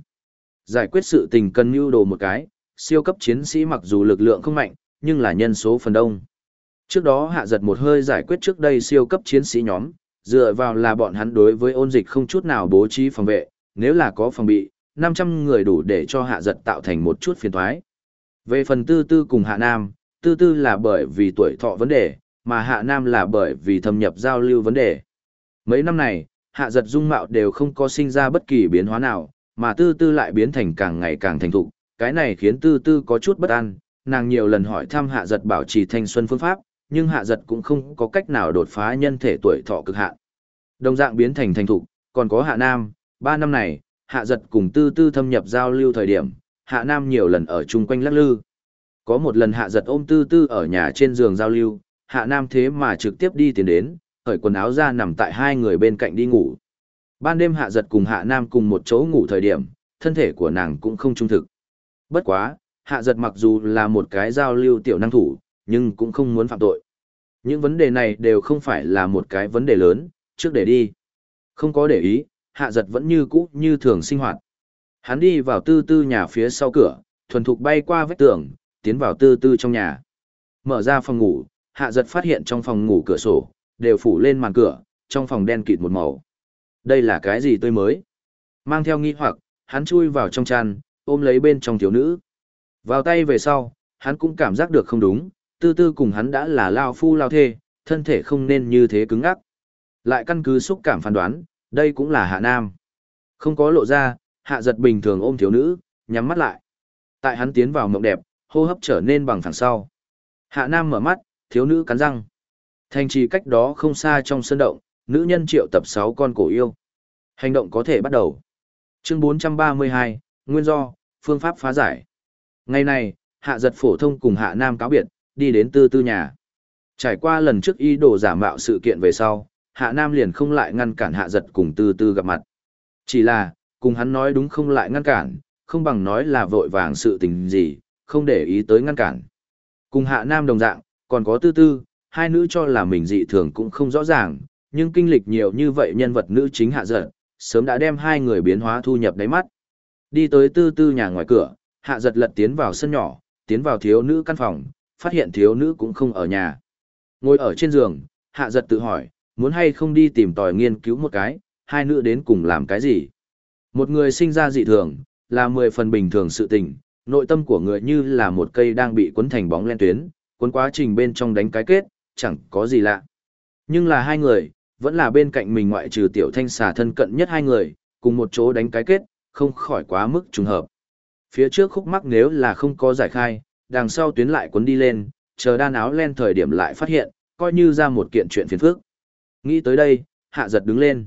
Giải quyết sự tình cần mưu đồ một cái, siêu cấp chiến sĩ mặc dù lực lượng không mạnh, nhưng là nhân số phần đông. Trước đó hạ giật một hơi giải quyết trước đây siêu cấp chiến sĩ nhóm, dựa vào là bọn hắn đối với ôn dịch không chút nào bố trí phòng vệ, nếu là có phòng bị, 500 người đủ để cho hạ giật tạo thành một chút phiền thoái. Về phần tư tư cùng hạ nam, tư tư là bởi vì tuổi thọ vấn đề, mà hạ nam là bởi vì thâm nhập giao lưu vấn đề. Mấy năm này, hạ giật dung mạo đều không có sinh ra bất kỳ biến hóa nào, mà tư tư lại biến thành càng ngày càng thành thục, cái này khiến tư tư có chút bất an, nàng nhiều lần hỏi thăm hạ giật bảo trì thanh xuân phương pháp, nhưng hạ giật cũng không có cách nào đột phá nhân thể tuổi thọ cực hạn. Đồng dạng biến thành thành thục, còn có hạ nam, ba năm này, hạ giật cùng tư tư thâm nhập giao lưu thời điểm, hạ nam nhiều lần ở chung quanh lắc lư. Có một lần hạ giật ôm tư tư ở nhà trên giường giao lưu, hạ nam thế mà trực tiếp đi tiến đến, khởi quần áo ra nằm tại hai người bên cạnh đi ngủ. Ban đêm hạ giật cùng hạ nam cùng một chỗ ngủ thời điểm, thân thể của nàng cũng không trung thực. Bất quá, hạ giật mặc dù là một cái giao lưu tiểu năng thủ, nhưng cũng không muốn phạm tội. Những vấn đề này đều không phải là một cái vấn đề lớn, trước để đi. Không có để ý, hạ giật vẫn như cũ như thường sinh hoạt. Hắn đi vào tư tư nhà phía sau cửa, thuần thục bay qua vách tường, tiến vào tư tư trong nhà. Mở ra phòng ngủ, hạ giật phát hiện trong phòng ngủ cửa sổ, đều phủ lên màn cửa, trong phòng đen kịt một màu. Đây là cái gì tươi mới? Mang theo nghi hoặc, hắn chui vào trong chăn, ôm lấy bên trong thiếu nữ. Vào tay về sau, hắn cũng cảm giác được không đúng, tư tư cùng hắn đã là lao phu lao thê, thân thể không nên như thế cứng ngắc. Lại căn cứ xúc cảm phán đoán, đây cũng là hạ nam. Không có lộ ra, hạ giật bình thường ôm thiếu nữ, nhắm mắt lại. Tại hắn tiến vào mộng đẹp, hô hấp trở nên bằng phẳng sau. Hạ nam mở mắt, thiếu nữ cắn răng. Thành trì cách đó không xa trong sân động, nữ nhân triệu tập 6 con cổ yêu. Hành động có thể bắt đầu. Chương 432, Nguyên do, phương pháp phá giải. Ngày này, hạ giật phổ thông cùng hạ nam cáo biệt, đi đến tư tư nhà. Trải qua lần trước y đồ giả mạo sự kiện về sau, hạ nam liền không lại ngăn cản hạ giật cùng tư tư gặp mặt. Chỉ là, cùng hắn nói đúng không lại ngăn cản, không bằng nói là vội vàng sự tình gì, không để ý tới ngăn cản. Cùng hạ nam đồng dạng, còn có tư tư, hai nữ cho là mình dị thường cũng không rõ ràng, nhưng kinh lịch nhiều như vậy nhân vật nữ chính hạ giật, sớm đã đem hai người biến hóa thu nhập đáy mắt. Đi tới tư tư nhà ngoài cửa, hạ giật lật tiến vào sân nhỏ, tiến vào thiếu nữ căn phòng, phát hiện thiếu nữ cũng không ở nhà. Ngồi ở trên giường, hạ giật tự hỏi, muốn hay không đi tìm tòi nghiên cứu một cái, hai nữ đến cùng làm cái gì. Một người sinh ra dị thường, là mười phần bình thường sự tình, nội tâm của người như là một cây đang bị cuốn thành bóng len tuyến, cuốn quá trình bên trong đánh cái kết, chẳng có gì lạ. Nhưng là hai người, vẫn là bên cạnh mình ngoại trừ tiểu thanh xà thân cận nhất hai người, cùng một chỗ đánh cái kết, không khỏi quá mức trùng hợp. Phía trước khúc mắc nếu là không có giải khai, đằng sau tuyến lại cuốn đi lên, chờ đan áo len thời điểm lại phát hiện, coi như ra một kiện chuyện phiền phức. Nghĩ tới đây, hạ giật đứng lên.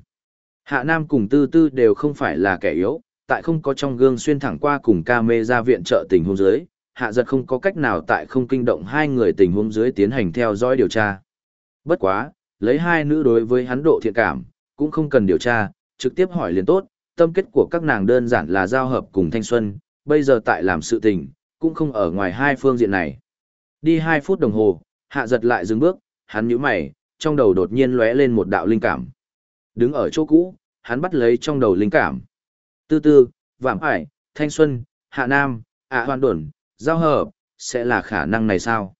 Hạ Nam cùng Tư Tư đều không phải là kẻ yếu, tại không có trong gương xuyên thẳng qua cùng ca mê ra viện trợ tình huống dưới, hạ giật không có cách nào tại không kinh động hai người tình huống dưới tiến hành theo dõi điều tra. Bất quá, lấy hai nữ đối với hắn độ thiện cảm, cũng không cần điều tra, trực tiếp hỏi liền tốt, tâm kết của các nàng đơn giản là giao hợp cùng thanh xuân, bây giờ tại làm sự tình, cũng không ở ngoài hai phương diện này. Đi hai phút đồng hồ, hạ giật lại dừng bước, hắn nhíu mày, trong đầu đột nhiên lóe lên một đạo linh cảm. Đứng ở chỗ cũ, hắn bắt lấy trong đầu linh cảm. Tư tư, vạm ải, thanh xuân, hạ nam, ạ à hoan đồn, giao hợp, sẽ là khả năng này sao?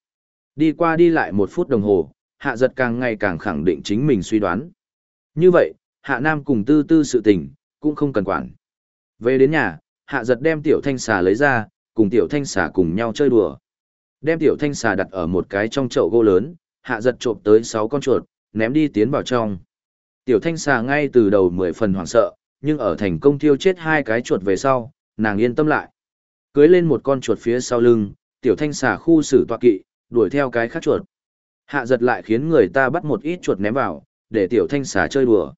Đi qua đi lại một phút đồng hồ, hạ giật càng ngày càng khẳng định chính mình suy đoán. Như vậy, hạ nam cùng tư tư sự tình, cũng không cần quản. Về đến nhà, hạ giật đem tiểu thanh xà lấy ra, cùng tiểu thanh xà cùng nhau chơi đùa. Đem tiểu thanh xà đặt ở một cái trong chậu gỗ lớn, hạ giật trộm tới sáu con chuột, ném đi tiến vào trong. Tiểu thanh xà ngay từ đầu 10 phần hoảng sợ, nhưng ở thành công thiêu chết hai cái chuột về sau, nàng yên tâm lại. Cưới lên một con chuột phía sau lưng, tiểu thanh xà khu xử tọa kỵ, đuổi theo cái khác chuột. Hạ giật lại khiến người ta bắt một ít chuột ném vào, để tiểu thanh xà chơi đùa.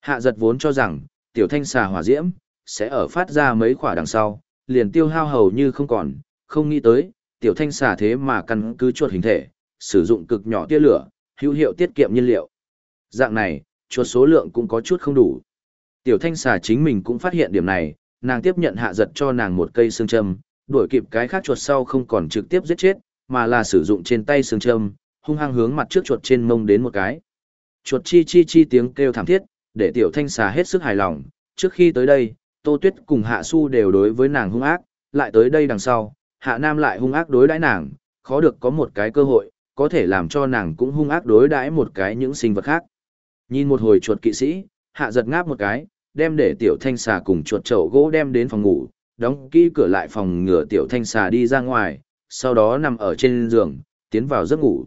Hạ giật vốn cho rằng, tiểu thanh xà hỏa diễm, sẽ ở phát ra mấy quả đằng sau, liền tiêu hao hầu như không còn, không nghĩ tới, tiểu thanh xà thế mà căn cứ chuột hình thể, sử dụng cực nhỏ tia lửa, hữu hiệu tiết kiệm nhiên liệu. Dạng này, chuột số lượng cũng có chút không đủ. Tiểu thanh xà chính mình cũng phát hiện điểm này, nàng tiếp nhận hạ giật cho nàng một cây xương châm, đuổi kịp cái khác chuột sau không còn trực tiếp giết chết, mà là sử dụng trên tay xương châm, hung hăng hướng mặt trước chuột trên mông đến một cái. Chuột chi chi chi tiếng kêu thảm thiết, để tiểu thanh xà hết sức hài lòng, trước khi tới đây, Tô Tuyết cùng Hạ Su đều đối với nàng hung ác, lại tới đây đằng sau, Hạ Nam lại hung ác đối đãi nàng, khó được có một cái cơ hội, có thể làm cho nàng cũng hung ác đối đãi một cái những sinh vật khác. Nhìn một hồi chuột kỵ sĩ, Hạ giật ngáp một cái, đem để tiểu thanh xà cùng chuột chậu gỗ đem đến phòng ngủ, đóng kỹ cửa lại phòng ngừa tiểu thanh xà đi ra ngoài, sau đó nằm ở trên giường, tiến vào giấc ngủ.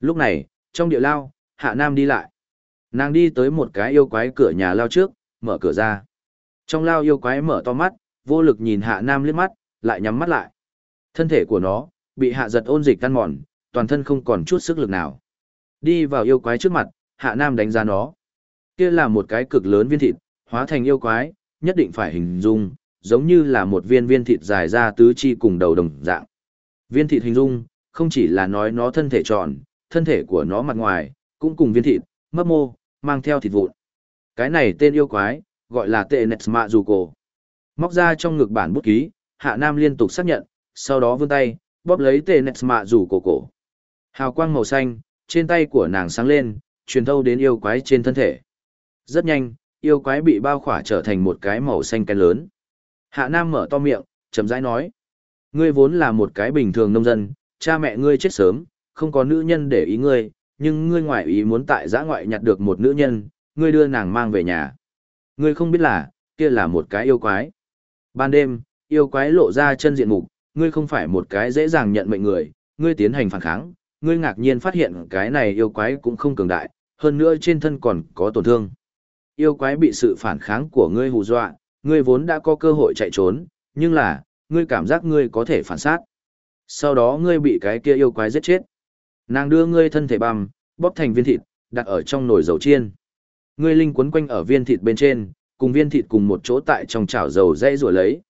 Lúc này, trong địa lao, Hạ Nam đi lại. Nàng đi tới một cái yêu quái cửa nhà lao trước, mở cửa ra. Trong lao yêu quái mở to mắt, vô lực nhìn Hạ Nam liếc mắt, lại nhắm mắt lại. Thân thể của nó, bị hạ giật ôn dịch tan mòn, toàn thân không còn chút sức lực nào. Đi vào yêu quái trước mặt, Hạ Nam đánh giá nó. Kia là một cái cực lớn viên thịt, hóa thành yêu quái, nhất định phải hình dung, giống như là một viên viên thịt dài ra tứ chi cùng đầu đồng dạng. Viên thịt hình dung, không chỉ là nói nó thân thể tròn, thân thể của nó mặt ngoài, cũng cùng viên thịt, mấp mô, mang theo thịt vụn. Cái này tên yêu quái, gọi là tệ nẹt mạ dù cổ. Móc ra trong ngực bản bút ký, hạ nam liên tục xác nhận, sau đó vươn tay, bóp lấy tệ nẹt mạ dù cổ cổ. Hào quang màu xanh, trên tay của nàng sáng lên, truyền thâu đến yêu quái trên thân thể. Rất nhanh, yêu quái bị bao khỏa trở thành một cái màu xanh cái lớn. Hạ Nam mở to miệng, chậm rãi nói. Ngươi vốn là một cái bình thường nông dân, cha mẹ ngươi chết sớm, không có nữ nhân để ý ngươi, nhưng ngươi ngoại ý muốn tại giã ngoại nhặt được một nữ nhân, ngươi đưa nàng mang về nhà. Ngươi không biết là, kia là một cái yêu quái. Ban đêm, yêu quái lộ ra chân diện mục, ngươi không phải một cái dễ dàng nhận mệnh người, ngươi tiến hành phản kháng, ngươi ngạc nhiên phát hiện cái này yêu quái cũng không cường đại, hơn nữa trên thân còn có tổn thương. Yêu quái bị sự phản kháng của ngươi hù dọa, ngươi vốn đã có cơ hội chạy trốn, nhưng là, ngươi cảm giác ngươi có thể phản sát. Sau đó ngươi bị cái kia yêu quái giết chết. Nàng đưa ngươi thân thể băm, bóp thành viên thịt, đặt ở trong nồi dầu chiên. Ngươi linh quấn quanh ở viên thịt bên trên, cùng viên thịt cùng một chỗ tại trong chảo dầu dây rùa lấy.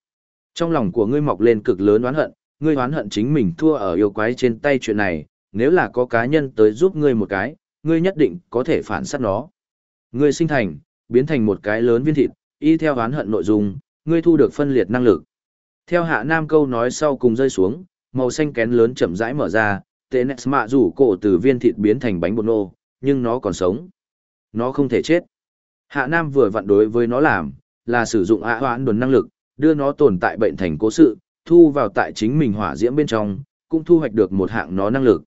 Trong lòng của ngươi mọc lên cực lớn oán hận, ngươi oán hận chính mình thua ở yêu quái trên tay chuyện này, nếu là có cá nhân tới giúp ngươi một cái, ngươi nhất định có thể phản sát nó. Ngươi sinh thành, biến thành một cái lớn viên thịt, y theo oán hận nội dung, ngươi thu được phân liệt năng lực. Theo hạ nam câu nói sau cùng rơi xuống, màu xanh kén lớn chậm rãi mở ra, tệ nẹt mạ rủ cổ từ viên thịt biến thành bánh bột nô, nhưng nó còn sống. Nó không thể chết. Hạ nam vừa vặn đối với nó làm, là sử dụng ạ hoãn đồn năng lực, đưa nó tồn tại bệnh thành cố sự, thu vào tại chính mình hỏa diễm bên trong, cũng thu hoạch được một hạng nó năng lực.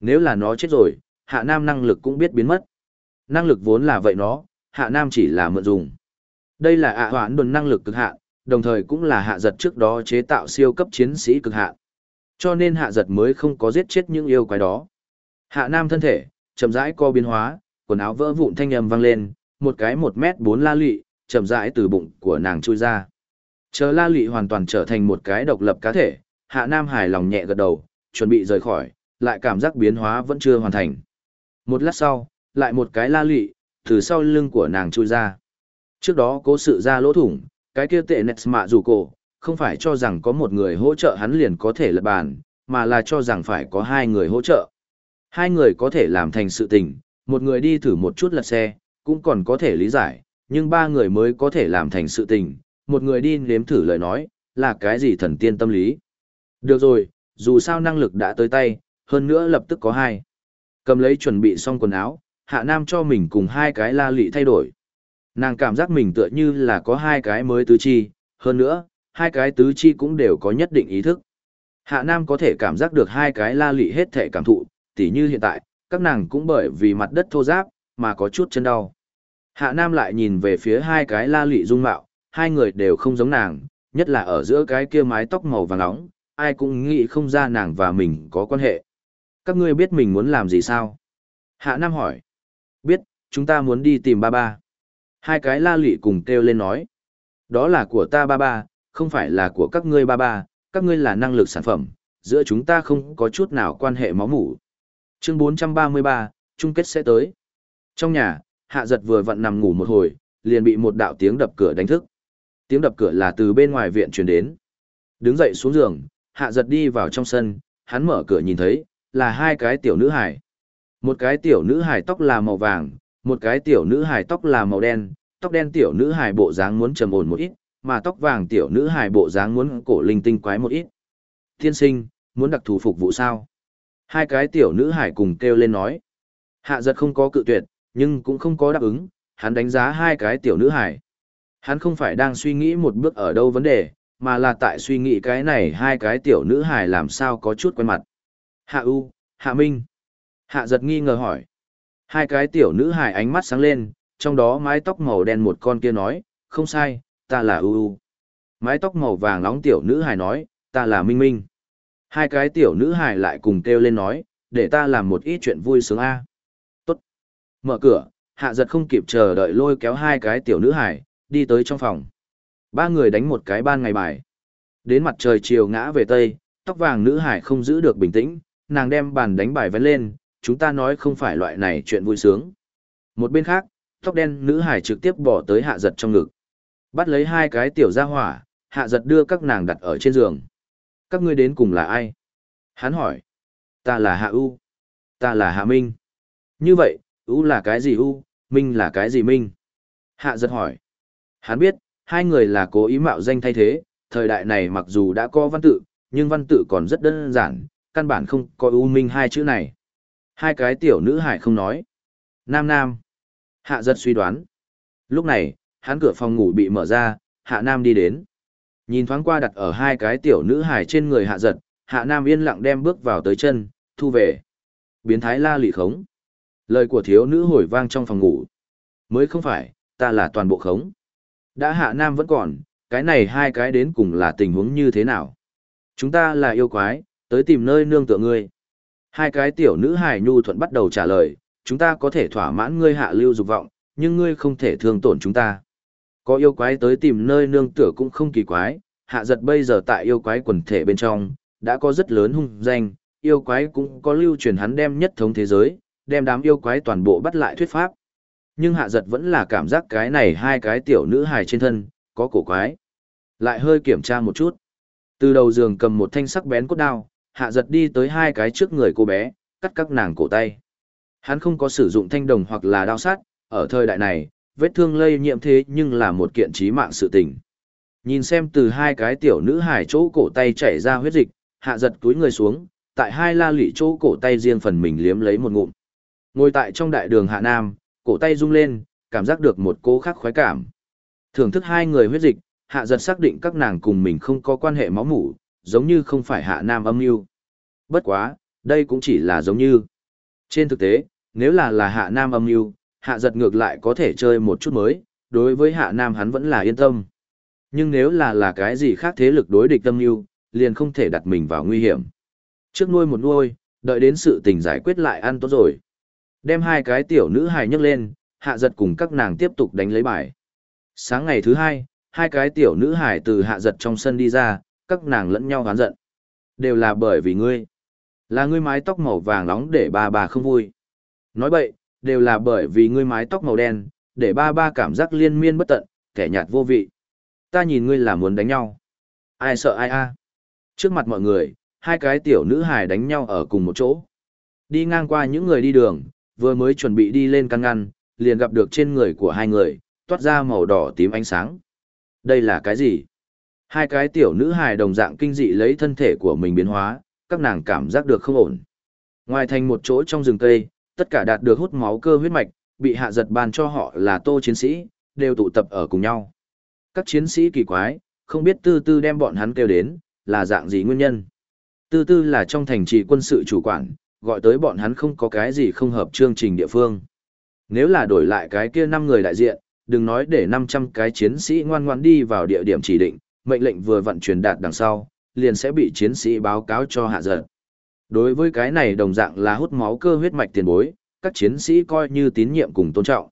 Nếu là nó chết rồi, hạ nam năng lực cũng biết biến mất. Năng lực vốn là vậy nó, hạ nam chỉ là mượn dùng. Đây là ạ hoãn đồn năng lực cực hạn, đồng thời cũng là hạ giật trước đó chế tạo siêu cấp chiến sĩ cực hạn. Cho nên hạ giật mới không có giết chết những yêu quái đó. Hạ nam thân thể, chậm rãi co biến hóa, quần áo vỡ vụn thanh âm vang lên, một cái một mét bốn la lụy, chậm rãi từ bụng của nàng chui ra. Chờ la lụy hoàn toàn trở thành một cái độc lập cá thể, hạ nam hài lòng nhẹ gật đầu, chuẩn bị rời khỏi, lại cảm giác biến hóa vẫn chưa hoàn thành. Một lát sau, lại một cái la lị, từ sau lưng của nàng chui ra. Trước đó cố sự ra lỗ thủng, cái kia tệ nẹt mạ dù cổ, không phải cho rằng có một người hỗ trợ hắn liền có thể lật bàn, mà là cho rằng phải có hai người hỗ trợ. Hai người có thể làm thành sự tình, một người đi thử một chút lật xe, cũng còn có thể lý giải, nhưng ba người mới có thể làm thành sự tình, một người đi nếm thử lời nói, là cái gì thần tiên tâm lý. Được rồi, dù sao năng lực đã tới tay, hơn nữa lập tức có hai. Cầm lấy chuẩn bị xong quần áo, hạ nam cho mình cùng hai cái la lị thay đổi. Nàng cảm giác mình tựa như là có hai cái mới tứ chi, hơn nữa, hai cái tứ chi cũng đều có nhất định ý thức. Hạ Nam có thể cảm giác được hai cái la lị hết thể cảm thụ, tỉ như hiện tại, các nàng cũng bởi vì mặt đất thô ráp mà có chút chân đau. Hạ Nam lại nhìn về phía hai cái la lị dung mạo, hai người đều không giống nàng, nhất là ở giữa cái kia mái tóc màu vàng nóng, ai cũng nghĩ không ra nàng và mình có quan hệ. Các ngươi biết mình muốn làm gì sao? Hạ Nam hỏi. Biết, chúng ta muốn đi tìm ba ba. Hai cái la lị cùng kêu lên nói. Đó là của ta ba ba, không phải là của các ngươi ba ba, các ngươi là năng lực sản phẩm, giữa chúng ta không có chút nào quan hệ máu mủ. Chương 433, chung kết sẽ tới. Trong nhà, hạ giật vừa vặn nằm ngủ một hồi, liền bị một đạo tiếng đập cửa đánh thức. Tiếng đập cửa là từ bên ngoài viện truyền đến. Đứng dậy xuống giường, hạ giật đi vào trong sân, hắn mở cửa nhìn thấy, là hai cái tiểu nữ hải. Một cái tiểu nữ hải tóc là màu vàng, một cái tiểu nữ hải tóc là màu đen, tóc đen tiểu nữ hải bộ dáng muốn trầm ổn một ít, mà tóc vàng tiểu nữ hải bộ dáng muốn cổ linh tinh quái một ít. Thiên sinh, muốn đặc thù phục vụ sao? Hai cái tiểu nữ hải cùng kêu lên nói. Hạ giật không có cự tuyệt, nhưng cũng không có đáp ứng, hắn đánh giá hai cái tiểu nữ hải. Hắn không phải đang suy nghĩ một bước ở đâu vấn đề, mà là tại suy nghĩ cái này hai cái tiểu nữ hải làm sao có chút quen mặt. Hạ U, Hạ Minh. Hạ giật nghi ngờ hỏi. Hai cái tiểu nữ hài ánh mắt sáng lên, trong đó mái tóc màu đen một con kia nói, không sai, ta là U U. Mái tóc màu vàng nóng tiểu nữ hài nói, ta là Minh Minh. Hai cái tiểu nữ hài lại cùng kêu lên nói, để ta làm một ít chuyện vui sướng a. Tốt. Mở cửa, hạ giật không kịp chờ đợi lôi kéo hai cái tiểu nữ hài đi tới trong phòng. Ba người đánh một cái ban ngày bài. Đến mặt trời chiều ngã về tây, tóc vàng nữ hải không giữ được bình tĩnh, nàng đem bàn đánh bài vén lên, chúng ta nói không phải loại này chuyện vui sướng. Một bên khác, tóc đen nữ hải trực tiếp bỏ tới hạ giật trong ngực. Bắt lấy hai cái tiểu gia hỏa, hạ giật đưa các nàng đặt ở trên giường. Các ngươi đến cùng là ai? Hắn hỏi. Ta là Hạ U. Ta là Hạ Minh. Như vậy, U là cái gì U, Minh là cái gì Minh? Hạ giật hỏi. Hắn biết, hai người là cố ý mạo danh thay thế, thời đại này mặc dù đã có văn tự, nhưng văn tự còn rất đơn giản, căn bản không có U Minh hai chữ này. Hai cái tiểu nữ hải không nói. Nam Nam. Hạ giật suy đoán. Lúc này, hắn cửa phòng ngủ bị mở ra, Hạ Nam đi đến. Nhìn thoáng qua đặt ở hai cái tiểu nữ hải trên người hạ giật, hạ nam yên lặng đem bước vào tới chân, thu về. Biến thái la lị khống. Lời của thiếu nữ hồi vang trong phòng ngủ. Mới không phải, ta là toàn bộ khống. Đã hạ nam vẫn còn, cái này hai cái đến cùng là tình huống như thế nào? Chúng ta là yêu quái, tới tìm nơi nương tựa ngươi. Hai cái tiểu nữ hài nhu thuận bắt đầu trả lời, chúng ta có thể thỏa mãn ngươi hạ lưu dục vọng, nhưng ngươi không thể thương tổn chúng ta. Có yêu quái tới tìm nơi nương tựa cũng không kỳ quái, hạ giật bây giờ tại yêu quái quần thể bên trong, đã có rất lớn hung danh, yêu quái cũng có lưu truyền hắn đem nhất thống thế giới, đem đám yêu quái toàn bộ bắt lại thuyết pháp. Nhưng hạ giật vẫn là cảm giác cái này hai cái tiểu nữ hài trên thân, có cổ quái. Lại hơi kiểm tra một chút. Từ đầu giường cầm một thanh sắc bén cốt đao, hạ giật đi tới hai cái trước người cô bé, cắt các nàng cổ tay. Hắn không có sử dụng thanh đồng hoặc là đao sát, ở thời đại này, vết thương lây nhiễm thế nhưng là một kiện trí mạng sự tình. Nhìn xem từ hai cái tiểu nữ hải chỗ cổ tay chảy ra huyết dịch, hạ giật túi người xuống, tại hai la lụy chỗ cổ tay riêng phần mình liếm lấy một ngụm. Ngồi tại trong đại đường hạ nam, cổ tay rung lên, cảm giác được một cố khắc khoái cảm. Thưởng thức hai người huyết dịch, hạ giật xác định các nàng cùng mình không có quan hệ máu mủ, giống như không phải hạ nam âm mưu Bất quá, đây cũng chỉ là giống như. Trên thực tế, nếu là là hạ nam âm mưu hạ giật ngược lại có thể chơi một chút mới, đối với hạ nam hắn vẫn là yên tâm. Nhưng nếu là là cái gì khác thế lực đối địch tâm mưu liền không thể đặt mình vào nguy hiểm. Trước nuôi một nuôi, đợi đến sự tình giải quyết lại ăn tốt rồi. Đem hai cái tiểu nữ hài nhấc lên, hạ giật cùng các nàng tiếp tục đánh lấy bài. Sáng ngày thứ hai, hai cái tiểu nữ hải từ hạ giật trong sân đi ra, các nàng lẫn nhau hoán giận. Đều là bởi vì ngươi. Là ngươi mái tóc màu vàng nóng để ba bà không vui. Nói bậy, đều là bởi vì ngươi mái tóc màu đen, để ba ba cảm giác liên miên bất tận, kẻ nhạt vô vị. Ta nhìn ngươi là muốn đánh nhau. Ai sợ ai a? Trước mặt mọi người, hai cái tiểu nữ hài đánh nhau ở cùng một chỗ. Đi ngang qua những người đi đường, vừa mới chuẩn bị đi lên căn ngăn, liền gặp được trên người của hai người, toát ra màu đỏ tím ánh sáng. Đây là cái gì? Hai cái tiểu nữ hài đồng dạng kinh dị lấy thân thể của mình biến hóa, các nàng cảm giác được không ổn. Ngoài thành một chỗ trong rừng cây, tất cả đạt được hút máu cơ huyết mạch, bị hạ giật ban cho họ là tô chiến sĩ, đều tụ tập ở cùng nhau các chiến sĩ kỳ quái, không biết tư tư đem bọn hắn kêu đến, là dạng gì nguyên nhân. Tư tư là trong thành trì quân sự chủ quản, gọi tới bọn hắn không có cái gì không hợp chương trình địa phương. Nếu là đổi lại cái kia 5 người đại diện, đừng nói để 500 cái chiến sĩ ngoan ngoan đi vào địa điểm chỉ định, mệnh lệnh vừa vận chuyển đạt đằng sau, liền sẽ bị chiến sĩ báo cáo cho hạ giật. Đối với cái này đồng dạng là hút máu cơ huyết mạch tiền bối, các chiến sĩ coi như tín nhiệm cùng tôn trọng.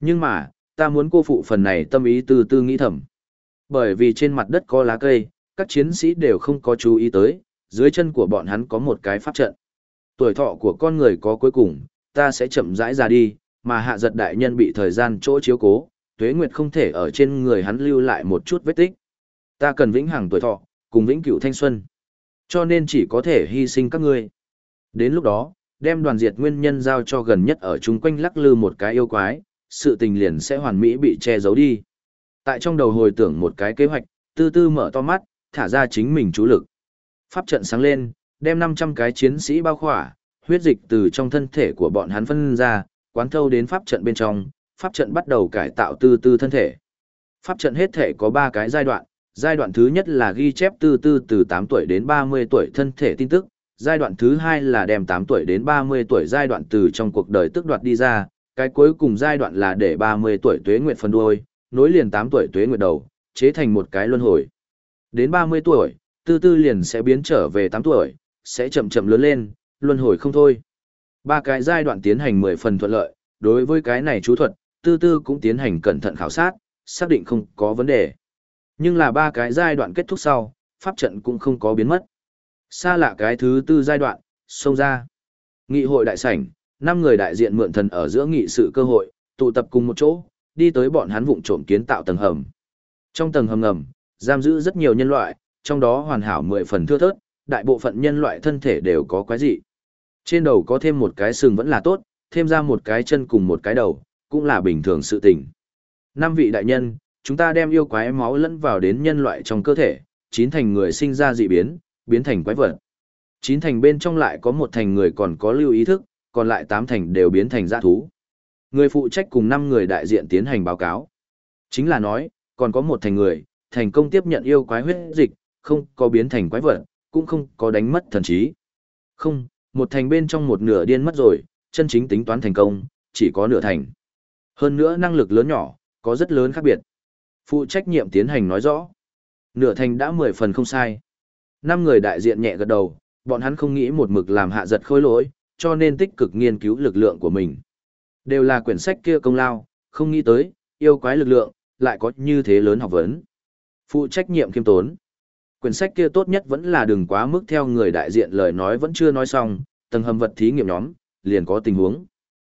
Nhưng mà, ta muốn cô phụ phần này tâm ý từ tư nghĩ thầm. Bởi vì trên mặt đất có lá cây, các chiến sĩ đều không có chú ý tới, dưới chân của bọn hắn có một cái pháp trận. Tuổi thọ của con người có cuối cùng, ta sẽ chậm rãi ra đi, mà hạ giật đại nhân bị thời gian chỗ chiếu cố, tuế nguyệt không thể ở trên người hắn lưu lại một chút vết tích. Ta cần vĩnh hằng tuổi thọ, cùng vĩnh cửu thanh xuân. cho nên chỉ có thể hy sinh các ngươi. Đến lúc đó, đem đoàn diệt nguyên nhân giao cho gần nhất ở chung quanh lắc lư một cái yêu quái, sự tình liền sẽ hoàn mỹ bị che giấu đi. Tại trong đầu hồi tưởng một cái kế hoạch, tư tư mở to mắt, thả ra chính mình chú lực. Pháp trận sáng lên, đem 500 cái chiến sĩ bao khỏa, huyết dịch từ trong thân thể của bọn hắn phân ra, quán thâu đến pháp trận bên trong, pháp trận bắt đầu cải tạo tư tư thân thể. Pháp trận hết thể có 3 cái giai đoạn, giai đoạn thứ nhất là ghi chép tư tư từ 8 tuổi đến 30 tuổi thân thể tin tức, giai đoạn thứ hai là đem 8 tuổi đến 30 tuổi giai đoạn từ trong cuộc đời tức đoạt đi ra, cái cuối cùng giai đoạn là để 30 tuổi tuế nguyệt phân đuôi, nối liền 8 tuổi tuế nguyệt đầu, chế thành một cái luân hồi. Đến 30 tuổi, tư tư liền sẽ biến trở về 8 tuổi, sẽ chậm chậm lớn lên, luân hồi không thôi. Ba cái giai đoạn tiến hành 10 phần thuận lợi, đối với cái này chú thuật, tư tư cũng tiến hành cẩn thận khảo sát, xác định không có vấn đề. Nhưng là ba cái giai đoạn kết thúc sau, pháp trận cũng không có biến mất. Xa lạ cái thứ tư giai đoạn, xông ra. Nghị hội đại sảnh, năm người đại diện mượn thần ở giữa nghị sự cơ hội, tụ tập cùng một chỗ, đi tới bọn hắn vụng trộm kiến tạo tầng hầm. Trong tầng hầm ngầm, giam giữ rất nhiều nhân loại, trong đó hoàn hảo mười phần thưa thớt, đại bộ phận nhân loại thân thể đều có quái dị. Trên đầu có thêm một cái sừng vẫn là tốt, thêm ra một cái chân cùng một cái đầu, cũng là bình thường sự tình. Năm vị đại nhân, chúng ta đem yêu quái máu lẫn vào đến nhân loại trong cơ thể, chín thành người sinh ra dị biến, biến thành quái vật. Chín thành bên trong lại có một thành người còn có lưu ý thức, còn lại tám thành đều biến thành dã thú. Người phụ trách cùng năm người đại diện tiến hành báo cáo. Chính là nói, còn có một thành người, thành công tiếp nhận yêu quái huyết dịch, không có biến thành quái vật, cũng không có đánh mất thần trí. Không, một thành bên trong một nửa điên mất rồi, chân chính tính toán thành công, chỉ có nửa thành. Hơn nữa năng lực lớn nhỏ, có rất lớn khác biệt. Phụ trách nhiệm tiến hành nói rõ. Nửa thành đã mười phần không sai. Năm người đại diện nhẹ gật đầu, bọn hắn không nghĩ một mực làm hạ giật khôi lỗi, cho nên tích cực nghiên cứu lực lượng của mình. Đều là quyển sách kia công lao, không nghĩ tới, yêu quái lực lượng, lại có như thế lớn học vấn. Phụ trách nhiệm kiêm tốn. Quyển sách kia tốt nhất vẫn là đừng quá mức theo người đại diện lời nói vẫn chưa nói xong, tầng hầm vật thí nghiệm nhóm, liền có tình huống.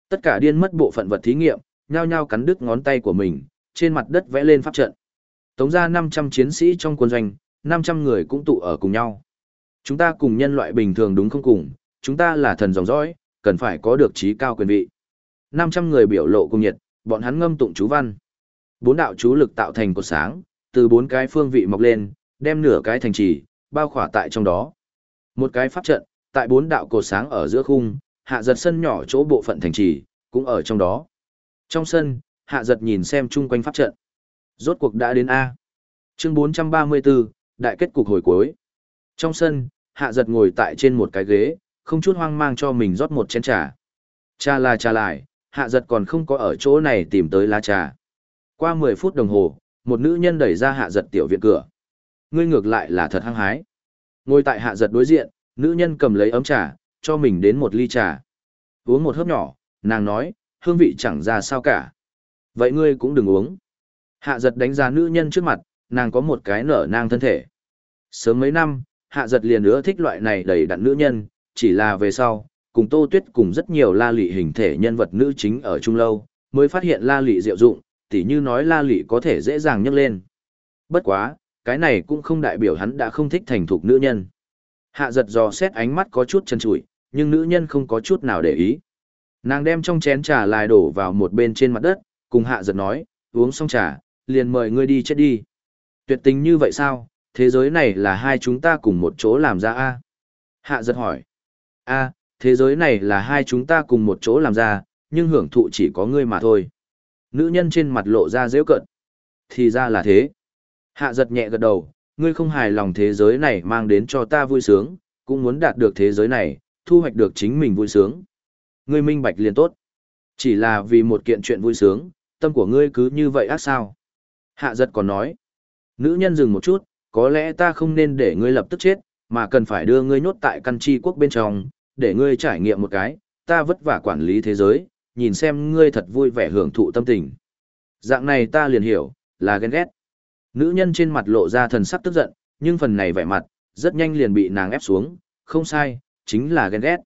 Tất cả điên mất bộ phận vật thí nghiệm, nhao nhao cắn đứt ngón tay của mình, trên mặt đất vẽ lên pháp trận. Tống ra 500 chiến sĩ trong quân doanh, 500 người cũng tụ ở cùng nhau. Chúng ta cùng nhân loại bình thường đúng không cùng, chúng ta là thần dòng dõi, cần phải có được trí cao quyền vị. 500 người biểu lộ cùng nhiệt, bọn hắn ngâm tụng chú văn. Bốn đạo chú lực tạo thành cột sáng, từ bốn cái phương vị mọc lên, đem nửa cái thành trì, bao khỏa tại trong đó. Một cái pháp trận, tại bốn đạo cột sáng ở giữa khung, hạ giật sân nhỏ chỗ bộ phận thành trì, cũng ở trong đó. Trong sân, hạ giật nhìn xem chung quanh pháp trận. Rốt cuộc đã đến A. Chương 434, đại kết cục hồi cuối. Trong sân, hạ giật ngồi tại trên một cái ghế, không chút hoang mang cho mình rót một chén trà. Trà là trà lại, hạ giật còn không có ở chỗ này tìm tới lá trà. Qua 10 phút đồng hồ, một nữ nhân đẩy ra hạ giật tiểu viện cửa. Ngươi ngược lại là thật hăng hái. Ngồi tại hạ giật đối diện, nữ nhân cầm lấy ấm trà, cho mình đến một ly trà. Uống một hớp nhỏ, nàng nói, hương vị chẳng ra sao cả. Vậy ngươi cũng đừng uống. Hạ giật đánh giá nữ nhân trước mặt, nàng có một cái nở nang thân thể. Sớm mấy năm, hạ giật liền nữa thích loại này đầy đặn nữ nhân, chỉ là về sau, cùng tô tuyết cùng rất nhiều la lị hình thể nhân vật nữ chính ở trung lâu, mới phát hiện la lị diệu dụng, tỉ như nói la lị có thể dễ dàng nhấc lên. Bất quá, cái này cũng không đại biểu hắn đã không thích thành thục nữ nhân. Hạ giật dò xét ánh mắt có chút chân trụi, nhưng nữ nhân không có chút nào để ý. Nàng đem trong chén trà lại đổ vào một bên trên mặt đất, cùng hạ giật nói, uống xong trà, liền mời ngươi đi chết đi. Tuyệt tình như vậy sao, thế giới này là hai chúng ta cùng một chỗ làm ra a Hạ giật hỏi. a thế giới này là hai chúng ta cùng một chỗ làm ra, nhưng hưởng thụ chỉ có ngươi mà thôi. Nữ nhân trên mặt lộ ra dễ cận. Thì ra là thế. Hạ giật nhẹ gật đầu, ngươi không hài lòng thế giới này mang đến cho ta vui sướng, cũng muốn đạt được thế giới này, thu hoạch được chính mình vui sướng. Ngươi minh bạch liền tốt. Chỉ là vì một kiện chuyện vui sướng, tâm của ngươi cứ như vậy ác sao. Hạ giật còn nói. Nữ nhân dừng một chút, có lẽ ta không nên để ngươi lập tức chết, mà cần phải đưa ngươi nhốt tại căn chi quốc bên trong, để ngươi trải nghiệm một cái, ta vất vả quản lý thế giới, nhìn xem ngươi thật vui vẻ hưởng thụ tâm tình. Dạng này ta liền hiểu, là ghen ghét. Nữ nhân trên mặt lộ ra thần sắc tức giận, nhưng phần này vẻ mặt, rất nhanh liền bị nàng ép xuống, không sai, chính là ghen ghét.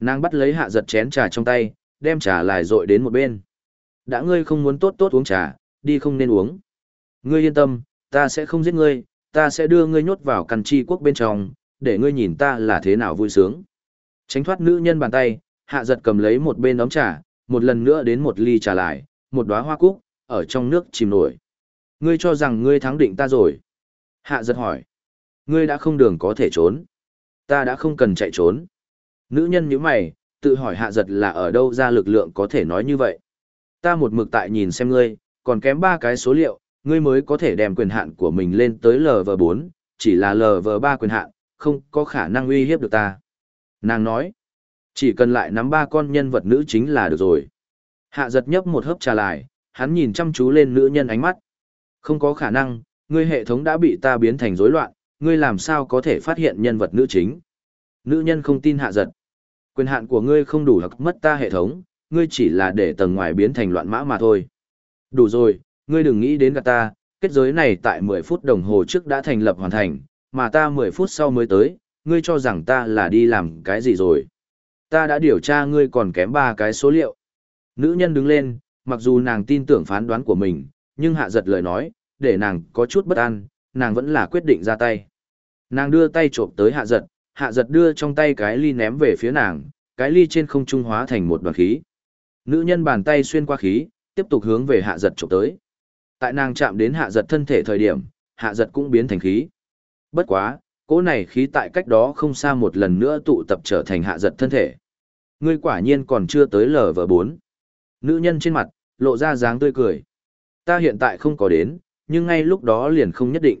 Nàng bắt lấy hạ giật chén trà trong tay, đem trà lại rội đến một bên. Đã ngươi không muốn tốt tốt uống trà, đi không nên uống. Ngươi yên tâm, ta sẽ không giết ngươi, ta sẽ đưa ngươi nhốt vào căn chi quốc bên trong, để ngươi nhìn ta là thế nào vui sướng. Tránh thoát nữ nhân bàn tay, hạ giật cầm lấy một bên ấm trà, một lần nữa đến một ly trà lại, một đóa hoa cúc, ở trong nước chìm nổi. Ngươi cho rằng ngươi thắng định ta rồi. Hạ giật hỏi. Ngươi đã không đường có thể trốn. Ta đã không cần chạy trốn. Nữ nhân như mày, tự hỏi hạ giật là ở đâu ra lực lượng có thể nói như vậy. Ta một mực tại nhìn xem ngươi, còn kém ba cái số liệu, ngươi mới có thể đem quyền hạn của mình lên tới LV4, chỉ là LV3 quyền hạn, không có khả năng uy hiếp được ta. Nàng nói, chỉ cần lại nắm ba con nhân vật nữ chính là được rồi. Hạ giật nhấp một hớp trà lại, hắn nhìn chăm chú lên nữ nhân ánh mắt. Không có khả năng, ngươi hệ thống đã bị ta biến thành rối loạn, ngươi làm sao có thể phát hiện nhân vật nữ chính. Nữ nhân không tin hạ giật. Quyền hạn của ngươi không đủ hoặc mất ta hệ thống, ngươi chỉ là để tầng ngoài biến thành loạn mã mà thôi. Đủ rồi, ngươi đừng nghĩ đến gạt ta, kết giới này tại 10 phút đồng hồ trước đã thành lập hoàn thành, mà ta 10 phút sau mới tới, ngươi cho rằng ta là đi làm cái gì rồi. Ta đã điều tra ngươi còn kém ba cái số liệu. Nữ nhân đứng lên, mặc dù nàng tin tưởng phán đoán của mình, nhưng hạ giật lời nói, để nàng có chút bất an, nàng vẫn là quyết định ra tay. Nàng đưa tay trộm tới hạ giật, hạ giật đưa trong tay cái ly ném về phía nàng, cái ly trên không trung hóa thành một đoàn khí. Nữ nhân bàn tay xuyên qua khí, tiếp tục hướng về hạ giật trộm tới. Tại nàng chạm đến hạ giật thân thể thời điểm, hạ giật cũng biến thành khí. Bất quá, cỗ này khí tại cách đó không xa một lần nữa tụ tập trở thành hạ giật thân thể. Ngươi quả nhiên còn chưa tới lv bốn. Nữ nhân trên mặt, lộ ra dáng tươi cười. Ta hiện tại không có đến, nhưng ngay lúc đó liền không nhất định.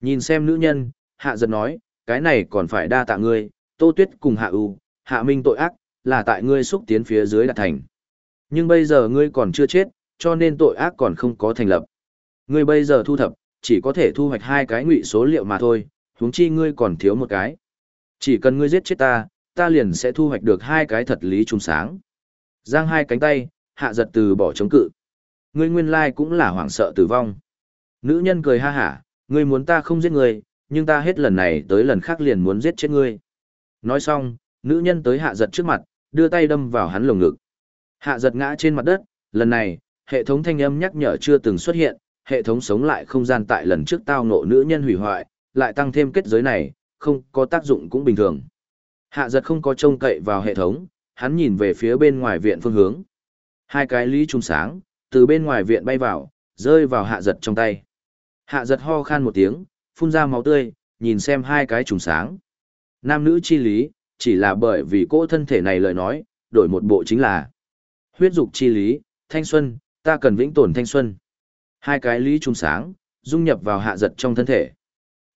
Nhìn xem nữ nhân, hạ giật nói, cái này còn phải đa tạ ngươi, tô tuyết cùng hạ ưu, hạ minh tội ác, là tại ngươi xúc tiến phía dưới đạt thành. Nhưng bây giờ ngươi còn chưa chết, cho nên tội ác còn không có thành lập. Ngươi bây giờ thu thập, chỉ có thể thu hoạch hai cái ngụy số liệu mà thôi, huống chi ngươi còn thiếu một cái. Chỉ cần ngươi giết chết ta, ta liền sẽ thu hoạch được hai cái thật lý trùng sáng. Giang hai cánh tay, hạ giật từ bỏ chống cự. Ngươi nguyên lai cũng là hoảng sợ tử vong. Nữ nhân cười ha hả, ngươi muốn ta không giết ngươi, nhưng ta hết lần này tới lần khác liền muốn giết chết ngươi. Nói xong, nữ nhân tới hạ giật trước mặt, đưa tay đâm vào hắn lồng ngực. Hạ giật ngã trên mặt đất, lần này, hệ thống thanh âm nhắc nhở chưa từng xuất hiện, hệ thống sống lại không gian tại lần trước tao nộ nữ nhân hủy hoại, lại tăng thêm kết giới này, không có tác dụng cũng bình thường. Hạ giật không có trông cậy vào hệ thống, hắn nhìn về phía bên ngoài viện phương hướng. Hai cái lý trung sáng, từ bên ngoài viện bay vào, rơi vào hạ giật trong tay. Hạ giật ho khan một tiếng, phun ra máu tươi, nhìn xem hai cái trùng sáng. Nam nữ chi lý, chỉ là bởi vì cỗ thân thể này lời nói, đổi một bộ chính là huyết dục chi lý, thanh xuân, ta cần vĩnh tồn thanh xuân. Hai cái lý trùng sáng, dung nhập vào hạ giật trong thân thể.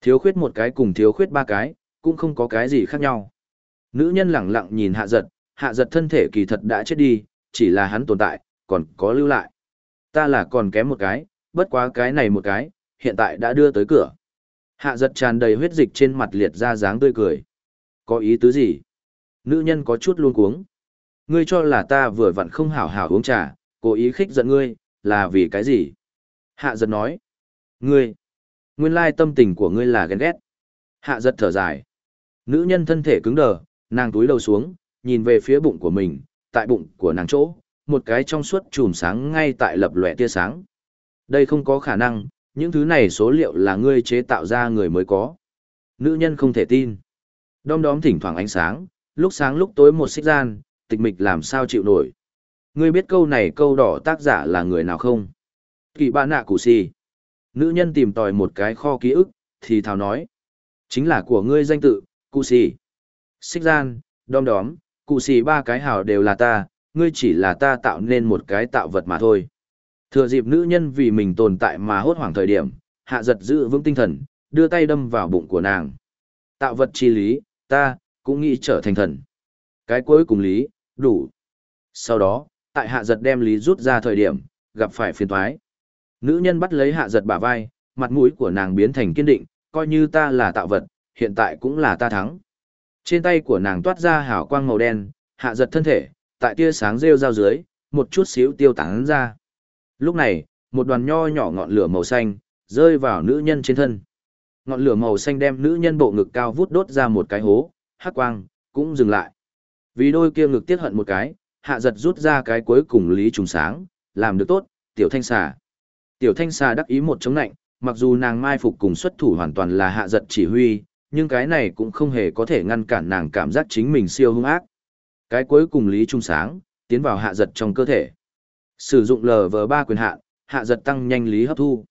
Thiếu khuyết một cái cùng thiếu khuyết ba cái, cũng không có cái gì khác nhau. Nữ nhân lẳng lặng nhìn hạ giật, hạ giật thân thể kỳ thật đã chết đi, chỉ là hắn tồn tại, còn có lưu lại. Ta là còn kém một cái, bất quá cái này một cái, hiện tại đã đưa tới cửa. Hạ giật tràn đầy huyết dịch trên mặt liệt ra dáng tươi cười. Có ý tứ gì? Nữ nhân có chút luôn cuống. Ngươi cho là ta vừa vặn không hảo hảo uống trà, cố ý khích giận ngươi, là vì cái gì? Hạ giật nói. Ngươi, nguyên lai tâm tình của ngươi là ghen ghét. Hạ giật thở dài. Nữ nhân thân thể cứng đờ, nàng túi đầu xuống, nhìn về phía bụng của mình, tại bụng của nàng chỗ, một cái trong suốt chùm sáng ngay tại lập lòe tia sáng. Đây không có khả năng, những thứ này số liệu là ngươi chế tạo ra người mới có. Nữ nhân không thể tin. Đom đóm thỉnh thoảng ánh sáng, lúc sáng lúc tối một xích gian, tịch mịch làm sao chịu nổi. Ngươi biết câu này câu đỏ tác giả là người nào không? Kỳ bạn nạ cụ si. Nữ nhân tìm tòi một cái kho ký ức, thì thào nói. Chính là của ngươi danh tự, cụ si. Xích gian, đom đóm, cụ si ba cái hào đều là ta, ngươi chỉ là ta tạo nên một cái tạo vật mà thôi. Thừa dịp nữ nhân vì mình tồn tại mà hốt hoảng thời điểm, hạ giật giữ vững tinh thần, đưa tay đâm vào bụng của nàng. Tạo vật chi lý, ta, cũng nghĩ trở thành thần. Cái cuối cùng lý, đủ. Sau đó, tại hạ giật đem lý rút ra thời điểm, gặp phải phiền thoái. Nữ nhân bắt lấy hạ giật bả vai, mặt mũi của nàng biến thành kiên định, coi như ta là tạo vật, hiện tại cũng là ta thắng. Trên tay của nàng toát ra hào quang màu đen, hạ giật thân thể, tại tia sáng rêu rao dưới, một chút xíu tiêu tán ra. Lúc này, một đoàn nho nhỏ ngọn lửa màu xanh, rơi vào nữ nhân trên thân. Ngọn lửa màu xanh đem nữ nhân bộ ngực cao vút đốt ra một cái hố, hắc quang, cũng dừng lại. Vì đôi kia ngực tiết hận một cái, hạ giật rút ra cái cuối cùng lý trùng sáng, làm được tốt, tiểu thanh xà. Tiểu thanh xà đắc ý một chống nạnh, mặc dù nàng mai phục cùng xuất thủ hoàn toàn là hạ giật chỉ huy, nhưng cái này cũng không hề có thể ngăn cản nàng cảm giác chính mình siêu hung ác. Cái cuối cùng Lý Trung Sáng, tiến vào hạ giật trong cơ thể. Sử dụng LV3 quyền hạn, hạ giật tăng nhanh lý hấp thu.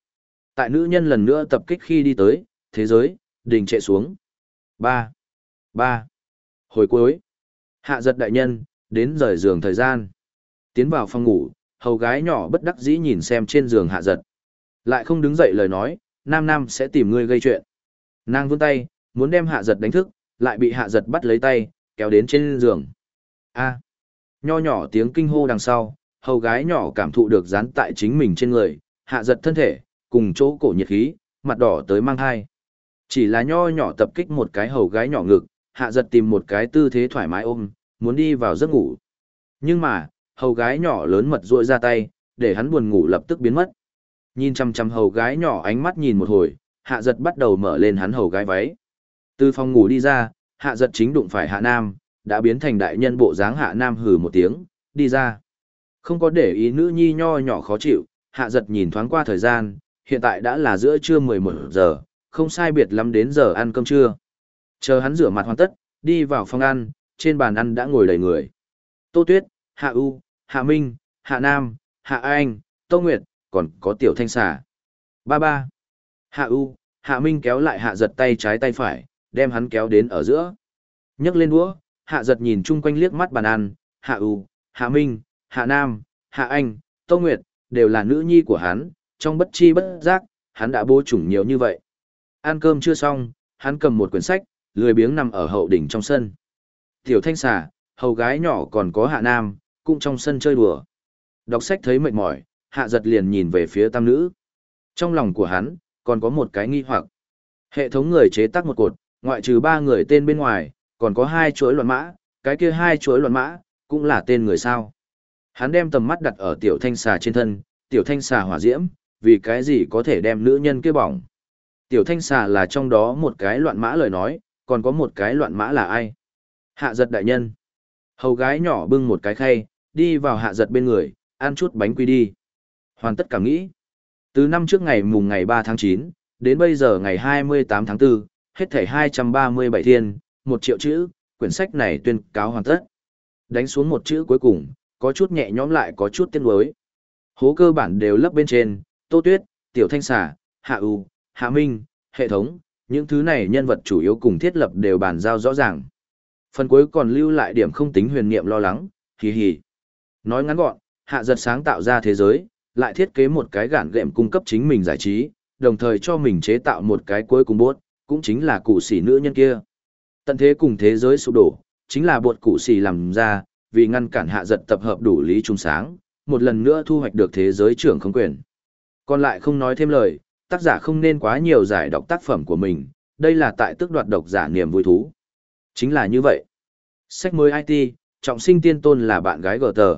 Tại nữ nhân lần nữa tập kích khi đi tới, thế giới, đình trệ xuống. 3. 3. Hồi cuối. Hạ giật đại nhân, đến rời giường thời gian. Tiến vào phòng ngủ, hầu gái nhỏ bất đắc dĩ nhìn xem trên giường hạ giật. Lại không đứng dậy lời nói, nam nam sẽ tìm ngươi gây chuyện. Nàng vươn tay, muốn đem hạ giật đánh thức, lại bị hạ giật bắt lấy tay, kéo đến trên giường. A. Nho nhỏ tiếng kinh hô đằng sau, hầu gái nhỏ cảm thụ được dán tại chính mình trên người, hạ giật thân thể, cùng chỗ cổ nhiệt khí, mặt đỏ tới mang hai. Chỉ là nho nhỏ tập kích một cái hầu gái nhỏ ngực, hạ giật tìm một cái tư thế thoải mái ôm, muốn đi vào giấc ngủ. Nhưng mà, hầu gái nhỏ lớn mật ruội ra tay, để hắn buồn ngủ lập tức biến mất. Nhìn chăm chăm hầu gái nhỏ ánh mắt nhìn một hồi, hạ giật bắt đầu mở lên hắn hầu gái váy. Từ phòng ngủ đi ra, hạ giật chính đụng phải hạ nam, đã biến thành đại nhân bộ dáng hạ nam hừ một tiếng, đi ra. Không có để ý nữ nhi nho nhỏ khó chịu, hạ giật nhìn thoáng qua thời gian, hiện tại đã là giữa trưa 11 giờ, không sai biệt lắm đến giờ ăn cơm trưa. Chờ hắn rửa mặt hoàn tất, đi vào phòng ăn, trên bàn ăn đã ngồi đầy người. Tô Tuyết, Hạ U, Hạ Minh, Hạ Nam, Hạ Anh, Tô Nguyệt, còn có Tiểu Thanh Xà. Ba ba. Hạ U, Hạ Minh kéo lại Hạ giật tay trái tay phải, đem hắn kéo đến ở giữa. nhấc lên đũa, Hạ giật nhìn chung quanh liếc mắt bàn ăn, Hạ U, Hạ Minh, Hạ Nam, Hạ Anh, Tô Nguyệt, đều là nữ nhi của hắn, trong bất chi bất giác, hắn đã bố chủng nhiều như vậy. Ăn cơm chưa xong, hắn cầm một quyển sách, lười biếng nằm ở hậu đỉnh trong sân. Tiểu thanh xà, hầu gái nhỏ còn có hạ nam, cũng trong sân chơi đùa. Đọc sách thấy mệt mỏi, hạ giật liền nhìn về phía tam nữ. Trong lòng của hắn, còn có một cái nghi hoặc. Hệ thống người chế tác một cột, ngoại trừ ba người tên bên ngoài, còn có hai chuỗi luận mã, cái kia hai chuỗi luận mã, cũng là tên người sao. Hắn đem tầm mắt đặt ở tiểu thanh xà trên thân, tiểu thanh xà hỏa diễm, vì cái gì có thể đem nữ nhân kia bỏng. Tiểu thanh xà là trong đó một cái loạn mã lời nói, còn có một cái loạn mã là ai? Hạ giật đại nhân. Hầu gái nhỏ bưng một cái khay, đi vào hạ giật bên người, ăn chút bánh quy đi. Hoàn tất cảm nghĩ. Từ năm trước ngày mùng ngày 3 tháng 9, đến bây giờ ngày 28 tháng 4, hết thảy 237 thiên, một triệu chữ, quyển sách này tuyên cáo hoàn tất. Đánh xuống một chữ cuối cùng, có chút nhẹ nhõm lại có chút tiếc nuối. Hố cơ bản đều lấp bên trên, Tô Tuyết, Tiểu Thanh Xà, Hạ U, Hạ Minh, hệ thống, những thứ này nhân vật chủ yếu cùng thiết lập đều bàn giao rõ ràng. Phần cuối còn lưu lại điểm không tính huyền niệm lo lắng, hì hì. Nói ngắn gọn, hạ giật sáng tạo ra thế giới, lại thiết kế một cái gạn gệm cung cấp chính mình giải trí, đồng thời cho mình chế tạo một cái cuối cùng bốt, cũng chính là cụ sĩ nữ nhân kia. Tận thế cùng thế giới sụp đổ, chính là bột cụ sĩ làm ra, vì ngăn cản hạ giật tập hợp đủ lý trung sáng, một lần nữa thu hoạch được thế giới trưởng không quyền. Còn lại không nói thêm lời, tác giả không nên quá nhiều giải đọc tác phẩm của mình, đây là tại tức đoạt độc giả niềm vui thú. Chính là như vậy. Sách mới IT, trọng sinh tiên tôn là bạn gái gờ tờ.